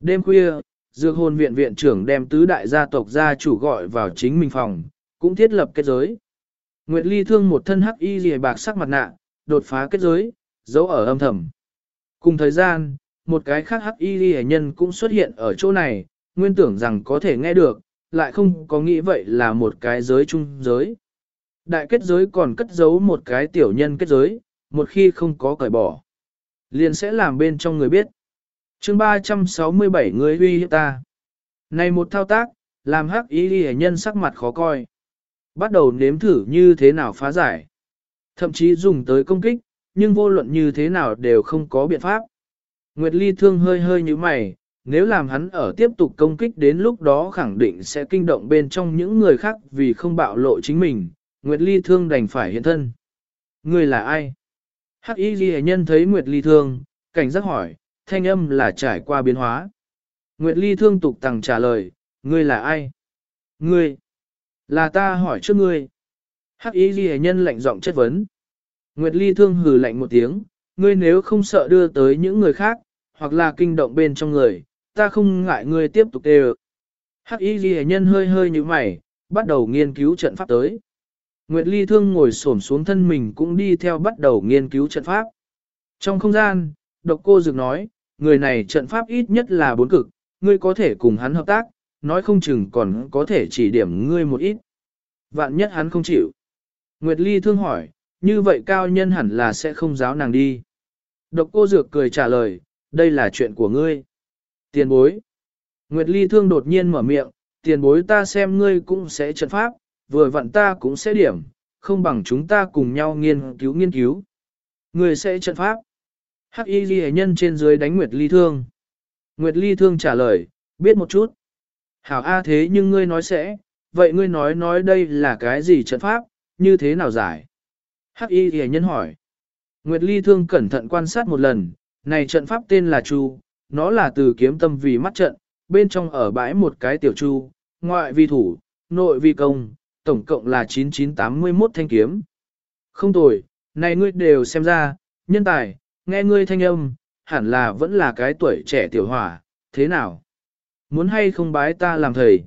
Đêm khuya, Dược hồn viện viện trưởng đem tứ đại gia tộc gia chủ gọi vào chính mình phòng, cũng thiết lập kết giới. Nguyệt Ly thương một thân hắc y rìa bạc sắc mặt nạ, đột phá kết giới, giấu ở âm thầm. Cùng thời gian, một cái khác hắc y rìa nhân cũng xuất hiện ở chỗ này, nguyên tưởng rằng có thể nghe được, lại không có nghĩ vậy là một cái giới chung giới. Đại kết giới còn cất giấu một cái tiểu nhân kết giới, một khi không có cởi bỏ, liền sẽ làm bên trong người biết chương 367 người uy hiếp ta. Này một thao tác, làm hắc ý ghi nhân sắc mặt khó coi. Bắt đầu nếm thử như thế nào phá giải. Thậm chí dùng tới công kích, nhưng vô luận như thế nào đều không có biện pháp. Nguyệt Ly thương hơi hơi như mày, nếu làm hắn ở tiếp tục công kích đến lúc đó khẳng định sẽ kinh động bên trong những người khác vì không bạo lộ chính mình, Nguyệt Ly thương đành phải hiện thân. Người là ai? Hắc y ghi nhân thấy Nguyệt Ly thương, cảnh giác hỏi, thanh âm là trải qua biến hóa. Nguyệt Ly thương tục tằng trả lời, ngươi là ai? Ngươi, là ta hỏi trước ngươi. Hắc y ghi nhân lạnh giọng chất vấn. Nguyệt Ly thương hừ lạnh một tiếng, ngươi nếu không sợ đưa tới những người khác, hoặc là kinh động bên trong người, ta không ngại ngươi tiếp tục đều. Hắc y ghi nhân hơi hơi như mày, bắt đầu nghiên cứu trận pháp tới. Nguyệt Ly thương ngồi xổm xuống thân mình cũng đi theo bắt đầu nghiên cứu trận pháp. Trong không gian, độc cô dược nói, người này trận pháp ít nhất là bốn cực, ngươi có thể cùng hắn hợp tác, nói không chừng còn có thể chỉ điểm ngươi một ít. Vạn nhất hắn không chịu. Nguyệt Ly thương hỏi, như vậy cao nhân hẳn là sẽ không giáo nàng đi. Độc cô dược cười trả lời, đây là chuyện của ngươi. Tiền bối. Nguyệt Ly thương đột nhiên mở miệng, tiền bối ta xem ngươi cũng sẽ trận pháp, vừa vặn ta cũng sẽ điểm, không bằng chúng ta cùng nhau nghiên cứu nghiên cứu. Ngươi sẽ trận pháp. Hắc y ghi nhân trên dưới đánh Nguyệt Ly Thương. Nguyệt Ly Thương trả lời, biết một chút. Hảo A thế nhưng ngươi nói sẽ, vậy ngươi nói nói đây là cái gì trận pháp, như thế nào giải? Hắc y ghi nhân hỏi. Nguyệt Ly Thương cẩn thận quan sát một lần, này trận pháp tên là Chu, nó là từ kiếm tâm vì mắt trận, bên trong ở bãi một cái tiểu chu, ngoại vi thủ, nội vi công, tổng cộng là 9981 thanh kiếm. Không tồi, này ngươi đều xem ra, nhân tài, nghe ngươi thanh âm, hẳn là vẫn là cái tuổi trẻ tiểu hỏa, thế nào? Muốn hay không bái ta làm thầy?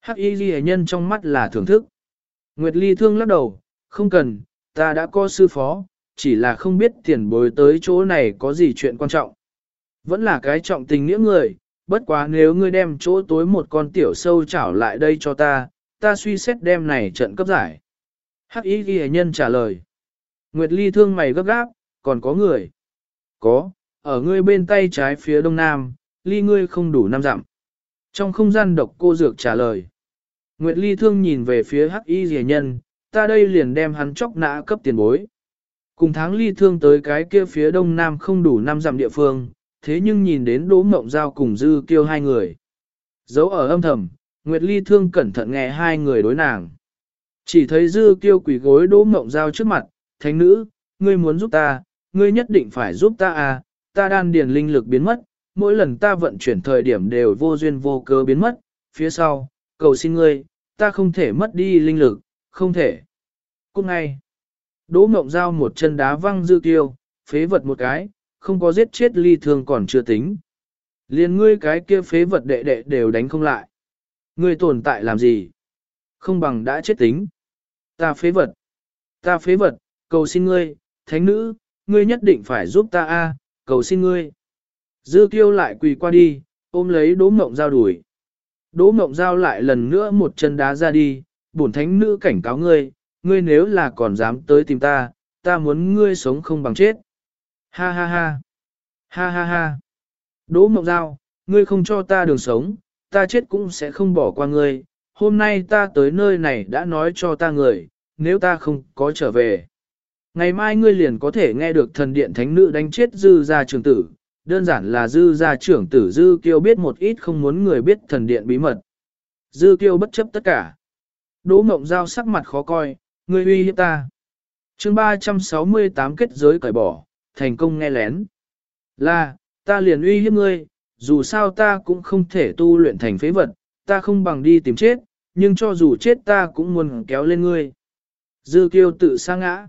Hắc y ghi nhân trong mắt là thưởng thức. Nguyệt Ly thương lắc đầu, không cần, ta đã có sư phó, chỉ là không biết tiền bối tới chỗ này có gì chuyện quan trọng. Vẫn là cái trọng tình nghĩa người, bất quá nếu ngươi đem chỗ tối một con tiểu sâu chảo lại đây cho ta, ta suy xét đem này trận cấp giải. Hắc y ghi nhân trả lời. Nguyệt Ly thương mày gấp gáp, còn có người. Có, ở ngươi bên tay trái phía đông nam, ly ngươi không đủ năm dặm. Trong không gian độc cô dược trả lời. Nguyệt Ly thương nhìn về phía hắc y rìa nhân, ta đây liền đem hắn chóc nã cấp tiền bối. Cùng tháng ly thương tới cái kia phía đông nam không đủ năm dặm địa phương, thế nhưng nhìn đến đỗ mộng giao cùng dư kêu hai người. Giấu ở âm thầm, Nguyệt Ly thương cẩn thận nghe hai người đối nàng. Chỉ thấy dư kêu quỷ gối đỗ mộng giao trước mặt, thánh nữ, ngươi muốn giúp ta, ngươi nhất định phải giúp ta à, ta đan điền linh lực biến mất, mỗi lần ta vận chuyển thời điểm đều vô duyên vô cớ biến mất, phía sau, cầu xin ngươi, ta không thể mất đi linh lực, không thể. Cút ngay. Đỗ mộng giao một chân đá văng dư tiêu, phế vật một cái, không có giết chết ly thương còn chưa tính. Liên ngươi cái kia phế vật đệ đệ đều đánh không lại. Ngươi tồn tại làm gì? Không bằng đã chết tính. Ta phế vật. Ta phế vật, cầu xin ngươi, thánh nữ, ngươi nhất định phải giúp ta a, cầu xin ngươi. Dư kiêu lại quỳ qua đi, ôm lấy đỗ mộng giao đuổi. Đỗ mộng giao lại lần nữa một chân đá ra đi, bổn thánh nữ cảnh cáo ngươi, ngươi nếu là còn dám tới tìm ta, ta muốn ngươi sống không bằng chết. Ha ha ha. Ha ha ha. Đỗ mộng giao, ngươi không cho ta đường sống, ta chết cũng sẽ không bỏ qua ngươi. Hôm nay ta tới nơi này đã nói cho ta người, nếu ta không có trở về. Ngày mai ngươi liền có thể nghe được thần điện thánh nữ đánh chết dư gia trưởng tử, đơn giản là dư gia trưởng tử dư kiêu biết một ít không muốn người biết thần điện bí mật. Dư kiêu bất chấp tất cả. Đỗ mộng giao sắc mặt khó coi, ngươi uy hiếp ta. chương 368 kết giới cởi bỏ, thành công nghe lén. Là, ta liền uy hiếp ngươi, dù sao ta cũng không thể tu luyện thành phế vật, ta không bằng đi tìm chết, nhưng cho dù chết ta cũng muốn kéo lên ngươi. Dư kiêu tự sa ngã.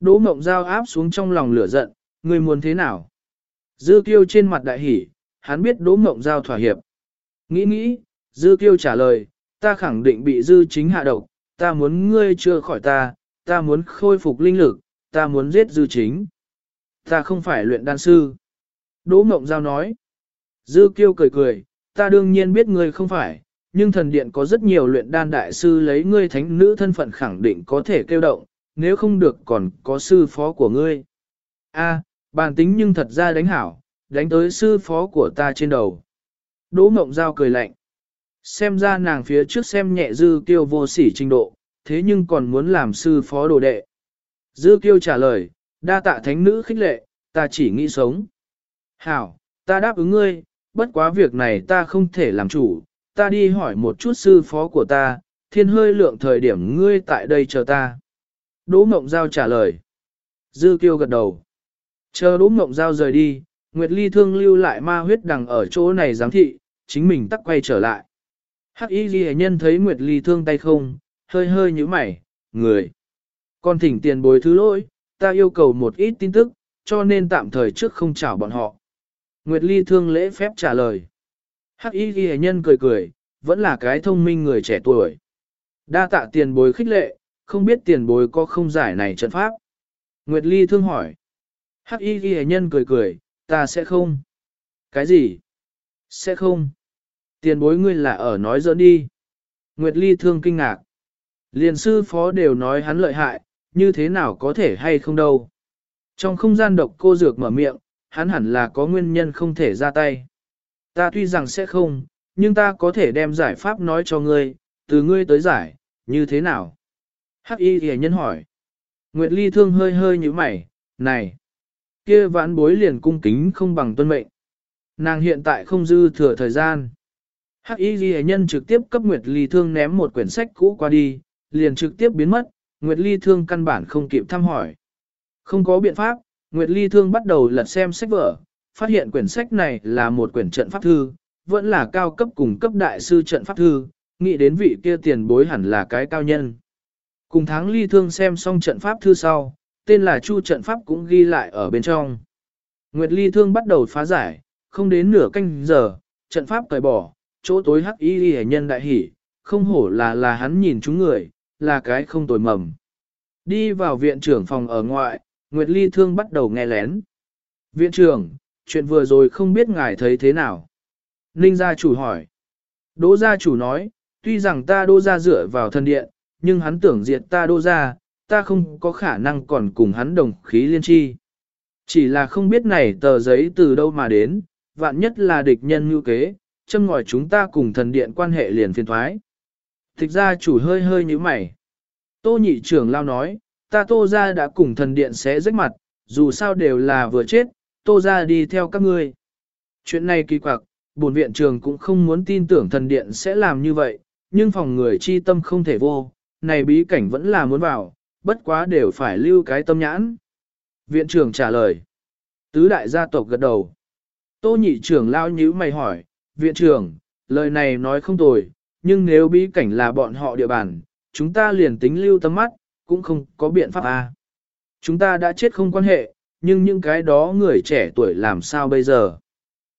Đỗ mộng giao áp xuống trong lòng lửa giận, người muốn thế nào? Dư kiêu trên mặt đại hỉ, hắn biết đỗ mộng giao thỏa hiệp. Nghĩ nghĩ, dư kiêu trả lời, ta khẳng định bị dư chính hạ độc, ta muốn ngươi chưa khỏi ta, ta muốn khôi phục linh lực, ta muốn giết dư chính. Ta không phải luyện đan sư. Đỗ mộng giao nói. Dư kiêu cười cười, ta đương nhiên biết ngươi không phải, nhưng thần điện có rất nhiều luyện đan đại sư lấy ngươi thánh nữ thân phận khẳng định có thể kêu động, nếu không được còn có sư phó của ngươi. A, bản tính nhưng thật ra đánh hảo, đánh tới sư phó của ta trên đầu. Đỗ Mộng Giao cười lạnh. Xem ra nàng phía trước xem nhẹ Dư Kiêu vô sỉ trình độ, thế nhưng còn muốn làm sư phó đồ đệ. Dư Kiêu trả lời, đa tạ thánh nữ khích lệ, ta chỉ nghĩ sống. Hảo, ta đáp ứng ngươi, bất quá việc này ta không thể làm chủ, ta đi hỏi một chút sư phó của ta, thiên hơi lượng thời điểm ngươi tại đây chờ ta. Đỗ Mộng Giao trả lời. Dư Kiêu gật đầu. Chờ Đỗ Mộng Giao rời đi, Nguyệt Ly thương lưu lại ma huyết đằng ở chỗ này giám thị, chính mình tắc quay trở lại. Hắc Y Ghi nhân thấy Nguyệt Ly thương tay không, hơi hơi như mày, người. Con thỉnh tiền bồi thứ lỗi, ta yêu cầu một ít tin tức, cho nên tạm thời trước không chào bọn họ. Nguyệt Ly thương lễ phép trả lời. Hắc Y Ghi nhân cười cười, vẫn là cái thông minh người trẻ tuổi. Đa tạ tiền bồi khích lệ, không biết tiền bối có không giải này trận pháp. Nguyệt Ly thương hỏi. Hắc y ghi nhân cười cười, ta sẽ không. Cái gì? Sẽ không. Tiền bối ngươi là ở nói giỡn đi. Nguyệt Ly thương kinh ngạc. Liền sư phó đều nói hắn lợi hại, như thế nào có thể hay không đâu. Trong không gian độc cô dược mở miệng, hắn hẳn là có nguyên nhân không thể ra tay. Ta tuy rằng sẽ không, nhưng ta có thể đem giải pháp nói cho ngươi, từ ngươi tới giải, như thế nào? Hắc y ghi nhân hỏi. Nguyệt Ly thương hơi hơi như mày, này, kia vãn bối liền cung kính không bằng tuân mệnh. Nàng hiện tại không dư thừa thời gian. Hắc y ghi nhân trực tiếp cấp Nguyệt Ly thương ném một quyển sách cũ qua đi, liền trực tiếp biến mất, Nguyệt Ly thương căn bản không kịp thăm hỏi. Không có biện pháp, Nguyệt Ly thương bắt đầu lật xem sách vở, phát hiện quyển sách này là một quyển trận pháp thư, vẫn là cao cấp cùng cấp đại sư trận pháp thư, nghĩ đến vị kia tiền bối hẳn là cái cao nhân. Cùng tháng ly thương xem xong trận pháp thư sau, tên là Chu trận pháp cũng ghi lại ở bên trong. Nguyệt ly thương bắt đầu phá giải, không đến nửa canh giờ, trận pháp cởi bỏ, chỗ tối hắc y ghi nhân đại hỉ, không hổ là là hắn nhìn chúng người, là cái không tồi mầm. Đi vào viện trưởng phòng ở ngoại, Nguyệt ly thương bắt đầu nghe lén. Viện trưởng, chuyện vừa rồi không biết ngài thấy thế nào? Ninh gia chủ hỏi. Đỗ gia chủ nói, tuy rằng ta đỗ gia dựa vào thân điện, nhưng hắn tưởng diệt ta đô gia, ta không có khả năng còn cùng hắn đồng khí liên chi. Chỉ là không biết này tờ giấy từ đâu mà đến, vạn nhất là địch nhân như kế, châm ngòi chúng ta cùng thần điện quan hệ liền phiền thoái. Thực ra chủ hơi hơi như mày. Tô nhị trưởng lao nói, ta tô ra đã cùng thần điện sẽ rách mặt, dù sao đều là vừa chết, tô ra đi theo các ngươi. Chuyện này kỳ quặc, bổn viện trường cũng không muốn tin tưởng thần điện sẽ làm như vậy, nhưng phòng người chi tâm không thể vô, này bí cảnh vẫn là muốn vào, bất quá đều phải lưu cái tâm nhãn. Viện trưởng trả lời. Tứ đại gia tộc gật đầu. Tô nhị trưởng lao nhíu mày hỏi, viện trưởng, lời này nói không tồi, nhưng nếu bí cảnh là bọn họ địa bàn, chúng ta liền tính lưu tâm mắt, cũng không có biện pháp à. Chúng ta đã chết không quan hệ, nhưng những cái đó người trẻ tuổi làm sao bây giờ?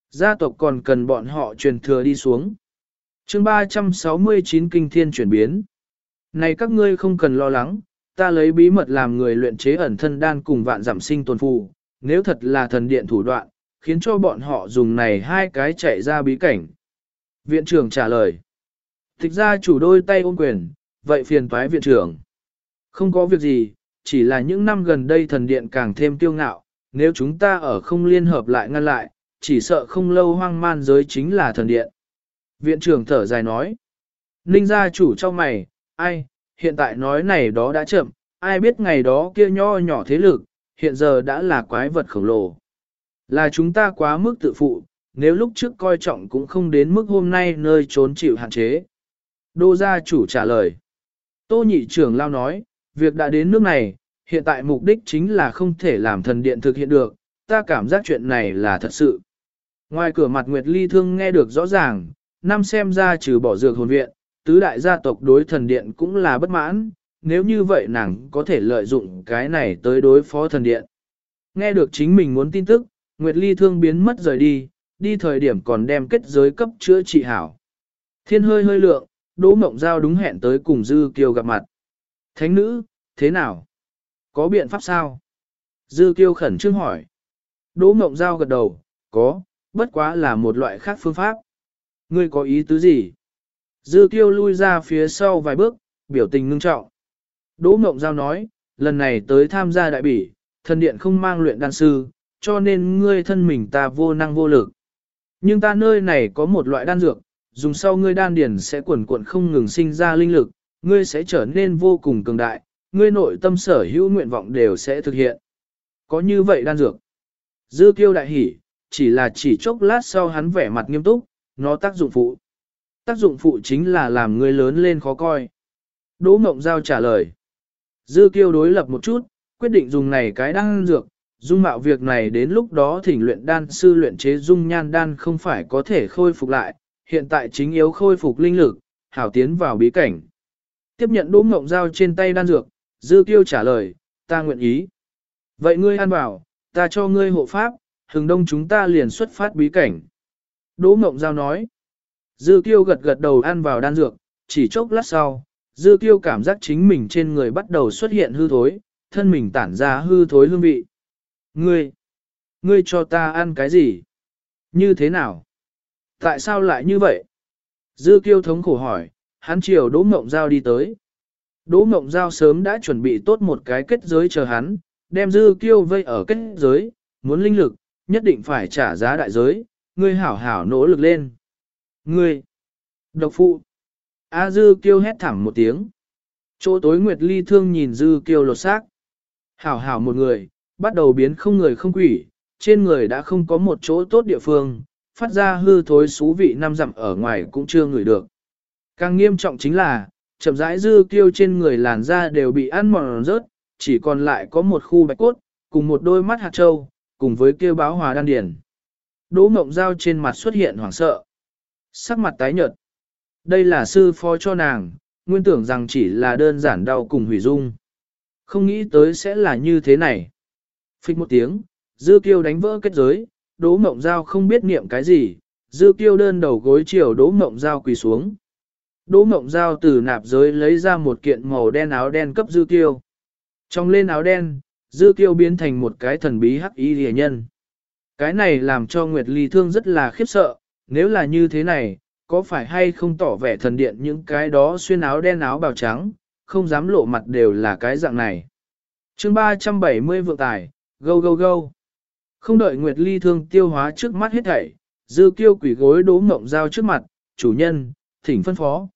Gia tộc còn cần bọn họ truyền thừa đi xuống. chương 369 kinh thiên chuyển biến. Này các ngươi không cần lo lắng, ta lấy bí mật làm người luyện chế ẩn thân đan cùng vạn giảm sinh tồn phù, nếu thật là thần điện thủ đoạn, khiến cho bọn họ dùng này hai cái chạy ra bí cảnh. Viện trưởng trả lời. Thực ra chủ đôi tay ôm quyền, vậy phiền toái viện trưởng. Không có việc gì, chỉ là những năm gần đây thần điện càng thêm tiêu ngạo, nếu chúng ta ở không liên hợp lại ngăn lại, chỉ sợ không lâu hoang man giới chính là thần điện. Viện trưởng thở dài nói. Ninh gia chủ trong mày, ai, hiện tại nói này đó đã chậm, ai biết ngày đó kia nho nhỏ thế lực, hiện giờ đã là quái vật khổng lồ. Là chúng ta quá mức tự phụ, nếu lúc trước coi trọng cũng không đến mức hôm nay nơi trốn chịu hạn chế. Đô gia chủ trả lời. Tô nhị trưởng lao nói, việc đã đến nước này, hiện tại mục đích chính là không thể làm thần điện thực hiện được, ta cảm giác chuyện này là thật sự. Ngoài cửa mặt Nguyệt Ly Thương nghe được rõ ràng, năm xem ra trừ bỏ dược hồn viện, tứ đại gia tộc đối thần điện cũng là bất mãn, nếu như vậy nàng có thể lợi dụng cái này tới đối phó thần điện. Nghe được chính mình muốn tin tức, Nguyệt Ly Thương biến mất rời đi, đi thời điểm còn đem kết giới cấp chữa trị hảo. Thiên hơi hơi lượng, Đỗ Mộng Giao đúng hẹn tới cùng Dư Kiều gặp mặt. Thánh nữ, thế nào? Có biện pháp sao? Dư Kiều khẩn trương hỏi. Đỗ Mộng Giao gật đầu, có, bất quá là một loại khác phương pháp. Ngươi có ý tứ gì? Dư kiêu lui ra phía sau vài bước, biểu tình ngưng trọng. Đỗ Mộng Giao nói, lần này tới tham gia đại bỉ, thần điện không mang luyện đan sư, cho nên ngươi thân mình ta vô năng vô lực. Nhưng ta nơi này có một loại đan dược, dùng sau ngươi đan điển sẽ cuộn cuộn không ngừng sinh ra linh lực, ngươi sẽ trở nên vô cùng cường đại, ngươi nội tâm sở hữu nguyện vọng đều sẽ thực hiện. Có như vậy đan dược. Dư kiêu đại hỉ, chỉ là chỉ chốc lát sau hắn vẻ mặt nghiêm túc, nó tác dụng phụ. Tác dụng phụ chính là làm ngươi lớn lên khó coi. Đỗ Mộng Giao trả lời. Dư kiêu đối lập một chút, quyết định dùng này cái đan dược, dung mạo việc này đến lúc đó thỉnh luyện đan sư luyện chế dung nhan đan không phải có thể khôi phục lại, hiện tại chính yếu khôi phục linh lực, hảo tiến vào bí cảnh. Tiếp nhận đỗ mộng Giao trên tay đan dược, dư kiêu trả lời, ta nguyện ý. Vậy ngươi ăn bảo, ta cho ngươi hộ pháp, hừng đông chúng ta liền xuất phát bí cảnh. Đỗ mộng giao nói, dư kiêu gật gật đầu ăn vào đan dược, chỉ chốc lát sau, dư kiêu cảm giác chính mình trên người bắt đầu xuất hiện hư thối, thân mình tản ra hư thối hương vị. Ngươi, ngươi cho ta ăn cái gì? Như thế nào? Tại sao lại như vậy? Dư kiêu thống khổ hỏi, hắn chiều Đỗ Mộng Giao đi tới. Đỗ Mộng Giao sớm đã chuẩn bị tốt một cái kết giới chờ hắn, đem Dư kiêu vây ở kết giới, muốn linh lực, nhất định phải trả giá đại giới, ngươi hảo hảo nỗ lực lên. Ngươi, độc phụ. A Dư kêu hét thẳng một tiếng. Chỗ tối Nguyệt Ly thương nhìn Dư kêu lột xác. Hảo hảo một người, bắt đầu biến không người không quỷ, trên người đã không có một chỗ tốt địa phương, phát ra hư thối xú vị năm dặm ở ngoài cũng chưa ngửi được. Càng nghiêm trọng chính là, chậm rãi dư kiêu trên người làn da đều bị ăn mòn rớt, chỉ còn lại có một khu bạch cốt, cùng một đôi mắt hạt trâu, cùng với kêu báo hòa đan điển. Đỗ mộng dao trên mặt xuất hiện hoảng sợ sắc mặt tái nhợt. Đây là sư phó cho nàng, nguyên tưởng rằng chỉ là đơn giản đau cùng hủy dung. Không nghĩ tới sẽ là như thế này. Phích một tiếng, dư kiêu đánh vỡ kết giới, đỗ mộng giao không biết niệm cái gì, dư kiêu đơn đầu gối chiều đỗ mộng giao quỳ xuống. Đỗ mộng giao từ nạp giới lấy ra một kiện màu đen áo đen cấp dư kiêu. Trong lên áo đen, dư kiêu biến thành một cái thần bí hắc y rìa nhân. Cái này làm cho Nguyệt Ly Thương rất là khiếp sợ, nếu là như thế này, có phải hay không tỏ vẻ thần điện những cái đó xuyên áo đen áo bào trắng, không dám lộ mặt đều là cái dạng này. chương 370 vượng tài, go go go. Không đợi Nguyệt Ly Thương tiêu hóa trước mắt hết thảy, dư kiêu quỷ gối đố mộng giao trước mặt, chủ nhân, thỉnh phân phó.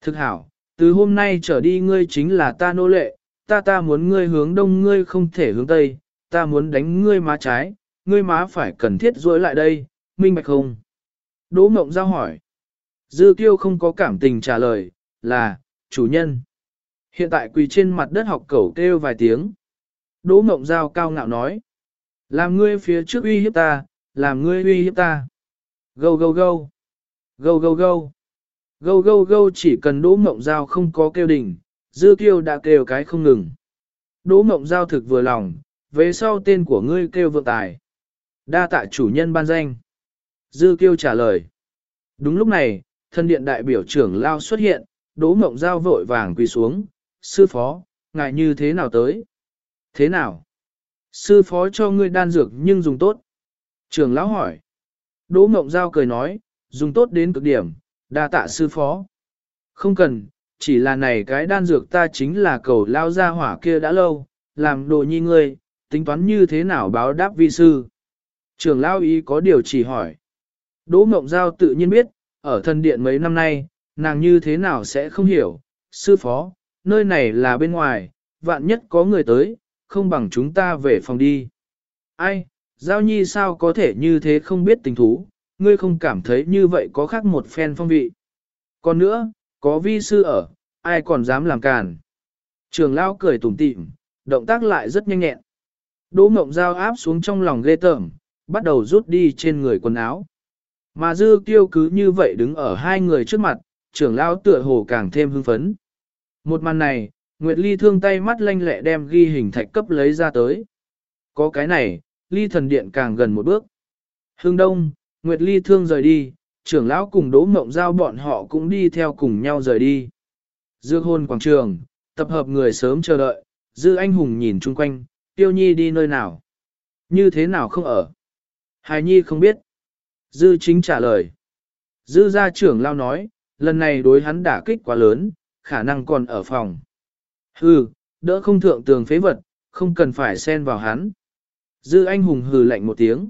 Thực hảo, từ hôm nay trở đi ngươi chính là ta nô lệ, ta ta muốn ngươi hướng đông ngươi không thể hướng tây, ta muốn đánh ngươi má trái, ngươi má phải cần thiết rối lại đây, minh bạch không? Đỗ mộng giao hỏi. Dư kiêu không có cảm tình trả lời, là, chủ nhân. Hiện tại quỳ trên mặt đất học cẩu kêu vài tiếng. Đỗ mộng giao cao ngạo nói. Làm ngươi phía trước uy hiếp ta, làm ngươi uy hiếp ta. Gâu gâu gâu. Gâu gâu gâu. Gâu gâu gâu chỉ cần đỗ mộng giao không có kêu đỉnh, dư kiêu đã kêu cái không ngừng. Đỗ mộng giao thực vừa lòng, về sau tên của ngươi kêu vượng tài. Đa tạ chủ nhân ban danh. Dư kiêu trả lời. Đúng lúc này, thân điện đại biểu trưởng lao xuất hiện, đỗ mộng giao vội vàng quỳ xuống. Sư phó, ngài như thế nào tới? Thế nào? Sư phó cho ngươi đan dược nhưng dùng tốt. Trưởng lão hỏi. Đỗ mộng giao cười nói, dùng tốt đến cực điểm, đa tạ sư phó. Không cần, chỉ là này cái đan dược ta chính là cầu lao ra hỏa kia đã lâu, làm đồ nhi ngươi, tính toán như thế nào báo đáp vi sư. Trường lao ý có điều chỉ hỏi. Đỗ Mộng Giao tự nhiên biết, ở thần điện mấy năm nay, nàng như thế nào sẽ không hiểu. Sư phó, nơi này là bên ngoài, vạn nhất có người tới, không bằng chúng ta về phòng đi. Ai, Giao Nhi sao có thể như thế không biết tình thú, ngươi không cảm thấy như vậy có khác một phen phong vị. Còn nữa, có vi sư ở, ai còn dám làm càn. Trường lao cười tủm tỉm, động tác lại rất nhanh nhẹn. Đỗ mộng dao áp xuống trong lòng ghê tởm, bắt đầu rút đi trên người quần áo. Mà dư kiêu cứ như vậy đứng ở hai người trước mặt, trưởng lão tựa hồ càng thêm hưng phấn. Một màn này, Nguyệt Ly thương tay mắt lanh lẹ đem ghi hình thạch cấp lấy ra tới. Có cái này, Ly thần điện càng gần một bước. Hưng đông, Nguyệt Ly thương rời đi, trưởng lão cùng đỗ mộng giao bọn họ cũng đi theo cùng nhau rời đi. Dược hôn quảng trường, tập hợp người sớm chờ đợi, dư anh hùng nhìn chung quanh, tiêu nhi đi nơi nào. Như thế nào không ở. Hài nhi không biết. Dư chính trả lời. Dư gia trưởng lao nói, lần này đối hắn đả kích quá lớn, khả năng còn ở phòng. Hừ, đỡ không thượng tường phế vật, không cần phải xen vào hắn. Dư anh hùng hừ lạnh một tiếng.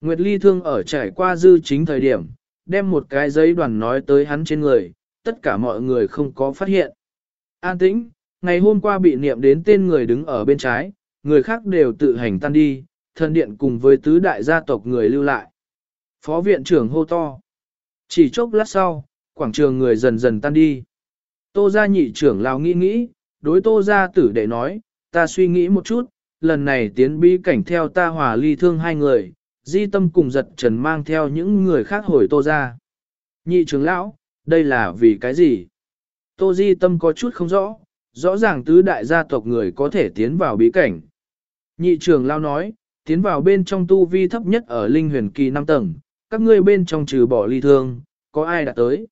Nguyệt Ly thương ở trải qua dư chính thời điểm, đem một cái giấy đoàn nói tới hắn trên người, tất cả mọi người không có phát hiện. An tĩnh, ngày hôm qua bị niệm đến tên người đứng ở bên trái, người khác đều tự hành tan đi, thân điện cùng với tứ đại gia tộc người lưu lại. Phó viện trưởng hô to. Chỉ chốc lát sau, quảng trường người dần dần tan đi. Tô gia nhị trưởng lao nghĩ nghĩ, đối tô gia tử đệ nói, ta suy nghĩ một chút, lần này tiến bi cảnh theo ta hòa ly thương hai người, di tâm cùng giật trần mang theo những người khác hồi tô gia. Nhị trưởng lão, đây là vì cái gì? Tô di tâm có chút không rõ, rõ ràng tứ đại gia tộc người có thể tiến vào bí cảnh. Nhị trưởng lao nói, tiến vào bên trong tu vi thấp nhất ở linh huyền kỳ 5 tầng, các ngươi bên trong trừ bỏ ly thương, có ai đã tới.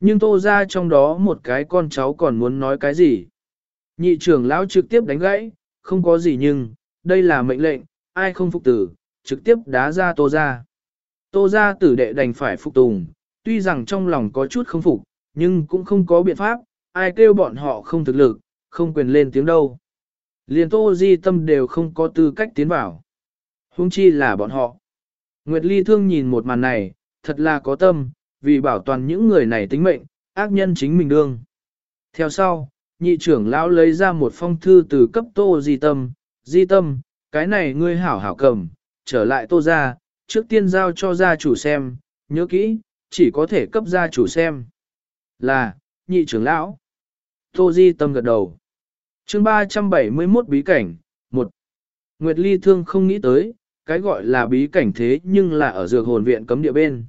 Nhưng tô ra trong đó một cái con cháu còn muốn nói cái gì. Nhị trưởng lão trực tiếp đánh gãy, không có gì nhưng, đây là mệnh lệnh, ai không phục tử, trực tiếp đá ra tô ra. Tô ra tử đệ đành phải phục tùng, tuy rằng trong lòng có chút không phục, nhưng cũng không có biện pháp, ai kêu bọn họ không thực lực, không quyền lên tiếng đâu. Liền tô di tâm đều không có tư cách tiến vào. Hung chi là bọn họ. Nguyệt Ly thương nhìn một màn này, thật là có tâm, vì bảo toàn những người này tính mệnh, ác nhân chính mình đương. Theo sau, nhị trưởng lão lấy ra một phong thư từ cấp tô di tâm, di tâm, cái này ngươi hảo hảo cầm, trở lại tô ra, trước tiên giao cho gia chủ xem, nhớ kỹ, chỉ có thể cấp gia chủ xem. Là, nhị trưởng lão. Tô di tâm gật đầu. chương 371 bí cảnh, 1. Nguyệt Ly thương không nghĩ tới, cái gọi là bí cảnh thế nhưng là ở dược hồn viện cấm địa bên.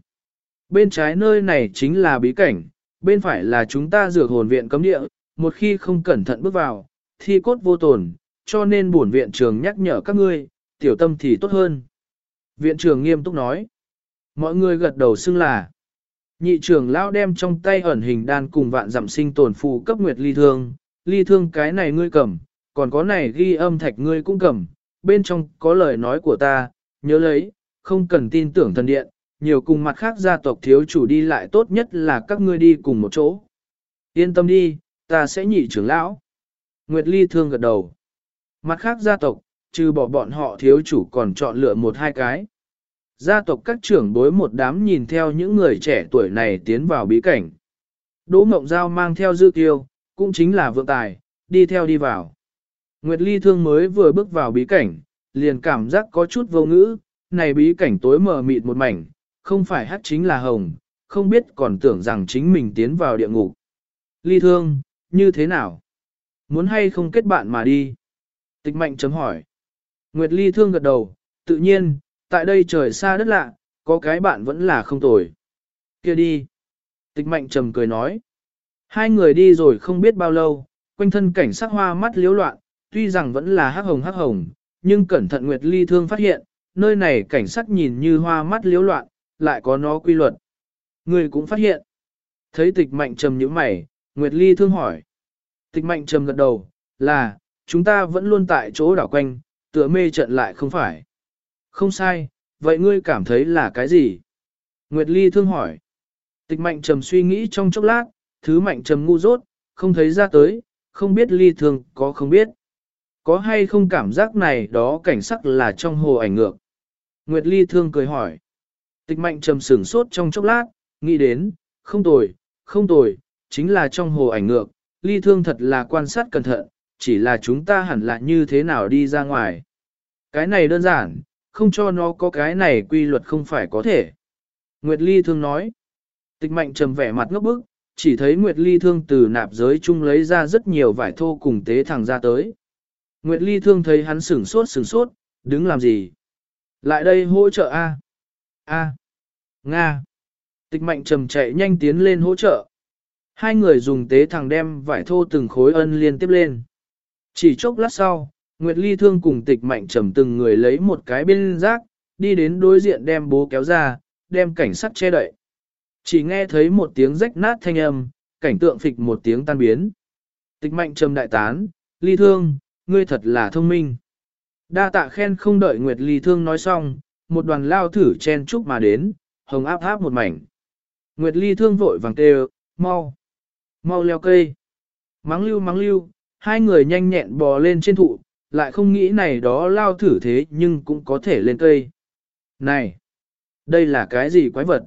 Bên trái nơi này chính là bí cảnh, bên phải là chúng ta dược hồn viện cấm địa, một khi không cẩn thận bước vào, thi cốt vô tồn, cho nên bổn viện trường nhắc nhở các ngươi, tiểu tâm thì tốt hơn. Viện trưởng nghiêm túc nói. Mọi người gật đầu xưng là. Nhị trưởng lão đem trong tay ẩn hình đan cùng vạn dặm sinh tồn phù cấp nguyệt ly thương. Ly thương cái này ngươi cầm, còn có này ghi âm thạch ngươi cũng cầm. Bên trong có lời nói của ta, nhớ lấy, không cần tin tưởng thần điện. Nhiều cùng mặt khác gia tộc thiếu chủ đi lại tốt nhất là các ngươi đi cùng một chỗ. Yên tâm đi, ta sẽ nhị trưởng lão. Nguyệt ly thương gật đầu. Mặt khác gia tộc, trừ bỏ bọn họ thiếu chủ còn chọn lựa một hai cái. Gia tộc các trưởng bối một đám nhìn theo những người trẻ tuổi này tiến vào bí cảnh. Đỗ Mộng Giao mang theo dư kiêu, cũng chính là vượng tài, đi theo đi vào. Nguyệt Ly Thương mới vừa bước vào bí cảnh, liền cảm giác có chút vô ngữ, này bí cảnh tối mờ mịt một mảnh, không phải hát chính là hồng, không biết còn tưởng rằng chính mình tiến vào địa ngục. Ly Thương, như thế nào? Muốn hay không kết bạn mà đi? Tịch mạnh chấm hỏi. Nguyệt Ly Thương gật đầu, tự nhiên, tại đây trời xa đất lạ, có cái bạn vẫn là không tồi. Kia đi. Tịch mạnh trầm cười nói. Hai người đi rồi không biết bao lâu, quanh thân cảnh sắc hoa mắt liếu loạn, tuy rằng vẫn là hắc hồng hắc hồng, nhưng cẩn thận Nguyệt Ly Thương phát hiện, nơi này cảnh sắc nhìn như hoa mắt liếu loạn, lại có nó quy luật. Người cũng phát hiện. Thấy tịch mạnh trầm như mày, Nguyệt Ly Thương hỏi. Tịch mạnh trầm gật đầu, là, chúng ta vẫn luôn tại chỗ đảo quanh, tựa mê trận lại không phải. Không sai, vậy ngươi cảm thấy là cái gì? Nguyệt Ly thương hỏi. Tịch mạnh trầm suy nghĩ trong chốc lát, thứ mạnh trầm ngu dốt, không thấy ra tới, không biết ly thương có không biết. Có hay không cảm giác này đó cảnh sắc là trong hồ ảnh ngược. Nguyệt Ly thương cười hỏi. Tịch mạnh trầm sửng sốt trong chốc lát, nghĩ đến, không tồi, không tồi, chính là trong hồ ảnh ngược, ly thương thật là quan sát cẩn thận, chỉ là chúng ta hẳn là như thế nào đi ra ngoài. Cái này đơn giản, không cho nó có cái này quy luật không phải có thể. Nguyệt Ly thương nói, tịch mạnh trầm vẻ mặt ngốc bức, chỉ thấy Nguyệt Ly thương từ nạp giới chung lấy ra rất nhiều vải thô cùng tế thẳng ra tới. Nguyệt Ly thương thấy hắn sửng sốt sửng sốt, đứng làm gì? Lại đây hỗ trợ A. A. Nga. Tịch mạnh trầm chạy nhanh tiến lên hỗ trợ. Hai người dùng tế thẳng đem vải thô từng khối ân liên tiếp lên. Chỉ chốc lát sau, Nguyệt Ly Thương cùng tịch mạnh trầm từng người lấy một cái bên rác, đi đến đối diện đem bố kéo ra, đem cảnh sắt che đậy. Chỉ nghe thấy một tiếng rách nát thanh âm, cảnh tượng phịch một tiếng tan biến. Tịch mạnh trầm đại tán, Ly Thương, ngươi thật là thông minh. Đa tạ khen không đợi Nguyệt Ly Thương nói xong, một đoàn lao thử chen chúc mà đến, hồng áp áp một mảnh. Nguyệt Ly Thương vội vàng kêu, mau, mau leo cây. Mắng lưu mắng lưu, hai người nhanh nhẹn bò lên trên thụ, lại không nghĩ này đó lao thử thế nhưng cũng có thể lên cây. Này, đây là cái gì quái vật?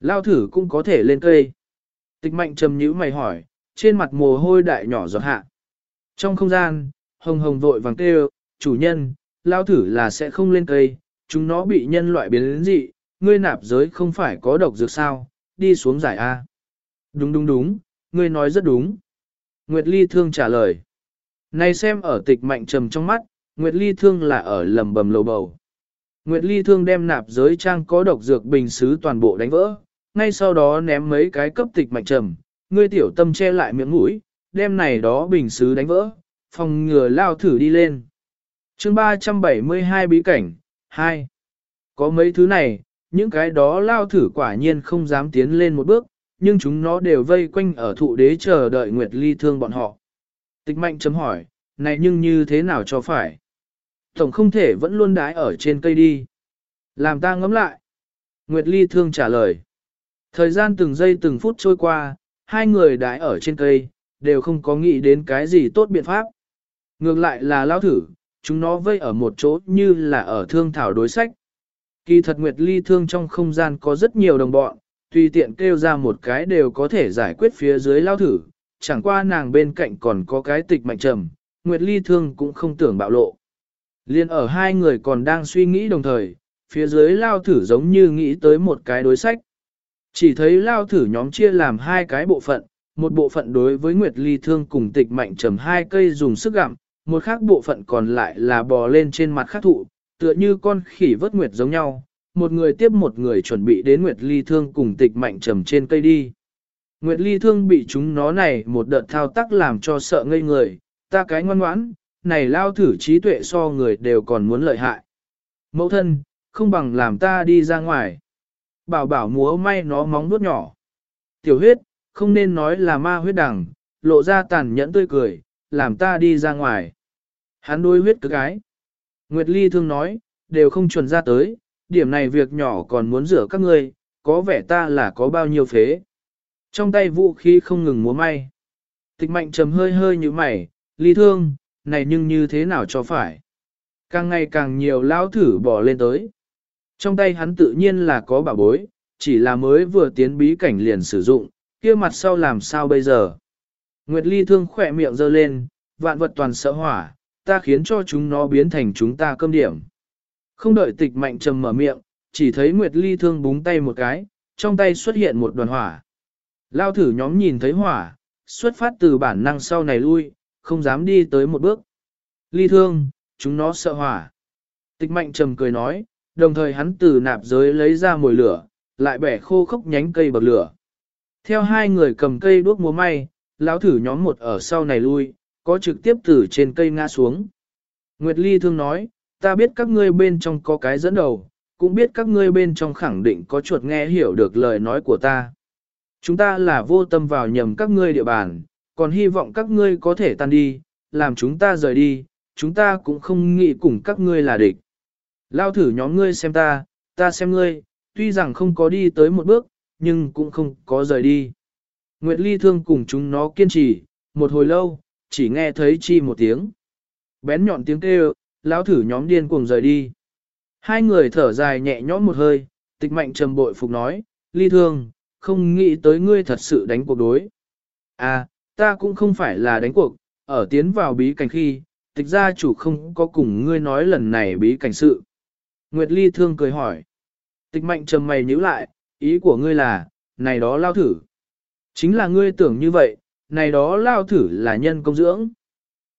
Lao thử cũng có thể lên cây. Tịch mạnh trầm nhữ mày hỏi, trên mặt mồ hôi đại nhỏ giọt hạ. Trong không gian, hồng hồng vội vàng kêu, chủ nhân, lao thử là sẽ không lên cây, chúng nó bị nhân loại biến đến dị, ngươi nạp giới không phải có độc dược sao, đi xuống giải A. Đúng đúng đúng, ngươi nói rất đúng. Nguyệt Ly Thương trả lời. Này xem ở tịch mạnh trầm trong mắt, Nguyệt Ly Thương là ở lầm bầm lầu bầu. Nguyệt Ly Thương đem nạp giới trang có độc dược bình xứ toàn bộ đánh vỡ, ngay sau đó ném mấy cái cấp tịch mạnh trầm, ngươi tiểu tâm che lại miệng mũi, đem này đó bình xứ đánh vỡ, phòng ngừa lao thử đi lên. chương 372 bí cảnh, 2. Có mấy thứ này, những cái đó lao thử quả nhiên không dám tiến lên một bước, nhưng chúng nó đều vây quanh ở thụ đế chờ đợi Nguyệt Ly Thương bọn họ. Tịch mạnh chấm hỏi, này nhưng như thế nào cho phải? Tổng không thể vẫn luôn đái ở trên cây đi. Làm ta ngẫm lại. Nguyệt Ly thương trả lời. Thời gian từng giây từng phút trôi qua, hai người đái ở trên cây, đều không có nghĩ đến cái gì tốt biện pháp. Ngược lại là lao thử, chúng nó vây ở một chỗ như là ở thương thảo đối sách. Kỳ thật Nguyệt Ly thương trong không gian có rất nhiều đồng bọn, tùy tiện kêu ra một cái đều có thể giải quyết phía dưới lao thử, chẳng qua nàng bên cạnh còn có cái tịch mạnh trầm, Nguyệt Ly Thương cũng không tưởng bạo lộ. Liên ở hai người còn đang suy nghĩ đồng thời, phía dưới lao thử giống như nghĩ tới một cái đối sách. Chỉ thấy lao thử nhóm chia làm hai cái bộ phận, một bộ phận đối với Nguyệt Ly Thương cùng tịch mạnh trầm hai cây dùng sức gặm, một khác bộ phận còn lại là bò lên trên mặt khắc thụ, tựa như con khỉ vớt nguyệt giống nhau, một người tiếp một người chuẩn bị đến Nguyệt Ly Thương cùng tịch mạnh trầm trên cây đi. Nguyệt Ly Thương bị chúng nó này một đợt thao tác làm cho sợ ngây người, ta cái ngoan ngoãn, này lao thử trí tuệ so người đều còn muốn lợi hại. Mẫu thân, không bằng làm ta đi ra ngoài. Bảo bảo múa may nó móng nuốt nhỏ. Tiểu huyết, không nên nói là ma huyết đằng, lộ ra tàn nhẫn tươi cười, làm ta đi ra ngoài. Hắn đôi huyết cực Cái, Nguyệt Ly thương nói, đều không chuẩn ra tới, điểm này việc nhỏ còn muốn rửa các ngươi, có vẻ ta là có bao nhiêu phế. Trong tay vũ khí không ngừng múa may. Tịch mạnh trầm hơi hơi như mày, ly thương, này nhưng như thế nào cho phải. Càng ngày càng nhiều lao thử bỏ lên tới. Trong tay hắn tự nhiên là có bảo bối, chỉ là mới vừa tiến bí cảnh liền sử dụng, kia mặt sau làm sao bây giờ. Nguyệt ly thương khỏe miệng giơ lên, vạn vật toàn sợ hỏa, ta khiến cho chúng nó biến thành chúng ta cơm điểm. Không đợi tịch mạnh trầm mở miệng, chỉ thấy Nguyệt ly thương búng tay một cái, trong tay xuất hiện một đoàn hỏa. Lao thử nhóm nhìn thấy hỏa, xuất phát từ bản năng sau này lui, không dám đi tới một bước. Ly thương, chúng nó sợ hỏa. Tịch mạnh trầm cười nói, đồng thời hắn từ nạp giới lấy ra mồi lửa, lại bẻ khô khốc nhánh cây bậc lửa. Theo hai người cầm cây đuốc múa may, lão thử nhóm một ở sau này lui, có trực tiếp từ trên cây ngã xuống. Nguyệt Ly thương nói, ta biết các ngươi bên trong có cái dẫn đầu, cũng biết các ngươi bên trong khẳng định có chuột nghe hiểu được lời nói của ta. Chúng ta là vô tâm vào nhầm các ngươi địa bàn, còn hy vọng các ngươi có thể tan đi, làm chúng ta rời đi, chúng ta cũng không nghĩ cùng các ngươi là địch. Lao thử nhóm ngươi xem ta, ta xem ngươi, tuy rằng không có đi tới một bước, nhưng cũng không có rời đi. Nguyệt Ly thương cùng chúng nó kiên trì, một hồi lâu, chỉ nghe thấy chi một tiếng. Bén nhọn tiếng kêu, lão thử nhóm điên cuồng rời đi. Hai người thở dài nhẹ nhõm một hơi, tịch mạnh trầm bội phục nói, Ly thương, không nghĩ tới ngươi thật sự đánh cuộc đối. À, ta cũng không phải là đánh cuộc, ở tiến vào bí cảnh khi, tịch gia chủ không có cùng ngươi nói lần này bí cảnh sự. Nguyệt Ly thương cười hỏi. Tịch mạnh trầm mày nhíu lại, ý của ngươi là, này đó lao thử. Chính là ngươi tưởng như vậy, này đó lao thử là nhân công dưỡng.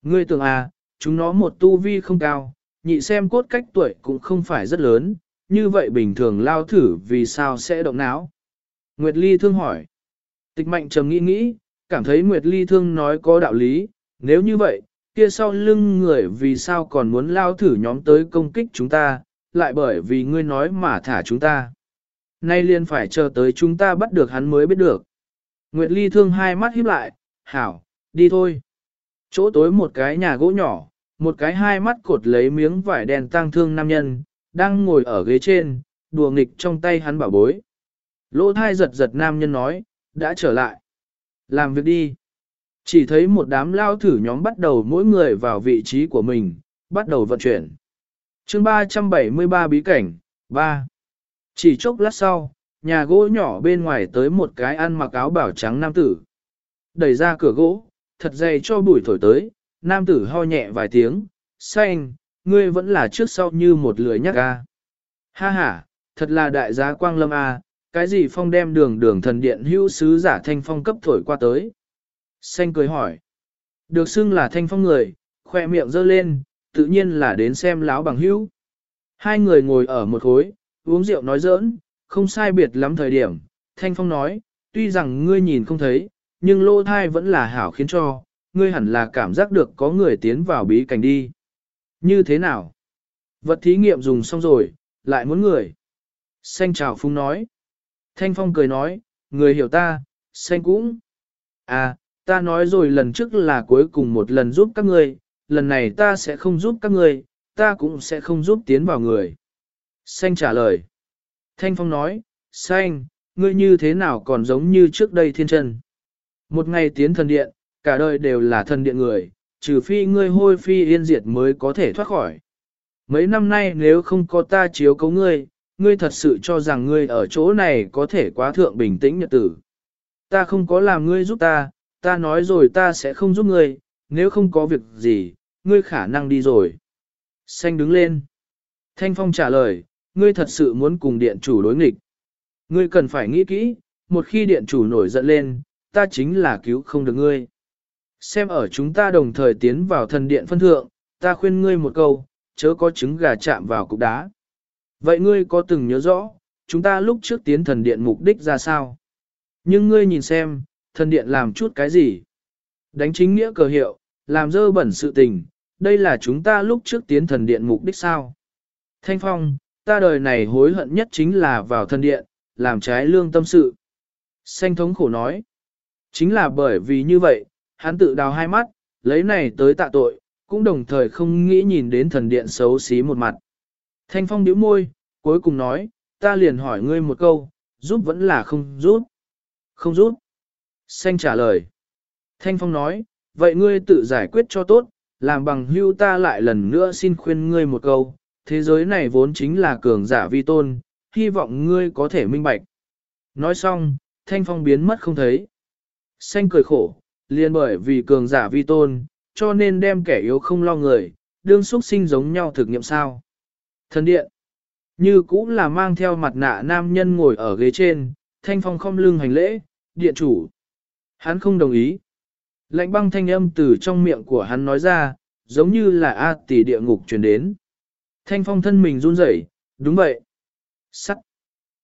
Ngươi tưởng à, chúng nó một tu vi không cao, nhị xem cốt cách tuổi cũng không phải rất lớn, như vậy bình thường lao thử vì sao sẽ động não. Nguyệt Ly thương hỏi. Tịch mạnh trầm nghĩ nghĩ, cảm thấy Nguyệt Ly thương nói có đạo lý, nếu như vậy, kia sau lưng người vì sao còn muốn lao thử nhóm tới công kích chúng ta, lại bởi vì ngươi nói mà thả chúng ta. Nay liền phải chờ tới chúng ta bắt được hắn mới biết được. Nguyệt Ly thương hai mắt híp lại, hảo, đi thôi. Chỗ tối một cái nhà gỗ nhỏ, một cái hai mắt cột lấy miếng vải đèn tang thương nam nhân, đang ngồi ở ghế trên, đùa nghịch trong tay hắn bảo bối. Lỗ thai giật giật nam nhân nói, đã trở lại. Làm việc đi. Chỉ thấy một đám lao thử nhóm bắt đầu mỗi người vào vị trí của mình, bắt đầu vận chuyển. chương 373 bí cảnh, 3. Chỉ chốc lát sau, nhà gỗ nhỏ bên ngoài tới một cái ăn mặc áo bảo trắng nam tử. Đẩy ra cửa gỗ, thật dày cho bụi thổi tới, nam tử ho nhẹ vài tiếng, xanh, ngươi vẫn là trước sau như một lưỡi nhắc ga. Ha ha, thật là đại giá quang lâm a, cái gì phong đem đường đường thần điện hữu sứ giả thanh phong cấp thổi qua tới. Xanh cười hỏi. Được xưng là thanh phong người, khoe miệng giơ lên, tự nhiên là đến xem láo bằng hữu. Hai người ngồi ở một khối, uống rượu nói giỡn, không sai biệt lắm thời điểm. Thanh phong nói, tuy rằng ngươi nhìn không thấy, nhưng lô thai vẫn là hảo khiến cho, ngươi hẳn là cảm giác được có người tiến vào bí cảnh đi. Như thế nào? Vật thí nghiệm dùng xong rồi, lại muốn người. Xanh chào phung nói. Thanh phong cười nói, người hiểu ta, xanh cũng. À, ta nói rồi lần trước là cuối cùng một lần giúp các ngươi, lần này ta sẽ không giúp các ngươi, ta cũng sẽ không giúp tiến vào người. Xanh trả lời. Thanh Phong nói, Xanh, ngươi như thế nào còn giống như trước đây thiên chân. Một ngày tiến thần điện, cả đời đều là thần điện người, trừ phi ngươi hôi phi yên diệt mới có thể thoát khỏi. Mấy năm nay nếu không có ta chiếu cấu ngươi, ngươi thật sự cho rằng ngươi ở chỗ này có thể quá thượng bình tĩnh nhật tử. Ta không có làm ngươi giúp ta, ta nói rồi ta sẽ không giúp ngươi, nếu không có việc gì, ngươi khả năng đi rồi. Xanh đứng lên. Thanh Phong trả lời, ngươi thật sự muốn cùng điện chủ đối nghịch. Ngươi cần phải nghĩ kỹ, một khi điện chủ nổi giận lên, ta chính là cứu không được ngươi. Xem ở chúng ta đồng thời tiến vào thần điện phân thượng, ta khuyên ngươi một câu, chớ có trứng gà chạm vào cục đá. Vậy ngươi có từng nhớ rõ, chúng ta lúc trước tiến thần điện mục đích ra sao? Nhưng ngươi nhìn xem, thần điện làm chút cái gì? Đánh chính nghĩa cờ hiệu, làm dơ bẩn sự tình, đây là chúng ta lúc trước tiến thần điện mục đích sao? Thanh Phong, ta đời này hối hận nhất chính là vào thần điện, làm trái lương tâm sự. Xanh thống khổ nói, chính là bởi vì như vậy, hắn tự đào hai mắt, lấy này tới tạ tội, cũng đồng thời không nghĩ nhìn đến thần điện xấu xí một mặt. Thanh Phong nhíu môi, cuối cùng nói, ta liền hỏi ngươi một câu, giúp vẫn là không giúp. Không giúp. Xanh trả lời. Thanh Phong nói, vậy ngươi tự giải quyết cho tốt, làm bằng hưu ta lại lần nữa xin khuyên ngươi một câu, thế giới này vốn chính là cường giả vi tôn, hy vọng ngươi có thể minh bạch. Nói xong, Thanh Phong biến mất không thấy. Xanh cười khổ, liền bởi vì cường giả vi tôn, cho nên đem kẻ yếu không lo người, đương xuất sinh giống nhau thực nghiệm sao. Thần điện, như cũng là mang theo mặt nạ nam nhân ngồi ở ghế trên, thanh phong không lưng hành lễ, điện chủ. Hắn không đồng ý. Lạnh băng thanh âm từ trong miệng của hắn nói ra, giống như là A tỷ địa ngục truyền đến. Thanh phong thân mình run rẩy, đúng vậy. Sắt.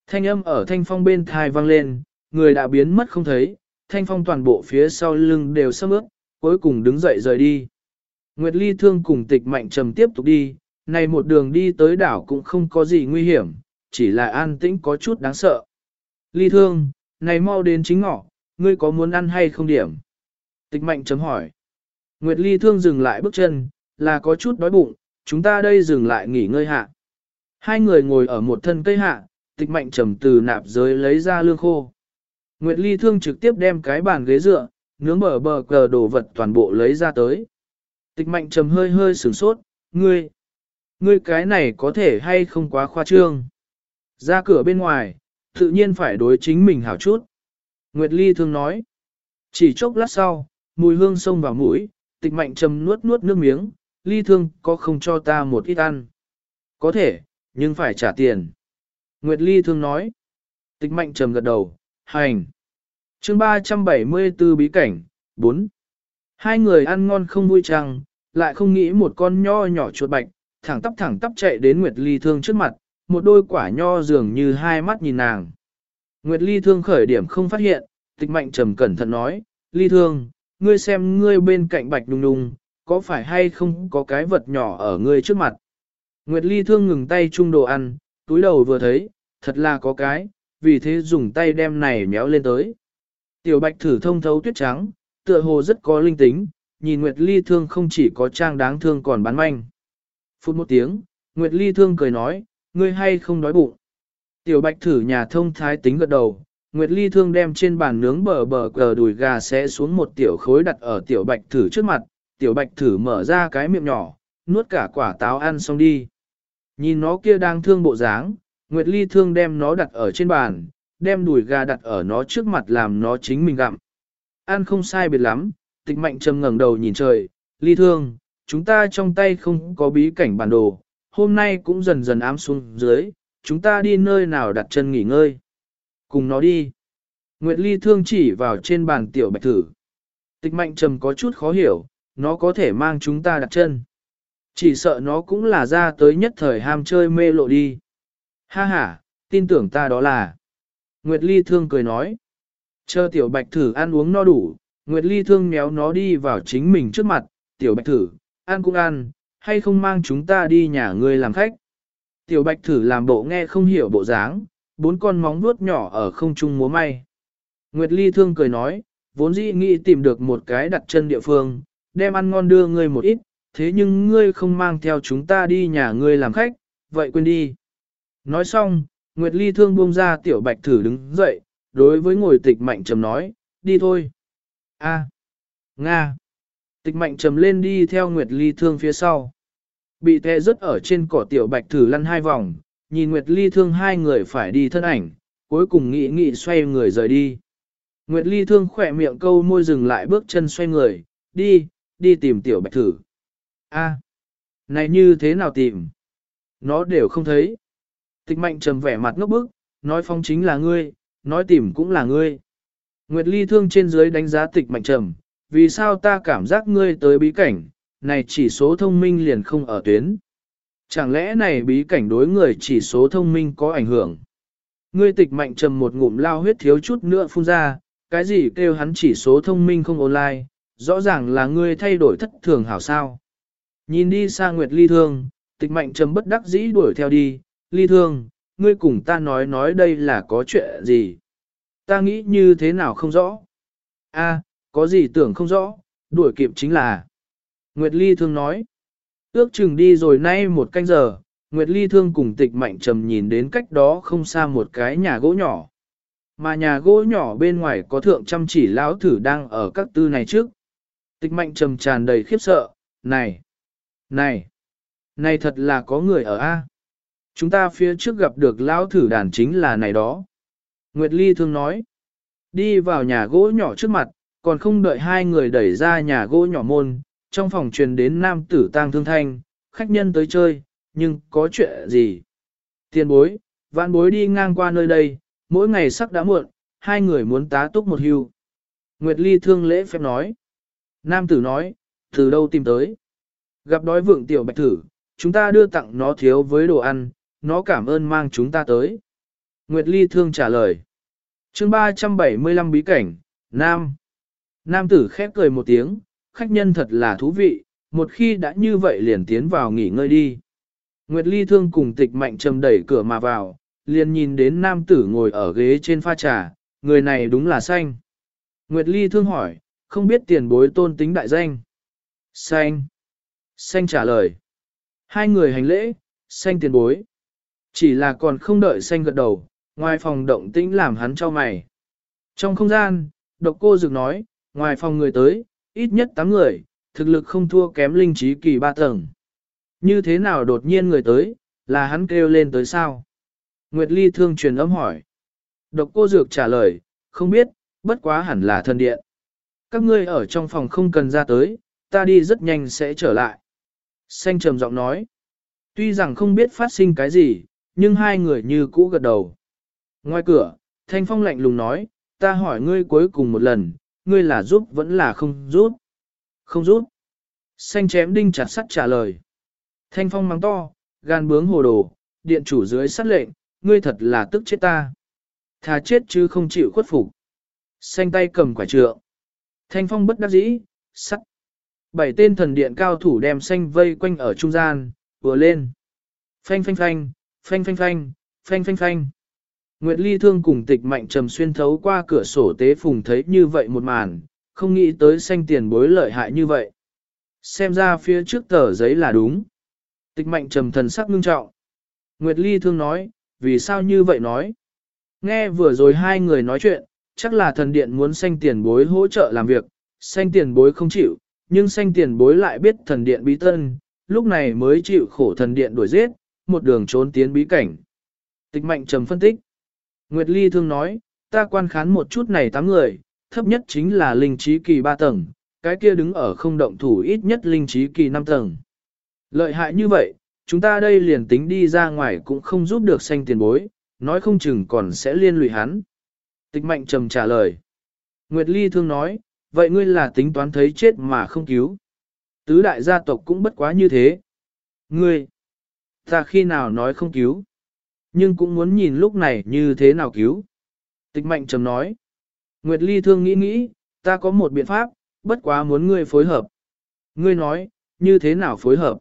Thanh âm ở thanh phong bên thai vang lên, người đã biến mất không thấy, thanh phong toàn bộ phía sau lưng đều sâm ướt, cuối cùng đứng dậy rời đi. Nguyệt Ly thương cùng tịch mạnh trầm tiếp tục đi, này một đường đi tới đảo cũng không có gì nguy hiểm, chỉ là an tĩnh có chút đáng sợ. Ly thương, này mau đến chính ngọ, ngươi có muốn ăn hay không điểm? Tịch mạnh chấm hỏi. Nguyệt Ly thương dừng lại bước chân, là có chút đói bụng, chúng ta đây dừng lại nghỉ ngơi hạ. Hai người ngồi ở một thân cây hạ, tịch mạnh trầm từ nạp giới lấy ra lương khô. Nguyệt Ly thương trực tiếp đem cái bàn ghế dựa, nướng bờ bờ cờ đồ vật toàn bộ lấy ra tới. Tịch mạnh trầm hơi hơi sửng sốt, ngươi, ngươi cái này có thể hay không quá khoa trương. Ra cửa bên ngoài, tự nhiên phải đối chính mình hảo chút. Nguyệt Ly thương nói, chỉ chốc lát sau, mùi hương xông vào mũi, tịch mạnh trầm nuốt nuốt nước miếng, Ly thương có không cho ta một ít ăn. Có thể, nhưng phải trả tiền. Nguyệt Ly thương nói, tịch mạnh trầm gật đầu, hành chương 374 bí cảnh, 4. Hai người ăn ngon không vui chăng, lại không nghĩ một con nho nhỏ chuột bạch, thẳng tắp thẳng tắp chạy đến Nguyệt Ly Thương trước mặt, một đôi quả nho dường như hai mắt nhìn nàng. Nguyệt Ly Thương khởi điểm không phát hiện, tịch mạnh trầm cẩn thận nói, Ly Thương, ngươi xem ngươi bên cạnh bạch đùng đùng, có phải hay không có cái vật nhỏ ở ngươi trước mặt. Nguyệt Ly Thương ngừng tay chung đồ ăn, túi đầu vừa thấy, thật là có cái, vì thế dùng tay đem này méo lên tới. Tiểu bạch thử thông thấu tuyết trắng, tựa hồ rất có linh tính, nhìn Nguyệt Ly thương không chỉ có trang đáng thương còn bán manh. Phút một tiếng, Nguyệt Ly thương cười nói, ngươi hay không đói bụng. Tiểu bạch thử nhà thông thái tính gật đầu, Nguyệt Ly thương đem trên bàn nướng bờ bờ cờ đùi gà sẽ xuống một tiểu khối đặt ở tiểu bạch thử trước mặt, tiểu bạch thử mở ra cái miệng nhỏ, nuốt cả quả táo ăn xong đi. Nhìn nó kia đang thương bộ dáng, Nguyệt Ly thương đem nó đặt ở trên bàn, đem đùi gà đặt ở nó trước mặt làm nó chính mình gặm. Ăn không sai biệt lắm, tịch mạnh trầm ngẩng đầu nhìn trời, ly thương, chúng ta trong tay không có bí cảnh bản đồ, hôm nay cũng dần dần ám xuống dưới, chúng ta đi nơi nào đặt chân nghỉ ngơi. Cùng nó đi. Nguyệt ly thương chỉ vào trên bàn tiểu bạch thử. Tịch mạnh trầm có chút khó hiểu, nó có thể mang chúng ta đặt chân. Chỉ sợ nó cũng là ra tới nhất thời ham chơi mê lộ đi. Ha ha, tin tưởng ta đó là. Nguyệt Ly Thương cười nói. Chờ tiểu bạch thử ăn uống no đủ, Nguyệt Ly Thương méo nó đi vào chính mình trước mặt, tiểu bạch thử, ăn cũng ăn, hay không mang chúng ta đi nhà ngươi làm khách. Tiểu bạch thử làm bộ nghe không hiểu bộ dáng, bốn con móng vuốt nhỏ ở không trung múa may. Nguyệt Ly Thương cười nói, vốn dĩ nghĩ tìm được một cái đặt chân địa phương, đem ăn ngon đưa ngươi một ít, thế nhưng ngươi không mang theo chúng ta đi nhà ngươi làm khách, vậy quên đi. Nói xong, Nguyệt Ly thương buông ra tiểu bạch thử đứng dậy, đối với ngồi tịch mạnh trầm nói, đi thôi. A. Nga. Tịch mạnh trầm lên đi theo Nguyệt Ly thương phía sau. Bị tè rớt ở trên cỏ tiểu bạch thử lăn hai vòng, nhìn Nguyệt Ly thương hai người phải đi thân ảnh, cuối cùng nghĩ nghĩ xoay người rời đi. Nguyệt Ly thương khỏe miệng câu môi dừng lại bước chân xoay người, đi, đi tìm tiểu bạch thử. A. Này như thế nào tìm? Nó đều không thấy. Tịch mạnh trầm vẻ mặt ngốc bức, nói phong chính là ngươi, nói tìm cũng là ngươi. Nguyệt Ly thương trên dưới đánh giá tịch mạnh trầm, vì sao ta cảm giác ngươi tới bí cảnh, này chỉ số thông minh liền không ở tuyến. Chẳng lẽ này bí cảnh đối người chỉ số thông minh có ảnh hưởng? Ngươi tịch mạnh trầm một ngụm lao huyết thiếu chút nữa phun ra, cái gì kêu hắn chỉ số thông minh không online, rõ ràng là ngươi thay đổi thất thường hảo sao. Nhìn đi xa Nguyệt Ly Thương, tịch mạnh trầm bất đắc dĩ đuổi theo đi, Ly Thương, ngươi cùng ta nói nói đây là có chuyện gì. Ta nghĩ như thế nào không rõ. A, có gì tưởng không rõ, đuổi kịp chính là. Nguyệt Ly Thương nói, ước chừng đi rồi nay một canh giờ, Nguyệt Ly Thương cùng tịch mạnh trầm nhìn đến cách đó không xa một cái nhà gỗ nhỏ. Mà nhà gỗ nhỏ bên ngoài có thượng chăm chỉ lão thử đang ở các tư này trước. Tịch mạnh trầm tràn đầy khiếp sợ, này, này, này thật là có người ở A. Chúng ta phía trước gặp được lão thử đàn chính là này đó. Nguyệt Ly Thương nói, đi vào nhà gỗ nhỏ trước mặt, còn không đợi hai người đẩy ra nhà gỗ nhỏ môn, trong phòng truyền đến nam tử tang thương thanh, khách nhân tới chơi, nhưng có chuyện gì? Tiền bối, vạn bối đi ngang qua nơi đây, mỗi ngày sắc đã muộn, hai người muốn tá túc một hưu. Nguyệt Ly thương lễ phép nói. Nam tử nói, từ đâu tìm tới? Gặp đói vượng tiểu bạch thử, chúng ta đưa tặng nó thiếu với đồ ăn, nó cảm ơn mang chúng ta tới. Nguyệt Ly thương trả lời. chương 375 bí cảnh, Nam. Nam tử khép cười một tiếng, khách nhân thật là thú vị, một khi đã như vậy liền tiến vào nghỉ ngơi đi. Nguyệt Ly thương cùng tịch mạnh trầm đẩy cửa mà vào, liền nhìn đến nam tử ngồi ở ghế trên pha trà, người này đúng là xanh. Nguyệt Ly thương hỏi, không biết tiền bối tôn tính đại danh. Xanh. Xanh trả lời. Hai người hành lễ, xanh tiền bối. Chỉ là còn không đợi xanh gật đầu, ngoài phòng động tĩnh làm hắn cho mày. Trong không gian, độc cô dược nói, ngoài phòng người tới, ít nhất 8 người, thực lực không thua kém linh trí kỳ ba tầng. Như thế nào đột nhiên người tới, là hắn kêu lên tới sao? Nguyệt Ly thương truyền âm hỏi. Độc cô dược trả lời, không biết, bất quá hẳn là thân điện. Các ngươi ở trong phòng không cần ra tới, ta đi rất nhanh sẽ trở lại. Xanh trầm giọng nói. Tuy rằng không biết phát sinh cái gì, nhưng hai người như cũ gật đầu. Ngoài cửa, Thanh Phong lạnh lùng nói, ta hỏi ngươi cuối cùng một lần, ngươi là giúp vẫn là không giúp. Không giúp. Xanh chém đinh chặt sắt trả lời. Thanh Phong mắng to, gan bướng hồ đồ, điện chủ dưới sát lệnh, ngươi thật là tức chết ta. Thà chết chứ không chịu khuất phục. Xanh tay cầm quả trượng. Thanh phong bất đắc dĩ, sắt. Bảy tên thần điện cao thủ đem xanh vây quanh ở trung gian, vừa lên. Phanh phanh phanh, phanh phanh phanh, phanh phanh phanh. Nguyệt Ly thương cùng tịch mạnh trầm xuyên thấu qua cửa sổ tế phùng thấy như vậy một màn, không nghĩ tới xanh tiền bối lợi hại như vậy. Xem ra phía trước tờ giấy là đúng. Tịch mạnh trầm thần sắc ngưng trọng. Nguyệt Ly thương nói, vì sao như vậy nói? Nghe vừa rồi hai người nói chuyện, chắc là thần điện muốn xanh tiền bối hỗ trợ làm việc, xanh tiền bối không chịu, nhưng xanh tiền bối lại biết thần điện bí tân, lúc này mới chịu khổ thần điện đuổi giết, một đường trốn tiến bí cảnh. Tịch mạnh trầm phân tích. Nguyệt Ly thương nói, ta quan khán một chút này tám người, thấp nhất chính là linh trí kỳ ba tầng, cái kia đứng ở không động thủ ít nhất linh trí kỳ năm tầng. Lợi hại như vậy, chúng ta đây liền tính đi ra ngoài cũng không giúp được xanh tiền bối, nói không chừng còn sẽ liên lụy hắn. Tịch mạnh trầm trả lời. Nguyệt Ly thương nói, vậy ngươi là tính toán thấy chết mà không cứu. Tứ đại gia tộc cũng bất quá như thế. Ngươi, ta khi nào nói không cứu, nhưng cũng muốn nhìn lúc này như thế nào cứu. Tịch mạnh trầm nói. Nguyệt Ly thương nghĩ nghĩ, ta có một biện pháp, bất quá muốn ngươi phối hợp. Ngươi nói, như thế nào phối hợp?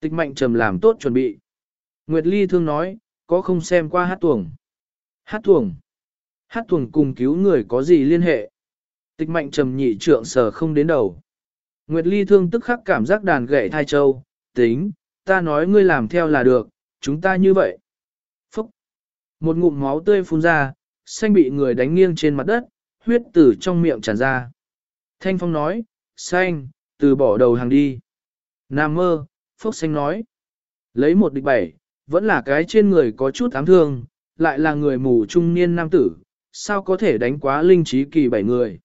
Tịch mạnh trầm làm tốt chuẩn bị. Nguyệt Ly thương nói, có không xem qua hát tuồng. Hát tuồng. Hát thuần cùng cứu người có gì liên hệ? Tịch mạnh trầm nhị trượng sở không đến đầu. Nguyệt Ly thương tức khắc cảm giác đàn gậy thai châu, tính, ta nói ngươi làm theo là được, chúng ta như vậy. Phúc! Một ngụm máu tươi phun ra, xanh bị người đánh nghiêng trên mặt đất, huyết từ trong miệng tràn ra. Thanh Phong nói, xanh, từ bỏ đầu hàng đi. Nam mơ, Phúc Xanh nói. Lấy một địch bảy, vẫn là cái trên người có chút ám thương, lại là người mù trung niên nam tử, sao có thể đánh quá linh trí kỳ bảy người.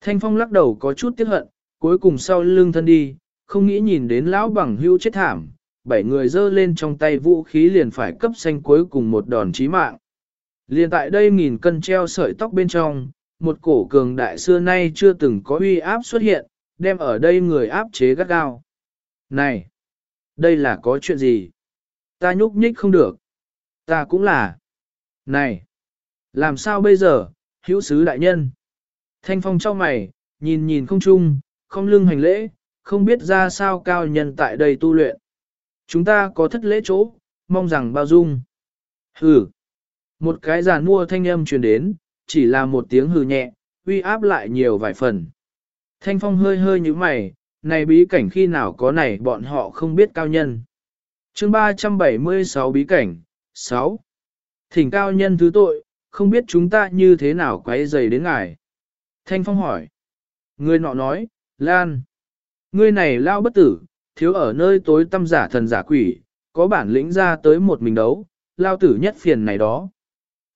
Thanh Phong lắc đầu có chút tiếc hận, cuối cùng sau lưng thân đi, không nghĩ nhìn đến lão bằng hưu chết thảm, bảy người giơ lên trong tay vũ khí liền phải cấp xanh cuối cùng một đòn chí mạng. Liền tại đây nghìn cân treo sợi tóc bên trong, một cổ cường đại xưa nay chưa từng có uy áp xuất hiện, đem ở đây người áp chế gắt gao. Này! Đây là có chuyện gì? Ta nhúc nhích không được. Ta cũng là. Này! Làm sao bây giờ, hữu sứ đại nhân? Thanh phong cho mày, nhìn nhìn không chung, không lưng hành lễ, không biết ra sao cao nhân tại đây tu luyện. Chúng ta có thất lễ chỗ, mong rằng bao dung. Hừ! Một cái giàn mua thanh âm truyền đến, chỉ là một tiếng hừ nhẹ, uy áp lại nhiều vài phần. Thanh phong hơi hơi như mày, này bí cảnh khi nào có này bọn họ không biết cao nhân. chương 376 bí cảnh, 6. Thỉnh cao nhân thứ tội, không biết chúng ta như thế nào quấy dày đến ngài. Thanh phong hỏi. Người nọ nói, Lan. Ngươi này lao bất tử, thiếu ở nơi tối tâm giả thần giả quỷ, có bản lĩnh ra tới một mình đấu, lao tử nhất phiền này đó.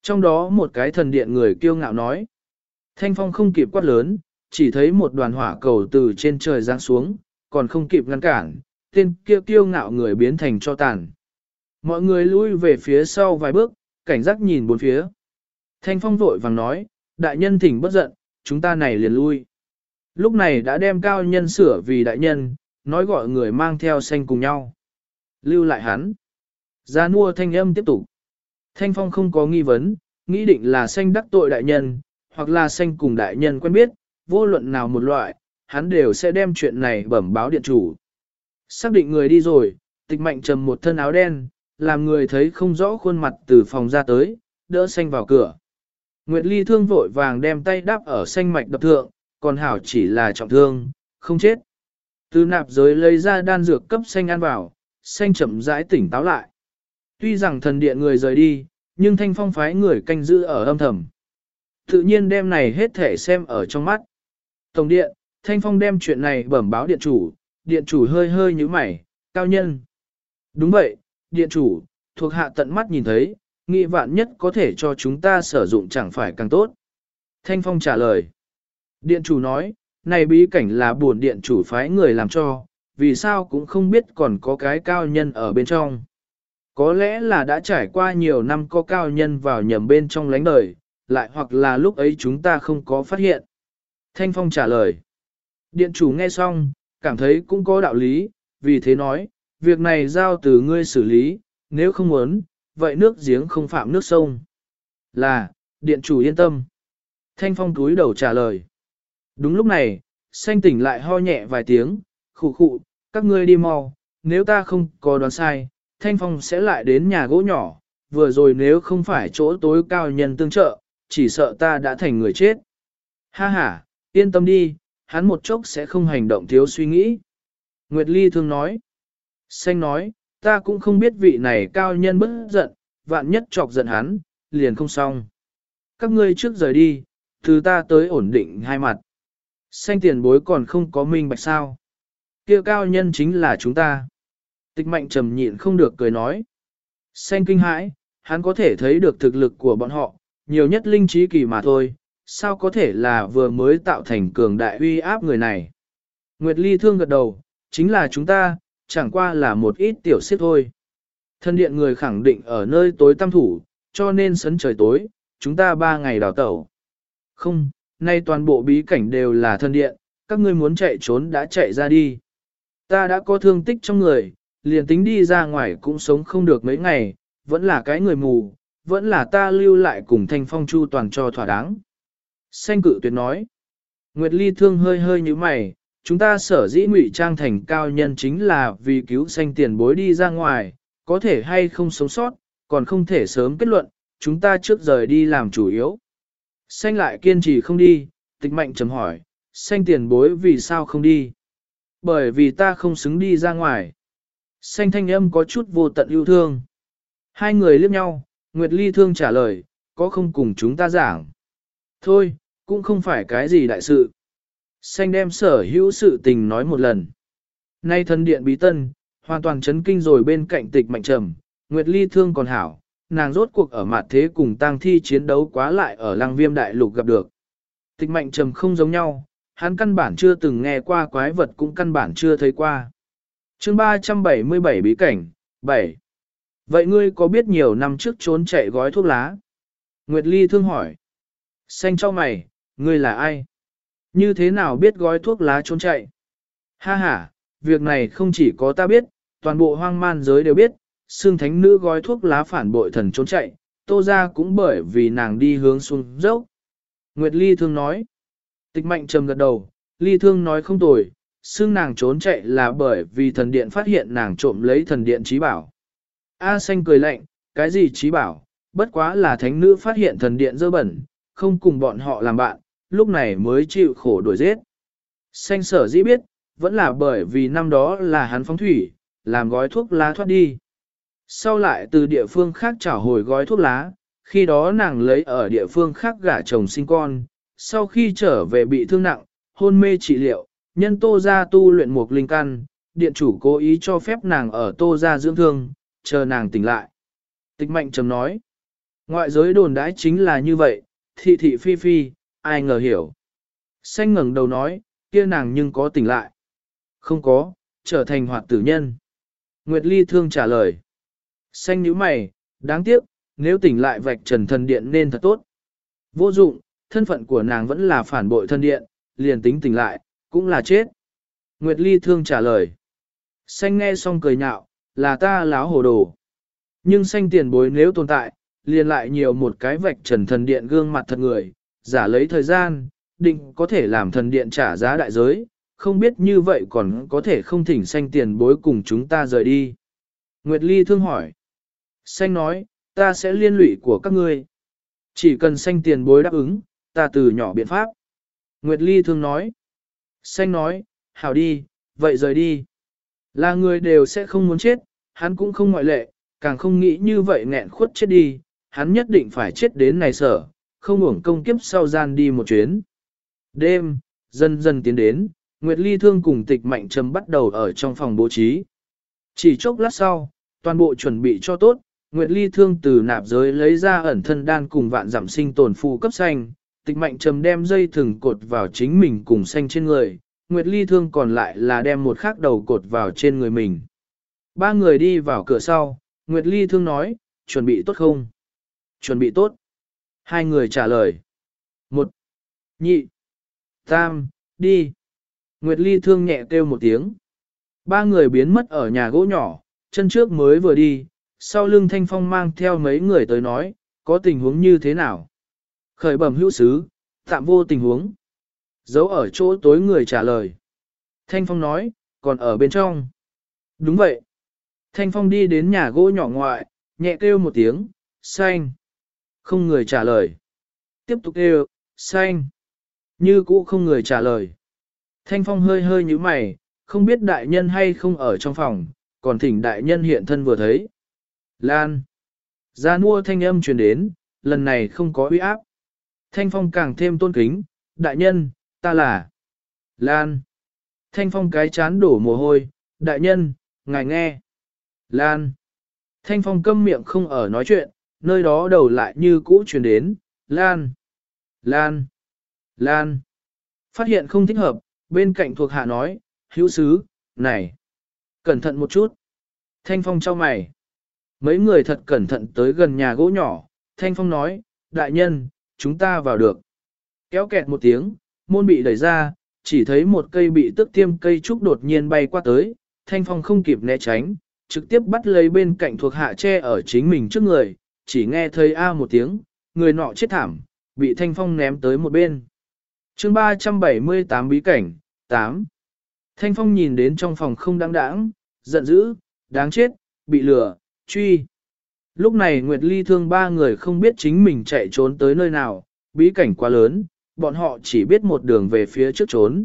Trong đó một cái thần điện người kiêu ngạo nói. Thanh phong không kịp quát lớn, chỉ thấy một đoàn hỏa cầu từ trên trời giáng xuống, còn không kịp ngăn cản, tên kia kiêu ngạo người biến thành cho tàn. Mọi người lui về phía sau vài bước, cảnh giác nhìn bốn phía. Thanh phong vội vàng nói, đại nhân thỉnh bất giận, chúng ta này liền lui. Lúc này đã đem cao nhân sửa vì đại nhân, nói gọi người mang theo xanh cùng nhau. Lưu lại hắn. Gia nua thanh âm tiếp tục. Thanh phong không có nghi vấn, nghĩ định là xanh đắc tội đại nhân, hoặc là xanh cùng đại nhân quen biết, vô luận nào một loại, hắn đều sẽ đem chuyện này bẩm báo điện chủ. Xác định người đi rồi, tịch mạnh trầm một thân áo đen, làm người thấy không rõ khuôn mặt từ phòng ra tới, đỡ xanh vào cửa. Nguyệt Ly thương vội vàng đem tay đắp ở xanh mạch đập thượng, còn hảo chỉ là trọng thương, không chết. Từ nạp giới lấy ra đan dược cấp xanh ăn vào, xanh chậm rãi tỉnh táo lại. Tuy rằng thần điện người rời đi, nhưng thanh phong phái người canh giữ ở âm thầm. Tự nhiên đem này hết thể xem ở trong mắt. Tổng điện, thanh phong đem chuyện này bẩm báo điện chủ, điện chủ hơi hơi như mày, cao nhân. Đúng vậy, điện chủ, thuộc hạ tận mắt nhìn thấy, nghĩ vạn nhất có thể cho chúng ta sử dụng chẳng phải càng tốt. Thanh phong trả lời. Điện chủ nói, này bí cảnh là buồn điện chủ phái người làm cho, vì sao cũng không biết còn có cái cao nhân ở bên trong. Có lẽ là đã trải qua nhiều năm có cao nhân vào nhầm bên trong lánh đời, lại hoặc là lúc ấy chúng ta không có phát hiện. Thanh Phong trả lời. Điện chủ nghe xong, cảm thấy cũng có đạo lý, vì thế nói, việc này giao từ ngươi xử lý, nếu không muốn, vậy nước giếng không phạm nước sông. Là, điện chủ yên tâm. Thanh Phong túi đầu trả lời. Đúng lúc này, xanh tỉnh lại ho nhẹ vài tiếng, khụ khụ, các ngươi đi mau, nếu ta không có đoán sai, Thanh Phong sẽ lại đến nhà gỗ nhỏ, vừa rồi nếu không phải chỗ tối cao nhân tương trợ, chỉ sợ ta đã thành người chết. Ha ha, yên tâm đi, hắn một chốc sẽ không hành động thiếu suy nghĩ. Nguyệt Ly thường nói. Xanh nói, ta cũng không biết vị này cao nhân bất giận, vạn nhất chọc giận hắn, liền không xong. Các ngươi trước rời đi, từ ta tới ổn định hai mặt. Xanh tiền bối còn không có minh bạch sao. kia cao nhân chính là chúng ta. Tịch mạnh trầm nhịn không được cười nói. Xanh kinh hãi, hắn có thể thấy được thực lực của bọn họ, nhiều nhất linh trí kỳ mà thôi, sao có thể là vừa mới tạo thành cường đại uy áp người này. Nguyệt Ly thương gật đầu, chính là chúng ta, chẳng qua là một ít tiểu xếp thôi. Thân điện người khẳng định ở nơi tối tăm thủ, cho nên sấn trời tối, chúng ta ba ngày đào tẩu. Không, nay toàn bộ bí cảnh đều là thân điện, các ngươi muốn chạy trốn đã chạy ra đi. Ta đã có thương tích trong người, liền tính đi ra ngoài cũng sống không được mấy ngày, vẫn là cái người mù, vẫn là ta lưu lại cùng thanh phong chu toàn cho thỏa đáng. Xanh cự tuyệt nói. Nguyệt Ly thương hơi hơi như mày, chúng ta sở dĩ ngụy trang thành cao nhân chính là vì cứu xanh tiền bối đi ra ngoài, có thể hay không sống sót, còn không thể sớm kết luận, chúng ta trước rời đi làm chủ yếu. Xanh lại kiên trì không đi, tịch mạnh chấm hỏi, xanh tiền bối vì sao không đi? Bởi vì ta không xứng đi ra ngoài. Xanh thanh âm có chút vô tận yêu thương. Hai người liếc nhau, Nguyệt Ly thương trả lời, có không cùng chúng ta giảng. Thôi, cũng không phải cái gì đại sự. Xanh đem sở hữu sự tình nói một lần. Nay thân điện bí tân, hoàn toàn chấn kinh rồi bên cạnh tịch mạnh trầm, Nguyệt Ly thương còn hảo, nàng rốt cuộc ở mặt thế cùng tang thi chiến đấu quá lại ở lăng viêm đại lục gặp được. Tịch mạnh trầm không giống nhau, hắn căn bản chưa từng nghe qua quái vật cũng căn bản chưa thấy qua. chương 377 bí cảnh, 7. Vậy ngươi có biết nhiều năm trước trốn chạy gói thuốc lá? Nguyệt Ly thương hỏi. Xanh cho mày, ngươi là ai? Như thế nào biết gói thuốc lá trốn chạy? Ha ha, việc này không chỉ có ta biết, toàn bộ hoang man giới đều biết, xương thánh nữ gói thuốc lá phản bội thần trốn chạy, tô ra cũng bởi vì nàng đi hướng xuống dốc. Nguyệt Ly thương nói, tịch mạnh trầm gật đầu, Ly thương nói không tồi, xương nàng trốn chạy là bởi vì thần điện phát hiện nàng trộm lấy thần điện trí bảo. A xanh cười lạnh, cái gì trí bảo, bất quá là thánh nữ phát hiện thần điện dơ bẩn, không cùng bọn họ làm bạn, lúc này mới chịu khổ đuổi giết. Xanh sở dĩ biết, vẫn là bởi vì năm đó là hắn phóng thủy, làm gói thuốc lá thoát đi. Sau lại từ địa phương khác trả hồi gói thuốc lá, khi đó nàng lấy ở địa phương khác gả chồng sinh con, sau khi trở về bị thương nặng, hôn mê trị liệu, nhân tô ra tu luyện một linh căn, điện chủ cố ý cho phép nàng ở tô ra dưỡng thương, chờ nàng tỉnh lại. Tịch mạnh trầm nói, ngoại giới đồn đãi chính là như vậy, thị thị phi phi, ai ngờ hiểu. Xanh ngẩng đầu nói, kia nàng nhưng có tỉnh lại. Không có, trở thành hoạt tử nhân. Nguyệt Ly thương trả lời. Xanh nhíu mày, đáng tiếc, nếu tỉnh lại vạch trần thần điện nên thật tốt. Vô dụng, thân phận của nàng vẫn là phản bội thân điện, liền tính tỉnh lại, cũng là chết. Nguyệt Ly thương trả lời. Xanh nghe xong cười nhạo, là ta láo hồ đồ. Nhưng xanh tiền bối nếu tồn tại, liền lại nhiều một cái vạch trần thần điện gương mặt thật người, giả lấy thời gian, định có thể làm thần điện trả giá đại giới, không biết như vậy còn có thể không thỉnh xanh tiền bối cùng chúng ta rời đi. Nguyệt Ly thương hỏi. Xanh nói, ta sẽ liên lụy của các ngươi. Chỉ cần xanh tiền bối đáp ứng, ta từ nhỏ biện pháp. Nguyệt Ly thương nói. Xanh nói, hảo đi, vậy rời đi. Là người đều sẽ không muốn chết, hắn cũng không ngoại lệ, càng không nghĩ như vậy nghẹn khuất chết đi, hắn nhất định phải chết đến này sở, không uổng công kiếp sau gian đi một chuyến. Đêm, dần dần tiến đến, Nguyệt Ly Thương cùng tịch mạnh trầm bắt đầu ở trong phòng bố trí. Chỉ chốc lát sau, toàn bộ chuẩn bị cho tốt, Nguyệt Ly Thương từ nạp giới lấy ra ẩn thân đan cùng vạn giảm sinh tồn phù cấp xanh, tịch mạnh trầm đem dây thừng cột vào chính mình cùng xanh trên người, Nguyệt Ly Thương còn lại là đem một khắc đầu cột vào trên người mình. Ba người đi vào cửa sau, Nguyệt Ly Thương nói, chuẩn bị tốt không? Chuẩn bị tốt. Hai người trả lời. Một, nhị, tam, đi. Nguyệt Ly thương nhẹ kêu một tiếng. Ba người biến mất ở nhà gỗ nhỏ, chân trước mới vừa đi, sau lưng Thanh Phong mang theo mấy người tới nói, có tình huống như thế nào. Khởi bẩm hữu sứ, tạm vô tình huống. Giấu ở chỗ tối người trả lời. Thanh Phong nói, còn ở bên trong. Đúng vậy. Thanh Phong đi đến nhà gỗ nhỏ ngoại, nhẹ kêu một tiếng, xanh. Không người trả lời. Tiếp tục kêu, xanh. Như cũ không người trả lời. Thanh Phong hơi hơi như mày, không biết đại nhân hay không ở trong phòng, còn thỉnh đại nhân hiện thân vừa thấy. Lan. Gia nua thanh âm truyền đến, lần này không có uy áp. Thanh Phong càng thêm tôn kính, đại nhân, ta là Lan. Thanh Phong cái chán đổ mồ hôi, đại nhân, ngài nghe. Lan. Thanh Phong câm miệng không ở nói chuyện, nơi đó đầu lại như cũ truyền đến, Lan. Lan. Lan. Phát hiện không thích hợp, bên cạnh thuộc hạ nói, hữu sứ, này, cẩn thận một chút. Thanh Phong cho mày. Mấy người thật cẩn thận tới gần nhà gỗ nhỏ, Thanh Phong nói, đại nhân, chúng ta vào được. Kéo kẹt một tiếng, môn bị đẩy ra, chỉ thấy một cây bị tức tiêm cây trúc đột nhiên bay qua tới, Thanh Phong không kịp né tránh, trực tiếp bắt lấy bên cạnh thuộc hạ che ở chính mình trước người, chỉ nghe thấy A một tiếng, người nọ chết thảm, bị Thanh Phong ném tới một bên chương 378 bí cảnh, 8. Thanh Phong nhìn đến trong phòng không đáng đáng, giận dữ, đáng chết, bị lừa, truy. Lúc này Nguyệt Ly thương ba người không biết chính mình chạy trốn tới nơi nào, bí cảnh quá lớn, bọn họ chỉ biết một đường về phía trước trốn.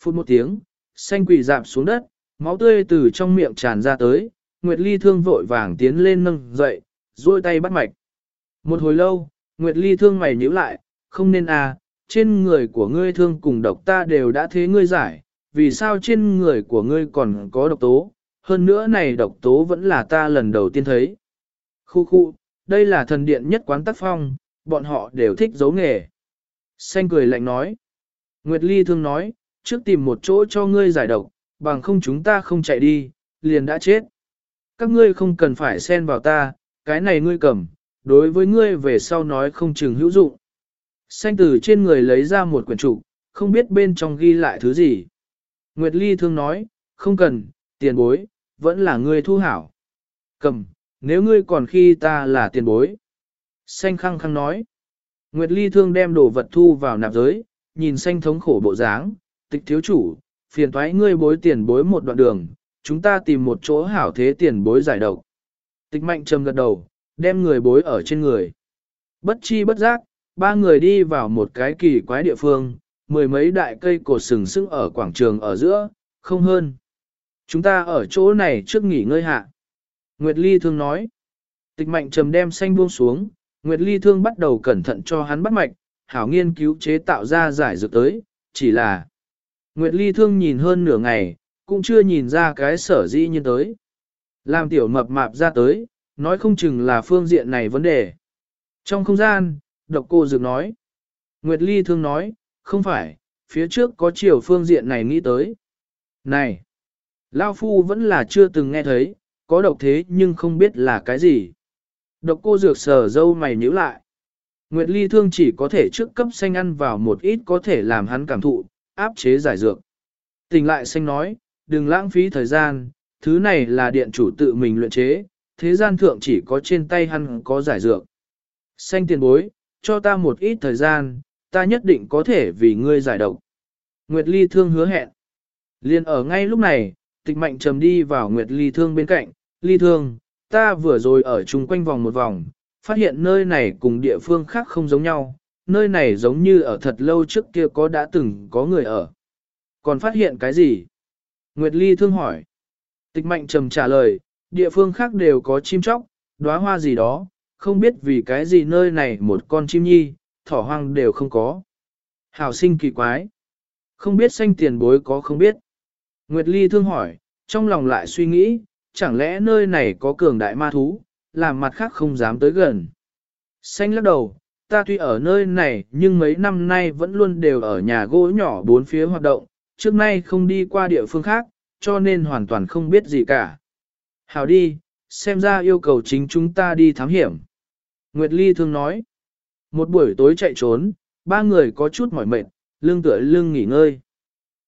Phút một tiếng, xanh quỷ dạp xuống đất, máu tươi từ trong miệng tràn ra tới, Nguyệt Ly thương vội vàng tiến lên nâng dậy, duỗi tay bắt mạch. Một hồi lâu, Nguyệt Ly thương mày nhíu lại, không nên à, trên người của ngươi thương cùng độc ta đều đã thế ngươi giải, vì sao trên người của ngươi còn có độc tố, hơn nữa này độc tố vẫn là ta lần đầu tiên thấy. Khu khu, đây là thần điện nhất quán tác phong, bọn họ đều thích giấu nghề. Xanh cười lạnh nói. Nguyệt Ly thương nói, trước tìm một chỗ cho ngươi giải độc, bằng không chúng ta không chạy đi, liền đã chết. Các ngươi không cần phải xen vào ta, cái này ngươi cầm, đối với ngươi về sau nói không chừng hữu dụng. Xanh từ trên người lấy ra một quyển trục, không biết bên trong ghi lại thứ gì. Nguyệt Ly thương nói, không cần, tiền bối, vẫn là ngươi thu hảo. Cầm, nếu ngươi còn khi ta là tiền bối. Xanh khăng khăng nói. Nguyệt Ly thương đem đồ vật thu vào nạp giới, nhìn xanh thống khổ bộ dáng, tịch thiếu chủ, phiền thoái ngươi bối tiền bối một đoạn đường, chúng ta tìm một chỗ hảo thế tiền bối giải độc. Tịch mạnh trầm gật đầu, đem người bối ở trên người. Bất chi bất giác, ba người đi vào một cái kỳ quái địa phương, mười mấy đại cây cột sừng sững ở quảng trường ở giữa, không hơn. Chúng ta ở chỗ này trước nghỉ ngơi hạ. Nguyệt Ly thương nói. Tịch mạnh trầm đem xanh buông xuống, Nguyệt Ly thương bắt đầu cẩn thận cho hắn bắt mạch, hảo nghiên cứu chế tạo ra giải dược tới, chỉ là Nguyệt Ly thương nhìn hơn nửa ngày, cũng chưa nhìn ra cái sở dĩ như tới. Làm tiểu mập mạp ra tới, nói không chừng là phương diện này vấn đề. Trong không gian, độc cô dược nói. Nguyệt Ly thương nói, không phải, phía trước có chiều phương diện này nghĩ tới. Này, Lao Phu vẫn là chưa từng nghe thấy, có độc thế nhưng không biết là cái gì. Độc cô dược sờ dâu mày nhíu lại. Nguyệt Ly thương chỉ có thể trước cấp xanh ăn vào một ít có thể làm hắn cảm thụ, áp chế giải dược. Tình lại xanh nói, đừng lãng phí thời gian, thứ này là điện chủ tự mình luyện chế, thế gian thượng chỉ có trên tay hắn có giải dược. Xanh tiền bối, cho ta một ít thời gian, ta nhất định có thể vì ngươi giải độc. Nguyệt Ly thương hứa hẹn. Liên ở ngay lúc này, tịch mạnh trầm đi vào Nguyệt Ly thương bên cạnh, Ly thương, ta vừa rồi ở chung quanh vòng một vòng, phát hiện nơi này cùng địa phương khác không giống nhau, nơi này giống như ở thật lâu trước kia có đã từng có người ở. Còn phát hiện cái gì? Nguyệt Ly thương hỏi. Tịch mạnh trầm trả lời, địa phương khác đều có chim chóc, đóa hoa gì đó, không biết vì cái gì nơi này một con chim nhi, thỏ hoang đều không có. Hảo sinh kỳ quái. Không biết xanh tiền bối có không biết. Nguyệt Ly thương hỏi, trong lòng lại suy nghĩ, chẳng lẽ nơi này có cường đại ma thú, làm mặt khác không dám tới gần. Xanh lắc đầu, ta tuy ở nơi này nhưng mấy năm nay vẫn luôn đều ở nhà gỗ nhỏ bốn phía hoạt động, trước nay không đi qua địa phương khác, cho nên hoàn toàn không biết gì cả. Hảo đi, xem ra yêu cầu chính chúng ta đi thám hiểm. Nguyệt Ly thương nói, một buổi tối chạy trốn, ba người có chút mỏi mệt, lưng tựa lưng nghỉ ngơi.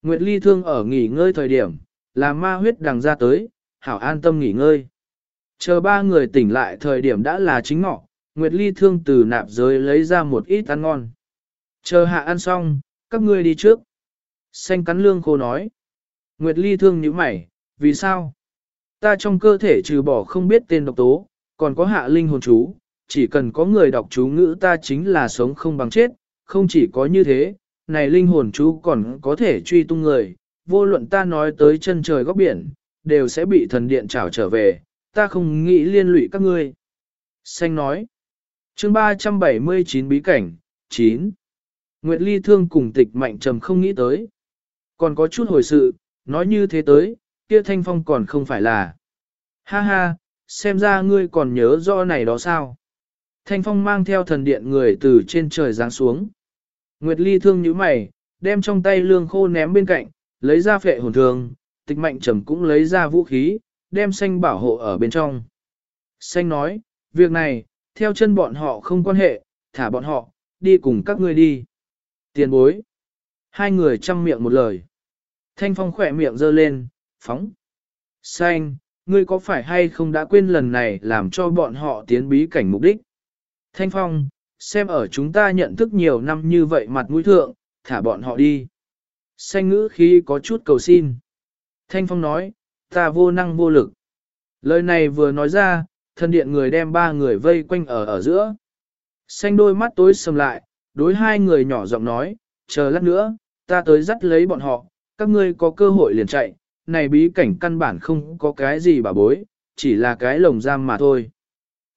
Nguyệt Ly thương ở nghỉ ngơi thời điểm, là ma huyết đằng ra tới, hảo an tâm nghỉ ngơi. Chờ ba người tỉnh lại thời điểm đã là chính ngọ, Nguyệt Ly thương từ nạp giới lấy ra một ít ăn ngon. Chờ hạ ăn xong, các ngươi đi trước. Xanh cắn lương khô nói. Nguyệt Ly thương như mày, vì sao? Ta trong cơ thể trừ bỏ không biết tên độc tố, còn có hạ linh hồn chú, chỉ cần có người đọc chú ngữ ta chính là sống không bằng chết, không chỉ có như thế, này linh hồn chú còn có thể truy tung người, vô luận ta nói tới chân trời góc biển, đều sẽ bị thần điện trảo trở về, ta không nghĩ liên lụy các ngươi. Xanh nói, chương 379 bí cảnh, 9. Nguyệt Ly thương cùng tịch mạnh trầm không nghĩ tới. Còn có chút hồi sự, nói như thế tới, kia thanh phong còn không phải là. Ha ha, xem ra ngươi còn nhớ rõ này đó sao. Thanh phong mang theo thần điện người từ trên trời giáng xuống. Nguyệt Ly thương như mày, đem trong tay lương khô ném bên cạnh, lấy ra phệ hồn thường, tịch mạnh trầm cũng lấy ra vũ khí, đem xanh bảo hộ ở bên trong. Xanh nói, việc này, theo chân bọn họ không quan hệ, thả bọn họ, đi cùng các ngươi đi. Tiền bối. Hai người chăm miệng một lời. Thanh phong khỏe miệng giơ lên, phóng. Xanh, ngươi có phải hay không đã quên lần này làm cho bọn họ tiến bí cảnh mục đích? Thanh phong, xem ở chúng ta nhận thức nhiều năm như vậy mặt mũi thượng, thả bọn họ đi. Xanh ngữ khí có chút cầu xin. Thanh phong nói, ta vô năng vô lực. Lời này vừa nói ra, thân điện người đem ba người vây quanh ở ở giữa. Xanh đôi mắt tối sầm lại, đối hai người nhỏ giọng nói, chờ lát nữa, ta tới dắt lấy bọn họ, các ngươi có cơ hội liền chạy, này bí cảnh căn bản không có cái gì bà bối, chỉ là cái lồng giam mà thôi.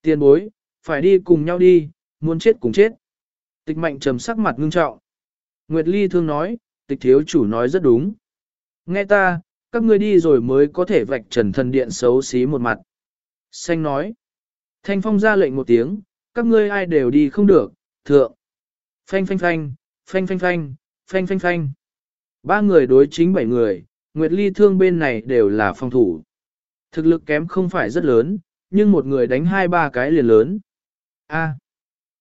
Tiền bối, phải đi cùng nhau đi, muốn chết cùng chết. Tịch mạnh trầm sắc mặt ngưng trọng. Nguyệt Ly thương nói, tịch thiếu chủ nói rất đúng. Nghe ta, các ngươi đi rồi mới có thể vạch trần thần điện xấu xí một mặt. Xanh nói. Thanh phong ra lệnh một tiếng, các ngươi ai đều đi không được, thượng. Phanh phanh phanh, phanh phanh phanh, phanh phanh phanh. Ba người đối chính bảy người, Nguyệt Ly thương bên này đều là phòng thủ. Thực lực kém không phải rất lớn, nhưng một người đánh hai ba cái liền lớn. A.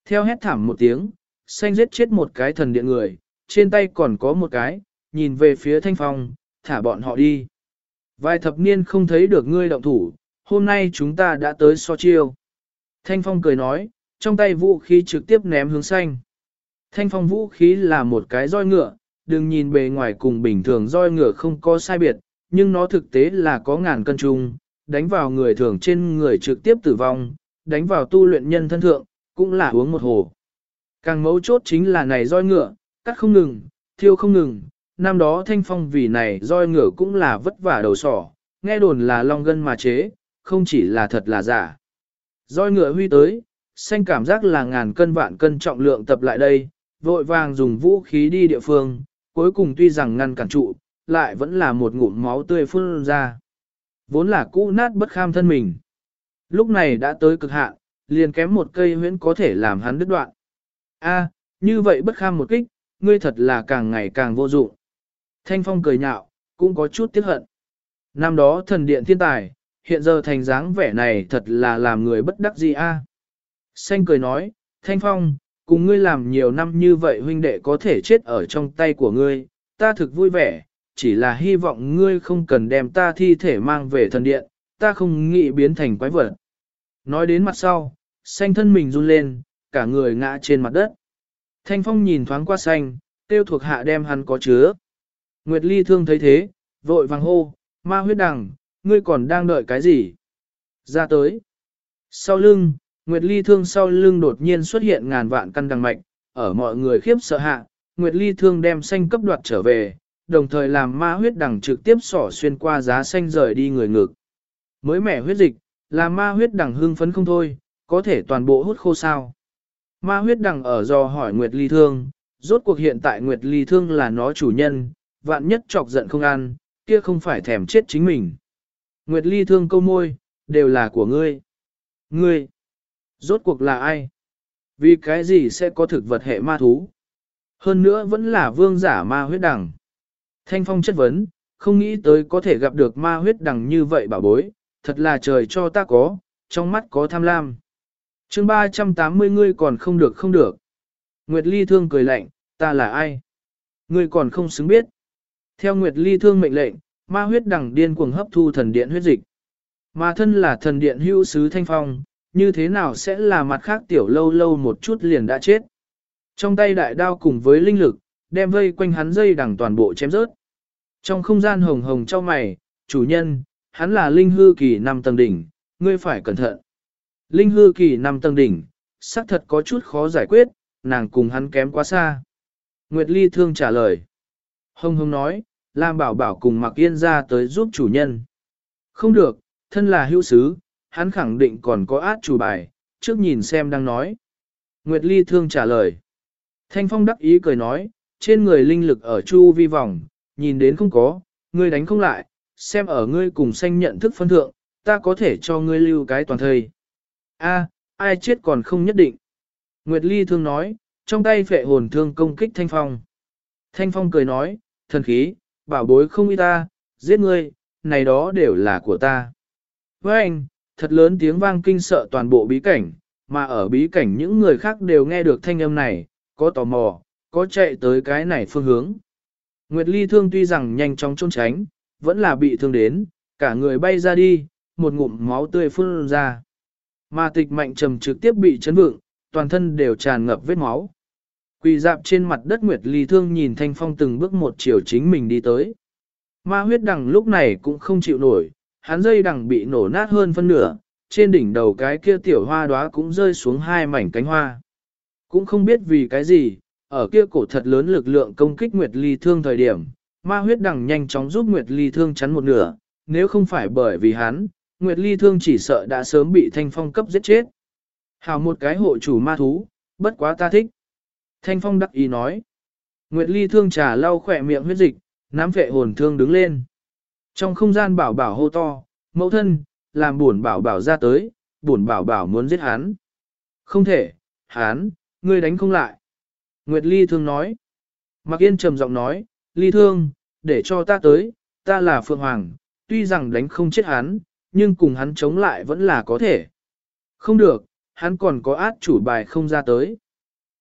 Theo hét thảm một tiếng, xanh giết chết một cái thần điện người, trên tay còn có một cái, nhìn về phía thanh phong, thả bọn họ đi. Vài thập niên không thấy được ngươi động thủ, hôm nay chúng ta đã tới so chiêu. Thanh Phong cười nói, trong tay vũ khí trực tiếp ném hướng xanh. Thanh Phong vũ khí là một cái roi ngựa, đừng nhìn bề ngoài cùng bình thường roi ngựa không có sai biệt, nhưng nó thực tế là có ngàn cân trùng, đánh vào người thường trên người trực tiếp tử vong, đánh vào tu luyện nhân thân thượng, cũng là uống một hồ. Càng mấu chốt chính là này roi ngựa, cắt không ngừng, thiêu không ngừng, năm đó thanh phong vì này roi ngựa cũng là vất vả đầu sỏ, nghe đồn là long gân mà chế, không chỉ là thật là giả. Roi ngựa huy tới, xanh cảm giác là ngàn cân vạn cân trọng lượng tập lại đây, vội vàng dùng vũ khí đi địa phương, cuối cùng tuy rằng ngăn cản trụ, lại vẫn là một ngụm máu tươi phun ra. Vốn là cũ nát bất kham thân mình. Lúc này đã tới cực hạn, liền kém một cây huyễn có thể làm hắn đứt đoạn. A, như vậy bất kham một kích, ngươi thật là càng ngày càng vô dụng. Thanh Phong cười nhạo, cũng có chút tiếc hận. Năm đó thần điện thiên tài, hiện giờ thành dáng vẻ này thật là làm người bất đắc dĩ a. Xanh cười nói, Thanh Phong, cùng ngươi làm nhiều năm như vậy huynh đệ có thể chết ở trong tay của ngươi, ta thực vui vẻ, chỉ là hy vọng ngươi không cần đem ta thi thể mang về thần điện, ta không nghĩ biến thành quái vật. Nói đến mặt sau, xanh thân mình run lên, cả người ngã trên mặt đất. Thanh Phong nhìn thoáng qua xanh, tiêu thuộc hạ đem hắn có chứa. Nguyệt Ly thương thấy thế, vội vàng hô, ma huyết đằng, ngươi còn đang đợi cái gì? Ra tới. Sau lưng, Nguyệt Ly thương sau lưng đột nhiên xuất hiện ngàn vạn căn đằng mạch, ở mọi người khiếp sợ hạ, Nguyệt Ly thương đem xanh cấp đoạt trở về, đồng thời làm ma huyết đằng trực tiếp sỏ xuyên qua giá xanh rời đi người ngực. Mới mẻ huyết dịch, làm ma huyết đằng hưng phấn không thôi, có thể toàn bộ hút khô sao. Ma huyết đằng ở do hỏi Nguyệt Ly thương, rốt cuộc hiện tại Nguyệt Ly thương là nó chủ nhân, vạn nhất chọc giận không ăn, kia không phải thèm chết chính mình. Nguyệt Ly thương câu môi, đều là của ngươi. Ngươi, rốt cuộc là ai? Vì cái gì sẽ có thực vật hệ ma thú? Hơn nữa vẫn là vương giả ma huyết đằng. Thanh Phong chất vấn, không nghĩ tới có thể gặp được ma huyết đằng như vậy bảo bối, thật là trời cho ta có, trong mắt có tham lam. chương 380 ngươi còn không được không được. Nguyệt Ly Thương cười lạnh, ta là ai? Ngươi còn không xứng biết. Theo Nguyệt Ly Thương mệnh lệnh, ma huyết đằng điên cuồng hấp thu thần điện huyết dịch. Mà thân là thần điện hữu sứ thanh phong, như thế nào sẽ là mặt khác tiểu lâu lâu một chút liền đã chết. Trong tay đại đao cùng với linh lực, đem vây quanh hắn dây đằng toàn bộ chém rớt. Trong không gian hồng hồng cho mày, chủ nhân, hắn là linh hư kỳ năm tầng đỉnh, ngươi phải cẩn thận. Linh hư kỳ năm tầng đỉnh, xác thật có chút khó giải quyết, nàng cùng hắn kém quá xa. Nguyệt Ly thương trả lời. Hồng hồng nói, Lam bảo bảo cùng mặc yên ra tới giúp chủ nhân. Không được, thân là hữu sứ, hắn khẳng định còn có át chủ bài, trước nhìn xem đang nói. Nguyệt Ly thương trả lời. Thanh Phong đắc ý cười nói, trên người linh lực ở chu vi vòng, nhìn đến không có, ngươi đánh không lại, xem ở ngươi cùng xanh nhận thức phân thượng, ta có thể cho ngươi lưu cái toàn thời. A, ai chết còn không nhất định. Nguyệt Ly thương nói, trong tay phệ hồn thương công kích Thanh Phong. Thanh Phong cười nói, thần khí, bảo bối không y ta, giết ngươi, này đó đều là của ta. Với anh, thật lớn tiếng vang kinh sợ toàn bộ bí cảnh, mà ở bí cảnh những người khác đều nghe được thanh âm này, có tò mò, có chạy tới cái này phương hướng. Nguyệt Ly thương tuy rằng nhanh chóng trốn tránh, vẫn là bị thương đến, cả người bay ra đi, một ngụm máu tươi phun ra. Mà tịch mạnh trầm trực tiếp bị chấn vượng, toàn thân đều tràn ngập vết máu. Quỳ dạp trên mặt đất Nguyệt Ly thương nhìn Thanh Phong từng bước một chiều chính mình đi tới. Ma huyết đằng lúc này cũng không chịu nổi, hắn dây đằng bị nổ nát hơn phân nửa, trên đỉnh đầu cái kia tiểu hoa đóa cũng rơi xuống hai mảnh cánh hoa. Cũng không biết vì cái gì, ở kia cổ thật lớn lực lượng công kích Nguyệt Ly Thương thời điểm, ma huyết đằng nhanh chóng giúp Nguyệt Ly Thương chắn một nửa, nếu không phải bởi vì hắn, Nguyệt Ly Thương chỉ sợ đã sớm bị Thanh Phong cấp giết chết. Hào một cái hộ chủ ma thú, bất quá ta thích. Thanh Phong đắc ý nói. Nguyệt Ly Thương trà lau khỏe miệng huyết dịch, nắm vệ hồn thương đứng lên. Trong không gian bảo bảo hô to, mẫu thân, làm buồn bảo bảo ra tới, buồn bảo bảo muốn giết hắn. Không thể, hắn, ngươi đánh không lại. Nguyệt Ly Thương nói. Mạc Yên trầm giọng nói, Ly Thương, để cho ta tới, ta là Phượng Hoàng, tuy rằng đánh không chết hắn, nhưng cùng hắn chống lại vẫn là có thể. Không được, hắn còn có át chủ bài không ra tới.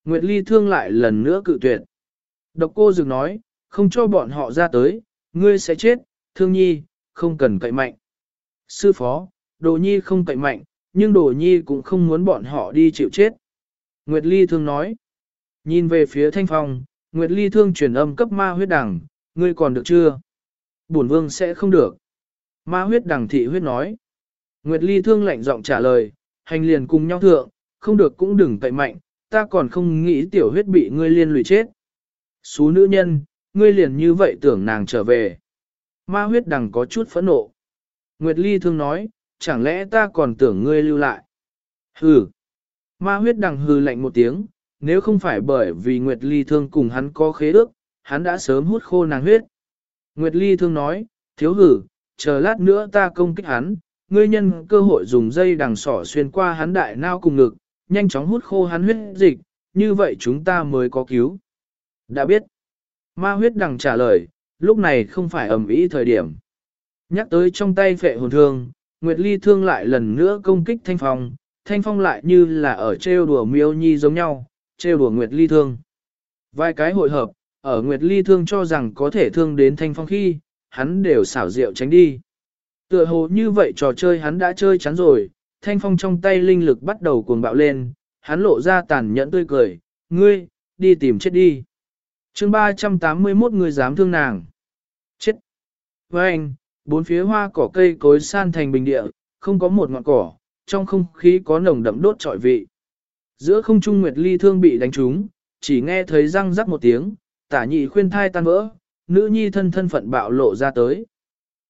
Nguyệt Ly Thương lại lần nữa cự tuyệt. Độc cô dừng nói, không cho bọn họ ra tới, ngươi sẽ chết, thương nhi, không cần cậy mạnh. Sư phó, đồ nhi không cậy mạnh, nhưng đồ nhi cũng không muốn bọn họ đi chịu chết. Nguyệt Ly thương nói, nhìn về phía thanh phong, Nguyệt Ly thương truyền âm cấp ma huyết đằng, ngươi còn được chưa? Bổn vương sẽ không được. Ma huyết đằng thị huyết nói. Nguyệt Ly thương lạnh giọng trả lời, hành liền cùng nhau thượng, không được cũng đừng cậy mạnh, ta còn không nghĩ tiểu huyết bị ngươi liên lụy chết. Xú nữ nhân, ngươi liền như vậy tưởng nàng trở về. Ma huyết đằng có chút phẫn nộ. Nguyệt Ly thương nói, chẳng lẽ ta còn tưởng ngươi lưu lại. Hừ. Ma huyết đằng hừ lạnh một tiếng, nếu không phải bởi vì Nguyệt Ly thương cùng hắn có khế ước, hắn đã sớm hút khô nàng huyết. Nguyệt Ly thương nói, thiếu hử, chờ lát nữa ta công kích hắn, ngươi nhân cơ hội dùng dây đằng sỏ xuyên qua hắn đại nao cùng ngực, nhanh chóng hút khô hắn huyết dịch, như vậy chúng ta mới có cứu. Đã biết. Ma huyết đằng trả lời, lúc này không phải ẩm ĩ thời điểm. Nhắc tới trong tay phệ hồn thương, Nguyệt Ly thương lại lần nữa công kích Thanh Phong, Thanh Phong lại như là ở trêu đùa miêu nhi giống nhau, trêu đùa Nguyệt Ly thương. Vài cái hội hợp, ở Nguyệt Ly thương cho rằng có thể thương đến Thanh Phong khi, hắn đều xảo diệu tránh đi. Tựa hồ như vậy trò chơi hắn đã chơi chán rồi, Thanh Phong trong tay linh lực bắt đầu cuồng bạo lên, hắn lộ ra tàn nhẫn tươi cười, ngươi, đi tìm chết đi chương 381 người dám thương nàng. Chết. Với anh, bốn phía hoa cỏ cây cối san thành bình địa, không có một ngọn cỏ, trong không khí có nồng đậm đốt trọi vị. Giữa không trung Nguyệt Ly thương bị đánh trúng, chỉ nghe thấy răng rắc một tiếng, tả nhị khuyên thai tan vỡ, nữ nhi thân thân phận bạo lộ ra tới.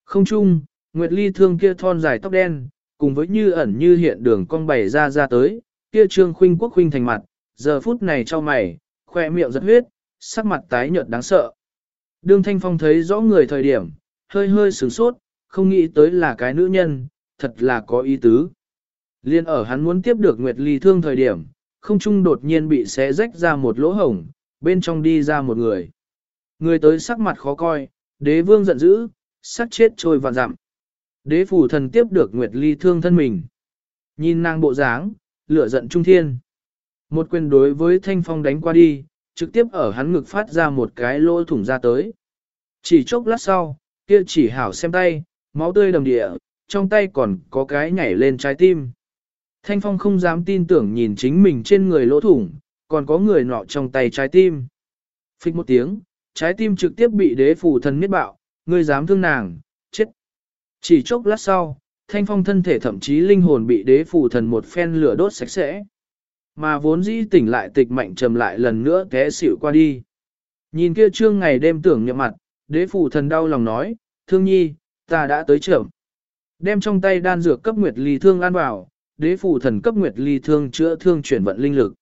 Không trung, Nguyệt Ly thương kia thon dài tóc đen, cùng với như ẩn như hiện đường cong bày ra ra tới, kia trương khuynh quốc khuynh thành mặt, giờ phút này cho mày, khoe miệng giật huyết, sắc mặt tái nhợt đáng sợ. Đương Thanh Phong thấy rõ người thời điểm, hơi hơi sửng sốt, không nghĩ tới là cái nữ nhân, thật là có ý tứ. Liên ở hắn muốn tiếp được Nguyệt Ly thương thời điểm, không trung đột nhiên bị xé rách ra một lỗ hổng, bên trong đi ra một người. Người tới sắc mặt khó coi, đế vương giận dữ, sắc chết trôi vạn dặm. Đế phủ thần tiếp được Nguyệt Ly thương thân mình. Nhìn nàng bộ dáng, lửa giận trung thiên. Một quyền đối với thanh phong đánh qua đi, trực tiếp ở hắn ngực phát ra một cái lỗ thủng ra tới. Chỉ chốc lát sau, kia chỉ hảo xem tay, máu tươi đầm địa, trong tay còn có cái nhảy lên trái tim. Thanh phong không dám tin tưởng nhìn chính mình trên người lỗ thủng, còn có người nọ trong tay trái tim. Phích một tiếng, trái tim trực tiếp bị đế phủ thần miết bạo, người dám thương nàng, chết. Chỉ chốc lát sau, thanh phong thân thể thậm chí linh hồn bị đế phủ thần một phen lửa đốt sạch sẽ. Mà vốn dĩ tỉnh lại tịch mạnh trầm lại lần nữa té xỉu qua đi. Nhìn kia trương ngày đêm tưởng nhậm mặt, đế phụ thần đau lòng nói, thương nhi, ta đã tới trưởng. Đem trong tay đan dược cấp nguyệt ly thương an vào, đế phụ thần cấp nguyệt ly thương chữa thương chuyển vận linh lực.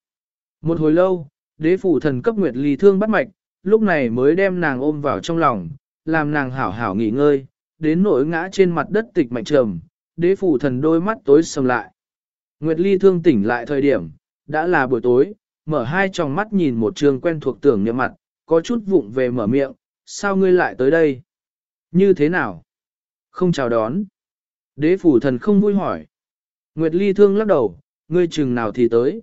Một hồi lâu, đế phụ thần cấp nguyệt ly thương bắt mạch, lúc này mới đem nàng ôm vào trong lòng, làm nàng hảo hảo nghỉ ngơi, đến nỗi ngã trên mặt đất tịch mạnh trầm, đế phụ thần đôi mắt tối sầm lại. Nguyệt ly thương tỉnh lại thời điểm, đã là buổi tối, mở hai tròng mắt nhìn một trường quen thuộc tưởng niệm mặt, có chút vụng về mở miệng, sao ngươi lại tới đây? Như thế nào? Không chào đón. Đế phủ thần không vui hỏi. Nguyệt ly thương lắc đầu, ngươi chừng nào thì tới.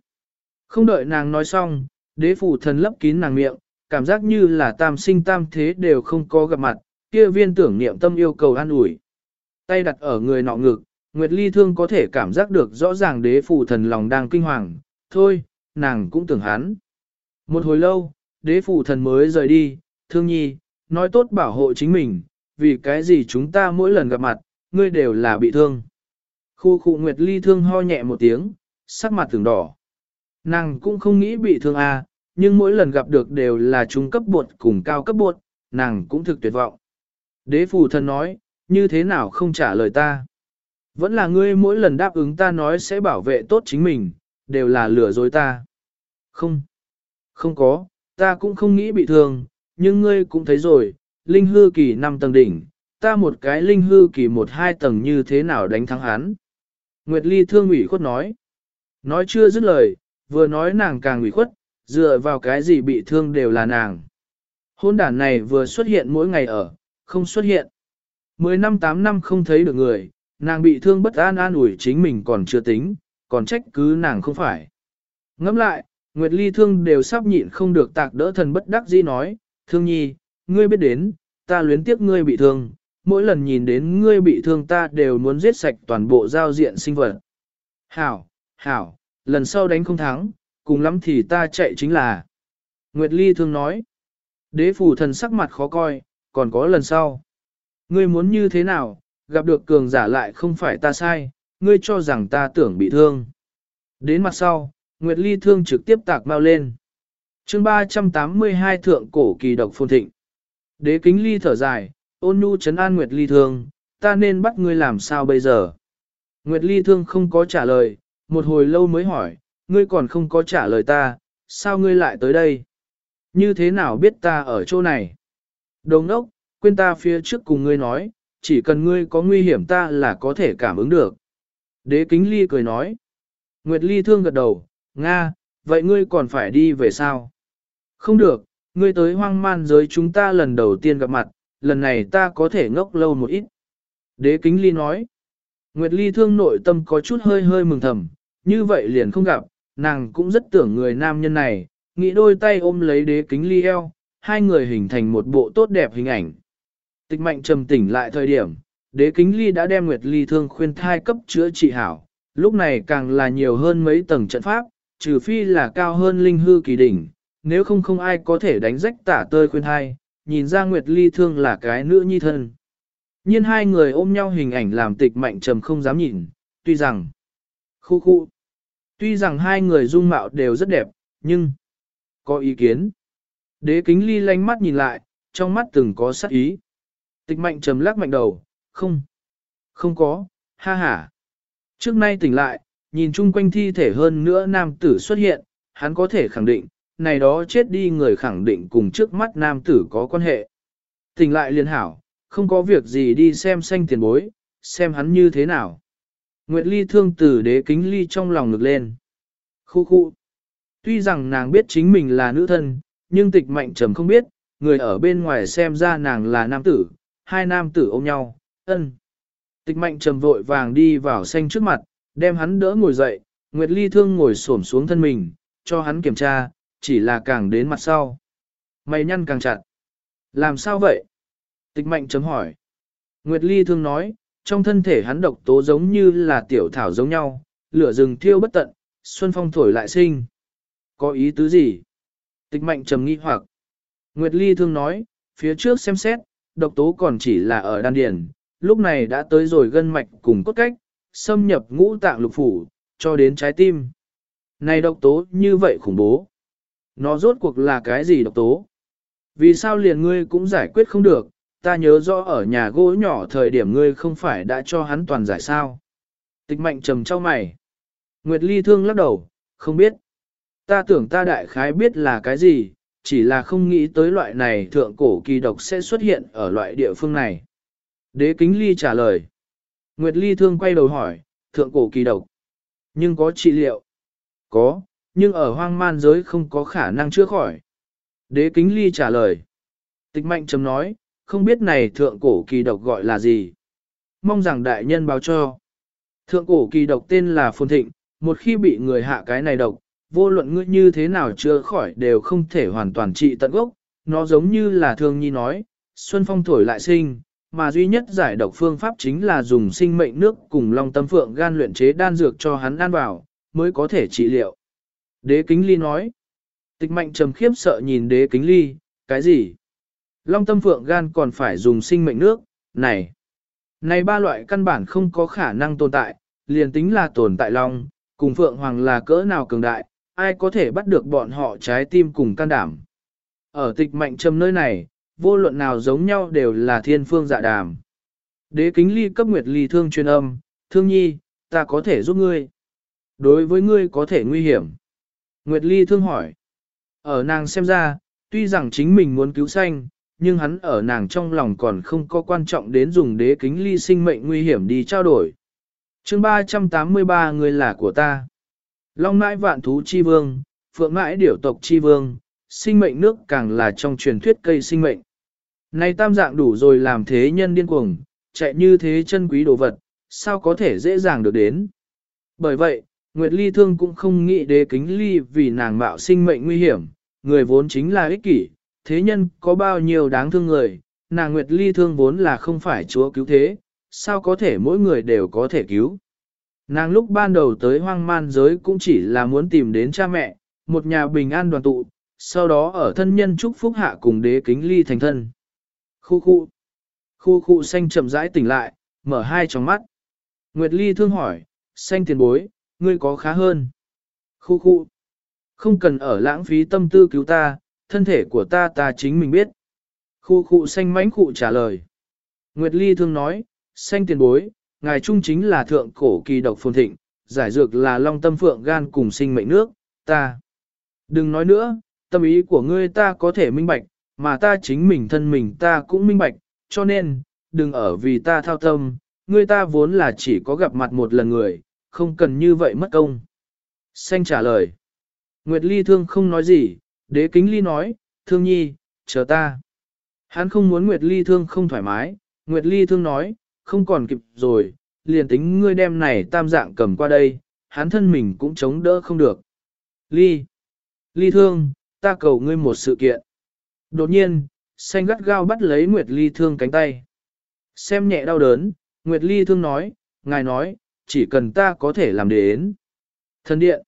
Không đợi nàng nói xong, đế phủ thần lấp kín nàng miệng, cảm giác như là tam sinh tam thế đều không có gặp mặt, kia viên tưởng niệm tâm yêu cầu an ủi. Tay đặt ở người nọ ngực, Nguyệt Ly Thương có thể cảm giác được rõ ràng đế phủ thần lòng đang kinh hoàng, thôi, nàng cũng tưởng hắn. Một hồi lâu, đế phụ thần mới rời đi, thương nhi, nói tốt bảo hộ chính mình, vì cái gì chúng ta mỗi lần gặp mặt, ngươi đều là bị thương. Khu khu Nguyệt Ly Thương ho nhẹ một tiếng, sắc mặt tưởng đỏ. Nàng cũng không nghĩ bị thương à, nhưng mỗi lần gặp được đều là trung cấp bột cùng cao cấp bột, nàng cũng thực tuyệt vọng. Đế phù thần nói, như thế nào không trả lời ta? Vẫn là ngươi mỗi lần đáp ứng ta nói sẽ bảo vệ tốt chính mình, đều là lừa dối ta. Không, không có, ta cũng không nghĩ bị thương, nhưng ngươi cũng thấy rồi, linh hư kỳ 5 tầng đỉnh, ta một cái linh hư kỳ 1-2 tầng như thế nào đánh thắng hắn. Nguyệt Ly thương ủy khuất nói. Nói chưa dứt lời, vừa nói nàng càng ủy khuất, dựa vào cái gì bị thương đều là nàng. Hôn đản này vừa xuất hiện mỗi ngày ở, không xuất hiện. Mười năm tám năm không thấy được người, nàng bị thương bất an an ủi chính mình còn chưa tính, còn trách cứ nàng không phải. Ngẫm lại, Nguyệt Ly thương đều sắp nhịn không được tạc đỡ thần bất đắc dĩ nói, thương nhi, ngươi biết đến, ta luyến tiếc ngươi bị thương, mỗi lần nhìn đến ngươi bị thương ta đều muốn giết sạch toàn bộ giao diện sinh vật. Hảo, hảo, lần sau đánh không thắng, cùng lắm thì ta chạy chính là. Nguyệt Ly thương nói. Đế phủ thần sắc mặt khó coi, còn có lần sau. Ngươi muốn như thế nào, gặp được cường giả lại không phải ta sai, ngươi cho rằng ta tưởng bị thương. Đến mặt sau, Nguyệt Ly thương trực tiếp tạc bao lên. chương 382 thượng cổ kỳ độc phồn thịnh. Đế kính ly thở dài, ôn nhu chấn an Nguyệt Ly thương, ta nên bắt ngươi làm sao bây giờ? Nguyệt Ly thương không có trả lời, một hồi lâu mới hỏi, ngươi còn không có trả lời ta, sao ngươi lại tới đây? Như thế nào biết ta ở chỗ này? Đồng ốc, quên ta phía trước cùng ngươi nói, chỉ cần ngươi có nguy hiểm ta là có thể cảm ứng được. Đế kính ly cười nói. Nguyệt ly thương gật đầu, Nga, vậy ngươi còn phải đi về sao? Không được, ngươi tới hoang man giới chúng ta lần đầu tiên gặp mặt, lần này ta có thể ngốc lâu một ít. Đế kính ly nói. Nguyệt ly thương nội tâm có chút hơi hơi mừng thầm, như vậy liền không gặp, nàng cũng rất tưởng người nam nhân này, nghĩ đôi tay ôm lấy đế kính ly eo, hai người hình thành một bộ tốt đẹp hình ảnh. Tịch mạnh trầm tỉnh lại thời điểm, đế kính ly đã đem Nguyệt ly thương khuyên thai cấp chữa trị hảo, lúc này càng là nhiều hơn mấy tầng trận pháp, trừ phi là cao hơn linh hư kỳ đỉnh, nếu không không ai có thể đánh rách tả tơi khuyên thai, nhìn ra Nguyệt ly thương là cái nữ nhi thân. Nhiên hai người ôm nhau hình ảnh làm tịch mạnh trầm không dám nhìn, tuy rằng, khu khu, tuy rằng hai người dung mạo đều rất đẹp, nhưng, có ý kiến. Đế kính ly lanh mắt nhìn lại, trong mắt từng có sắc ý. Tịch mạnh trầm lắc mạnh đầu, không, không có, ha ha. Trước nay tỉnh lại, nhìn chung quanh thi thể hơn nữa nam tử xuất hiện, hắn có thể khẳng định, này đó chết đi người khẳng định cùng trước mắt nam tử có quan hệ. Tỉnh lại liền hảo, không có việc gì đi xem xanh tiền bối, xem hắn như thế nào. Nguyệt Ly thương tử đế kính ly trong lòng ngực lên. Khu khu. Tuy rằng nàng biết chính mình là nữ thân, nhưng tịch mạnh trầm không biết, người ở bên ngoài xem ra nàng là nam tử, hai nam tử ôm nhau, ân. Tịch mạnh trầm vội vàng đi vào xanh trước mặt, đem hắn đỡ ngồi dậy, Nguyệt Ly thương ngồi xổm xuống thân mình, cho hắn kiểm tra, chỉ là càng đến mặt sau. Mày nhăn càng chặt. Làm sao vậy? Tịch mạnh chấm hỏi. Nguyệt Ly thương nói, trong thân thể hắn độc tố giống như là tiểu thảo giống nhau, lửa rừng thiêu bất tận, xuân phong thổi lại sinh. Có ý tứ gì? Tịch mạnh trầm nghi hoặc. Nguyệt Ly thương nói, phía trước xem xét, độc tố còn chỉ là ở đan điền, lúc này đã tới rồi gân mạch cùng cốt cách, xâm nhập ngũ tạng lục phủ, cho đến trái tim. Này độc tố như vậy khủng bố. Nó rốt cuộc là cái gì độc tố? Vì sao liền ngươi cũng giải quyết không được, ta nhớ rõ ở nhà gỗ nhỏ thời điểm ngươi không phải đã cho hắn toàn giải sao. Tịch mạnh trầm trao mày. Nguyệt Ly thương lắc đầu, không biết. Ta tưởng ta đại khái biết là cái gì, chỉ là không nghĩ tới loại này thượng cổ kỳ độc sẽ xuất hiện ở loại địa phương này. Đế kính ly trả lời. Nguyệt Ly thương quay đầu hỏi, thượng cổ kỳ độc. Nhưng có trị liệu? Có, nhưng ở hoang man giới không có khả năng chữa khỏi. Đế kính ly trả lời. Tịch mạnh chấm nói, không biết này thượng cổ kỳ độc gọi là gì. Mong rằng đại nhân báo cho. Thượng cổ kỳ độc tên là phồn thịnh, một khi bị người hạ cái này độc, vô luận ngươi như thế nào chữa khỏi đều không thể hoàn toàn trị tận gốc. Nó giống như là thương nhi nói, xuân phong thổi lại sinh, mà duy nhất giải độc phương pháp chính là dùng sinh mệnh nước cùng long tâm phượng gan luyện chế đan dược cho hắn ăn vào, mới có thể trị liệu. Đế kính ly nói. Tịch mạnh trầm khiếp sợ nhìn đế kính ly, cái gì? Long tâm phượng gan còn phải dùng sinh mệnh nước, này. Này ba loại căn bản không có khả năng tồn tại, liền tính là tồn tại long, cùng phượng hoàng là cỡ nào cường đại, ai có thể bắt được bọn họ trái tim cùng can đảm. Ở tịch mạnh trầm nơi này, vô luận nào giống nhau đều là thiên phương dạ đàm. Đế kính ly cấp nguyệt ly thương truyền âm, thương nhi, ta có thể giúp ngươi. Đối với ngươi có thể nguy hiểm. Nguyệt ly thương hỏi. Ở nàng xem ra, tuy rằng chính mình muốn cứu sanh, nhưng hắn ở nàng trong lòng còn không có quan trọng đến dùng đế kính ly sinh mệnh nguy hiểm đi trao đổi. chương 383 người là của ta. Long nãi vạn thú chi vương, phượng nãi điểu tộc chi vương, sinh mệnh nước càng là trong truyền thuyết cây sinh mệnh. Này tam dạng đủ rồi làm thế nhân điên cuồng, chạy như thế chân quý đồ vật, sao có thể dễ dàng được đến. Bởi vậy, Nguyệt Ly Thương cũng không nghĩ đế kính ly vì nàng mạo sinh mệnh nguy hiểm, người vốn chính là ích kỷ, thế nhân có bao nhiêu đáng thương người, nàng Nguyệt Ly thương vốn là không phải chúa cứu thế, sao có thể mỗi người đều có thể cứu. Nàng lúc ban đầu tới hoang man giới cũng chỉ là muốn tìm đến cha mẹ, một nhà bình an đoàn tụ, sau đó ở thân nhân chúc phúc hạ cùng đế kính ly thành thân. Khu khu. Khu khu xanh chậm rãi tỉnh lại, mở hai tròng mắt. Nguyệt Ly thương hỏi, xanh tiền bối, ngươi có khá hơn. Khu khu. Không cần ở lãng phí tâm tư cứu ta, thân thể của ta ta chính mình biết. Khu khu xanh mánh khu trả lời. Nguyệt Ly thương nói, xanh tiền bối, ngài trung chính là thượng cổ kỳ độc phồn thịnh, giải dược là long tâm phượng gan cùng sinh mệnh nước, ta. Đừng nói nữa, tâm ý của ngươi ta có thể minh bạch, mà ta chính mình thân mình ta cũng minh bạch, cho nên, đừng ở vì ta thao tâm, ngươi ta vốn là chỉ có gặp mặt một lần người, không cần như vậy mất công. Xanh trả lời. Nguyệt Ly thương không nói gì, đế kính ly nói, thương nhi, chờ ta. Hắn không muốn Nguyệt Ly thương không thoải mái, Nguyệt Ly thương nói, không còn kịp rồi, liền tính ngươi đem này tam dạng cầm qua đây, hắn thân mình cũng chống đỡ không được. Ly, Ly thương, ta cầu ngươi một sự kiện. Đột nhiên, xanh gắt gao bắt lấy Nguyệt Ly thương cánh tay. Xem nhẹ đau đớn, Nguyệt Ly thương nói, ngài nói, chỉ cần ta có thể làm đến. Thần điện.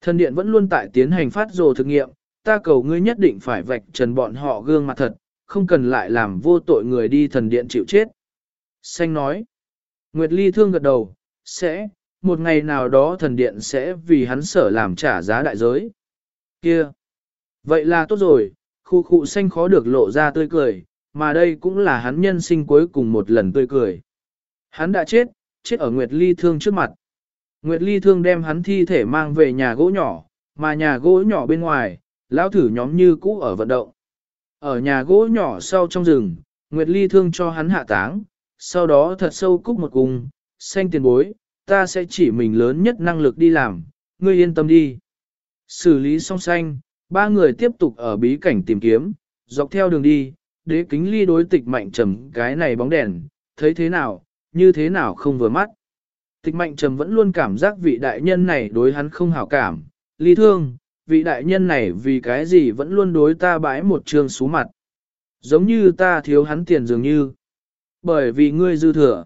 Thần điện vẫn luôn tại tiến hành phát rồ thực nghiệm, ta cầu ngươi nhất định phải vạch trần bọn họ gương mặt thật, không cần lại làm vô tội người đi thần điện chịu chết. Xanh nói. Nguyệt Ly thương gật đầu, sẽ, một ngày nào đó thần điện sẽ vì hắn sở làm trả giá đại giới. Kia. Vậy là tốt rồi, khu khu xanh khó được lộ ra tươi cười, mà đây cũng là hắn nhân sinh cuối cùng một lần tươi cười. Hắn đã chết, chết ở Nguyệt Ly thương trước mặt. Nguyệt Ly thương đem hắn thi thể mang về nhà gỗ nhỏ, mà nhà gỗ nhỏ bên ngoài, lão thử nhóm như cũ ở vận động. Ở nhà gỗ nhỏ sau trong rừng, Nguyệt Ly thương cho hắn hạ táng, sau đó thật sâu cúc một cung, xanh tiền bối, ta sẽ chỉ mình lớn nhất năng lực đi làm, ngươi yên tâm đi. Xử lý xong xanh, ba người tiếp tục ở bí cảnh tìm kiếm, dọc theo đường đi, đế kính ly đối tịch mạnh trầm cái này bóng đèn, thấy thế nào, như thế nào không vừa mắt. Tịch mạnh trầm vẫn luôn cảm giác vị đại nhân này đối hắn không hảo cảm, ly thương, vị đại nhân này vì cái gì vẫn luôn đối ta bãi một trường xú mặt. Giống như ta thiếu hắn tiền dường như. Bởi vì ngươi dư thừa.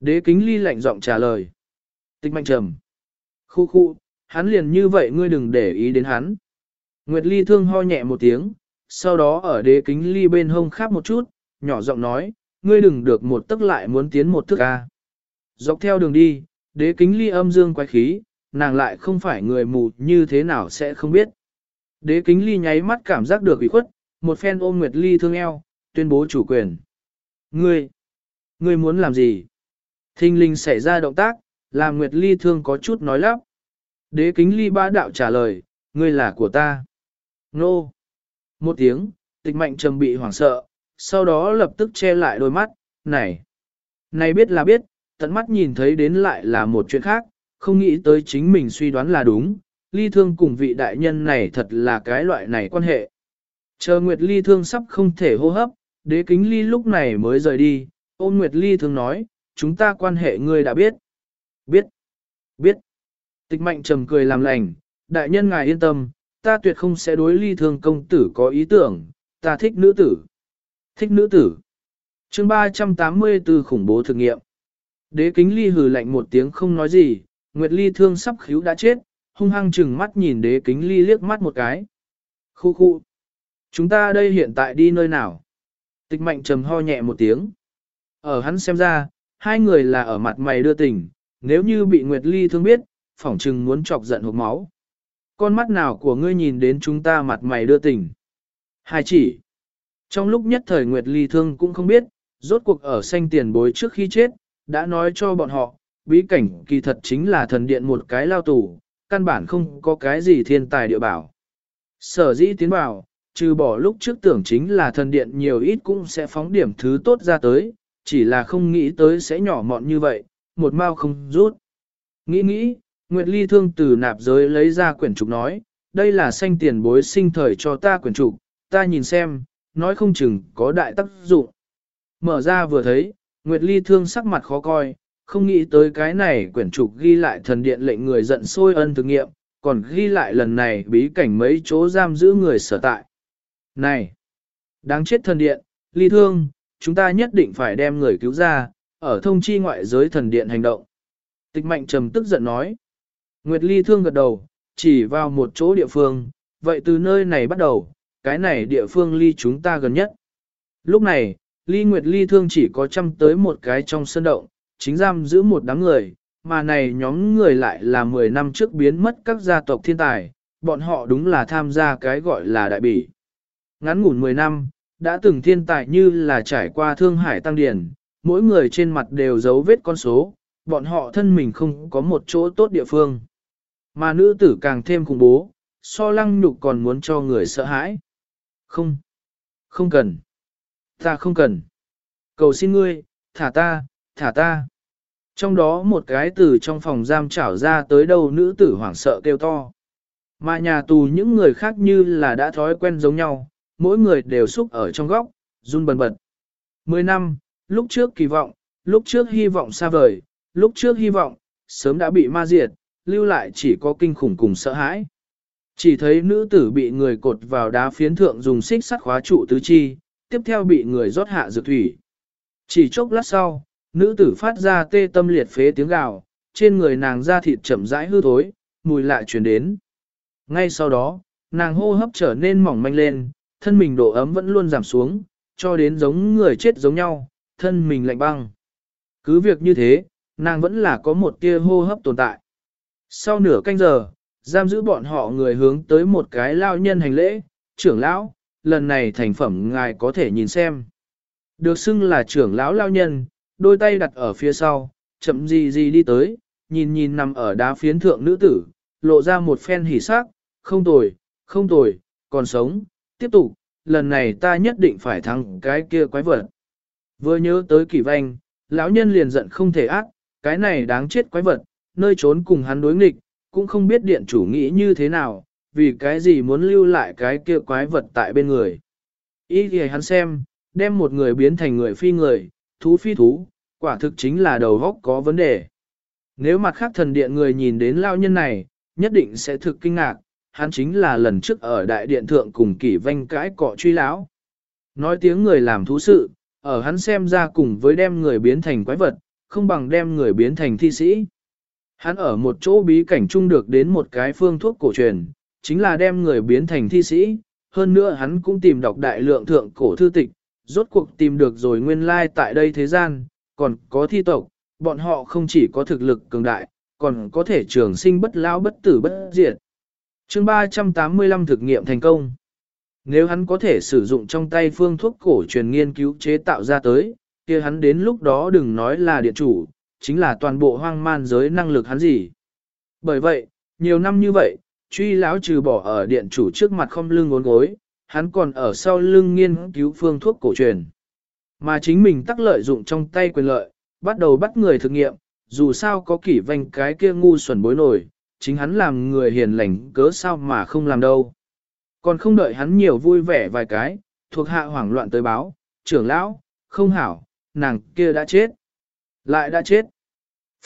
Đế kính ly lạnh giọng trả lời. Tịch mạnh trầm. Khu khu, hắn liền như vậy ngươi đừng để ý đến hắn. Nguyệt ly thương ho nhẹ một tiếng, sau đó ở đế kính ly bên hông khắp một chút, nhỏ giọng nói, ngươi đừng được một tức lại muốn tiến một thức ca. Dọc theo đường đi, đế kính ly âm dương quái khí, nàng lại không phải người mù như thế nào sẽ không biết. Đế kính ly nháy mắt cảm giác được ủy khuất, một phen ôm Nguyệt ly thương eo, tuyên bố chủ quyền. Ngươi, ngươi muốn làm gì? Thinh linh xảy ra động tác, làm Nguyệt ly thương có chút nói lắp. Đế kính ly ba đạo trả lời, ngươi là của ta. Nô. Một tiếng, tịch mạnh trầm bị hoảng sợ, sau đó lập tức che lại đôi mắt, này. Này biết là biết, tận mắt nhìn thấy đến lại là một chuyện khác, không nghĩ tới chính mình suy đoán là đúng, ly thương cùng vị đại nhân này thật là cái loại này quan hệ. Chờ Nguyệt ly thương sắp không thể hô hấp, đế kính ly lúc này mới rời đi, ôn Nguyệt ly thương nói, chúng ta quan hệ ngươi đã biết. Biết. Biết. Tịch mạnh trầm cười làm lành, đại nhân ngài yên tâm, ta tuyệt không sẽ đối ly thương công tử có ý tưởng, ta thích nữ tử. Thích nữ tử. chương 384 khủng bố thực nghiệm. Đế kính ly hừ lạnh một tiếng không nói gì, Nguyệt ly thương sắp khíu đã chết, hung hăng chừng mắt nhìn đế kính ly liếc mắt một cái. Khu khu. Chúng ta đây hiện tại đi nơi nào? Tịch mạnh trầm ho nhẹ một tiếng. Ở hắn xem ra, hai người là ở mặt mày đưa tình, nếu như bị Nguyệt ly thương biết, phỏng chừng muốn chọc giận hộp máu. Con mắt nào của ngươi nhìn đến chúng ta mặt mày đưa tình? Hai chỉ. Trong lúc nhất thời Nguyệt Ly Thương cũng không biết, rốt cuộc ở xanh tiền bối trước khi chết, đã nói cho bọn họ, bí cảnh kỳ thật chính là thần điện một cái lao tù, căn bản không có cái gì thiên tài địa bảo. Sở dĩ tiến bảo, trừ bỏ lúc trước tưởng chính là thần điện nhiều ít cũng sẽ phóng điểm thứ tốt ra tới, chỉ là không nghĩ tới sẽ nhỏ mọn như vậy, một mau không rút. Nghĩ nghĩ, Nguyệt Ly Thương từ nạp giới lấy ra quyển trục nói, đây là xanh tiền bối sinh thời cho ta quyển trục, ta nhìn xem, nói không chừng có đại tác dụng. Mở ra vừa thấy, Nguyệt Ly thương sắc mặt khó coi, không nghĩ tới cái này quyển trục ghi lại thần điện lệnh người giận sôi ân thực nghiệm, còn ghi lại lần này bí cảnh mấy chỗ giam giữ người sở tại. Này! Đáng chết thần điện, ly thương, chúng ta nhất định phải đem người cứu ra, ở thông chi ngoại giới thần điện hành động. Tịch mạnh trầm tức giận nói. Nguyệt ly thương gật đầu, chỉ vào một chỗ địa phương, vậy từ nơi này bắt đầu, cái này địa phương ly chúng ta gần nhất. Lúc này, ly Nguyệt ly thương chỉ có chăm tới một cái trong sân động, chính giam giữ một đám người, mà này nhóm người lại là 10 năm trước biến mất các gia tộc thiên tài, bọn họ đúng là tham gia cái gọi là đại bỉ. Ngắn ngủn 10 năm, đã từng thiên tài như là trải qua thương hải tăng điển, mỗi người trên mặt đều giấu vết con số, bọn họ thân mình không có một chỗ tốt địa phương. Mà nữ tử càng thêm khủng bố, so lăng nhục còn muốn cho người sợ hãi. Không, không cần, ta không cần. Cầu xin ngươi, thả ta, thả ta. Trong đó một cái từ trong phòng giam trảo ra tới đâu nữ tử hoảng sợ kêu to. Mà nhà tù những người khác như là đã thói quen giống nhau, mỗi người đều xúc ở trong góc, run bần bật. Mười năm, lúc trước kỳ vọng, lúc trước hy vọng xa vời, lúc trước hy vọng, sớm đã bị ma diệt, lưu lại chỉ có kinh khủng cùng sợ hãi. Chỉ thấy nữ tử bị người cột vào đá phiến thượng dùng xích sắt khóa trụ tứ chi, tiếp theo bị người rót hạ dược thủy. Chỉ chốc lát sau, nữ tử phát ra tê tâm liệt phế tiếng gào, trên người nàng da thịt chậm rãi hư thối, mùi lại truyền đến. Ngay sau đó, nàng hô hấp trở nên mỏng manh lên, thân mình độ ấm vẫn luôn giảm xuống, cho đến giống người chết giống nhau, thân mình lạnh băng. Cứ việc như thế, nàng vẫn là có một tia hô hấp tồn tại. Sau nửa canh giờ, giam giữ bọn họ người hướng tới một cái lao nhân hành lễ, trưởng lão, lần này thành phẩm ngài có thể nhìn xem. Được xưng là trưởng lão lao nhân, đôi tay đặt ở phía sau, chậm gì gì đi tới, nhìn nhìn nằm ở đá phiến thượng nữ tử, lộ ra một phen hỉ sắc, không tồi, không tồi, còn sống, tiếp tục, lần này ta nhất định phải thắng cái kia quái vật. Vừa nhớ tới kỳ vanh, lão nhân liền giận không thể ác, cái này đáng chết quái vật, nơi trốn cùng hắn đối nghịch, cũng không biết điện chủ nghĩ như thế nào, vì cái gì muốn lưu lại cái kia quái vật tại bên người. Ý thì hắn xem, đem một người biến thành người phi người, thú phi thú, quả thực chính là đầu góc có vấn đề. Nếu mặt khác thần điện người nhìn đến lao nhân này, nhất định sẽ thực kinh ngạc, hắn chính là lần trước ở đại điện thượng cùng kỷ vanh cãi cọ truy lão. Nói tiếng người làm thú sự, ở hắn xem ra cùng với đem người biến thành quái vật, không bằng đem người biến thành thi sĩ. Hắn ở một chỗ bí cảnh chung được đến một cái phương thuốc cổ truyền, chính là đem người biến thành thi sĩ, hơn nữa hắn cũng tìm đọc đại lượng thượng cổ thư tịch, rốt cuộc tìm được rồi nguyên lai tại đây thế gian, còn có thi tộc, bọn họ không chỉ có thực lực cường đại, còn có thể trường sinh bất lão bất tử bất diệt. Chương 385 thực nghiệm thành công. Nếu hắn có thể sử dụng trong tay phương thuốc cổ truyền nghiên cứu chế tạo ra tới, kia hắn đến lúc đó đừng nói là điện chủ, chính là toàn bộ hoang man giới năng lực hắn gì. Bởi vậy, nhiều năm như vậy, truy lão trừ bỏ ở điện chủ trước mặt không lưng ngốn gối, hắn còn ở sau lưng nghiên cứu phương thuốc cổ truyền. Mà chính mình tắc lợi dụng trong tay quyền lợi, bắt đầu bắt người thực nghiệm, dù sao có kỷ vanh cái kia ngu xuẩn bối nổi, chính hắn làm người hiền lành cớ sao mà không làm đâu. Còn không đợi hắn nhiều vui vẻ vài cái, thuộc hạ hoảng loạn tới báo, trưởng lão, không hảo, nàng kia đã chết. Lại đã chết.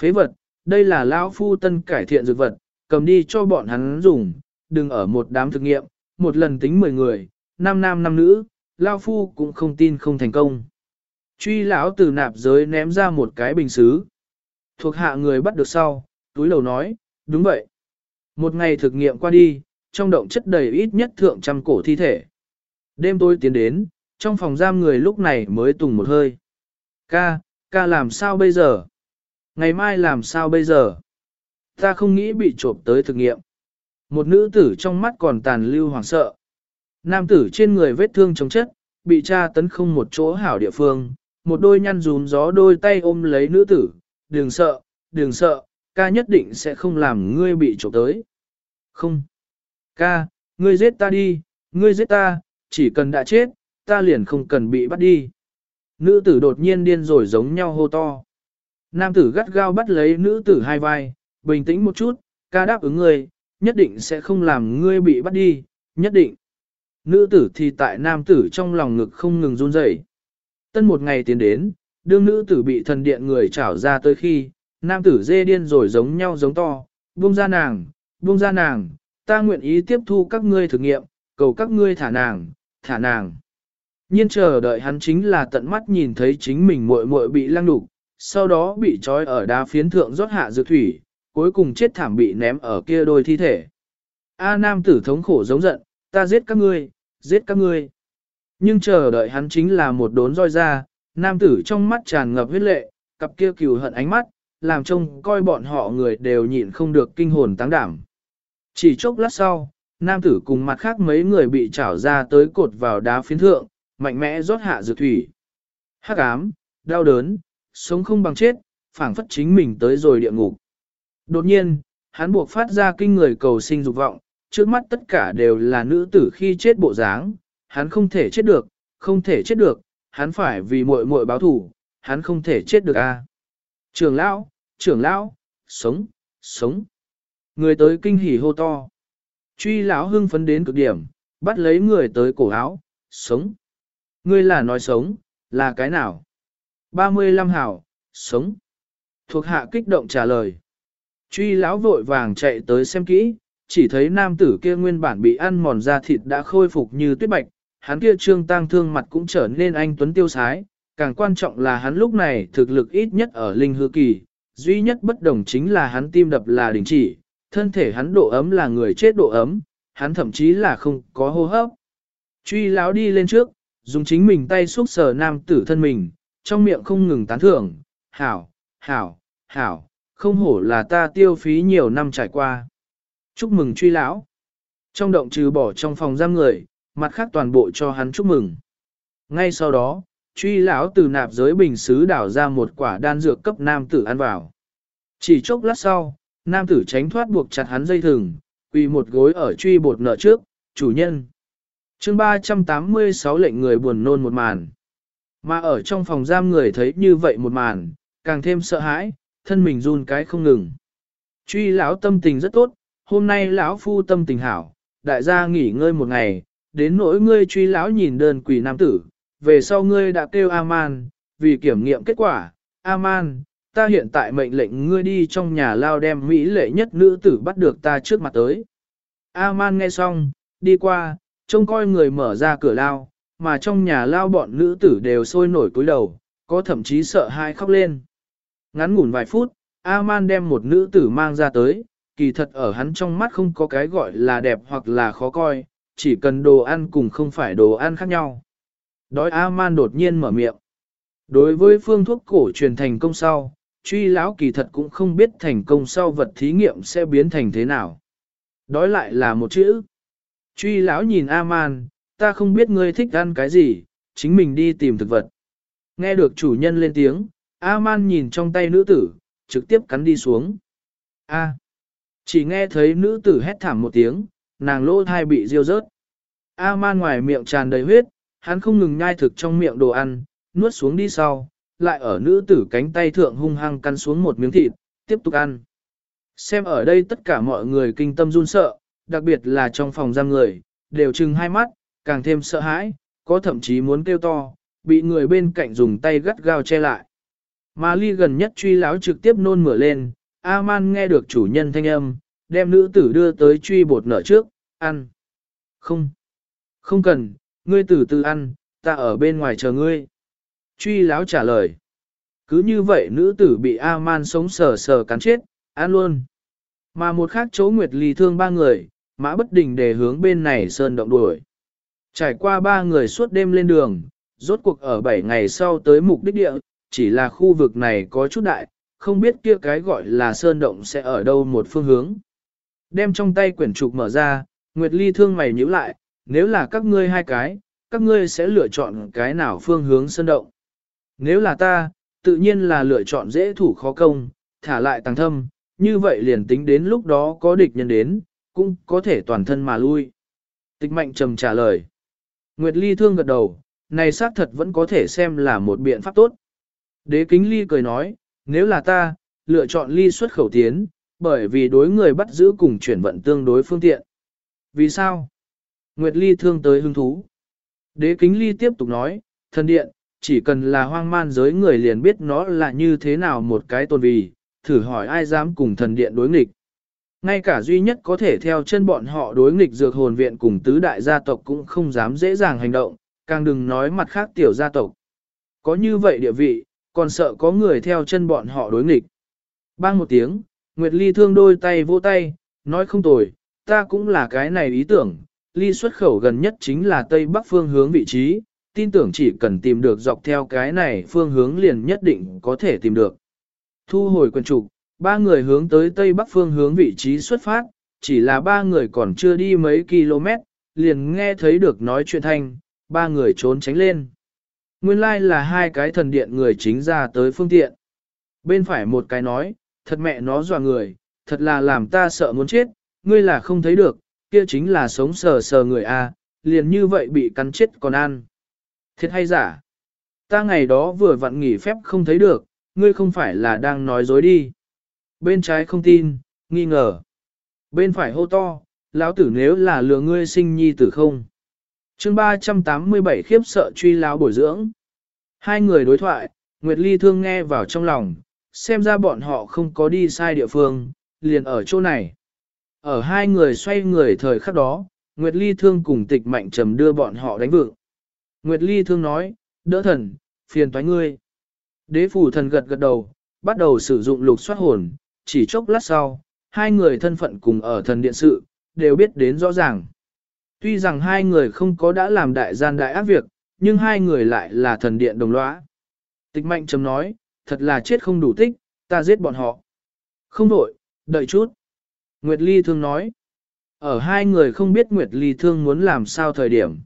Phế vật, đây là lão phu tân cải thiện dược vật, cầm đi cho bọn hắn dùng, đừng ở một đám thực nghiệm, một lần tính 10 người, năm nam năm nữ, lão phu cũng không tin không thành công. Truy lão từ nạp giới ném ra một cái bình xứ. Thuộc hạ người bắt được sau, túi lầu nói, đúng vậy. Một ngày thực nghiệm qua đi, trong động chất đầy ít nhất thượng trăm cổ thi thể. Đêm tôi tiến đến, trong phòng giam người lúc này mới tùng một hơi. Ca, ca làm sao bây giờ? Ngày mai làm sao bây giờ? Ta không nghĩ bị trộm tới thực nghiệm. Một nữ tử trong mắt còn tàn lưu hoảng sợ. Nam tử trên người vết thương chống chất, bị tra tấn không một chỗ hảo địa phương, một đôi nhăn rún gió đôi tay ôm lấy nữ tử, đừng sợ, đừng sợ, ca nhất định sẽ không làm ngươi bị trộm tới. Không. Ca, ngươi giết ta đi, ngươi giết ta, chỉ cần đã chết, ta liền không cần bị bắt đi. Nữ tử đột nhiên điên rồi giống nhau hô to. Nam tử gắt gao bắt lấy nữ tử hai vai, bình tĩnh một chút, ca đáp ứng ngươi, nhất định sẽ không làm ngươi bị bắt đi, nhất định. Nữ tử thì tại nam tử trong lòng ngực không ngừng run rẩy. Tân một ngày tiến đến, đương nữ tử bị thần điện người trảo ra tới khi, nam tử dê điên rồi giống nhau giống to, buông ra nàng, buông ra nàng, ta nguyện ý tiếp thu các ngươi thử nghiệm, cầu các ngươi thả nàng, thả nàng. Nhiên chờ đợi hắn chính là tận mắt nhìn thấy chính mình muội muội bị lăng đục, sau đó bị trói ở đá phiến thượng rót hạ dược thủy, cuối cùng chết thảm bị ném ở kia đôi thi thể. A nam tử thống khổ giống giận, ta giết các ngươi, giết các ngươi. Nhưng chờ đợi hắn chính là một đốn roi ra, nam tử trong mắt tràn ngập huyết lệ, cặp kia cừu hận ánh mắt, làm trông coi bọn họ người đều nhịn không được kinh hồn táng đảm. Chỉ chốc lát sau, nam tử cùng mặt khác mấy người bị trảo ra tới cột vào đá phiến thượng, mạnh mẽ rót hạ dược thủy. Hắc ám, đau đớn, sống không bằng chết, phảng phất chính mình tới rồi địa ngục. Đột nhiên, hắn buộc phát ra kinh người cầu sinh dục vọng, trước mắt tất cả đều là nữ tử khi chết bộ dáng, hắn không thể chết được, không thể chết được, hắn phải vì muội muội báo thủ, hắn không thể chết được a. À. Trưởng lão, trưởng lão, sống, sống. Người tới kinh hỉ hô to. Truy lão hưng phấn đến cực điểm, bắt lấy người tới cổ áo, sống. Ngươi là nói sống, là cái nào? 35 hảo, sống. Thuộc hạ kích động trả lời. Truy lão vội vàng chạy tới xem kỹ, chỉ thấy nam tử kia nguyên bản bị ăn mòn da thịt đã khôi phục như tuyết bạch, hắn kia trương tang thương mặt cũng trở nên anh tuấn tiêu sái, càng quan trọng là hắn lúc này thực lực ít nhất ở linh hư kỳ, duy nhất bất đồng chính là hắn tim đập là đình chỉ, thân thể hắn độ ấm là người chết độ ấm, hắn thậm chí là không có hô hấp. Truy lão đi lên trước, dùng chính mình tay xúc sờ nam tử thân mình, trong miệng không ngừng tán thưởng, hảo, hảo, hảo, không hổ là ta tiêu phí nhiều năm trải qua. Chúc mừng truy lão. Trong động trừ bỏ trong phòng giam người, mặt khác toàn bộ cho hắn chúc mừng. Ngay sau đó, truy lão từ nạp giới bình xứ đảo ra một quả đan dược cấp nam tử ăn vào. Chỉ chốc lát sau, nam tử tránh thoát buộc chặt hắn dây thừng, quỳ một gối ở truy bột nợ trước, chủ nhân chương 386 lệnh người buồn nôn một màn. Mà ở trong phòng giam người thấy như vậy một màn, càng thêm sợ hãi, thân mình run cái không ngừng. Truy lão tâm tình rất tốt, hôm nay lão phu tâm tình hảo, đại gia nghỉ ngơi một ngày, đến nỗi ngươi truy lão nhìn đơn quỷ nam tử, về sau ngươi đã kêu Aman, vì kiểm nghiệm kết quả, Aman, ta hiện tại mệnh lệnh ngươi đi trong nhà lao đem mỹ lệ nhất nữ tử bắt được ta trước mặt tới. Aman nghe xong, đi qua, trông coi người mở ra cửa lao, mà trong nhà lao bọn nữ tử đều sôi nổi cúi đầu, có thậm chí sợ hãi khóc lên. Ngắn ngủn vài phút, Aman đem một nữ tử mang ra tới, kỳ thật ở hắn trong mắt không có cái gọi là đẹp hoặc là khó coi, chỉ cần đồ ăn cùng không phải đồ ăn khác nhau. Đói A-man đột nhiên mở miệng. Đối với phương thuốc cổ truyền thành công sau, truy lão kỳ thật cũng không biết thành công sau vật thí nghiệm sẽ biến thành thế nào. Đói lại là một chữ. Truy lão nhìn A-man, ta không biết ngươi thích ăn cái gì, chính mình đi tìm thực vật. Nghe được chủ nhân lên tiếng, A-man nhìn trong tay nữ tử, trực tiếp cắn đi xuống. A. Chỉ nghe thấy nữ tử hét thảm một tiếng, nàng lỗ thai bị diêu rớt. A-man ngoài miệng tràn đầy huyết, hắn không ngừng nhai thực trong miệng đồ ăn, nuốt xuống đi sau, lại ở nữ tử cánh tay thượng hung hăng cắn xuống một miếng thịt, tiếp tục ăn. Xem ở đây tất cả mọi người kinh tâm run sợ, đặc biệt là trong phòng giam người, đều trừng hai mắt, càng thêm sợ hãi, có thậm chí muốn kêu to, bị người bên cạnh dùng tay gắt gao che lại. Mà ly gần nhất truy láo trực tiếp nôn mửa lên, A-man nghe được chủ nhân thanh âm, đem nữ tử đưa tới truy bột nở trước, ăn. Không, không cần, ngươi tử từ ăn, ta ở bên ngoài chờ ngươi. Truy láo trả lời. Cứ như vậy nữ tử bị A-man sống sờ sờ cắn chết, ăn luôn. Mà một khác chỗ Nguyệt Ly thương ba người, mã bất đình để hướng bên này sơn động đuổi. Trải qua ba người suốt đêm lên đường, rốt cuộc ở bảy ngày sau tới mục đích địa, chỉ là khu vực này có chút đại, không biết kia cái gọi là sơn động sẽ ở đâu một phương hướng. Đem trong tay quyển trục mở ra, Nguyệt Ly thương mày nhíu lại, nếu là các ngươi hai cái, các ngươi sẽ lựa chọn cái nào phương hướng sơn động. Nếu là ta, tự nhiên là lựa chọn dễ thủ khó công, thả lại tăng thâm, như vậy liền tính đến lúc đó có địch nhân đến, cũng có thể toàn thân mà lui. Tịch mạnh trầm trả lời. Nguyệt Ly thương gật đầu, này xác thật vẫn có thể xem là một biện pháp tốt. Đế kính ly cười nói, nếu là ta, lựa chọn ly xuất khẩu tiến, bởi vì đối người bắt giữ cùng chuyển vận tương đối phương tiện. Vì sao? Nguyệt ly thương tới hứng thú. Đế kính ly tiếp tục nói, thần điện, chỉ cần là hoang man giới người liền biết nó là như thế nào một cái tôn vì, thử hỏi ai dám cùng thần điện đối nghịch. Ngay cả duy nhất có thể theo chân bọn họ đối nghịch dược hồn viện cùng tứ đại gia tộc cũng không dám dễ dàng hành động, càng đừng nói mặt khác tiểu gia tộc. Có như vậy địa vị, còn sợ có người theo chân bọn họ đối nghịch. Bang một tiếng, Nguyệt Ly thương đôi tay vỗ tay, nói không tồi, ta cũng là cái này ý tưởng, ly xuất khẩu gần nhất chính là Tây Bắc phương hướng vị trí, tin tưởng chỉ cần tìm được dọc theo cái này phương hướng liền nhất định có thể tìm được. Thu hồi quần trục, ba người hướng tới Tây Bắc phương hướng vị trí xuất phát, chỉ là ba người còn chưa đi mấy km, liền nghe thấy được nói chuyện thanh, ba người trốn tránh lên. Nguyên lai like là hai cái thần điện người chính ra tới phương tiện. Bên phải một cái nói, thật mẹ nó dọa người, thật là làm ta sợ muốn chết, ngươi là không thấy được, kia chính là sống sờ sờ người A, liền như vậy bị cắn chết còn ăn. Thiệt hay giả? Ta ngày đó vừa vặn nghỉ phép không thấy được, ngươi không phải là đang nói dối đi. Bên trái không tin, nghi ngờ. Bên phải hô to, lão tử nếu là lừa ngươi sinh nhi tử không. chương 387 khiếp sợ truy lão bồi dưỡng. Hai người đối thoại, Nguyệt Ly thương nghe vào trong lòng, xem ra bọn họ không có đi sai địa phương, liền ở chỗ này. Ở hai người xoay người thời khắc đó, Nguyệt Ly thương cùng tịch mạnh trầm đưa bọn họ đánh vượng. Nguyệt Ly thương nói, đỡ thần, phiền toái ngươi. Đế phủ thần gật gật đầu, bắt đầu sử dụng lục soát hồn, chỉ chốc lát sau, hai người thân phận cùng ở thần điện sự, đều biết đến rõ ràng. Tuy rằng hai người không có đã làm đại gian đại ác việc, nhưng hai người lại là thần điện đồng lõa. Tịch mạnh chấm nói, thật là chết không đủ tích, ta giết bọn họ. Không đổi, đợi chút. Nguyệt Ly thương nói. Ở hai người không biết Nguyệt Ly thương muốn làm sao thời điểm.